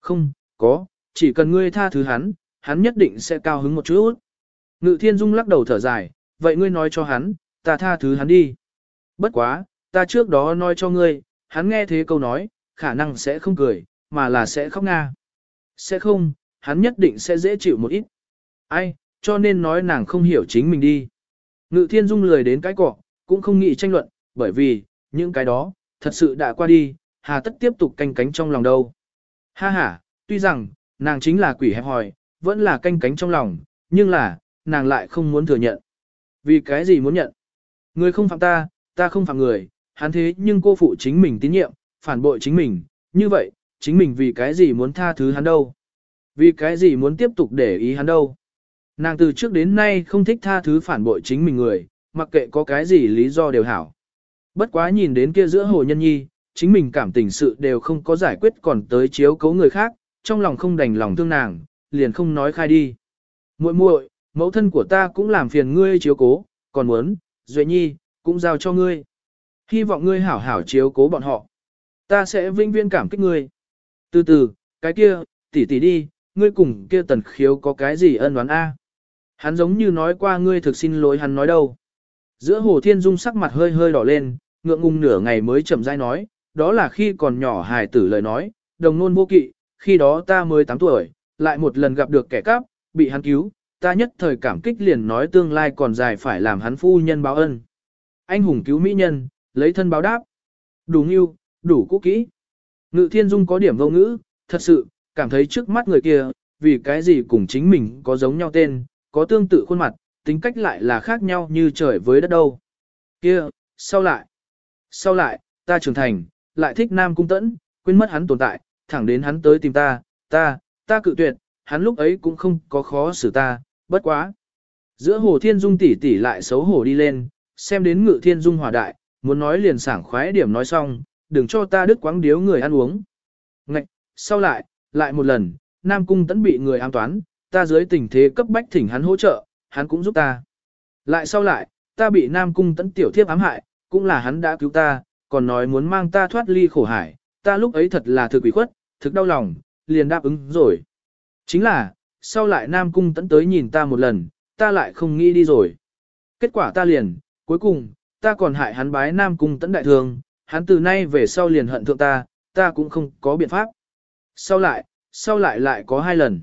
S1: Không, có, chỉ cần ngươi tha thứ hắn, hắn nhất định sẽ cao hứng một chút. Ngự thiên dung lắc đầu thở dài, vậy ngươi nói cho hắn, ta tha thứ hắn đi. Bất quá, ta trước đó nói cho ngươi, hắn nghe thế câu nói, khả năng sẽ không cười, mà là sẽ khóc nga. Sẽ không, hắn nhất định sẽ dễ chịu một ít. Ai, cho nên nói nàng không hiểu chính mình đi. Ngự thiên dung lười đến cái cọ, cũng không nghĩ tranh luận, bởi vì, những cái đó, thật sự đã qua đi, hà tất tiếp tục canh cánh trong lòng đâu. Ha ha, tuy rằng, nàng chính là quỷ hẹp hòi, vẫn là canh cánh trong lòng, nhưng là, nàng lại không muốn thừa nhận. Vì cái gì muốn nhận? Người không phạm ta, ta không phạm người, hắn thế nhưng cô phụ chính mình tín nhiệm, phản bội chính mình, như vậy, chính mình vì cái gì muốn tha thứ hắn đâu? Vì cái gì muốn tiếp tục để ý hắn đâu? Nàng từ trước đến nay không thích tha thứ phản bội chính mình người, mặc kệ có cái gì lý do đều hảo. Bất quá nhìn đến kia giữa hồ nhân nhi, chính mình cảm tình sự đều không có giải quyết còn tới chiếu cấu người khác, trong lòng không đành lòng thương nàng, liền không nói khai đi. muội muội, mẫu thân của ta cũng làm phiền ngươi chiếu cố, còn muốn, Duệ Nhi, cũng giao cho ngươi. Hy vọng ngươi hảo hảo chiếu cố bọn họ. Ta sẽ vinh viên cảm kích ngươi. Từ từ, cái kia, tỷ tỷ đi, ngươi cùng kia tần khiếu có cái gì ân đoán a? Hắn giống như nói qua ngươi thực xin lỗi hắn nói đâu. Giữa hồ thiên dung sắc mặt hơi hơi đỏ lên, ngượng ngùng nửa ngày mới chậm rãi nói, đó là khi còn nhỏ hài tử lời nói, đồng nôn vô kỵ, khi đó ta mới 8 tuổi, lại một lần gặp được kẻ cắp, bị hắn cứu, ta nhất thời cảm kích liền nói tương lai còn dài phải làm hắn phu nhân báo ân. Anh hùng cứu mỹ nhân, lấy thân báo đáp. Đủ nghiêu, đủ cũ kỹ. Ngự thiên dung có điểm vô ngữ, thật sự, cảm thấy trước mắt người kia, vì cái gì cùng chính mình có giống nhau tên, có tương tự khuôn mặt, tính cách lại là khác nhau như trời với đất đâu. Kia, sau lại, sau lại, ta trưởng thành, lại thích nam cung tẫn, quên mất hắn tồn tại, thẳng đến hắn tới tìm ta, ta, ta cự tuyệt, hắn lúc ấy cũng không có khó xử ta, bất quá. Giữa hồ thiên dung tỷ tỷ lại xấu hổ đi lên, xem đến ngự thiên dung hòa đại, muốn nói liền sảng khoái điểm nói xong, đừng cho ta đứt quáng điếu người ăn uống. Ngạch, sau lại, lại một lần, Nam Cung tẫn bị người an toán, ta dưới tình thế cấp bách thỉnh hắn hỗ trợ, hắn cũng giúp ta. Lại sau lại, ta bị Nam Cung tẫn tiểu thiếp ám hại, cũng là hắn đã cứu ta, còn nói muốn mang ta thoát ly khổ hải, ta lúc ấy thật là thực ủy khuất, thực đau lòng, liền đáp ứng rồi. Chính là, sau lại Nam Cung tẫn tới nhìn ta một lần, ta lại không nghĩ đi rồi. Kết quả ta liền, cuối cùng, ta còn hại hắn bái Nam Cung tẫn đại thường, hắn từ nay về sau liền hận thượng ta, ta cũng không có biện pháp. Sau lại, sau lại lại có hai lần.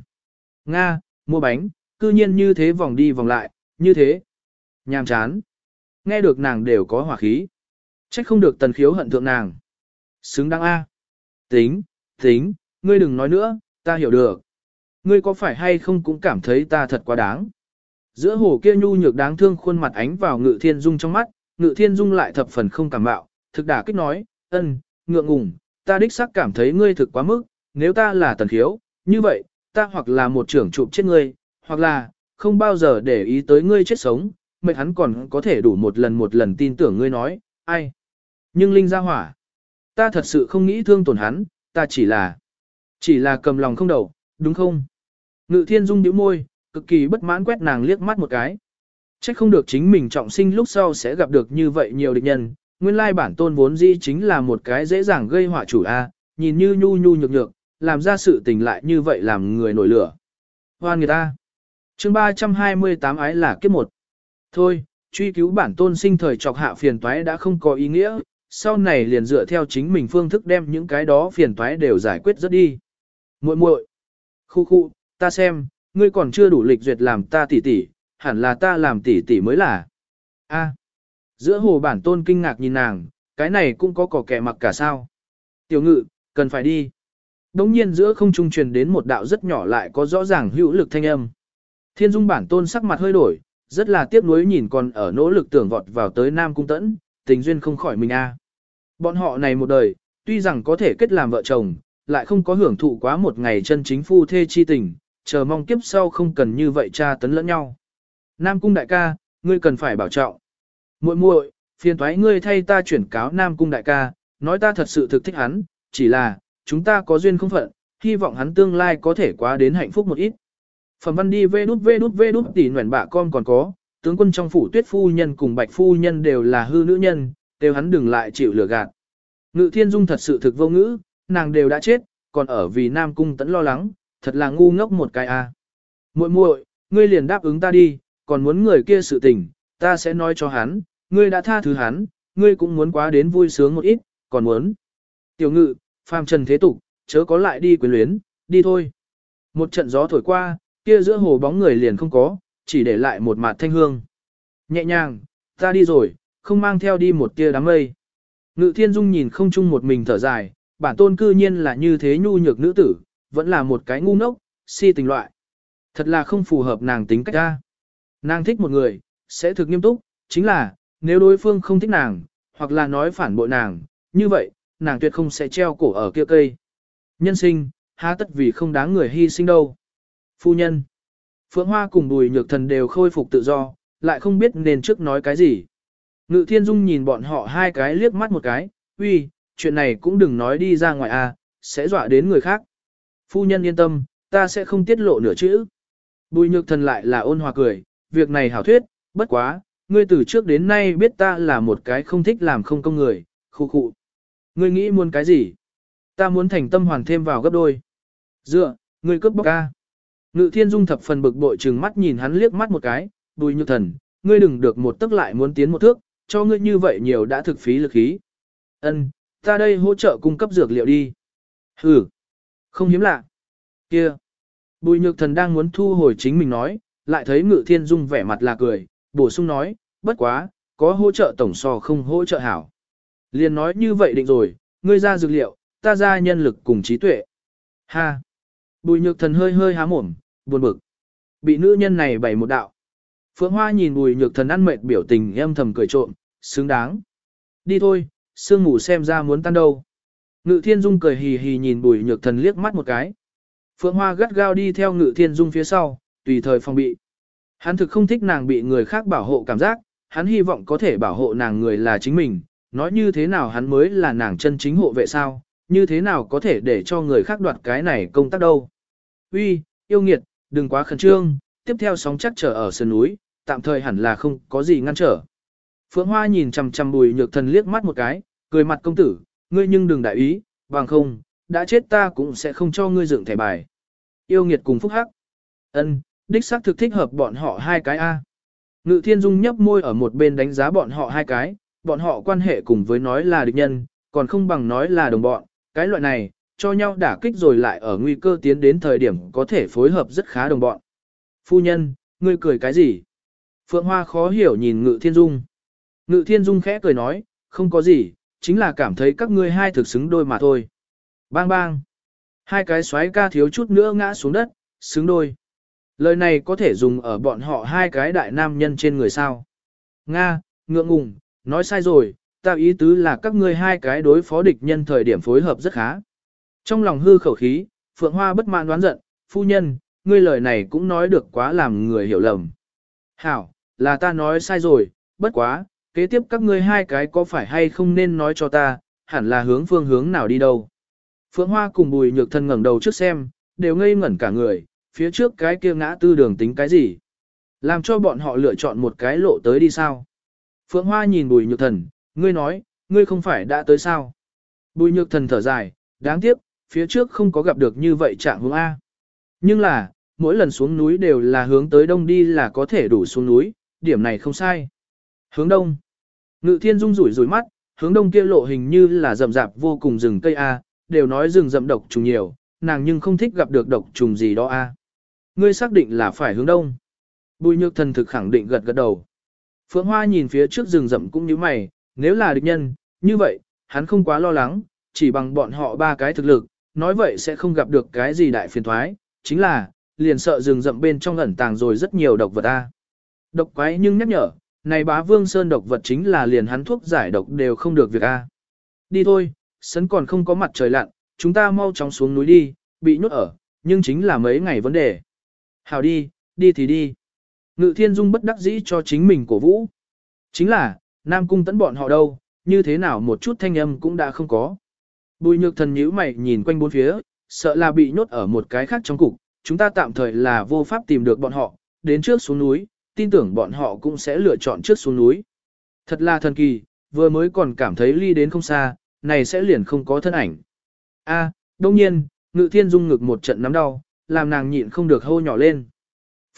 S1: Nga, mua bánh, cư nhiên như thế vòng đi vòng lại, như thế. Nhàm chán. Nghe được nàng đều có hỏa khí. Trách không được tần khiếu hận thượng nàng. Xứng đáng A. Tính, tính, ngươi đừng nói nữa, ta hiểu được. Ngươi có phải hay không cũng cảm thấy ta thật quá đáng. Giữa hồ kia nhu nhược đáng thương khuôn mặt ánh vào ngự thiên dung trong mắt, ngự thiên dung lại thập phần không cảm bạo, thực đả kích nói, ân, ngượng ngùng, ta đích xác cảm thấy ngươi thực quá mức, nếu ta là tần khiếu, như vậy, ta hoặc là một trưởng trụ chết ngươi, hoặc là, không bao giờ để ý tới ngươi chết sống, mệt hắn còn có thể đủ một lần một lần tin tưởng ngươi nói, ai. Nhưng Linh ra hỏa, ta thật sự không nghĩ thương tổn hắn, ta chỉ là, chỉ là cầm lòng không đầu, đúng không? Ngự thiên dung nhíu môi, cực kỳ bất mãn quét nàng liếc mắt một cái. Chắc không được chính mình trọng sinh lúc sau sẽ gặp được như vậy nhiều địch nhân, nguyên lai bản tôn vốn dĩ chính là một cái dễ dàng gây họa chủ A, nhìn như nhu nhu nhược nhược, làm ra sự tình lại như vậy làm người nổi lửa. Hoan người ta. chương 328 ái là kiếp một. Thôi, truy cứu bản tôn sinh thời trọc hạ phiền toái đã không có ý nghĩa, sau này liền dựa theo chính mình phương thức đem những cái đó phiền toái đều giải quyết rất đi. muội muội Khu khu, ta xem, ngươi còn chưa đủ lịch duyệt làm ta tỷ tỷ, hẳn là ta làm tỷ tỷ mới là. A. Giữa hồ bản tôn kinh ngạc nhìn nàng, cái này cũng có cỏ kẻ mặc cả sao. Tiểu ngự, cần phải đi. Đống nhiên giữa không trung truyền đến một đạo rất nhỏ lại có rõ ràng hữu lực thanh âm. Thiên dung bản tôn sắc mặt hơi đổi, rất là tiếc nuối nhìn còn ở nỗ lực tưởng vọt vào tới Nam Cung Tẫn, tình duyên không khỏi mình a. Bọn họ này một đời, tuy rằng có thể kết làm vợ chồng, lại không có hưởng thụ quá một ngày chân chính phu thê chi tình, chờ mong kiếp sau không cần như vậy cha tấn lẫn nhau. Nam Cung đại ca, ngươi cần phải bảo trọng. Muội muội, phiền toái ngươi thay ta chuyển cáo Nam Cung đại ca, nói ta thật sự thực thích hắn, chỉ là, chúng ta có duyên không phận, hy vọng hắn tương lai có thể quá đến hạnh phúc một ít. Phẩm văn đi vê đút vê đút vê đút tỉ nguyện bạ con còn có, tướng quân trong phủ tuyết phu nhân cùng bạch phu nhân đều là hư nữ nhân, đều hắn đừng lại chịu lừa gạt. Ngự thiên dung thật sự thực vô ngữ, nàng đều đã chết, còn ở vì Nam Cung tẫn lo lắng, thật là ngu ngốc một cái a. À. Muội muội, ngươi liền đáp ứng ta đi, còn muốn người kia sự tình, ta sẽ nói cho hắn, ngươi đã tha thứ hắn, ngươi cũng muốn quá đến vui sướng một ít, còn muốn. Tiểu ngự, phàm trần thế tục, chớ có lại đi quyến luyến, đi thôi. Một trận gió thổi qua, kia giữa hồ bóng người liền không có, chỉ để lại một mạt thanh hương. Nhẹ nhàng, ta đi rồi, không mang theo đi một tia đám mây. Ngự thiên dung nhìn không chung một mình thở dài, bản tôn cư nhiên là như thế nhu nhược nữ tử, vẫn là một cái ngu ngốc, si tình loại. Thật là không phù hợp nàng tính cách ra. Nàng thích một người, sẽ thực nghiêm túc, chính là, nếu đối phương không thích nàng, hoặc là nói phản bội nàng, như vậy, nàng tuyệt không sẽ treo cổ ở kia cây. Nhân sinh, há tất vì không đáng người hy sinh đâu. Phu nhân. Phượng Hoa cùng Bùi Nhược Thần đều khôi phục tự do, lại không biết nên trước nói cái gì. Ngự Thiên Dung nhìn bọn họ hai cái liếc mắt một cái, uy, chuyện này cũng đừng nói đi ra ngoài à, sẽ dọa đến người khác. Phu nhân yên tâm, ta sẽ không tiết lộ nửa chữ. Bùi Nhược Thần lại là ôn hòa cười, việc này hảo thuyết, bất quá, ngươi từ trước đến nay biết ta là một cái không thích làm không công người, khu khu. Ngươi nghĩ muốn cái gì? Ta muốn thành tâm hoàn thêm vào gấp đôi. Dựa, ngươi cướp bóc ca. Ngự thiên dung thập phần bực bội trừng mắt nhìn hắn liếc mắt một cái, bùi nhược thần, ngươi đừng được một tức lại muốn tiến một thước, cho ngươi như vậy nhiều đã thực phí lực khí. Ân, ta đây hỗ trợ cung cấp dược liệu đi. Hừ, không hiếm lạ. Kia, bùi nhược thần đang muốn thu hồi chính mình nói, lại thấy ngự thiên dung vẻ mặt là cười, bổ sung nói, bất quá, có hỗ trợ tổng so không hỗ trợ hảo. Liền nói như vậy định rồi, ngươi ra dược liệu, ta ra nhân lực cùng trí tuệ. Ha! Bùi nhược thần hơi hơi há mồm, buồn bực. Bị nữ nhân này bày một đạo. Phượng Hoa nhìn bùi nhược thần ăn mệt biểu tình em thầm cười trộm, xứng đáng. Đi thôi, sương ngủ xem ra muốn tan đâu. Ngự thiên dung cười hì hì nhìn bùi nhược thần liếc mắt một cái. Phượng Hoa gắt gao đi theo ngự thiên dung phía sau, tùy thời phòng bị. Hắn thực không thích nàng bị người khác bảo hộ cảm giác, hắn hy vọng có thể bảo hộ nàng người là chính mình, nói như thế nào hắn mới là nàng chân chính hộ vệ sao, như thế nào có thể để cho người khác đoạt cái này công tác đâu. Uy, yêu nghiệt, đừng quá khẩn trương, tiếp theo sóng chắc trở ở sườn núi, tạm thời hẳn là không có gì ngăn trở. Phượng Hoa nhìn chằm chằm bùi nhược thần liếc mắt một cái, cười mặt công tử, ngươi nhưng đừng đại ý, bằng không, đã chết ta cũng sẽ không cho ngươi dựng thẻ bài. Yêu nghiệt cùng phúc hắc. Ân, đích xác thực thích hợp bọn họ hai cái A. Ngự thiên dung nhấp môi ở một bên đánh giá bọn họ hai cái, bọn họ quan hệ cùng với nói là địch nhân, còn không bằng nói là đồng bọn, cái loại này, cho nhau đả kích rồi lại ở nguy cơ tiến đến thời điểm có thể phối hợp rất khá đồng bọn. Phu nhân, ngươi cười cái gì? Phượng Hoa khó hiểu nhìn Ngự Thiên Dung. Ngự Thiên Dung khẽ cười nói, không có gì, chính là cảm thấy các ngươi hai thực xứng đôi mà thôi. Bang bang. Hai cái xoáy ca thiếu chút nữa ngã xuống đất, xứng đôi. Lời này có thể dùng ở bọn họ hai cái đại nam nhân trên người sao. Nga, ngượng ngùng, nói sai rồi, ta ý tứ là các ngươi hai cái đối phó địch nhân thời điểm phối hợp rất khá. Trong lòng hư khẩu khí, Phượng Hoa bất mãn đoán giận, phu nhân, ngươi lời này cũng nói được quá làm người hiểu lầm. Hảo, là ta nói sai rồi, bất quá, kế tiếp các ngươi hai cái có phải hay không nên nói cho ta, hẳn là hướng phương hướng nào đi đâu. Phượng Hoa cùng bùi nhược Thần ngẩng đầu trước xem, đều ngây ngẩn cả người, phía trước cái kia ngã tư đường tính cái gì. Làm cho bọn họ lựa chọn một cái lộ tới đi sao. Phượng Hoa nhìn bùi nhược thần, ngươi nói, ngươi không phải đã tới sao. Bùi nhược thần thở dài, đáng tiếc, phía trước không có gặp được như vậy trạng hướng A. Nhưng là, mỗi lần xuống núi đều là hướng tới đông đi là có thể đủ xuống núi, điểm này không sai. Hướng đông. Ngự thiên dung rủi rủi mắt, hướng đông kia lộ hình như là rậm rạp vô cùng rừng cây A, đều nói rừng rậm độc trùng nhiều, nàng nhưng không thích gặp được độc trùng gì đó A. Ngươi xác định là phải hướng đông. Bùi nhược thần thực khẳng định gật gật đầu. Phượng Hoa nhìn phía trước rừng rậm cũng như mày, nếu là địch nhân, như vậy, hắn không quá lo lắng, chỉ bằng bọn họ ba cái thực lực, nói vậy sẽ không gặp được cái gì đại phiền thoái, chính là, liền sợ rừng rậm bên trong ẩn tàng rồi rất nhiều độc vật ta. Độc quái nhưng nhắc nhở, này bá vương sơn độc vật chính là liền hắn thuốc giải độc đều không được việc a. Đi thôi, sấn còn không có mặt trời lặn, chúng ta mau chóng xuống núi đi, bị nhốt ở, nhưng chính là mấy ngày vấn đề. Hào đi, đi thì đi. Ngự thiên dung bất đắc dĩ cho chính mình cổ vũ. Chính là, Nam cung tấn bọn họ đâu, như thế nào một chút thanh âm cũng đã không có. Bùi nhược thần nhíu mày nhìn quanh bốn phía, sợ là bị nhốt ở một cái khác trong cục, chúng ta tạm thời là vô pháp tìm được bọn họ, đến trước xuống núi, tin tưởng bọn họ cũng sẽ lựa chọn trước xuống núi. Thật là thần kỳ, vừa mới còn cảm thấy ly đến không xa, này sẽ liền không có thân ảnh. A, đông nhiên, ngự thiên dung ngực một trận nắm đau, làm nàng nhịn không được hô nhỏ lên.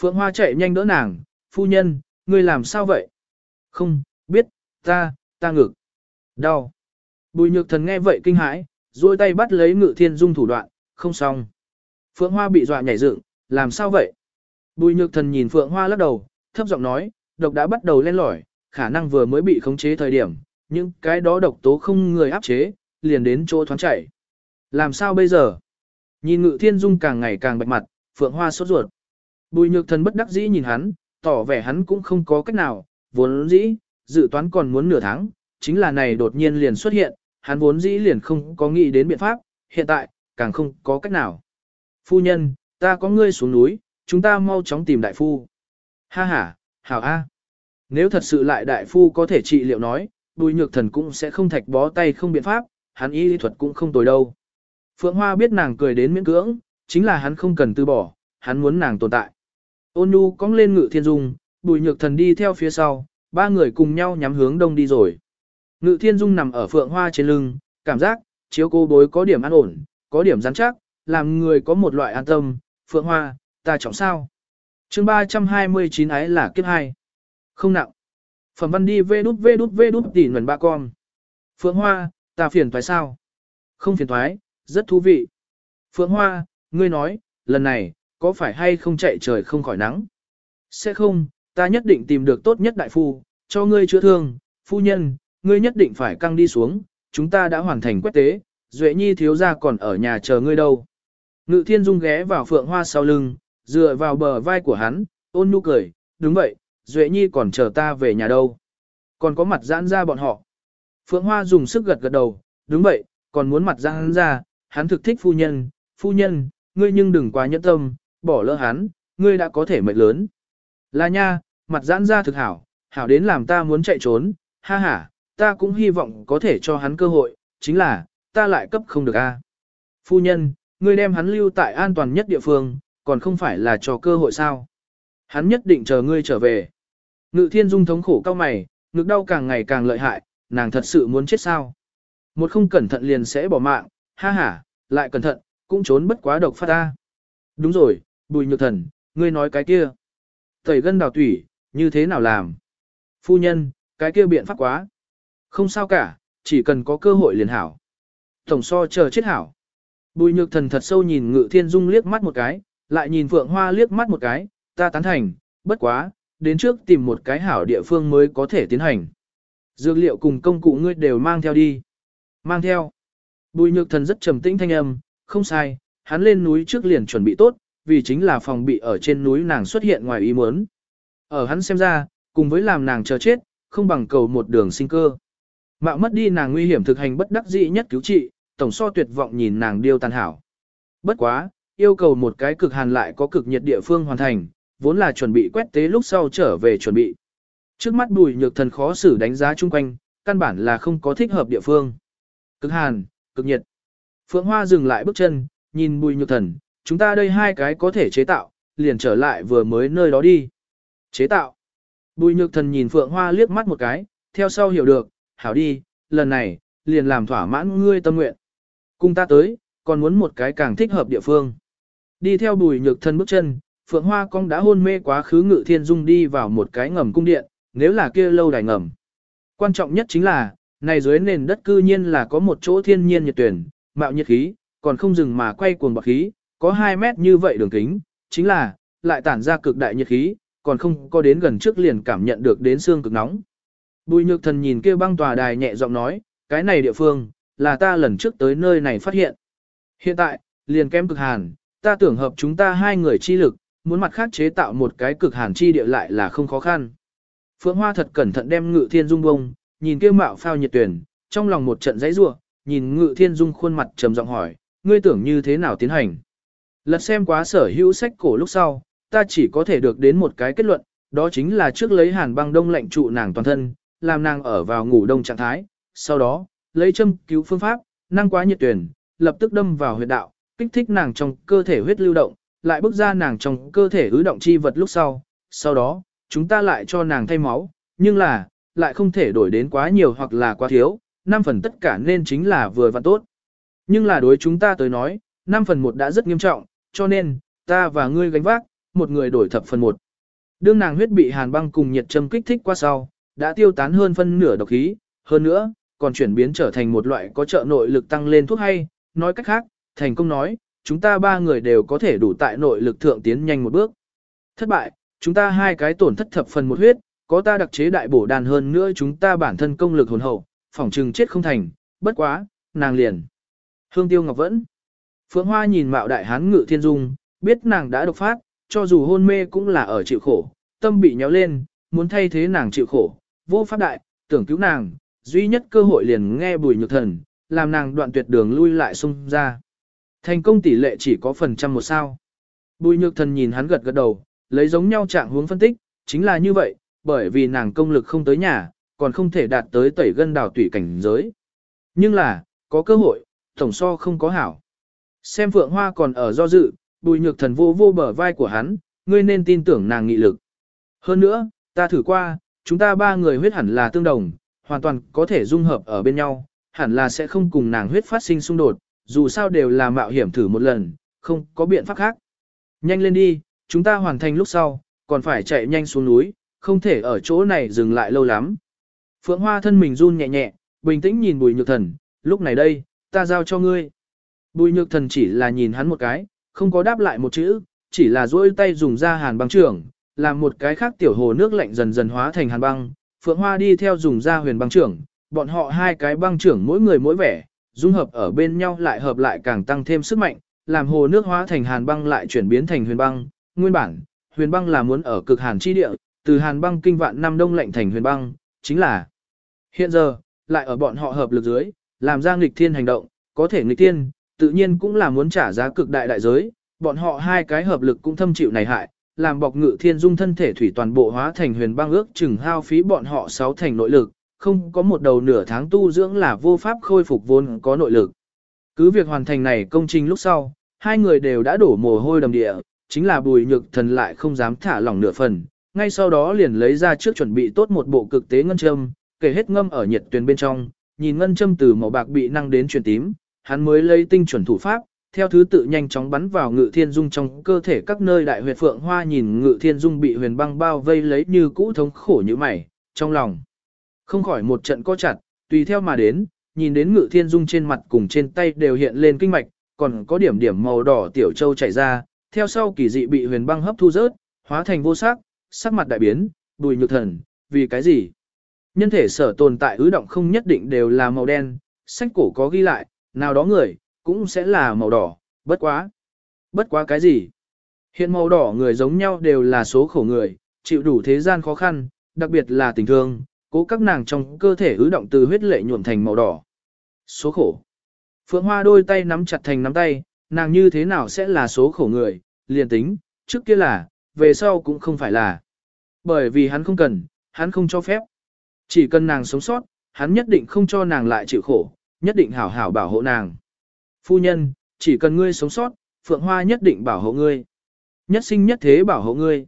S1: Phượng Hoa chạy nhanh đỡ nàng, phu nhân, ngươi làm sao vậy? Không, biết, ta, ta ngực. Đau. Bùi nhược thần nghe vậy kinh hãi, duỗi tay bắt lấy ngự thiên dung thủ đoạn, không xong. Phượng Hoa bị dọa nhảy dựng, làm sao vậy? Bùi nhược thần nhìn Phượng Hoa lắc đầu, thấp giọng nói, độc đã bắt đầu lên lỏi, khả năng vừa mới bị khống chế thời điểm, nhưng cái đó độc tố không người áp chế, liền đến chỗ thoáng chảy. Làm sao bây giờ? Nhìn ngự thiên dung càng ngày càng bạch mặt, Phượng Hoa sốt ruột. Bùi nhược thần bất đắc dĩ nhìn hắn, tỏ vẻ hắn cũng không có cách nào, vốn dĩ, dự toán còn muốn nửa tháng, chính là này đột nhiên liền xuất hiện, hắn vốn dĩ liền không có nghĩ đến biện pháp, hiện tại, càng không có cách nào. Phu nhân, ta có ngươi xuống núi, chúng ta mau chóng tìm đại phu. Ha ha, hảo a. Nếu thật sự lại đại phu có thể trị liệu nói, bùi nhược thần cũng sẽ không thạch bó tay không biện pháp, hắn y lý thuật cũng không tồi đâu. Phượng Hoa biết nàng cười đến miễn cưỡng, chính là hắn không cần từ bỏ, hắn muốn nàng tồn tại. Ôn nhu cong lên ngự thiên dung, bùi nhược thần đi theo phía sau, ba người cùng nhau nhắm hướng đông đi rồi. Ngự thiên dung nằm ở phượng hoa trên lưng, cảm giác, chiếu cô bối có điểm an ổn, có điểm rắn chắc, làm người có một loại an tâm, phượng hoa, ta trọng sao chương 329 ái là kiếp 2. Không nặng. Phẩm văn đi vê đút vê đút vê đút tỉ nguồn ba con. Phượng hoa, ta phiền thoái sao? Không phiền thoái, rất thú vị. Phượng hoa, ngươi nói, lần này, có phải hay không chạy trời không khỏi nắng? Sẽ không, ta nhất định tìm được tốt nhất đại phu, cho ngươi chữa thương, phu nhân, ngươi nhất định phải căng đi xuống, chúng ta đã hoàn thành quét tế, Duệ Nhi thiếu gia còn ở nhà chờ ngươi đâu. Ngự thiên dung ghé vào phượng hoa sau lưng, dựa vào bờ vai của hắn, ôn nhu cười, đúng vậy, Duệ Nhi còn chờ ta về nhà đâu. Còn có mặt giãn ra bọn họ. Phượng Hoa dùng sức gật gật đầu, đúng vậy, còn muốn mặt giãn ra, hắn thực thích phu nhân, phu nhân, ngươi nhưng đừng quá nhẫn tâm, bỏ lỡ hắn, ngươi đã có thể mệnh lớn. Là nha, mặt giãn ra thực hảo, hảo đến làm ta muốn chạy trốn, ha ha, ta cũng hy vọng có thể cho hắn cơ hội, chính là, ta lại cấp không được a. Phu nhân, ngươi đem hắn lưu tại an toàn nhất địa phương, còn không phải là cho cơ hội sao. Hắn nhất định chờ ngươi trở về. Ngự thiên dung thống khổ cao mày, ngực đau càng ngày càng lợi hại, nàng thật sự muốn chết sao. Một không cẩn thận liền sẽ bỏ mạng, ha ha, lại cẩn thận, cũng trốn bất quá độc phát ta. Đúng rồi, bùi nhược thần, ngươi nói cái kia. Tẩy gân đào tủy, như thế nào làm? Phu nhân, cái kia biện pháp quá. Không sao cả, chỉ cần có cơ hội liền hảo. Tổng so chờ chết hảo. Bùi nhược thần thật sâu nhìn ngự thiên dung liếc mắt một cái, lại nhìn phượng hoa liếc mắt một cái, ta tán thành, bất quá, đến trước tìm một cái hảo địa phương mới có thể tiến hành. Dược liệu cùng công cụ ngươi đều mang theo đi. Mang theo. Bùi nhược thần rất trầm tĩnh thanh âm, không sai, hắn lên núi trước liền chuẩn bị tốt, vì chính là phòng bị ở trên núi nàng xuất hiện ngoài ý muốn. Ở hắn xem ra, cùng với làm nàng chờ chết, không bằng cầu một đường sinh cơ. Mạo mất đi nàng nguy hiểm thực hành bất đắc dĩ nhất cứu trị, tổng so tuyệt vọng nhìn nàng điêu tàn hảo. Bất quá, yêu cầu một cái cực hàn lại có cực nhiệt địa phương hoàn thành, vốn là chuẩn bị quét tế lúc sau trở về chuẩn bị. Trước mắt bùi nhược thần khó xử đánh giá chung quanh, căn bản là không có thích hợp địa phương. Cực hàn, cực nhiệt. Phượng Hoa dừng lại bước chân, nhìn bùi nhược thần, chúng ta đây hai cái có thể chế tạo, liền trở lại vừa mới nơi đó đi. Chế tạo. Bùi nhược thần nhìn Phượng Hoa liếc mắt một cái, theo sau hiểu được, hảo đi, lần này, liền làm thỏa mãn ngươi tâm nguyện. Cùng ta tới, còn muốn một cái càng thích hợp địa phương. Đi theo bùi nhược Thân bước chân, Phượng Hoa Cong đã hôn mê quá khứ ngự thiên dung đi vào một cái ngầm cung điện, nếu là kia lâu đài ngầm. Quan trọng nhất chính là, này dưới nền đất cư nhiên là có một chỗ thiên nhiên nhiệt tuyển, mạo nhiệt khí, còn không dừng mà quay cuồng bọc khí, có 2 mét như vậy đường kính, chính là, lại tản ra cực đại nhiệt khí, còn không có đến gần trước liền cảm nhận được đến xương cực nóng. Bùi nhược thần nhìn kia băng tòa đài nhẹ giọng nói, cái này địa phương, là ta lần trước tới nơi này phát hiện. Hiện tại, liền kém cực hàn, ta tưởng hợp chúng ta hai người chi lực, muốn mặt khác chế tạo một cái cực hàn chi địa lại là không khó khăn. Phượng Hoa thật cẩn thận đem Ngự Thiên Dung bông, nhìn kia mạo phao nhiệt tuyển, trong lòng một trận dãy rủa, nhìn Ngự Thiên Dung khuôn mặt trầm giọng hỏi, ngươi tưởng như thế nào tiến hành? Lật xem quá sở hữu sách cổ lúc sau, ta chỉ có thể được đến một cái kết luận, đó chính là trước lấy hàn băng đông lạnh trụ nàng toàn thân, làm nàng ở vào ngủ đông trạng thái, sau đó, lấy châm cứu phương pháp, năng quá nhiệt tuyển, lập tức đâm vào huyệt đạo, kích thích nàng trong cơ thể huyết lưu động, lại bước ra nàng trong cơ thể ứ động chi vật lúc sau, sau đó, chúng ta lại cho nàng thay máu, nhưng là, lại không thể đổi đến quá nhiều hoặc là quá thiếu, 5 phần tất cả nên chính là vừa và tốt. Nhưng là đối chúng ta tới nói, 5 phần 1 đã rất nghiêm trọng, cho nên, ta và ngươi gánh vác, một người đổi thập phần 1. Đương nàng huyết bị hàn băng cùng nhiệt châm kích thích qua sau, đã tiêu tán hơn phân nửa độc khí, hơn nữa, còn chuyển biến trở thành một loại có trợ nội lực tăng lên thuốc hay, nói cách khác, thành công nói, chúng ta ba người đều có thể đủ tại nội lực thượng tiến nhanh một bước. Thất bại, chúng ta hai cái tổn thất thập phần một huyết, có ta đặc chế đại bổ đàn hơn nữa chúng ta bản thân công lực hồn hậu, phỏng trừng chết không thành, bất quá, nàng liền. Hương Tiêu Ngọc vẫn. Phượng Hoa nhìn mạo đại hán ngự thiên dung, biết nàng đã độc phát, cho dù hôn mê cũng là ở chịu khổ, tâm bị nhéo lên, muốn thay thế nàng chịu khổ, vô pháp đại, tưởng cứu nàng, duy nhất cơ hội liền nghe bùi nhược thần, làm nàng đoạn tuyệt đường lui lại xung ra. Thành công tỷ lệ chỉ có phần trăm một sao. Bùi nhược thần nhìn hắn gật gật đầu, lấy giống nhau trạng hướng phân tích, chính là như vậy, bởi vì nàng công lực không tới nhà, còn không thể đạt tới tẩy gân đào tủy cảnh giới. Nhưng là, có cơ hội, tổng so không có hảo. Xem Phượng Hoa còn ở do dự, bùi nhược thần vô vô bờ vai của hắn, ngươi nên tin tưởng nàng nghị lực. Hơn nữa, ta thử qua, chúng ta ba người huyết hẳn là tương đồng, hoàn toàn có thể dung hợp ở bên nhau, hẳn là sẽ không cùng nàng huyết phát sinh xung đột, dù sao đều là mạo hiểm thử một lần, không có biện pháp khác. Nhanh lên đi, chúng ta hoàn thành lúc sau, còn phải chạy nhanh xuống núi, không thể ở chỗ này dừng lại lâu lắm. Phượng Hoa thân mình run nhẹ nhẹ, bình tĩnh nhìn Bùi Nhược Thần, lúc này đây, ta giao cho ngươi. Bùi Nhược Thần chỉ là nhìn hắn một cái, không có đáp lại một chữ, chỉ là duỗi tay dùng ra hàn băng trưởng, làm một cái khác tiểu hồ nước lạnh dần dần hóa thành hàn băng. Phượng Hoa đi theo dùng ra huyền băng trưởng, bọn họ hai cái băng trưởng mỗi người mỗi vẻ, dung hợp ở bên nhau lại hợp lại càng tăng thêm sức mạnh, làm hồ nước hóa thành hàn băng lại chuyển biến thành huyền băng. Nguyên bản, huyền băng là muốn ở cực hàn chi địa, từ hàn băng kinh vạn năm đông lạnh thành huyền băng, chính là hiện giờ, lại ở bọn họ hợp lực dưới, làm ra nghịch thiên hành động, có thể nghịch thiên, tự nhiên cũng là muốn trả giá cực đại đại giới, bọn họ hai cái hợp lực cũng thâm chịu này hại, làm bọc ngự thiên dung thân thể thủy toàn bộ hóa thành huyền băng ước chừng hao phí bọn họ sáu thành nội lực, không có một đầu nửa tháng tu dưỡng là vô pháp khôi phục vốn có nội lực. Cứ việc hoàn thành này công trình lúc sau, hai người đều đã đổ mồ hôi đầm địa, chính là bùi nhược thần lại không dám thả lỏng nửa phần, ngay sau đó liền lấy ra trước chuẩn bị tốt một bộ cực tế ngân châm, kể hết ngâm ở nhiệt tuyền bên trong, nhìn ngân châm từ màu bạc bị năng đến chuyển tím, hắn mới lấy tinh chuẩn thủ pháp, theo thứ tự nhanh chóng bắn vào ngự thiên dung trong cơ thể các nơi đại huyệt phượng hoa nhìn ngự thiên dung bị huyền băng bao vây lấy như cũ thống khổ như mày, trong lòng. Không khỏi một trận co chặt, tùy theo mà đến, nhìn đến ngự thiên dung trên mặt cùng trên tay đều hiện lên kinh mạch, còn có điểm điểm màu đỏ tiểu châu chảy ra, theo sau kỳ dị bị huyền băng hấp thu rớt, hóa thành vô sắc, sắc mặt đại biến, đùi nhược thần, vì cái gì? Nhân thể sở tồn tại ứ động không nhất định đều là màu đen, sách cổ có ghi lại, nào đó người, cũng sẽ là màu đỏ, bất quá. Bất quá cái gì? Hiện màu đỏ người giống nhau đều là số khổ người, chịu đủ thế gian khó khăn, đặc biệt là tình thương, cố các nàng trong cơ thể ứ động từ huyết lệ nhuộm thành màu đỏ. Số khổ. Phượng Hoa đôi tay nắm chặt thành nắm tay, nàng như thế nào sẽ là số khổ người, liền tính, trước kia là, về sau cũng không phải là. Bởi vì hắn không cần, hắn không cho phép. Chỉ cần nàng sống sót, hắn nhất định không cho nàng lại chịu khổ, nhất định hảo hảo bảo hộ nàng. Phu nhân, chỉ cần ngươi sống sót, Phượng Hoa nhất định bảo hộ ngươi. Nhất sinh nhất thế bảo hộ ngươi.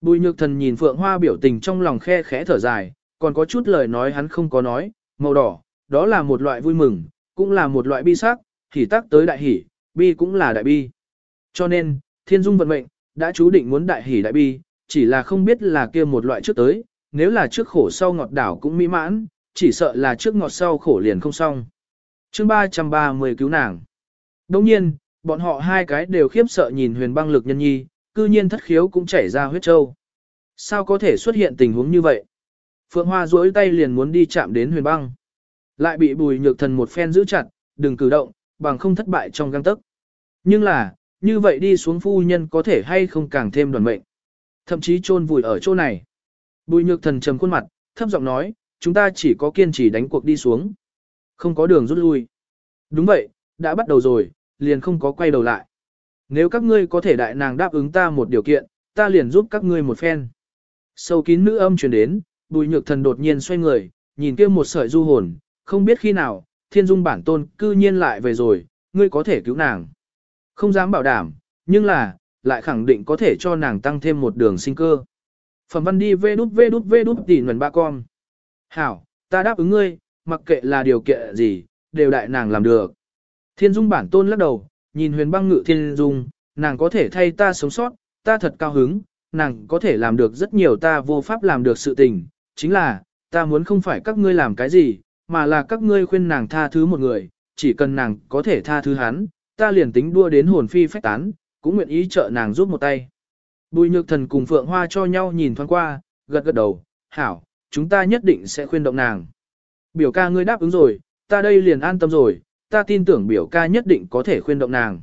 S1: Bùi nhược thần nhìn Phượng Hoa biểu tình trong lòng khe khẽ thở dài, còn có chút lời nói hắn không có nói, màu đỏ, đó là một loại vui mừng, cũng là một loại bi sắc, hỉ tác tới đại hỉ, bi cũng là đại bi. Cho nên, thiên dung vận mệnh, đã chú định muốn đại hỉ đại bi, chỉ là không biết là kia một loại trước tới, nếu là trước khổ sau ngọt đảo cũng mỹ mãn, chỉ sợ là trước ngọt sau khổ liền không xong. chương 330 cứu nàng. Đồng nhiên, bọn họ hai cái đều khiếp sợ nhìn huyền băng lực nhân nhi, cư nhiên thất khiếu cũng chảy ra huyết trâu. Sao có thể xuất hiện tình huống như vậy? Phượng Hoa duỗi tay liền muốn đi chạm đến huyền băng. Lại bị bùi nhược thần một phen giữ chặt, đừng cử động, bằng không thất bại trong găng tức. Nhưng là, như vậy đi xuống phu nhân có thể hay không càng thêm đoàn mệnh. Thậm chí chôn vùi ở chỗ này. Bùi nhược thần trầm khuôn mặt, thấp giọng nói, chúng ta chỉ có kiên trì đánh cuộc đi xuống. Không có đường rút lui. Đúng vậy, đã bắt đầu rồi, liền không có quay đầu lại. Nếu các ngươi có thể đại nàng đáp ứng ta một điều kiện, ta liền giúp các ngươi một phen. Sâu kín nữ âm truyền đến, bùi nhược thần đột nhiên xoay người, nhìn kia một sợi du hồn, không biết khi nào, thiên dung bản tôn cư nhiên lại về rồi, ngươi có thể cứu nàng. Không dám bảo đảm, nhưng là, lại khẳng định có thể cho nàng tăng thêm một đường sinh cơ. Phẩm văn đi vê đút vê đút vê đút tỉ nguồn ba con. Hảo, ta đáp ứng ngươi, mặc kệ là điều kiện gì, đều đại nàng làm được. Thiên dung bản tôn lắc đầu, nhìn huyền băng ngự thiên dung, nàng có thể thay ta sống sót, ta thật cao hứng, nàng có thể làm được rất nhiều ta vô pháp làm được sự tình, chính là, ta muốn không phải các ngươi làm cái gì, mà là các ngươi khuyên nàng tha thứ một người, chỉ cần nàng có thể tha thứ hắn, ta liền tính đua đến hồn phi phách tán, cũng nguyện ý trợ nàng giúp một tay. Bùi nhược thần cùng Phượng Hoa cho nhau nhìn thoáng qua, gật gật đầu, hảo, chúng ta nhất định sẽ khuyên động nàng. Biểu ca ngươi đáp ứng rồi, ta đây liền an tâm rồi, ta tin tưởng biểu ca nhất định có thể khuyên động nàng.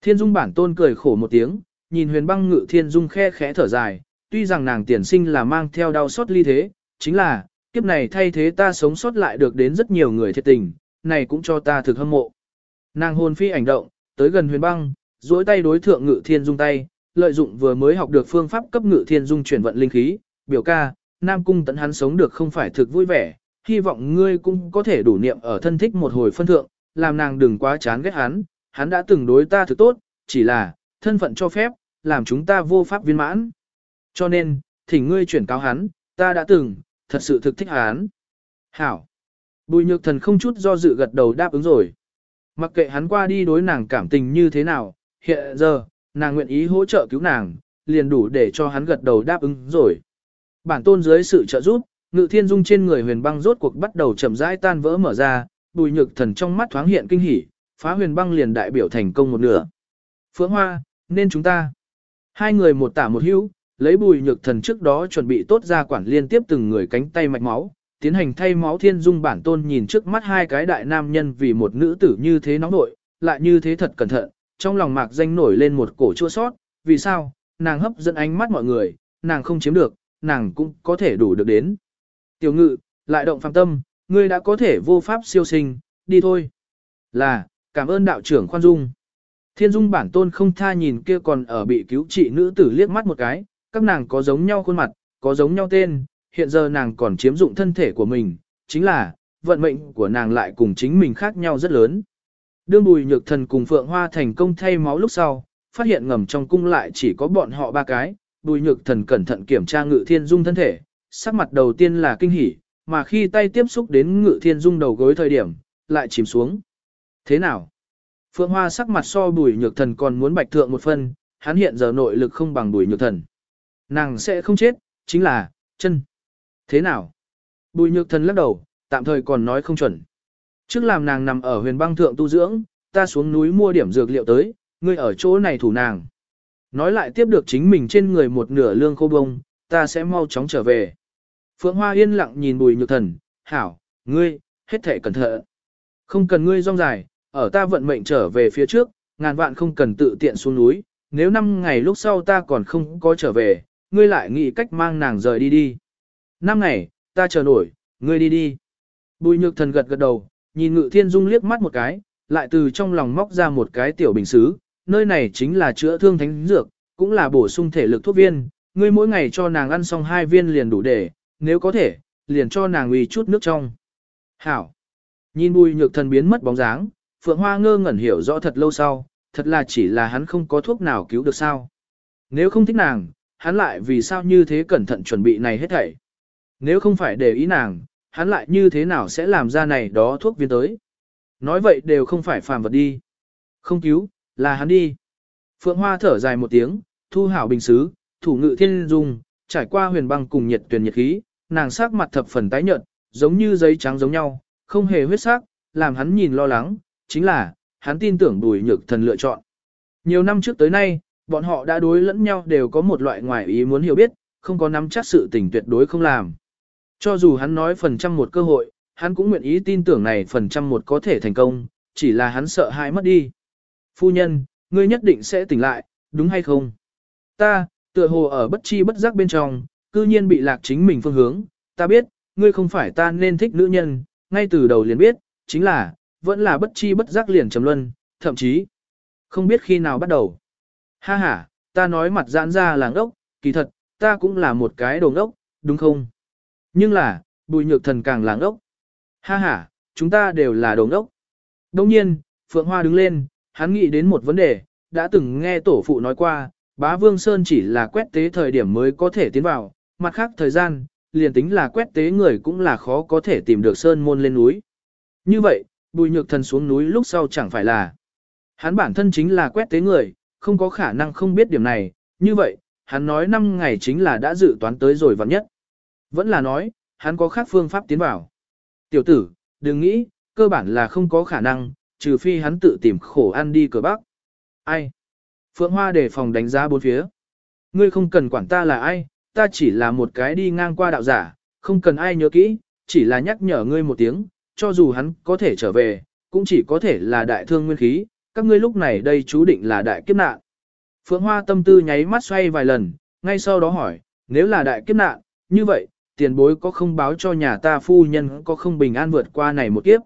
S1: Thiên Dung bản tôn cười khổ một tiếng, nhìn huyền băng ngự Thiên Dung khe khẽ thở dài, tuy rằng nàng tiền sinh là mang theo đau xót ly thế, chính là, kiếp này thay thế ta sống sót lại được đến rất nhiều người thiệt tình, này cũng cho ta thực hâm mộ. Nàng hồn phi ảnh động, tới gần huyền băng, duỗi tay đối thượng ngự thiên dung tay, lợi dụng vừa mới học được phương pháp cấp ngự thiên dung chuyển vận linh khí, biểu ca, Nam Cung tận hắn sống được không phải thực vui vẻ, hy vọng ngươi cũng có thể đủ niệm ở thân thích một hồi phân thượng, làm nàng đừng quá chán ghét hắn, hắn đã từng đối ta thực tốt, chỉ là, thân phận cho phép, làm chúng ta vô pháp viên mãn. Cho nên, thỉnh ngươi chuyển cáo hắn, ta đã từng, thật sự thực thích hắn. Hảo. Bùi nhược thần không chút do dự gật đầu đáp ứng rồi. Mặc kệ hắn qua đi đối nàng cảm tình như thế nào, hiện giờ, nàng nguyện ý hỗ trợ cứu nàng, liền đủ để cho hắn gật đầu đáp ứng rồi. Bản tôn dưới sự trợ giúp, ngự thiên dung trên người huyền băng rốt cuộc bắt đầu chậm rãi tan vỡ mở ra, bùi nhược thần trong mắt thoáng hiện kinh hỉ, phá huyền băng liền đại biểu thành công một nửa. Phượng Hoa, nên chúng ta. Hai người một tả một hữu, lấy bùi nhược thần trước đó chuẩn bị tốt ra quản liên tiếp từng người cánh tay mạch máu, tiến hành thay máu thiên dung bản tôn nhìn trước mắt hai cái đại nam nhân vì một nữ tử như thế nóng nội, lại như thế thật cẩn thận, trong lòng mạc danh nổi lên một cổ chua sót, vì sao, nàng hấp dẫn ánh mắt mọi người, nàng không chiếm được, nàng cũng có thể đủ được đến. Tiểu ngự, lại động phàm tâm, ngươi đã có thể vô pháp siêu sinh, đi thôi. Là, cảm ơn đạo trưởng khoan dung. Thiên dung bản tôn không tha nhìn kia còn ở bị cứu trị nữ tử liếc mắt một cái, các nàng có giống nhau khuôn mặt, có giống nhau tên, hiện giờ nàng còn chiếm dụng thân thể của mình, chính là, vận mệnh của nàng lại cùng chính mình khác nhau rất lớn. Đương bùi nhược thần cùng Phượng Hoa thành công thay máu lúc sau, phát hiện ngầm trong cung lại chỉ có bọn họ ba cái, bùi nhược thần cẩn thận kiểm tra ngự thiên dung thân thể, sắc mặt đầu tiên là kinh hỉ, mà khi tay tiếp xúc đến ngự thiên dung đầu gối thời điểm, lại chìm xuống. Thế nào? Phượng Hoa sắc mặt so bùi nhược thần còn muốn bạch thượng một phân, hắn hiện giờ nội lực không bằng bùi nhược thần. Nàng sẽ không chết, chính là, chân. Thế nào? Bùi nhược thần lắc đầu, tạm thời còn nói không chuẩn. Trước làm nàng nằm ở huyền băng thượng tu dưỡng, ta xuống núi mua điểm dược liệu tới, ngươi ở chỗ này thủ nàng. Nói lại tiếp được chính mình trên người một nửa lương khô bông, ta sẽ mau chóng trở về. Phượng Hoa yên lặng nhìn bùi nhược thần, hảo, ngươi, hết thể cẩn thận. Không cần ngươi rong dài, ở ta vận mệnh trở về phía trước, ngàn vạn không cần tự tiện xuống núi, nếu năm ngày lúc sau ta còn không có trở về, ngươi lại nghĩ cách mang nàng rời đi đi. Năm ngày, ta chờ nổi, ngươi đi đi. Bùi nhược thần gật gật đầu, nhìn ngự thiên dung liếc mắt một cái, lại từ trong lòng móc ra một cái tiểu bình xứ, nơi này chính là chữa thương thánh dược, cũng là bổ sung thể lực thuốc viên, ngươi mỗi ngày cho nàng ăn xong hai viên liền đủ để, nếu có thể, liền cho nàng uy chút nước trong. Hảo. Nhìn bùi nhược thần biến mất bóng dáng, Phượng Hoa ngơ ngẩn hiểu rõ thật lâu sau, thật là chỉ là hắn không có thuốc nào cứu được sao. Nếu không thích nàng, hắn lại vì sao như thế cẩn thận chuẩn bị này hết thảy. Nếu không phải để ý nàng, hắn lại như thế nào sẽ làm ra này đó thuốc viên tới. Nói vậy đều không phải phàm vật đi. Không cứu, là hắn đi. Phượng Hoa thở dài một tiếng, thu hảo bình xứ, thủ ngự thiên dung, trải qua huyền băng cùng nhiệt tuyển nhiệt khí, nàng sắc mặt thập phần tái nhợt, giống như giấy trắng giống nhau, không hề huyết sắc, làm hắn nhìn lo lắng, chính là, hắn tin tưởng đùi nhược thần lựa chọn. Nhiều năm trước tới nay, bọn họ đã đối lẫn nhau đều có một loại ngoài ý muốn hiểu biết, không có nắm chắc sự tình tuyệt đối không làm. Cho dù hắn nói phần trăm một cơ hội, hắn cũng nguyện ý tin tưởng này phần trăm một có thể thành công, chỉ là hắn sợ hãi mất đi. Phu nhân, ngươi nhất định sẽ tỉnh lại, đúng hay không? Ta, tựa hồ ở bất chi bất giác bên trong, cư nhiên bị lạc chính mình phương hướng, ta biết, ngươi không phải ta nên thích nữ nhân, ngay từ đầu liền biết, chính là, vẫn là bất chi bất giác liền trầm luân, thậm chí, không biết khi nào bắt đầu. Ha ha, ta nói mặt giãn ra là ngốc, kỳ thật, ta cũng là một cái đồ ngốc, đúng không? Nhưng là, bùi nhược thần càng là ngốc. Ha ha, chúng ta đều là đồ ngốc. Đông nhiên, Phượng Hoa đứng lên, hắn nghĩ đến một vấn đề, đã từng nghe tổ phụ nói qua, bá vương sơn chỉ là quét tế thời điểm mới có thể tiến vào, mặt khác thời gian, liền tính là quét tế người cũng là khó có thể tìm được sơn môn lên núi. Như vậy, bùi nhược thần xuống núi lúc sau chẳng phải là hắn bản thân chính là quét tế người, không có khả năng không biết điểm này, như vậy, hắn nói 5 ngày chính là đã dự toán tới rồi vạn nhất. Vẫn là nói, hắn có khác phương pháp tiến vào. Tiểu tử, đừng nghĩ, cơ bản là không có khả năng, trừ phi hắn tự tìm khổ ăn đi cửa bắc. Ai? Phượng Hoa đề phòng đánh giá bốn phía. Ngươi không cần quản ta là ai, ta chỉ là một cái đi ngang qua đạo giả, không cần ai nhớ kỹ, chỉ là nhắc nhở ngươi một tiếng, cho dù hắn có thể trở về, cũng chỉ có thể là đại thương nguyên khí, các ngươi lúc này đây chú định là đại kiếp nạn. Phượng Hoa tâm tư nháy mắt xoay vài lần, ngay sau đó hỏi, nếu là đại kiếp nạn, như vậy, tiền bối có không báo cho nhà ta phu nhân có không bình an vượt qua này một kiếp.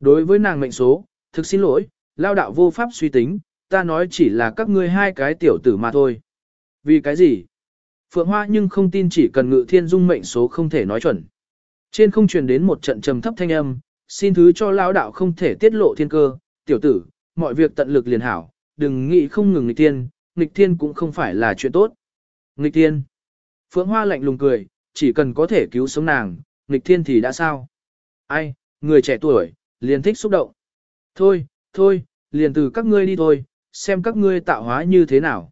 S1: Đối với nàng mệnh số, thực xin lỗi, lao đạo vô pháp suy tính, ta nói chỉ là các ngươi hai cái tiểu tử mà thôi. Vì cái gì? Phượng Hoa nhưng không tin chỉ cần ngự thiên dung mệnh số không thể nói chuẩn. Trên không truyền đến một trận trầm thấp thanh âm, xin thứ cho lao đạo không thể tiết lộ thiên cơ, tiểu tử, mọi việc tận lực liền hảo, đừng nghĩ không ngừng nghịch thiên, nghịch thiên cũng không phải là chuyện tốt. Nghịch thiên. Phượng Hoa lạnh lùng cười, chỉ cần có thể cứu sống nàng, nghịch thiên thì đã sao? Ai, người trẻ tuổi, liền thích xúc động. Thôi, thôi, liền từ các ngươi đi thôi, xem các ngươi tạo hóa như thế nào.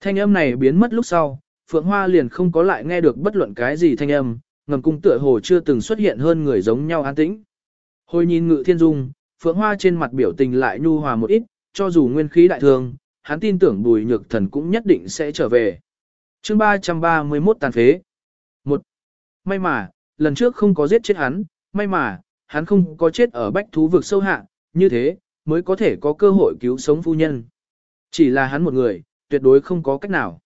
S1: Thanh âm này biến mất lúc sau, Phượng Hoa liền không có lại nghe được bất luận cái gì thanh âm, ngầm cung tựa hồ chưa từng xuất hiện hơn người giống nhau an tĩnh. Hồi nhìn ngự thiên dung, Phượng Hoa trên mặt biểu tình lại nhu hòa một ít, cho dù nguyên khí đại thương, hắn tin tưởng bùi nhược thần cũng nhất định sẽ trở về. chương 331 tàn phế. một May mà, lần trước không có giết chết hắn, may mà, hắn không có chết ở bách thú vực sâu hạ, như thế, mới có thể có cơ hội cứu sống phu nhân. Chỉ là hắn một người, tuyệt đối không có cách nào.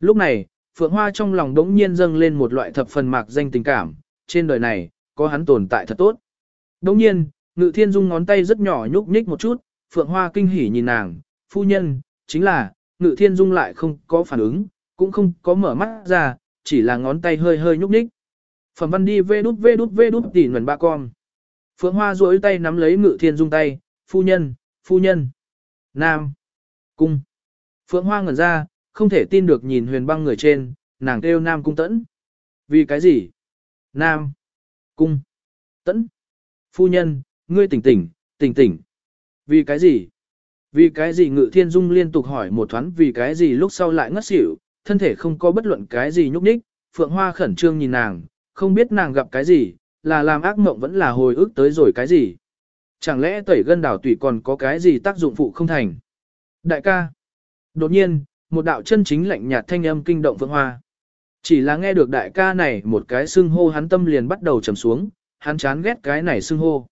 S1: Lúc này, Phượng Hoa trong lòng đống nhiên dâng lên một loại thập phần mạc danh tình cảm, trên đời này, có hắn tồn tại thật tốt. Đống nhiên, Ngự Thiên Dung ngón tay rất nhỏ nhúc nhích một chút, Phượng Hoa kinh hỉ nhìn nàng, phu nhân, chính là, Ngự Thiên Dung lại không có phản ứng, cũng không có mở mắt ra, chỉ là ngón tay hơi hơi nhúc nhích. Phẩm văn đi vê đút vê đút vê đút tỉ nguồn ba con. Phượng Hoa duỗi tay nắm lấy Ngự Thiên Dung tay, phu nhân, phu nhân. Nam. Cung. Phượng Hoa ngẩn ra, không thể tin được nhìn huyền băng người trên, nàng kêu Nam Cung Tẫn. Vì cái gì? Nam. Cung. Tẫn. Phu nhân, ngươi tỉnh tỉnh, tỉnh tỉnh. Vì cái gì? Vì cái gì ngự thiên dung liên tục hỏi một thoáng vì cái gì lúc sau lại ngất xỉu, thân thể không có bất luận cái gì nhúc nhích, phượng hoa khẩn trương nhìn nàng, không biết nàng gặp cái gì, là làm ác mộng vẫn là hồi ức tới rồi cái gì. Chẳng lẽ tẩy gân đảo tủy còn có cái gì tác dụng phụ không thành? Đại ca. Đột nhiên, một đạo chân chính lạnh nhạt thanh âm kinh động Phượng Hoa. Chỉ là nghe được đại ca này một cái xưng hô hắn tâm liền bắt đầu trầm xuống, hắn chán ghét cái này xưng hô.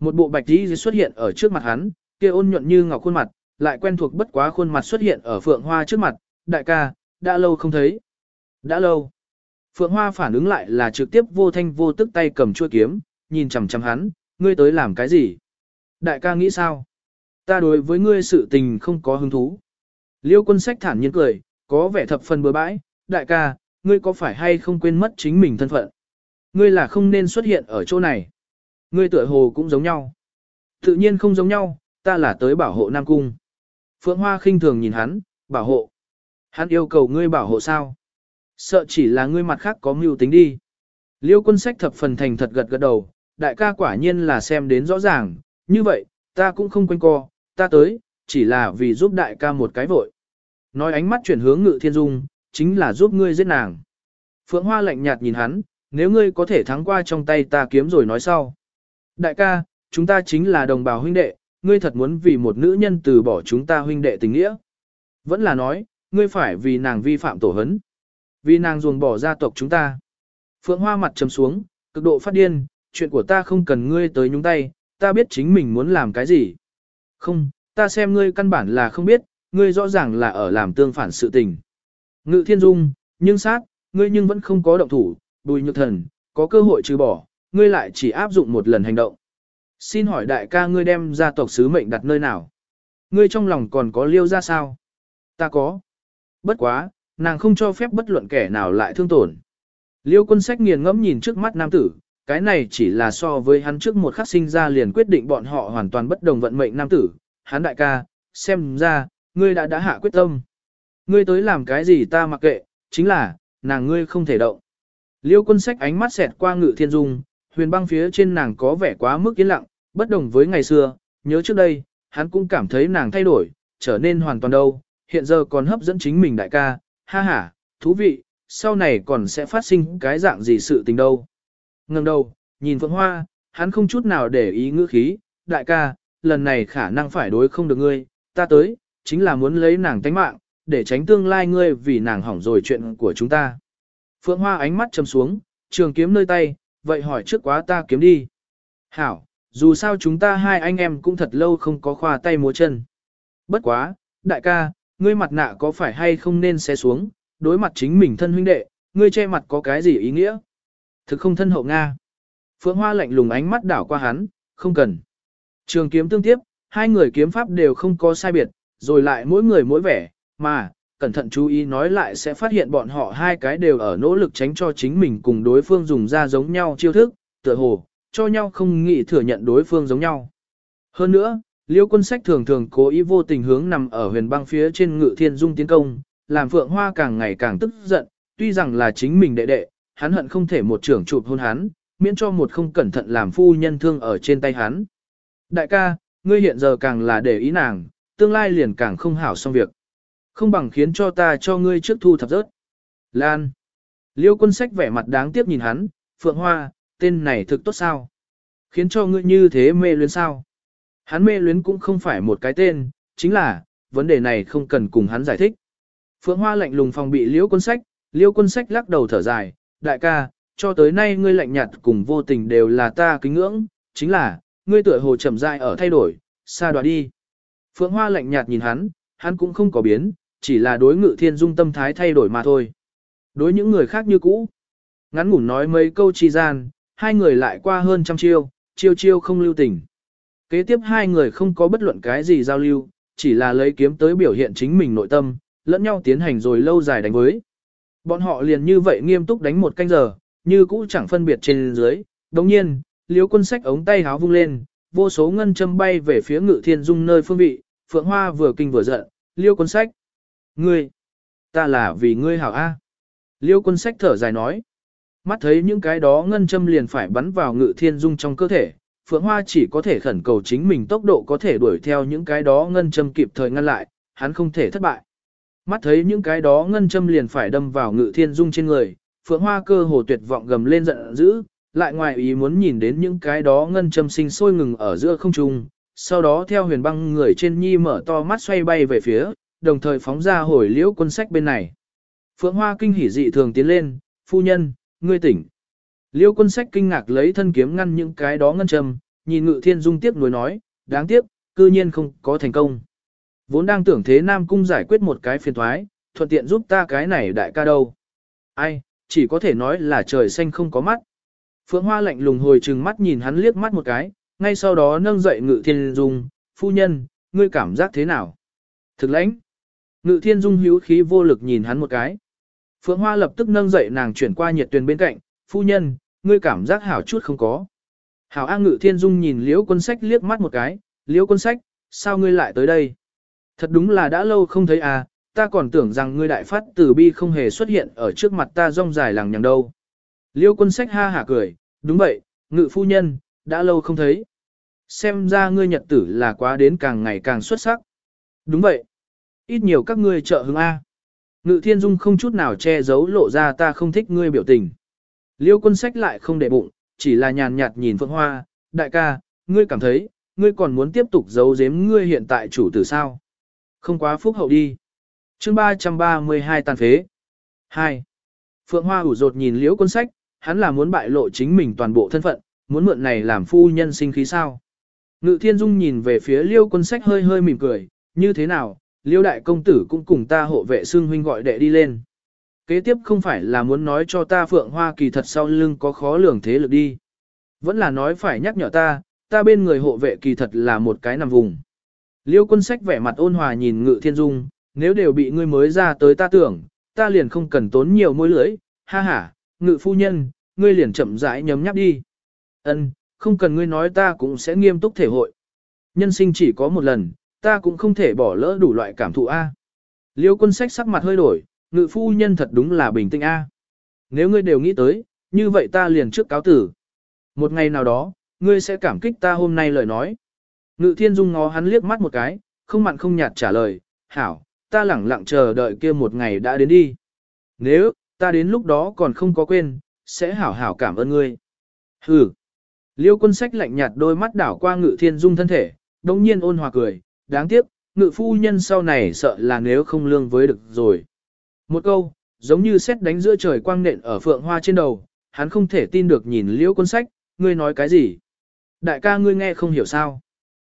S1: Một bộ bạch y xuất hiện ở trước mặt hắn, kia ôn nhuận như ngọc khuôn mặt, lại quen thuộc bất quá khuôn mặt xuất hiện ở Phượng Hoa trước mặt, đại ca, đã lâu không thấy. Đã lâu. Phượng Hoa phản ứng lại là trực tiếp vô thanh vô tức tay cầm chuôi kiếm, nhìn chằm chằm hắn, ngươi tới làm cái gì? Đại ca nghĩ sao? Ta đối với ngươi sự tình không có hứng thú. Liêu quân sách thản nhiên cười, có vẻ thập phần bừa bãi, đại ca, ngươi có phải hay không quên mất chính mình thân phận? Ngươi là không nên xuất hiện ở chỗ này. Ngươi tựa hồ cũng giống nhau. Tự nhiên không giống nhau, ta là tới bảo hộ Nam Cung. Phượng Hoa khinh thường nhìn hắn, bảo hộ. Hắn yêu cầu ngươi bảo hộ sao? Sợ chỉ là ngươi mặt khác có mưu tính đi. Liêu quân sách thập phần thành thật gật gật đầu, đại ca quả nhiên là xem đến rõ ràng, như vậy, ta cũng không quanh co, ta tới, chỉ là vì giúp đại ca một cái vội. Nói ánh mắt chuyển hướng ngự thiên dung, chính là giúp ngươi giết nàng. Phượng Hoa lạnh nhạt nhìn hắn, nếu ngươi có thể thắng qua trong tay ta kiếm rồi nói sau. Đại ca, chúng ta chính là đồng bào huynh đệ, ngươi thật muốn vì một nữ nhân từ bỏ chúng ta huynh đệ tình nghĩa. Vẫn là nói, ngươi phải vì nàng vi phạm tổ hấn. Vì nàng ruồng bỏ gia tộc chúng ta. Phượng Hoa mặt trầm xuống, cực độ phát điên, chuyện của ta không cần ngươi tới nhúng tay, ta biết chính mình muốn làm cái gì. Không, ta xem ngươi căn bản là không biết, ngươi rõ ràng là ở làm tương phản sự tình. Ngự thiên dung, nhưng sát, ngươi nhưng vẫn không có động thủ, bùi nhược thần, có cơ hội trừ bỏ, ngươi lại chỉ áp dụng một lần hành động. Xin hỏi đại ca ngươi đem gia tộc sứ mệnh đặt nơi nào? Ngươi trong lòng còn có liêu ra sao? Ta có. Bất quá, nàng không cho phép bất luận kẻ nào lại thương tổn. Liêu quân sách nghiền ngẫm nhìn trước mắt nam tử, cái này chỉ là so với hắn trước một khắc sinh ra liền quyết định bọn họ hoàn toàn bất đồng vận mệnh nam tử. Hắn đại ca, xem ra, ngươi đã đã hạ quyết tâm. Ngươi tới làm cái gì ta mặc kệ, chính là, nàng ngươi không thể động. Liêu quân sách ánh mắt xẹt qua ngự thiên dung, huyền băng phía trên nàng có vẻ quá mức yên lặng, bất đồng với ngày xưa, nhớ trước đây, hắn cũng cảm thấy nàng thay đổi, trở nên hoàn toàn đâu, hiện giờ còn hấp dẫn chính mình đại ca, ha ha, thú vị, sau này còn sẽ phát sinh cái dạng gì sự tình đâu. Ngừng đầu, nhìn Phượng Hoa, hắn không chút nào để ý ngữ khí, đại ca, lần này khả năng phải đối không được ngươi, ta tới, chính là muốn lấy nàng tánh mạng, để tránh tương lai ngươi vì nàng hỏng rồi chuyện của chúng ta. Phượng Hoa ánh mắt chầm xuống, trường kiếm nơi tay, vậy hỏi trước quá ta kiếm đi. Hảo, dù sao chúng ta hai anh em cũng thật lâu không có khoa tay múa chân. Bất quá, đại ca, ngươi mặt nạ có phải hay không nên xé xuống, đối mặt chính mình thân huynh đệ, ngươi che mặt có cái gì ý nghĩa? Thực không thân hậu Nga. Phượng Hoa lạnh lùng ánh mắt đảo qua hắn, không cần. Trường kiếm tương tiếp, hai người kiếm pháp đều không có sai biệt, rồi lại mỗi người mỗi vẻ, mà, cẩn thận chú ý nói lại sẽ phát hiện bọn họ hai cái đều ở nỗ lực tránh cho chính mình cùng đối phương dùng ra giống nhau chiêu thức, tựa hồ, cho nhau không nghĩ thừa nhận đối phương giống nhau. Hơn nữa, Liêu quân sách thường thường cố ý vô tình hướng nằm ở huyền băng phía trên ngự thiên dung tiến công, làm phượng hoa càng ngày càng tức giận, tuy rằng là chính mình đệ đệ, hắn hận không thể một trưởng chụp hôn hắn, miễn cho một không cẩn thận làm phu nhân thương ở trên tay hắn. Đại ca, ngươi hiện giờ càng là để ý nàng, tương lai liền càng không hảo xong việc. Không bằng khiến cho ta cho ngươi trước thu thập rớt. Lan. Liêu quân sách vẻ mặt đáng tiếc nhìn hắn, Phượng Hoa, tên này thực tốt sao? Khiến cho ngươi như thế mê luyến sao? Hắn mê luyến cũng không phải một cái tên, chính là, vấn đề này không cần cùng hắn giải thích. Phượng Hoa lạnh lùng phòng bị liễu quân sách, liễu quân sách lắc đầu thở dài, đại ca, cho tới nay ngươi lạnh nhạt cùng vô tình đều là ta kính ngưỡng, chính là, ngươi tựa hồ chậm dại ở thay đổi, xa đoạn đi. Phượng Hoa lạnh nhạt nhìn hắn, hắn cũng không có biến, chỉ là đối ngự thiên dung tâm thái thay đổi mà thôi. Đối những người khác như cũ. Ngắn ngủn nói mấy câu chi gian, hai người lại qua hơn trăm chiêu, chiêu chiêu không lưu tình. Kế tiếp hai người không có bất luận cái gì giao lưu, chỉ là lấy kiếm tới biểu hiện chính mình nội tâm, lẫn nhau tiến hành rồi lâu dài đánh với. Bọn họ liền như vậy nghiêm túc đánh một canh giờ, như cũ chẳng phân biệt trên dưới. Đồng nhiên, liếu quân sách ống tay háo vung lên, vô số ngân châm bay về phía ngự thiên dung nơi phương vị, phượng hoa vừa kinh vừa giận, liêu quân sách. Ngươi, ta là vì ngươi hảo A. Liêu quân sách thở dài nói. Mắt thấy những cái đó ngân châm liền phải bắn vào ngự thiên dung trong cơ thể, Phượng Hoa chỉ có thể khẩn cầu chính mình tốc độ có thể đuổi theo những cái đó ngân châm kịp thời ngăn lại, hắn không thể thất bại. Mắt thấy những cái đó ngân châm liền phải đâm vào ngự thiên dung trên người, Phượng Hoa cơ hồ tuyệt vọng gầm lên giận dữ, lại ngoài ý muốn nhìn đến những cái đó ngân châm sinh sôi ngừng ở giữa không trung, sau đó theo huyền băng người trên nhi mở to mắt xoay bay về phía, đồng thời phóng ra hồi liễu quân sách bên này. Phượng Hoa kinh hỉ dị thường tiến lên, phu nhân, ngươi tỉnh. Liễu quân sách kinh ngạc lấy thân kiếm ngăn những cái đó ngân trầm, nhìn ngự thiên dung tiếp nuối nói, đáng tiếc, cư nhiên không có thành công. Vốn đang tưởng thế Nam Cung giải quyết một cái phiền thoái, thuận tiện giúp ta cái này đại ca đâu. Ai, chỉ có thể nói là trời xanh không có mắt. Phượng Hoa lạnh lùng hồi trừng mắt nhìn hắn liếc mắt một cái, ngay sau đó nâng dậy ngự thiên dung, phu nhân, ngươi cảm giác thế nào? Thực lãnh. Ngự thiên dung hữu khí vô lực nhìn hắn một cái. Phượng Hoa lập tức nâng dậy nàng chuyển qua nhiệt tuyền bên cạnh, phu nhân, ngươi cảm giác hảo chút không có. Hảo A Ngự Thiên Dung nhìn Liễu Quân Sách liếc mắt một cái, Liễu Quân Sách, sao ngươi lại tới đây? Thật đúng là đã lâu không thấy à, ta còn tưởng rằng ngươi đại phát tử bi không hề xuất hiện ở trước mặt ta rong dài lằng nhằng đâu. Liễu Quân Sách ha hả cười, đúng vậy, Ngự Phu Nhân, đã lâu không thấy. Xem ra ngươi nhật tử là quá đến càng ngày càng xuất sắc. Đúng vậy. Ít nhiều các ngươi trợ hứng A. Ngự Thiên Dung không chút nào che giấu lộ ra ta không thích ngươi biểu tình. Liêu quân sách lại không để bụng, chỉ là nhàn nhạt nhìn Phượng Hoa, đại ca, ngươi cảm thấy, ngươi còn muốn tiếp tục giấu giếm ngươi hiện tại chủ tử sao? Không quá phúc hậu đi. chương 332 tàn phế. 2. Phượng Hoa ủ rột nhìn liễu quân sách, hắn là muốn bại lộ chính mình toàn bộ thân phận, muốn mượn này làm phu nhân sinh khí sao. Ngự thiên dung nhìn về phía liêu quân sách hơi hơi mỉm cười, như thế nào, liêu đại công tử cũng cùng ta hộ vệ xương huynh gọi đệ đi lên. Kế tiếp không phải là muốn nói cho ta Phượng Hoa kỳ thật sau lưng có khó lường thế lực đi. Vẫn là nói phải nhắc nhở ta, ta bên người hộ vệ kỳ thật là một cái nằm vùng. Liêu quân sách vẻ mặt ôn hòa nhìn ngự thiên dung, nếu đều bị ngươi mới ra tới ta tưởng, ta liền không cần tốn nhiều môi lưỡi, ha ha, ngự phu nhân, ngươi liền chậm rãi nhấm nháp đi. Ân, không cần ngươi nói ta cũng sẽ nghiêm túc thể hội. Nhân sinh chỉ có một lần, ta cũng không thể bỏ lỡ đủ loại cảm thụ A. Liêu quân sách sắc mặt hơi đổi, ngự phu nhân thật đúng là bình tĩnh a. Nếu ngươi đều nghĩ tới, như vậy ta liền trước cáo tử. Một ngày nào đó, ngươi sẽ cảm kích ta hôm nay lời nói. Ngự thiên dung ngó hắn liếc mắt một cái, không mặn không nhạt trả lời, hảo, ta lẳng lặng chờ đợi kia một ngày đã đến đi. Nếu, ta đến lúc đó còn không có quên, sẽ hảo hảo cảm ơn ngươi. Hừ. Liêu quân sách lạnh nhạt đôi mắt đảo qua ngự thiên dung thân thể, đồng nhiên ôn hòa cười, đáng tiếc, ngự phu nhân sau này sợ là nếu không lương với được rồi. Một câu, giống như xét đánh giữa trời quang nện ở phượng hoa trên đầu, hắn không thể tin được nhìn liễu quân sách, ngươi nói cái gì? Đại ca ngươi nghe không hiểu sao?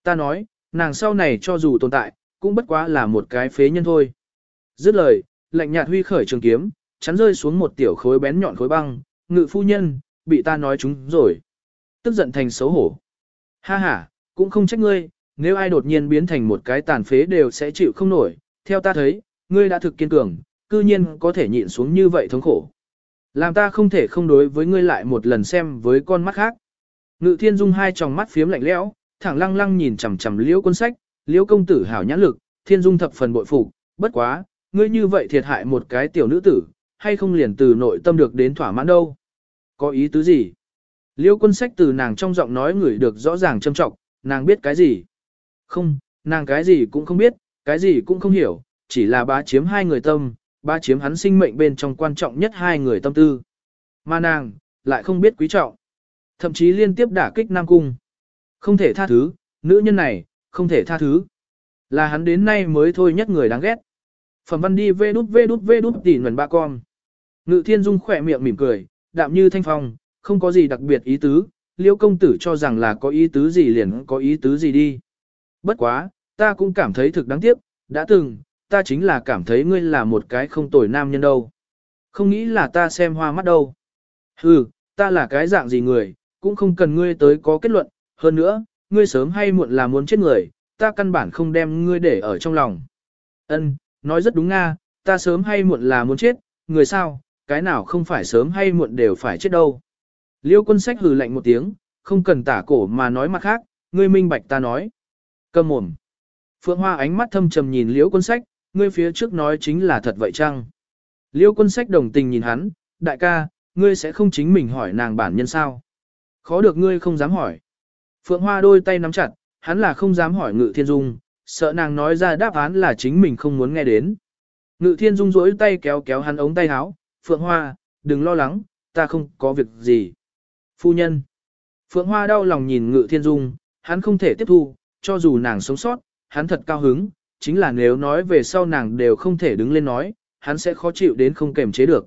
S1: Ta nói, nàng sau này cho dù tồn tại, cũng bất quá là một cái phế nhân thôi. Dứt lời, lạnh nhạt huy khởi trường kiếm, chắn rơi xuống một tiểu khối bén nhọn khối băng, ngự phu nhân, bị ta nói chúng rồi. Tức giận thành xấu hổ. Ha ha, cũng không trách ngươi, nếu ai đột nhiên biến thành một cái tàn phế đều sẽ chịu không nổi. Theo ta thấy, ngươi đã thực kiên cường, cư nhiên có thể nhịn xuống như vậy thống khổ. Làm ta không thể không đối với ngươi lại một lần xem với con mắt khác. Ngự thiên dung hai tròng mắt phiếm lạnh lẽo, thẳng lăng lăng nhìn chằm chằm liễu quân sách, liễu công tử hảo nhãn lực, thiên dung thập phần bội phục, bất quá, ngươi như vậy thiệt hại một cái tiểu nữ tử, hay không liền từ nội tâm được đến thỏa mãn đâu. Có ý tứ gì? Liễu quân sách từ nàng trong giọng nói người được rõ ràng châm trọng, nàng biết cái gì? Không, nàng cái gì cũng không biết, cái gì cũng không hiểu, chỉ là bá chiếm hai người tâm, ba chiếm hắn sinh mệnh bên trong quan trọng nhất hai người tâm tư. Mà nàng, lại không biết quý trọng. Thậm chí liên tiếp đả kích Nam Cung. Không thể tha thứ, nữ nhân này, không thể tha thứ. Là hắn đến nay mới thôi nhất người đáng ghét. Phẩm văn đi vê đút vê đút vê đút tỉ nguồn ba con. Ngự thiên dung khỏe miệng mỉm cười, đạm như thanh phong, không có gì đặc biệt ý tứ, liêu công tử cho rằng là có ý tứ gì liền có ý tứ gì đi. Bất quá, ta cũng cảm thấy thực đáng tiếc, đã từng, ta chính là cảm thấy ngươi là một cái không tồi nam nhân đâu. Không nghĩ là ta xem hoa mắt đâu. Hừ, ta là cái dạng gì người, cũng không cần ngươi tới có kết luận, hơn nữa, ngươi sớm hay muộn là muốn chết người, ta căn bản không đem ngươi để ở trong lòng. Ân, nói rất đúng nga, ta sớm hay muộn là muốn chết, người sao, cái nào không phải sớm hay muộn đều phải chết đâu. Liêu quân sách hừ lạnh một tiếng, không cần tả cổ mà nói mặt khác, ngươi minh bạch ta nói. Cầm mồm. Phượng Hoa ánh mắt thâm trầm nhìn liễu quân sách, ngươi phía trước nói chính là thật vậy chăng? liễu quân sách đồng tình nhìn hắn, đại ca, ngươi sẽ không chính mình hỏi nàng bản nhân sao? Khó được ngươi không dám hỏi. Phượng Hoa đôi tay nắm chặt, hắn là không dám hỏi Ngự Thiên Dung, sợ nàng nói ra đáp án là chính mình không muốn nghe đến. Ngự Thiên Dung rỗi tay kéo kéo hắn ống tay áo, Phượng Hoa, đừng lo lắng, ta không có việc gì. Phu nhân. Phượng Hoa đau lòng nhìn Ngự Thiên Dung, hắn không thể tiếp thu, cho dù nàng sống sót, hắn thật cao hứng, chính là nếu nói về sau nàng đều không thể đứng lên nói, hắn sẽ khó chịu đến không kềm chế được.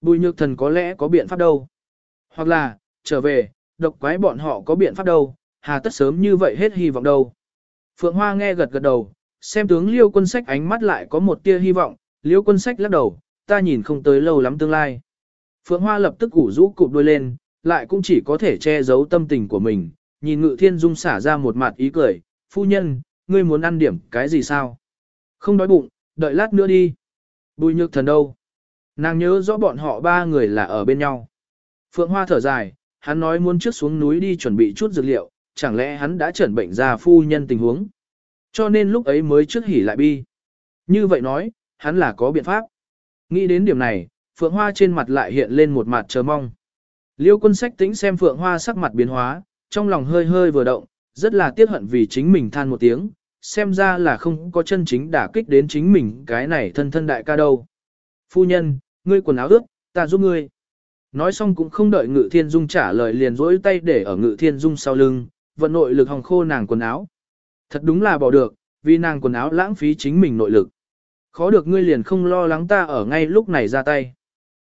S1: Bùi nhược thần có lẽ có biện pháp đâu. Hoặc là, trở về, độc quái bọn họ có biện pháp đâu, hà tất sớm như vậy hết hy vọng đâu. Phượng Hoa nghe gật gật đầu, xem tướng liêu quân sách ánh mắt lại có một tia hy vọng, liêu quân sách lắc đầu, ta nhìn không tới lâu lắm tương lai. Phượng Hoa lập tức ủ rũ cụp đuôi lên, lại cũng chỉ có thể che giấu tâm tình của mình, nhìn ngự thiên dung xả ra một mặt ý cười, phu nhân, ngươi muốn ăn điểm cái gì sao? Không đói bụng, đợi lát nữa đi. Bùi nhược thần đâu? Nàng nhớ rõ bọn họ ba người là ở bên nhau. Phượng Hoa thở dài, hắn nói muốn trước xuống núi đi chuẩn bị chút dược liệu, chẳng lẽ hắn đã chẩn bệnh ra phu nhân tình huống. Cho nên lúc ấy mới trước hỉ lại bi. Như vậy nói, hắn là có biện pháp. Nghĩ đến điểm này, Phượng Hoa trên mặt lại hiện lên một mặt chờ mong. Liêu quân sách tĩnh xem Phượng Hoa sắc mặt biến hóa, trong lòng hơi hơi vừa động, rất là tiếc hận vì chính mình than một tiếng, xem ra là không có chân chính đả kích đến chính mình cái này thân thân đại ca đâu. Phu nhân, ngươi quần áo ướt, ta giúp ngươi. Nói xong cũng không đợi Ngự Thiên Dung trả lời liền rỗi tay để ở Ngự Thiên Dung sau lưng, vận nội lực hòng khô nàng quần áo. Thật đúng là bỏ được, vì nàng quần áo lãng phí chính mình nội lực. Khó được ngươi liền không lo lắng ta ở ngay lúc này ra tay.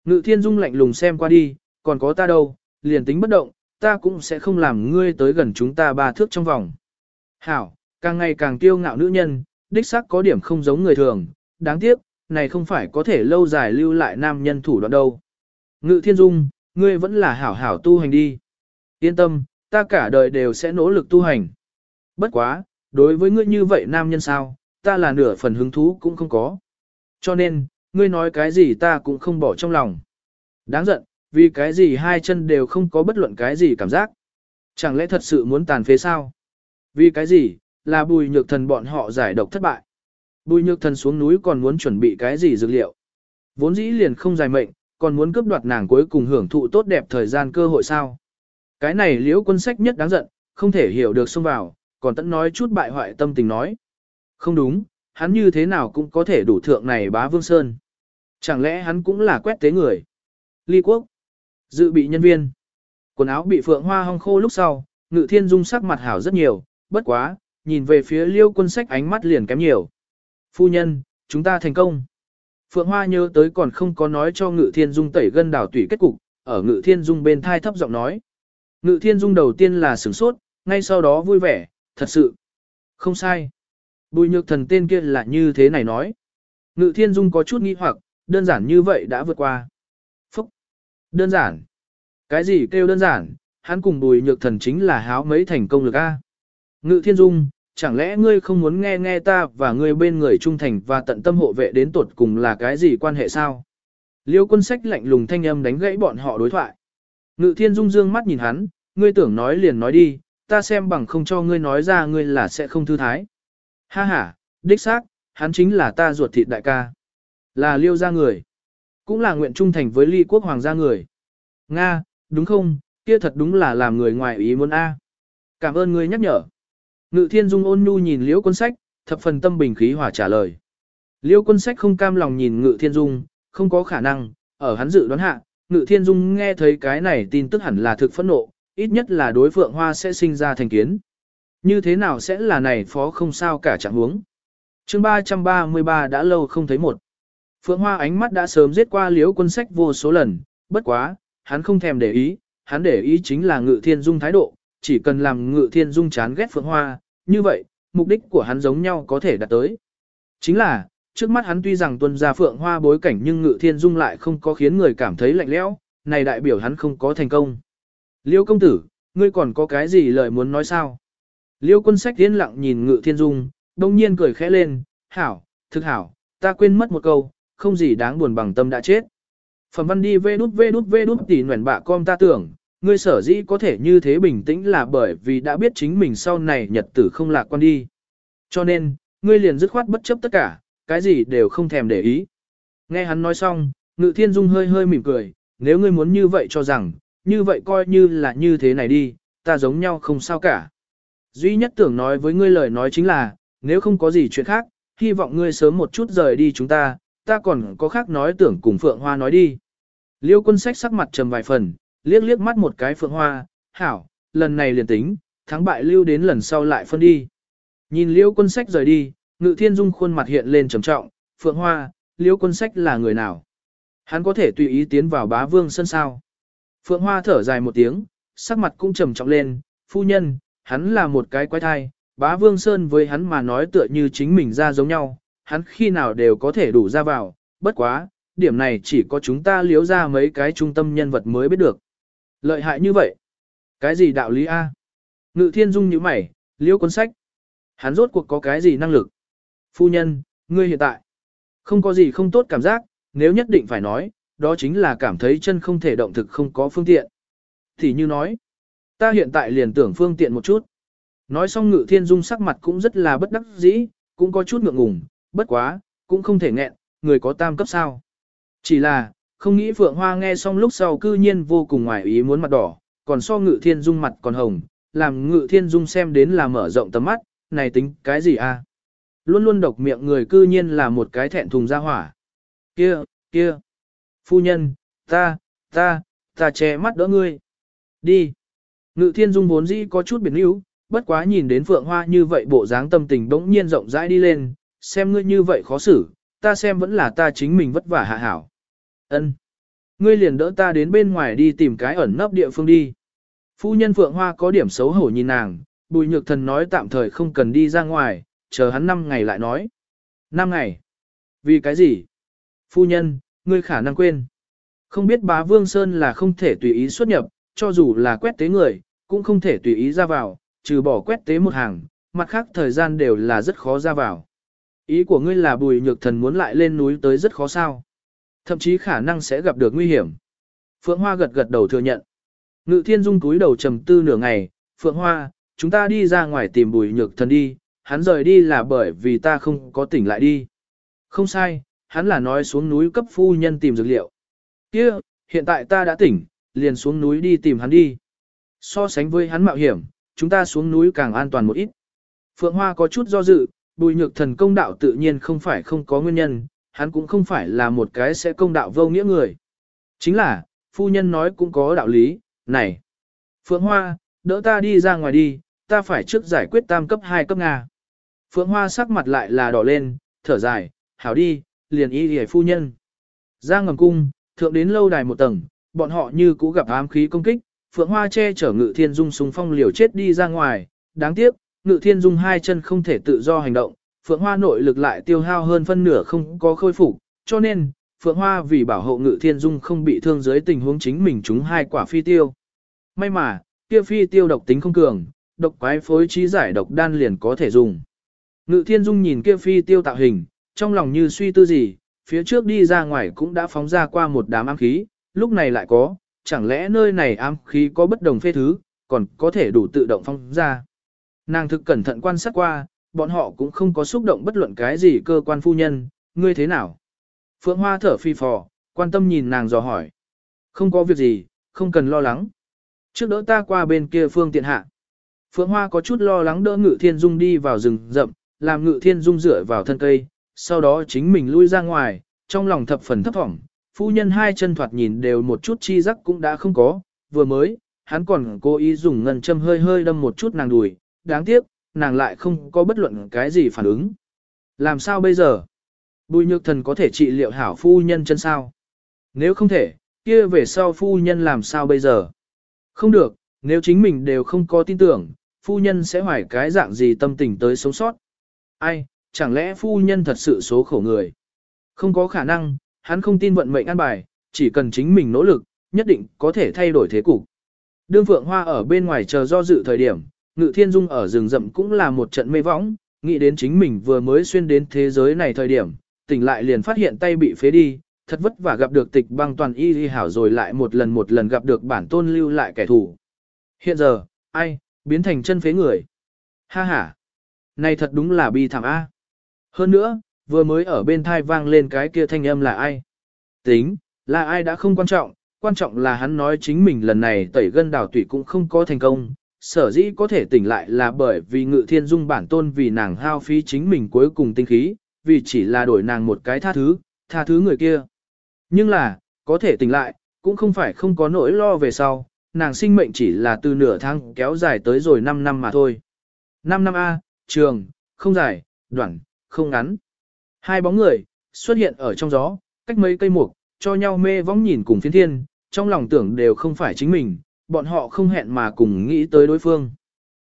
S1: Ngự Thiên Dung lạnh lùng xem qua đi, còn có ta đâu, liền tính bất động, ta cũng sẽ không làm ngươi tới gần chúng ta ba thước trong vòng. Hảo, càng ngày càng kiêu ngạo nữ nhân, đích xác có điểm không giống người thường, đáng tiếc, này không phải có thể lâu dài lưu lại nam nhân thủ đoạn đâu. Ngự thiên dung, ngươi vẫn là hảo hảo tu hành đi. Yên tâm, ta cả đời đều sẽ nỗ lực tu hành. Bất quá, đối với ngươi như vậy nam nhân sao, ta là nửa phần hứng thú cũng không có. Cho nên, ngươi nói cái gì ta cũng không bỏ trong lòng. Đáng giận, vì cái gì hai chân đều không có bất luận cái gì cảm giác. Chẳng lẽ thật sự muốn tàn phế sao? Vì cái gì, là bùi nhược thần bọn họ giải độc thất bại. Bùi nhược thần xuống núi còn muốn chuẩn bị cái gì dược liệu. Vốn dĩ liền không dài mệnh, còn muốn cướp đoạt nàng cuối cùng hưởng thụ tốt đẹp thời gian cơ hội sao. Cái này liễu quân sách nhất đáng giận, không thể hiểu được xông vào, còn tận nói chút bại hoại tâm tình nói. Không đúng, hắn như thế nào cũng có thể đủ thượng này bá vương sơn. Chẳng lẽ hắn cũng là quét tế người. Ly quốc. Dự bị nhân viên. Quần áo bị phượng hoa hong khô lúc sau, ngự thiên dung sắc mặt hảo rất nhiều, bất quá, nhìn về phía liêu quân sách ánh mắt liền kém nhiều. Phu nhân, chúng ta thành công. Phượng Hoa nhớ tới còn không có nói cho Ngự Thiên Dung tẩy gân đảo tủy kết cục, ở Ngự Thiên Dung bên thai thấp giọng nói. Ngự Thiên Dung đầu tiên là sửng sốt, ngay sau đó vui vẻ, thật sự. Không sai. Bùi nhược thần tên kia là như thế này nói. Ngự Thiên Dung có chút nghi hoặc, đơn giản như vậy đã vượt qua. Đơn giản. Cái gì kêu đơn giản, hắn cùng bùi nhược thần chính là háo mấy thành công lực A. Ngự Thiên Dung, chẳng lẽ ngươi không muốn nghe nghe ta và ngươi bên người trung thành và tận tâm hộ vệ đến tuột cùng là cái gì quan hệ sao? Liêu quân sách lạnh lùng thanh âm đánh gãy bọn họ đối thoại. Ngự thiên dung dương mắt nhìn hắn, ngươi tưởng nói liền nói đi, ta xem bằng không cho ngươi nói ra ngươi là sẽ không thư thái. Ha ha, đích xác, hắn chính là ta ruột thịt đại ca. Là liêu gia người. Cũng là nguyện trung thành với ly quốc hoàng gia người. Nga, đúng không, kia thật đúng là làm người ngoài ý muốn A. Cảm ơn ngươi nhắc nhở. Ngự thiên dung ôn nhu nhìn liễu quân sách, thập phần tâm bình khí hòa trả lời. Liễu quân sách không cam lòng nhìn ngự thiên dung, không có khả năng, ở hắn dự đoán hạ, ngự thiên dung nghe thấy cái này tin tức hẳn là thực phẫn nộ, ít nhất là đối phượng hoa sẽ sinh ra thành kiến. Như thế nào sẽ là này phó không sao cả chẳng huống. chương 333 đã lâu không thấy một. Phượng Hoa ánh mắt đã sớm giết qua liễu quân sách vô số lần, bất quá, hắn không thèm để ý, hắn để ý chính là ngự thiên dung thái độ, chỉ cần làm ngự thiên dung chán ghét Phượng Hoa, như vậy, mục đích của hắn giống nhau có thể đạt tới. Chính là, trước mắt hắn tuy rằng tuân ra phượng hoa bối cảnh nhưng ngự thiên dung lại không có khiến người cảm thấy lạnh lẽo, này đại biểu hắn không có thành công. Liêu công tử, ngươi còn có cái gì lời muốn nói sao? Liêu quân sách tiến lặng nhìn ngự thiên dung, đông nhiên cười khẽ lên, hảo, thực hảo, ta quên mất một câu, không gì đáng buồn bằng tâm đã chết. Phẩm văn đi vê đút vê đút vê đút tỉ nguyện bạ com ta tưởng, Ngươi sở dĩ có thể như thế bình tĩnh là bởi vì đã biết chính mình sau này nhật tử không lạc quan đi. Cho nên, ngươi liền dứt khoát bất chấp tất cả, cái gì đều không thèm để ý. Nghe hắn nói xong, ngự thiên dung hơi hơi mỉm cười, nếu ngươi muốn như vậy cho rằng, như vậy coi như là như thế này đi, ta giống nhau không sao cả. Duy nhất tưởng nói với ngươi lời nói chính là, nếu không có gì chuyện khác, hy vọng ngươi sớm một chút rời đi chúng ta, ta còn có khác nói tưởng cùng Phượng Hoa nói đi. Liêu quân sách sắc mặt trầm vài phần, liếc liếc mắt một cái Phượng Hoa, hảo, lần này liền tính, thắng bại lưu đến lần sau lại phân đi. Nhìn liêu quân sách rời đi, ngự thiên dung khuôn mặt hiện lên trầm trọng, Phượng Hoa, liêu quân sách là người nào? Hắn có thể tùy ý tiến vào bá vương sân sao? Phượng Hoa thở dài một tiếng, sắc mặt cũng trầm trọng lên, phu nhân, hắn là một cái quái thai, bá vương sơn với hắn mà nói tựa như chính mình ra giống nhau, hắn khi nào đều có thể đủ ra vào, bất quá, điểm này chỉ có chúng ta liếu ra mấy cái trung tâm nhân vật mới biết được. Lợi hại như vậy? Cái gì đạo lý A? Ngự thiên dung như mày, liếu cuốn sách. Hắn rốt cuộc có cái gì năng lực? Phu nhân, ngươi hiện tại, không có gì không tốt cảm giác, nếu nhất định phải nói, đó chính là cảm thấy chân không thể động thực không có phương tiện. Thì như nói, ta hiện tại liền tưởng phương tiện một chút. Nói xong ngự thiên dung sắc mặt cũng rất là bất đắc dĩ, cũng có chút ngượng ngùng, bất quá, cũng không thể nghẹn, người có tam cấp sao. Chỉ là, không nghĩ Phượng Hoa nghe xong lúc sau cư nhiên vô cùng ngoài ý muốn mặt đỏ, còn so ngự thiên dung mặt còn hồng, làm ngự thiên dung xem đến là mở rộng tầm mắt, này tính cái gì a? Luôn luôn độc miệng người cư nhiên là một cái thẹn thùng ra hỏa. Kia, kia, phu nhân, ta, ta, ta che mắt đỡ ngươi. Đi. Ngự thiên dung vốn dĩ có chút biệt níu, bất quá nhìn đến Phượng Hoa như vậy bộ dáng tâm tình bỗng nhiên rộng rãi đi lên, xem ngươi như vậy khó xử, ta xem vẫn là ta chính mình vất vả hạ hảo. Ân, Ngươi liền đỡ ta đến bên ngoài đi tìm cái ẩn nấp địa phương đi. Phu nhân Phượng Hoa có điểm xấu hổ nhìn nàng, bùi nhược thần nói tạm thời không cần đi ra ngoài, chờ hắn 5 ngày lại nói. 5 ngày? Vì cái gì? Phu nhân, ngươi khả năng quên. Không biết bá Vương Sơn là không thể tùy ý xuất nhập, cho dù là quét tế người, cũng không thể tùy ý ra vào, trừ bỏ quét tế một hàng, mặt khác thời gian đều là rất khó ra vào. Ý của ngươi là bùi nhược thần muốn lại lên núi tới rất khó sao. Thậm chí khả năng sẽ gặp được nguy hiểm. Phượng Hoa gật gật đầu thừa nhận. Ngự thiên dung túi đầu trầm tư nửa ngày, Phượng Hoa, chúng ta đi ra ngoài tìm bùi nhược thần đi, hắn rời đi là bởi vì ta không có tỉnh lại đi. Không sai, hắn là nói xuống núi cấp phu nhân tìm dược liệu. kia hiện tại ta đã tỉnh, liền xuống núi đi tìm hắn đi. So sánh với hắn mạo hiểm, chúng ta xuống núi càng an toàn một ít. Phượng Hoa có chút do dự, bùi nhược thần công đạo tự nhiên không phải không có nguyên nhân, hắn cũng không phải là một cái sẽ công đạo vô nghĩa người. Chính là, phu nhân nói cũng có đạo lý, này. Phượng Hoa, đỡ ta đi ra ngoài đi, ta phải trước giải quyết tam cấp 2 cấp Nga. Phượng Hoa sắc mặt lại là đỏ lên, thở dài, hảo đi, liền y hề phu nhân. Ra ngầm cung, thượng đến lâu đài một tầng, bọn họ như cũ gặp ám khí công kích, Phượng Hoa che chở Ngự Thiên Dung súng phong liều chết đi ra ngoài, đáng tiếc, Ngự Thiên Dung hai chân không thể tự do hành động, Phượng Hoa nội lực lại tiêu hao hơn phân nửa không có khôi phục, cho nên, Phượng Hoa vì bảo hộ Ngự Thiên Dung không bị thương dưới tình huống chính mình trúng hai quả phi tiêu. May mà, kia phi tiêu độc tính không cường, độc quái phối trí giải độc đan liền có thể dùng. Ngự Thiên Dung nhìn kia phi tiêu tạo hình, trong lòng như suy tư gì, phía trước đi ra ngoài cũng đã phóng ra qua một đám ám khí, lúc này lại có, chẳng lẽ nơi này ám khí có bất đồng phê thứ, còn có thể đủ tự động phong ra. Nàng thực cẩn thận quan sát qua, bọn họ cũng không có xúc động bất luận cái gì cơ quan phu nhân, ngươi thế nào? Phượng Hoa thở phi phò, quan tâm nhìn nàng dò hỏi. Không có việc gì, không cần lo lắng. Trước đỡ ta qua bên kia phương tiện hạ. Phượng Hoa có chút lo lắng đỡ Ngự Thiên Dung đi vào rừng rậm, làm Ngự Thiên Dung dựa vào thân cây, sau đó chính mình lui ra ngoài, trong lòng thập phần thấp thỏm, phu nhân hai chân thoạt nhìn đều một chút chi rắc cũng đã không có, vừa mới, hắn còn cố ý dùng ngân châm hơi hơi đâm một chút nàng đùi, đáng tiếc, nàng lại không có bất luận cái gì phản ứng. Làm sao bây giờ? Bùi nhược thần có thể trị liệu hảo phu nhân chân sao? Nếu không thể, kia về sau phu nhân làm sao bây giờ? Không được, nếu chính mình đều không có tin tưởng, phu nhân sẽ hoài cái dạng gì tâm tình tới sống sót. Ai, chẳng lẽ phu nhân thật sự số khổ người? Không có khả năng, hắn không tin vận mệnh an bài, chỉ cần chính mình nỗ lực, nhất định có thể thay đổi thế cục. Đương Phượng Hoa ở bên ngoài chờ do dự thời điểm, Ngự Thiên Dung ở rừng rậm cũng là một trận mê võng, nghĩ đến chính mình vừa mới xuyên đến thế giới này thời điểm, tỉnh lại liền phát hiện tay bị phế đi, thật vất vả gặp được tịch băng toàn y y hảo rồi lại một lần một lần gặp được bản tôn lưu lại kẻ thù. Hiện giờ, ai, biến thành chân phế người. Ha ha, này thật đúng là bi thảm A. Hơn nữa, vừa mới ở bên thai vang lên cái kia thanh âm là ai. Tính, là ai đã không quan trọng, quan trọng là hắn nói chính mình lần này tẩy gân đào tủy cũng không có thành công, sở dĩ có thể tỉnh lại là bởi vì ngự thiên dung bản tôn vì nàng hao phí chính mình cuối cùng tinh khí, vì chỉ là đổi nàng một cái tha thứ, tha thứ người kia. Nhưng là, có thể tỉnh lại, cũng không phải không có nỗi lo về sau, nàng sinh mệnh chỉ là từ nửa tháng kéo dài tới rồi 5 năm mà thôi. 5 năm A, trường, không dài, đoạn, không ngắn. Hai bóng người, xuất hiện ở trong gió, cách mấy cây mục, cho nhau mê vóng nhìn cùng phiến thiên, trong lòng tưởng đều không phải chính mình, bọn họ không hẹn mà cùng nghĩ tới đối phương.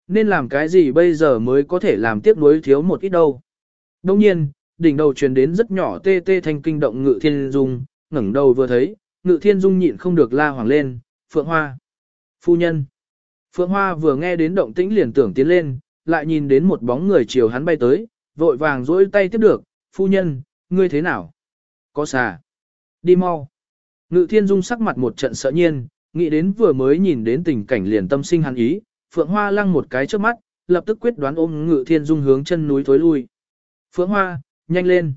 S1: Nên làm cái gì bây giờ mới có thể làm tiếp nối thiếu một ít đâu. Đông nhiên, đỉnh đầu truyền đến rất nhỏ tê tê thanh kinh động ngự thiên dung, ngẩng đầu vừa thấy, ngự thiên dung nhịn không được la hoàng lên, phượng hoa. Phu nhân. Phượng hoa vừa nghe đến động tĩnh liền tưởng tiến lên, lại nhìn đến một bóng người chiều hắn bay tới, vội vàng dỗi tay tiếp được, phu nhân, ngươi thế nào? Có xà. Đi mau. Ngự thiên dung sắc mặt một trận sợ nhiên, nghĩ đến vừa mới nhìn đến tình cảnh liền tâm sinh hắn ý, Phượng Hoa lăng một cái trước mắt, lập tức quyết đoán ôm Ngự Thiên Dung hướng chân núi thối lui. Phượng Hoa, nhanh lên.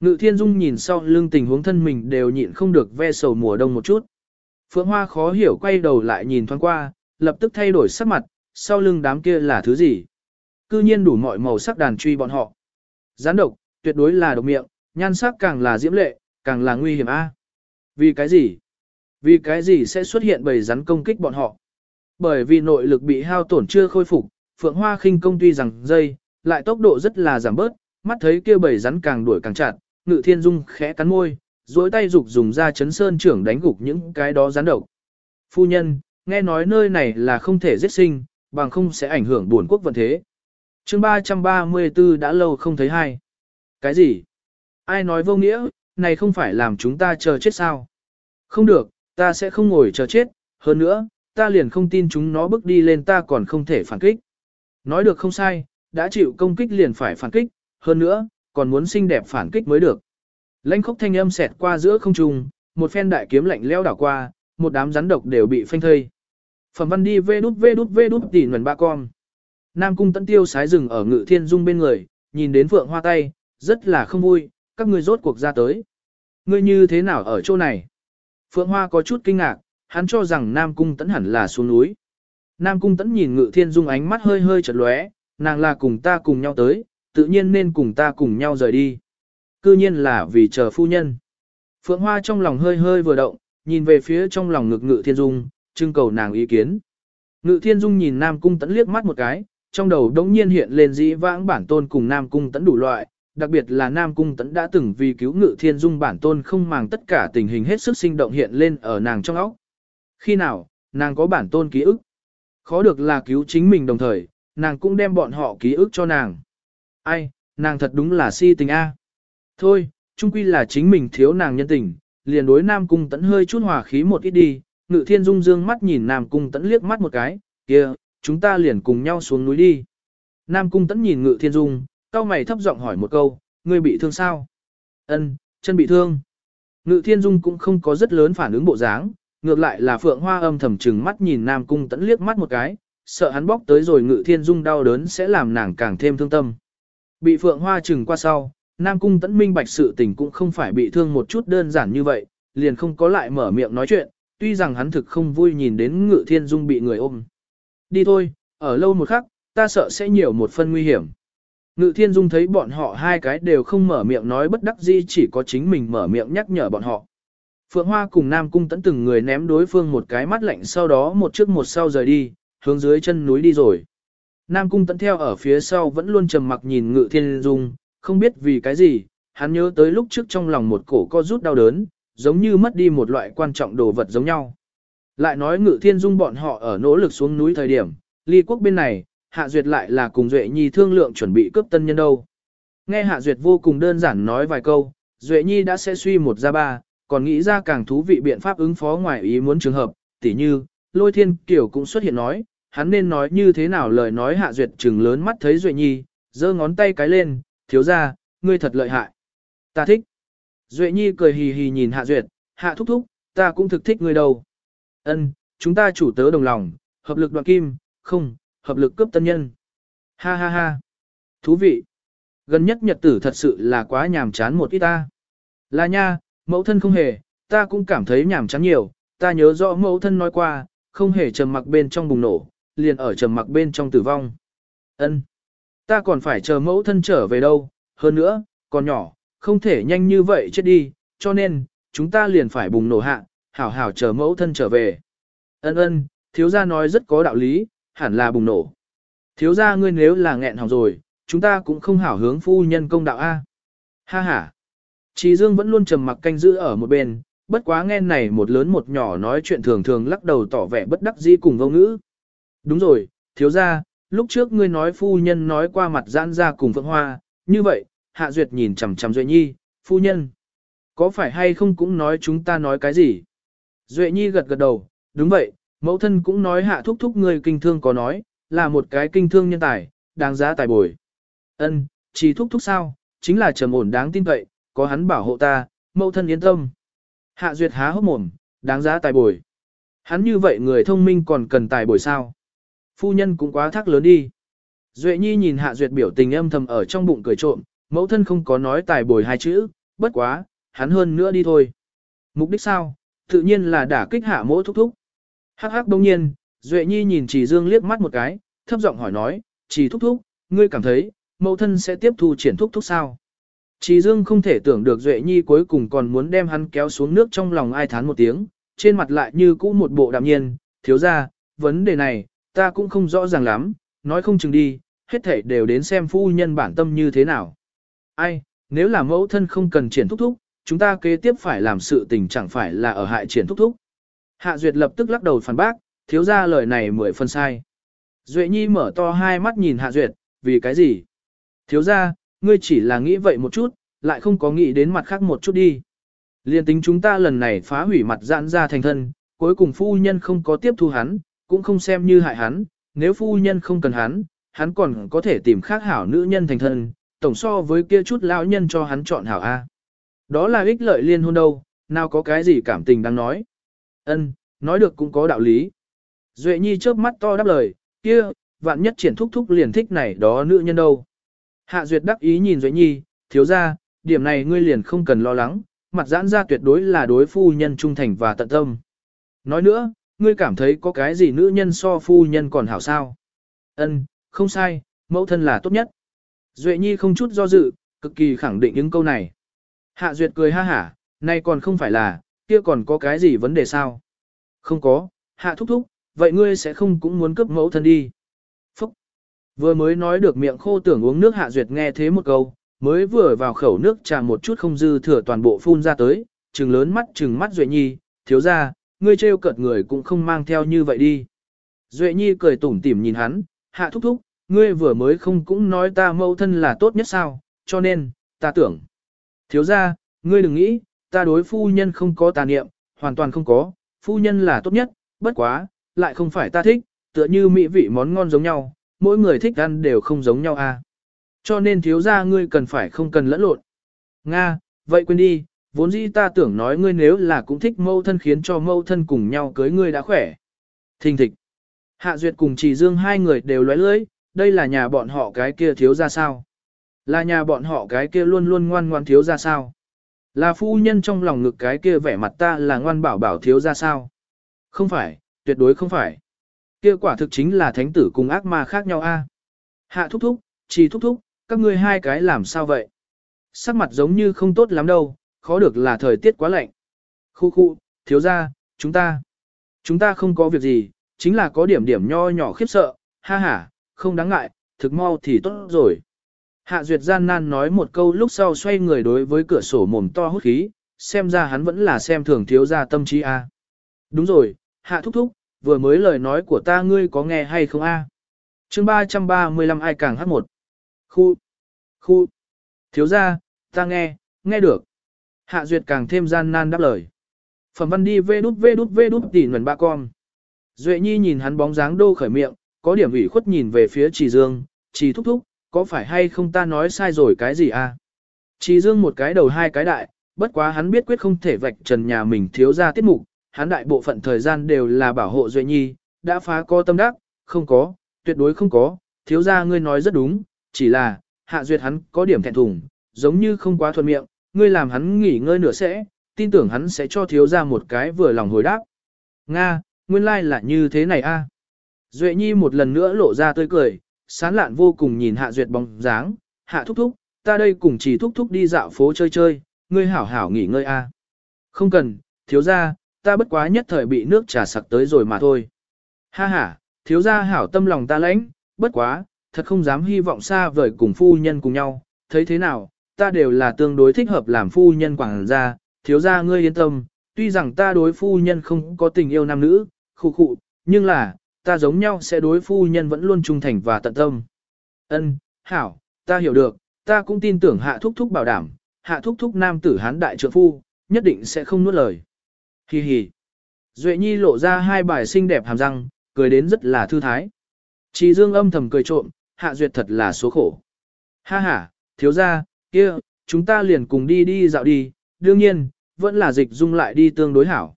S1: Ngự Thiên Dung nhìn sau lưng tình huống thân mình đều nhịn không được ve sầu mùa đông một chút. Phượng Hoa khó hiểu quay đầu lại nhìn thoáng qua, lập tức thay đổi sắc mặt, sau lưng đám kia là thứ gì? Cư nhiên đủ mọi màu sắc đàn truy bọn họ. Gián độc, tuyệt đối là độc miệng, nhan sắc càng là diễm lệ, càng là nguy hiểm a. Vì cái gì? Vì cái gì sẽ xuất hiện bầy rắn công kích bọn họ? Bởi vì nội lực bị hao tổn chưa khôi phục, Phượng Hoa khinh công tuy rằng dây, lại tốc độ rất là giảm bớt, mắt thấy kia bầy rắn càng đuổi càng chặt, Ngự Thiên Dung khẽ cắn môi, duỗi tay dục dùng ra chấn sơn trưởng đánh gục những cái đó rắn độc. Phu nhân, nghe nói nơi này là không thể giết sinh, bằng không sẽ ảnh hưởng buồn quốc vận thế. chương 334 đã lâu không thấy hai. Cái gì? Ai nói vô nghĩa, này không phải làm chúng ta chờ chết sao? Không được, ta sẽ không ngồi chờ chết, hơn nữa, ta liền không tin chúng nó bước đi lên ta còn không thể phản kích. Nói được không sai, đã chịu công kích liền phải phản kích, hơn nữa, còn muốn xinh đẹp phản kích mới được. Lãnh khốc thanh âm xẹt qua giữa không trung, một phen đại kiếm lạnh leo đảo qua, một đám rắn độc đều bị phanh thây. Phẩm văn đi vê đút vê đút vê đút tỉ nguồn ba con. Nam cung tấn tiêu sái rừng ở ngự thiên dung bên người, nhìn đến phượng hoa tay, rất là không vui, các ngươi rốt cuộc ra tới. Ngươi như thế nào ở chỗ này? Phượng hoa có chút kinh ngạc, hắn cho rằng Nam cung tấn hẳn là xuống núi. Nam cung tấn nhìn ngự thiên dung ánh mắt hơi hơi chật lóe, nàng là cùng ta cùng nhau tới, tự nhiên nên cùng ta cùng nhau rời đi. Cư nhiên là vì chờ phu nhân. Phượng Hoa trong lòng hơi hơi vừa động, nhìn về phía trong lòng ngực ngự thiên dung, trưng cầu nàng ý kiến. Ngự thiên dung nhìn Nam Cung Tấn liếc mắt một cái, trong đầu đống nhiên hiện lên dĩ vãng bản tôn cùng Nam Cung Tấn đủ loại, đặc biệt là Nam Cung Tấn đã từng vì cứu ngự thiên dung bản tôn không màng tất cả tình hình hết sức sinh động hiện lên ở nàng trong óc. Khi nào, nàng có bản tôn ký ức. Khó được là cứu chính mình đồng thời, nàng cũng đem bọn họ ký ức cho nàng. Ai, nàng thật đúng là si tình a. Thôi, chung quy là chính mình thiếu nàng nhân tình, liền đối Nam Cung Tấn hơi chút hòa khí một ít đi, Ngự Thiên Dung dương mắt nhìn Nam Cung Tấn liếc mắt một cái, kia, chúng ta liền cùng nhau xuống núi đi. Nam Cung Tấn nhìn Ngự Thiên Dung, cao mày thấp giọng hỏi một câu, ngươi bị thương sao? Ân, chân bị thương. Ngự Thiên Dung cũng không có rất lớn phản ứng bộ dáng, ngược lại là Phượng Hoa âm thầm trừng mắt nhìn Nam Cung Tẫn liếc mắt một cái, sợ hắn bóc tới rồi Ngự Thiên Dung đau đớn sẽ làm nàng càng thêm thương tâm. Bị Phượng Hoa trừng qua sau, Nam Cung Tẫn minh bạch sự tình cũng không phải bị thương một chút đơn giản như vậy, liền không có lại mở miệng nói chuyện, tuy rằng hắn thực không vui nhìn đến Ngự Thiên Dung bị người ôm. Đi thôi, ở lâu một khắc, ta sợ sẽ nhiều một phân nguy hiểm. Ngự Thiên Dung thấy bọn họ hai cái đều không mở miệng nói bất đắc dĩ chỉ có chính mình mở miệng nhắc nhở bọn họ. Phượng Hoa cùng Nam Cung tẫn từng người ném đối phương một cái mắt lạnh sau đó một trước một sau rời đi, hướng dưới chân núi đi rồi. Nam Cung tẫn theo ở phía sau vẫn luôn trầm mặc nhìn Ngự Thiên Dung, không biết vì cái gì, hắn nhớ tới lúc trước trong lòng một cổ co rút đau đớn, giống như mất đi một loại quan trọng đồ vật giống nhau. Lại nói ngự thiên dung bọn họ ở nỗ lực xuống núi thời điểm, ly quốc bên này, Hạ Duyệt lại là cùng Duệ Nhi thương lượng chuẩn bị cướp tân nhân đâu. Nghe Hạ Duyệt vô cùng đơn giản nói vài câu, Duệ Nhi đã sẽ suy một ra ba, còn nghĩ ra càng thú vị biện pháp ứng phó ngoài ý muốn trường hợp, tỉ như, lôi thiên kiểu cũng xuất hiện nói, hắn nên nói như thế nào lời nói Hạ Duyệt trừng lớn mắt thấy Duệ Nhi, giơ ngón tay cái lên, thiếu ra, ngươi thật lợi hại. Ta thích. Duệ Nhi cười hì hì nhìn Hạ Duyệt, Hạ thúc thúc, ta cũng thực thích ngươi đâu. Ân, chúng ta chủ tớ đồng lòng, hợp lực đoạn kim, không, hợp lực cướp tân nhân. Ha ha ha. Thú vị. Gần nhất nhật tử thật sự là quá nhàm chán một ít ta. Là nha, mẫu thân không hề, ta cũng cảm thấy nhàm chán nhiều, ta nhớ rõ mẫu thân nói qua, không hề trầm mặc bên trong bùng nổ, liền ở trầm mặc bên trong tử vong. Ân, Ta còn phải chờ mẫu thân trở về đâu, hơn nữa, còn nhỏ, không thể nhanh như vậy chết đi, cho nên, chúng ta liền phải bùng nổ hạ, hảo hảo chờ mẫu thân trở về. Ân ân, thiếu gia nói rất có đạo lý, hẳn là bùng nổ. Thiếu gia ngươi nếu là nghẹn hỏng rồi, chúng ta cũng không hảo hướng phu nhân công đạo A. Ha ha. Trí Dương vẫn luôn trầm mặc canh giữ ở một bên, bất quá nghe này một lớn một nhỏ nói chuyện thường thường lắc đầu tỏ vẻ bất đắc dĩ cùng vô ngữ. Đúng rồi, thiếu gia, lúc trước ngươi nói phu nhân nói qua mặt giãn ra cùng Phượng Hoa, như vậy, Hạ Duyệt nhìn chằm chằm Duệ Nhi, phu nhân. Có phải hay không cũng nói chúng ta nói cái gì? Duệ Nhi gật gật đầu, đúng vậy, mẫu thân cũng nói hạ thúc thúc người kinh thương có nói, là một cái kinh thương nhân tài, đáng giá tài bồi. Ân, chỉ thúc thúc sao, chính là trầm ổn đáng tin cậy, có hắn bảo hộ ta, mẫu thân yên tâm. Hạ Duyệt há hốc mồm, đáng giá tài bồi. Hắn như vậy người thông minh còn cần tài bồi sao? Phu nhân cũng quá thác lớn đi. Duệ Nhi nhìn Hạ Duyệt biểu tình âm thầm ở trong bụng cười trộm, mẫu thân không có nói tài bồi hai chữ, bất quá, hắn hơn nữa đi thôi. Mục đích sao? Tự nhiên là đả kích hạ mỗ thúc thúc. Hắc hắc đông nhiên, Duệ Nhi nhìn Trì Dương liếc mắt một cái, thấp giọng hỏi nói, Trì thúc thúc, ngươi cảm thấy, mẫu thân sẽ tiếp thu triển thúc thúc sao? Trì Dương không thể tưởng được Duệ Nhi cuối cùng còn muốn đem hắn kéo xuống nước trong lòng ai thán một tiếng, trên mặt lại như cũ một bộ đạm nhiên, thiếu ra, vấn đề này, ta cũng không rõ ràng lắm, nói không chừng đi, hết thảy đều đến xem phu nhân bản tâm như thế nào. Ai, nếu là mẫu thân không cần triển thúc thúc, chúng ta kế tiếp phải làm sự tình chẳng phải là ở hại triển thúc thúc. Hạ Duyệt lập tức lắc đầu phản bác, thiếu ra lời này mười phần sai. Duệ Nhi mở to hai mắt nhìn Hạ Duyệt, vì cái gì? Thiếu ra, ngươi chỉ là nghĩ vậy một chút, lại không có nghĩ đến mặt khác một chút đi. Liên tính chúng ta lần này phá hủy mặt giãn ra thành thân, cuối cùng phu nhân không có tiếp thu hắn, cũng không xem như hại hắn, nếu phu nhân không cần hắn, hắn còn có thể tìm khác hảo nữ nhân thành thân, tổng so với kia chút lão nhân cho hắn chọn hảo A. Đó là ích lợi liên hôn đâu, nào có cái gì cảm tình đang nói. Ân, nói được cũng có đạo lý. Duệ Nhi chớp mắt to đáp lời, kia, vạn nhất triển thúc thúc liền thích này đó nữ nhân đâu. Hạ Duyệt đắc ý nhìn Duệ Nhi, thiếu ra, điểm này ngươi liền không cần lo lắng, mặt giãn ra tuyệt đối là đối phu nhân trung thành và tận tâm. Nói nữa, ngươi cảm thấy có cái gì nữ nhân so phu nhân còn hảo sao? Ân, không sai, mẫu thân là tốt nhất. Duệ Nhi không chút do dự, cực kỳ khẳng định những câu này. Hạ Duyệt cười ha hả, nay còn không phải là, kia còn có cái gì vấn đề sao? Không có, Hạ thúc thúc, vậy ngươi sẽ không cũng muốn cướp mẫu thân đi. Phúc! Vừa mới nói được miệng khô tưởng uống nước Hạ Duyệt nghe thế một câu, mới vừa vào khẩu nước trà một chút không dư thừa toàn bộ phun ra tới, trừng lớn mắt trừng mắt Duệ Nhi, thiếu ra, ngươi trêu cợt người cũng không mang theo như vậy đi. Duệ Nhi cười tủm tỉm nhìn hắn, Hạ thúc thúc, ngươi vừa mới không cũng nói ta mẫu thân là tốt nhất sao, cho nên, ta tưởng. Thiếu ra, ngươi đừng nghĩ, ta đối phu nhân không có tà niệm, hoàn toàn không có, phu nhân là tốt nhất, bất quá, lại không phải ta thích, tựa như mỹ vị món ngon giống nhau, mỗi người thích ăn đều không giống nhau à. Cho nên thiếu ra ngươi cần phải không cần lẫn lộn. Nga, vậy quên đi, vốn dĩ ta tưởng nói ngươi nếu là cũng thích mâu thân khiến cho mâu thân cùng nhau cưới ngươi đã khỏe. Thình thịch. Hạ Duyệt cùng Trì Dương hai người đều lóe lưỡi, đây là nhà bọn họ cái kia thiếu ra sao? Là nhà bọn họ cái kia luôn luôn ngoan ngoan thiếu ra sao? Là phu nhân trong lòng ngực cái kia vẻ mặt ta là ngoan bảo bảo thiếu ra sao? Không phải, tuyệt đối không phải. Kia quả thực chính là thánh tử cùng ác ma khác nhau a. Hạ thúc thúc, chỉ thúc thúc, các ngươi hai cái làm sao vậy? Sắc mặt giống như không tốt lắm đâu, khó được là thời tiết quá lạnh. Khu khu, thiếu ra, chúng ta, chúng ta không có việc gì, chính là có điểm điểm nho nhỏ khiếp sợ, ha ha, không đáng ngại, thực mau thì tốt rồi. Hạ Duyệt gian nan nói một câu lúc sau xoay người đối với cửa sổ mồm to hút khí, xem ra hắn vẫn là xem thường thiếu gia tâm trí a. Đúng rồi, Hạ thúc thúc, vừa mới lời nói của ta ngươi có nghe hay không a? À? Chương 335 ai càng hát một. Khu, khu, thiếu gia, ta nghe, nghe được. Hạ Duyệt càng thêm gian nan đáp lời. Phẩm văn đi vê đút vê đút vê đút tỉ nguồn ba con. Duệ Nhi nhìn hắn bóng dáng đô khởi miệng, có điểm ủy khuất nhìn về phía Trì Dương, Trì thúc thúc, có phải hay không ta nói sai rồi cái gì à? Chỉ Dương một cái đầu hai cái đại, bất quá hắn biết quyết không thể vạch trần nhà mình thiếu ra tiết mục, hắn đại bộ phận thời gian đều là bảo hộ Duệ Nhi, đã phá co tâm đắc, không có, tuyệt đối không có, thiếu ra ngươi nói rất đúng, chỉ là, hạ duyệt hắn có điểm thẹn thùng, giống như không quá thuận miệng, ngươi làm hắn nghỉ ngơi nửa sẽ, tin tưởng hắn sẽ cho thiếu ra một cái vừa lòng hồi đáp. Nga, nguyên lai like là như thế này a. Duệ Nhi một lần nữa lộ ra tươi cười, sán lạn vô cùng nhìn Hạ Duyệt bóng dáng, Hạ thúc thúc, ta đây cùng chỉ thúc thúc đi dạo phố chơi chơi, ngươi hảo hảo nghỉ ngơi a. Không cần, thiếu gia, ta bất quá nhất thời bị nước trà sặc tới rồi mà thôi. Ha ha, thiếu gia hảo tâm lòng ta lãnh, bất quá, thật không dám hy vọng xa vời cùng phu nhân cùng nhau, thấy thế nào, ta đều là tương đối thích hợp làm phu nhân quảng gia, thiếu gia ngươi yên tâm, tuy rằng ta đối phu nhân không có tình yêu nam nữ, khu khụ, nhưng là, ta giống nhau sẽ đối phu nhân vẫn luôn trung thành và tận tâm. Ân, hảo, ta hiểu được, ta cũng tin tưởng hạ thúc thúc bảo đảm, hạ thúc thúc nam tử hán đại trượng phu, nhất định sẽ không nuốt lời. Hi hi. Duệ Nhi lộ ra hai bài xinh đẹp hàm răng, cười đến rất là thư thái. Chỉ dương âm thầm cười trộm, hạ duyệt thật là số khổ. Ha ha, thiếu ra, kia, chúng ta liền cùng đi đi dạo đi, đương nhiên, vẫn là dịch dung lại đi tương đối hảo.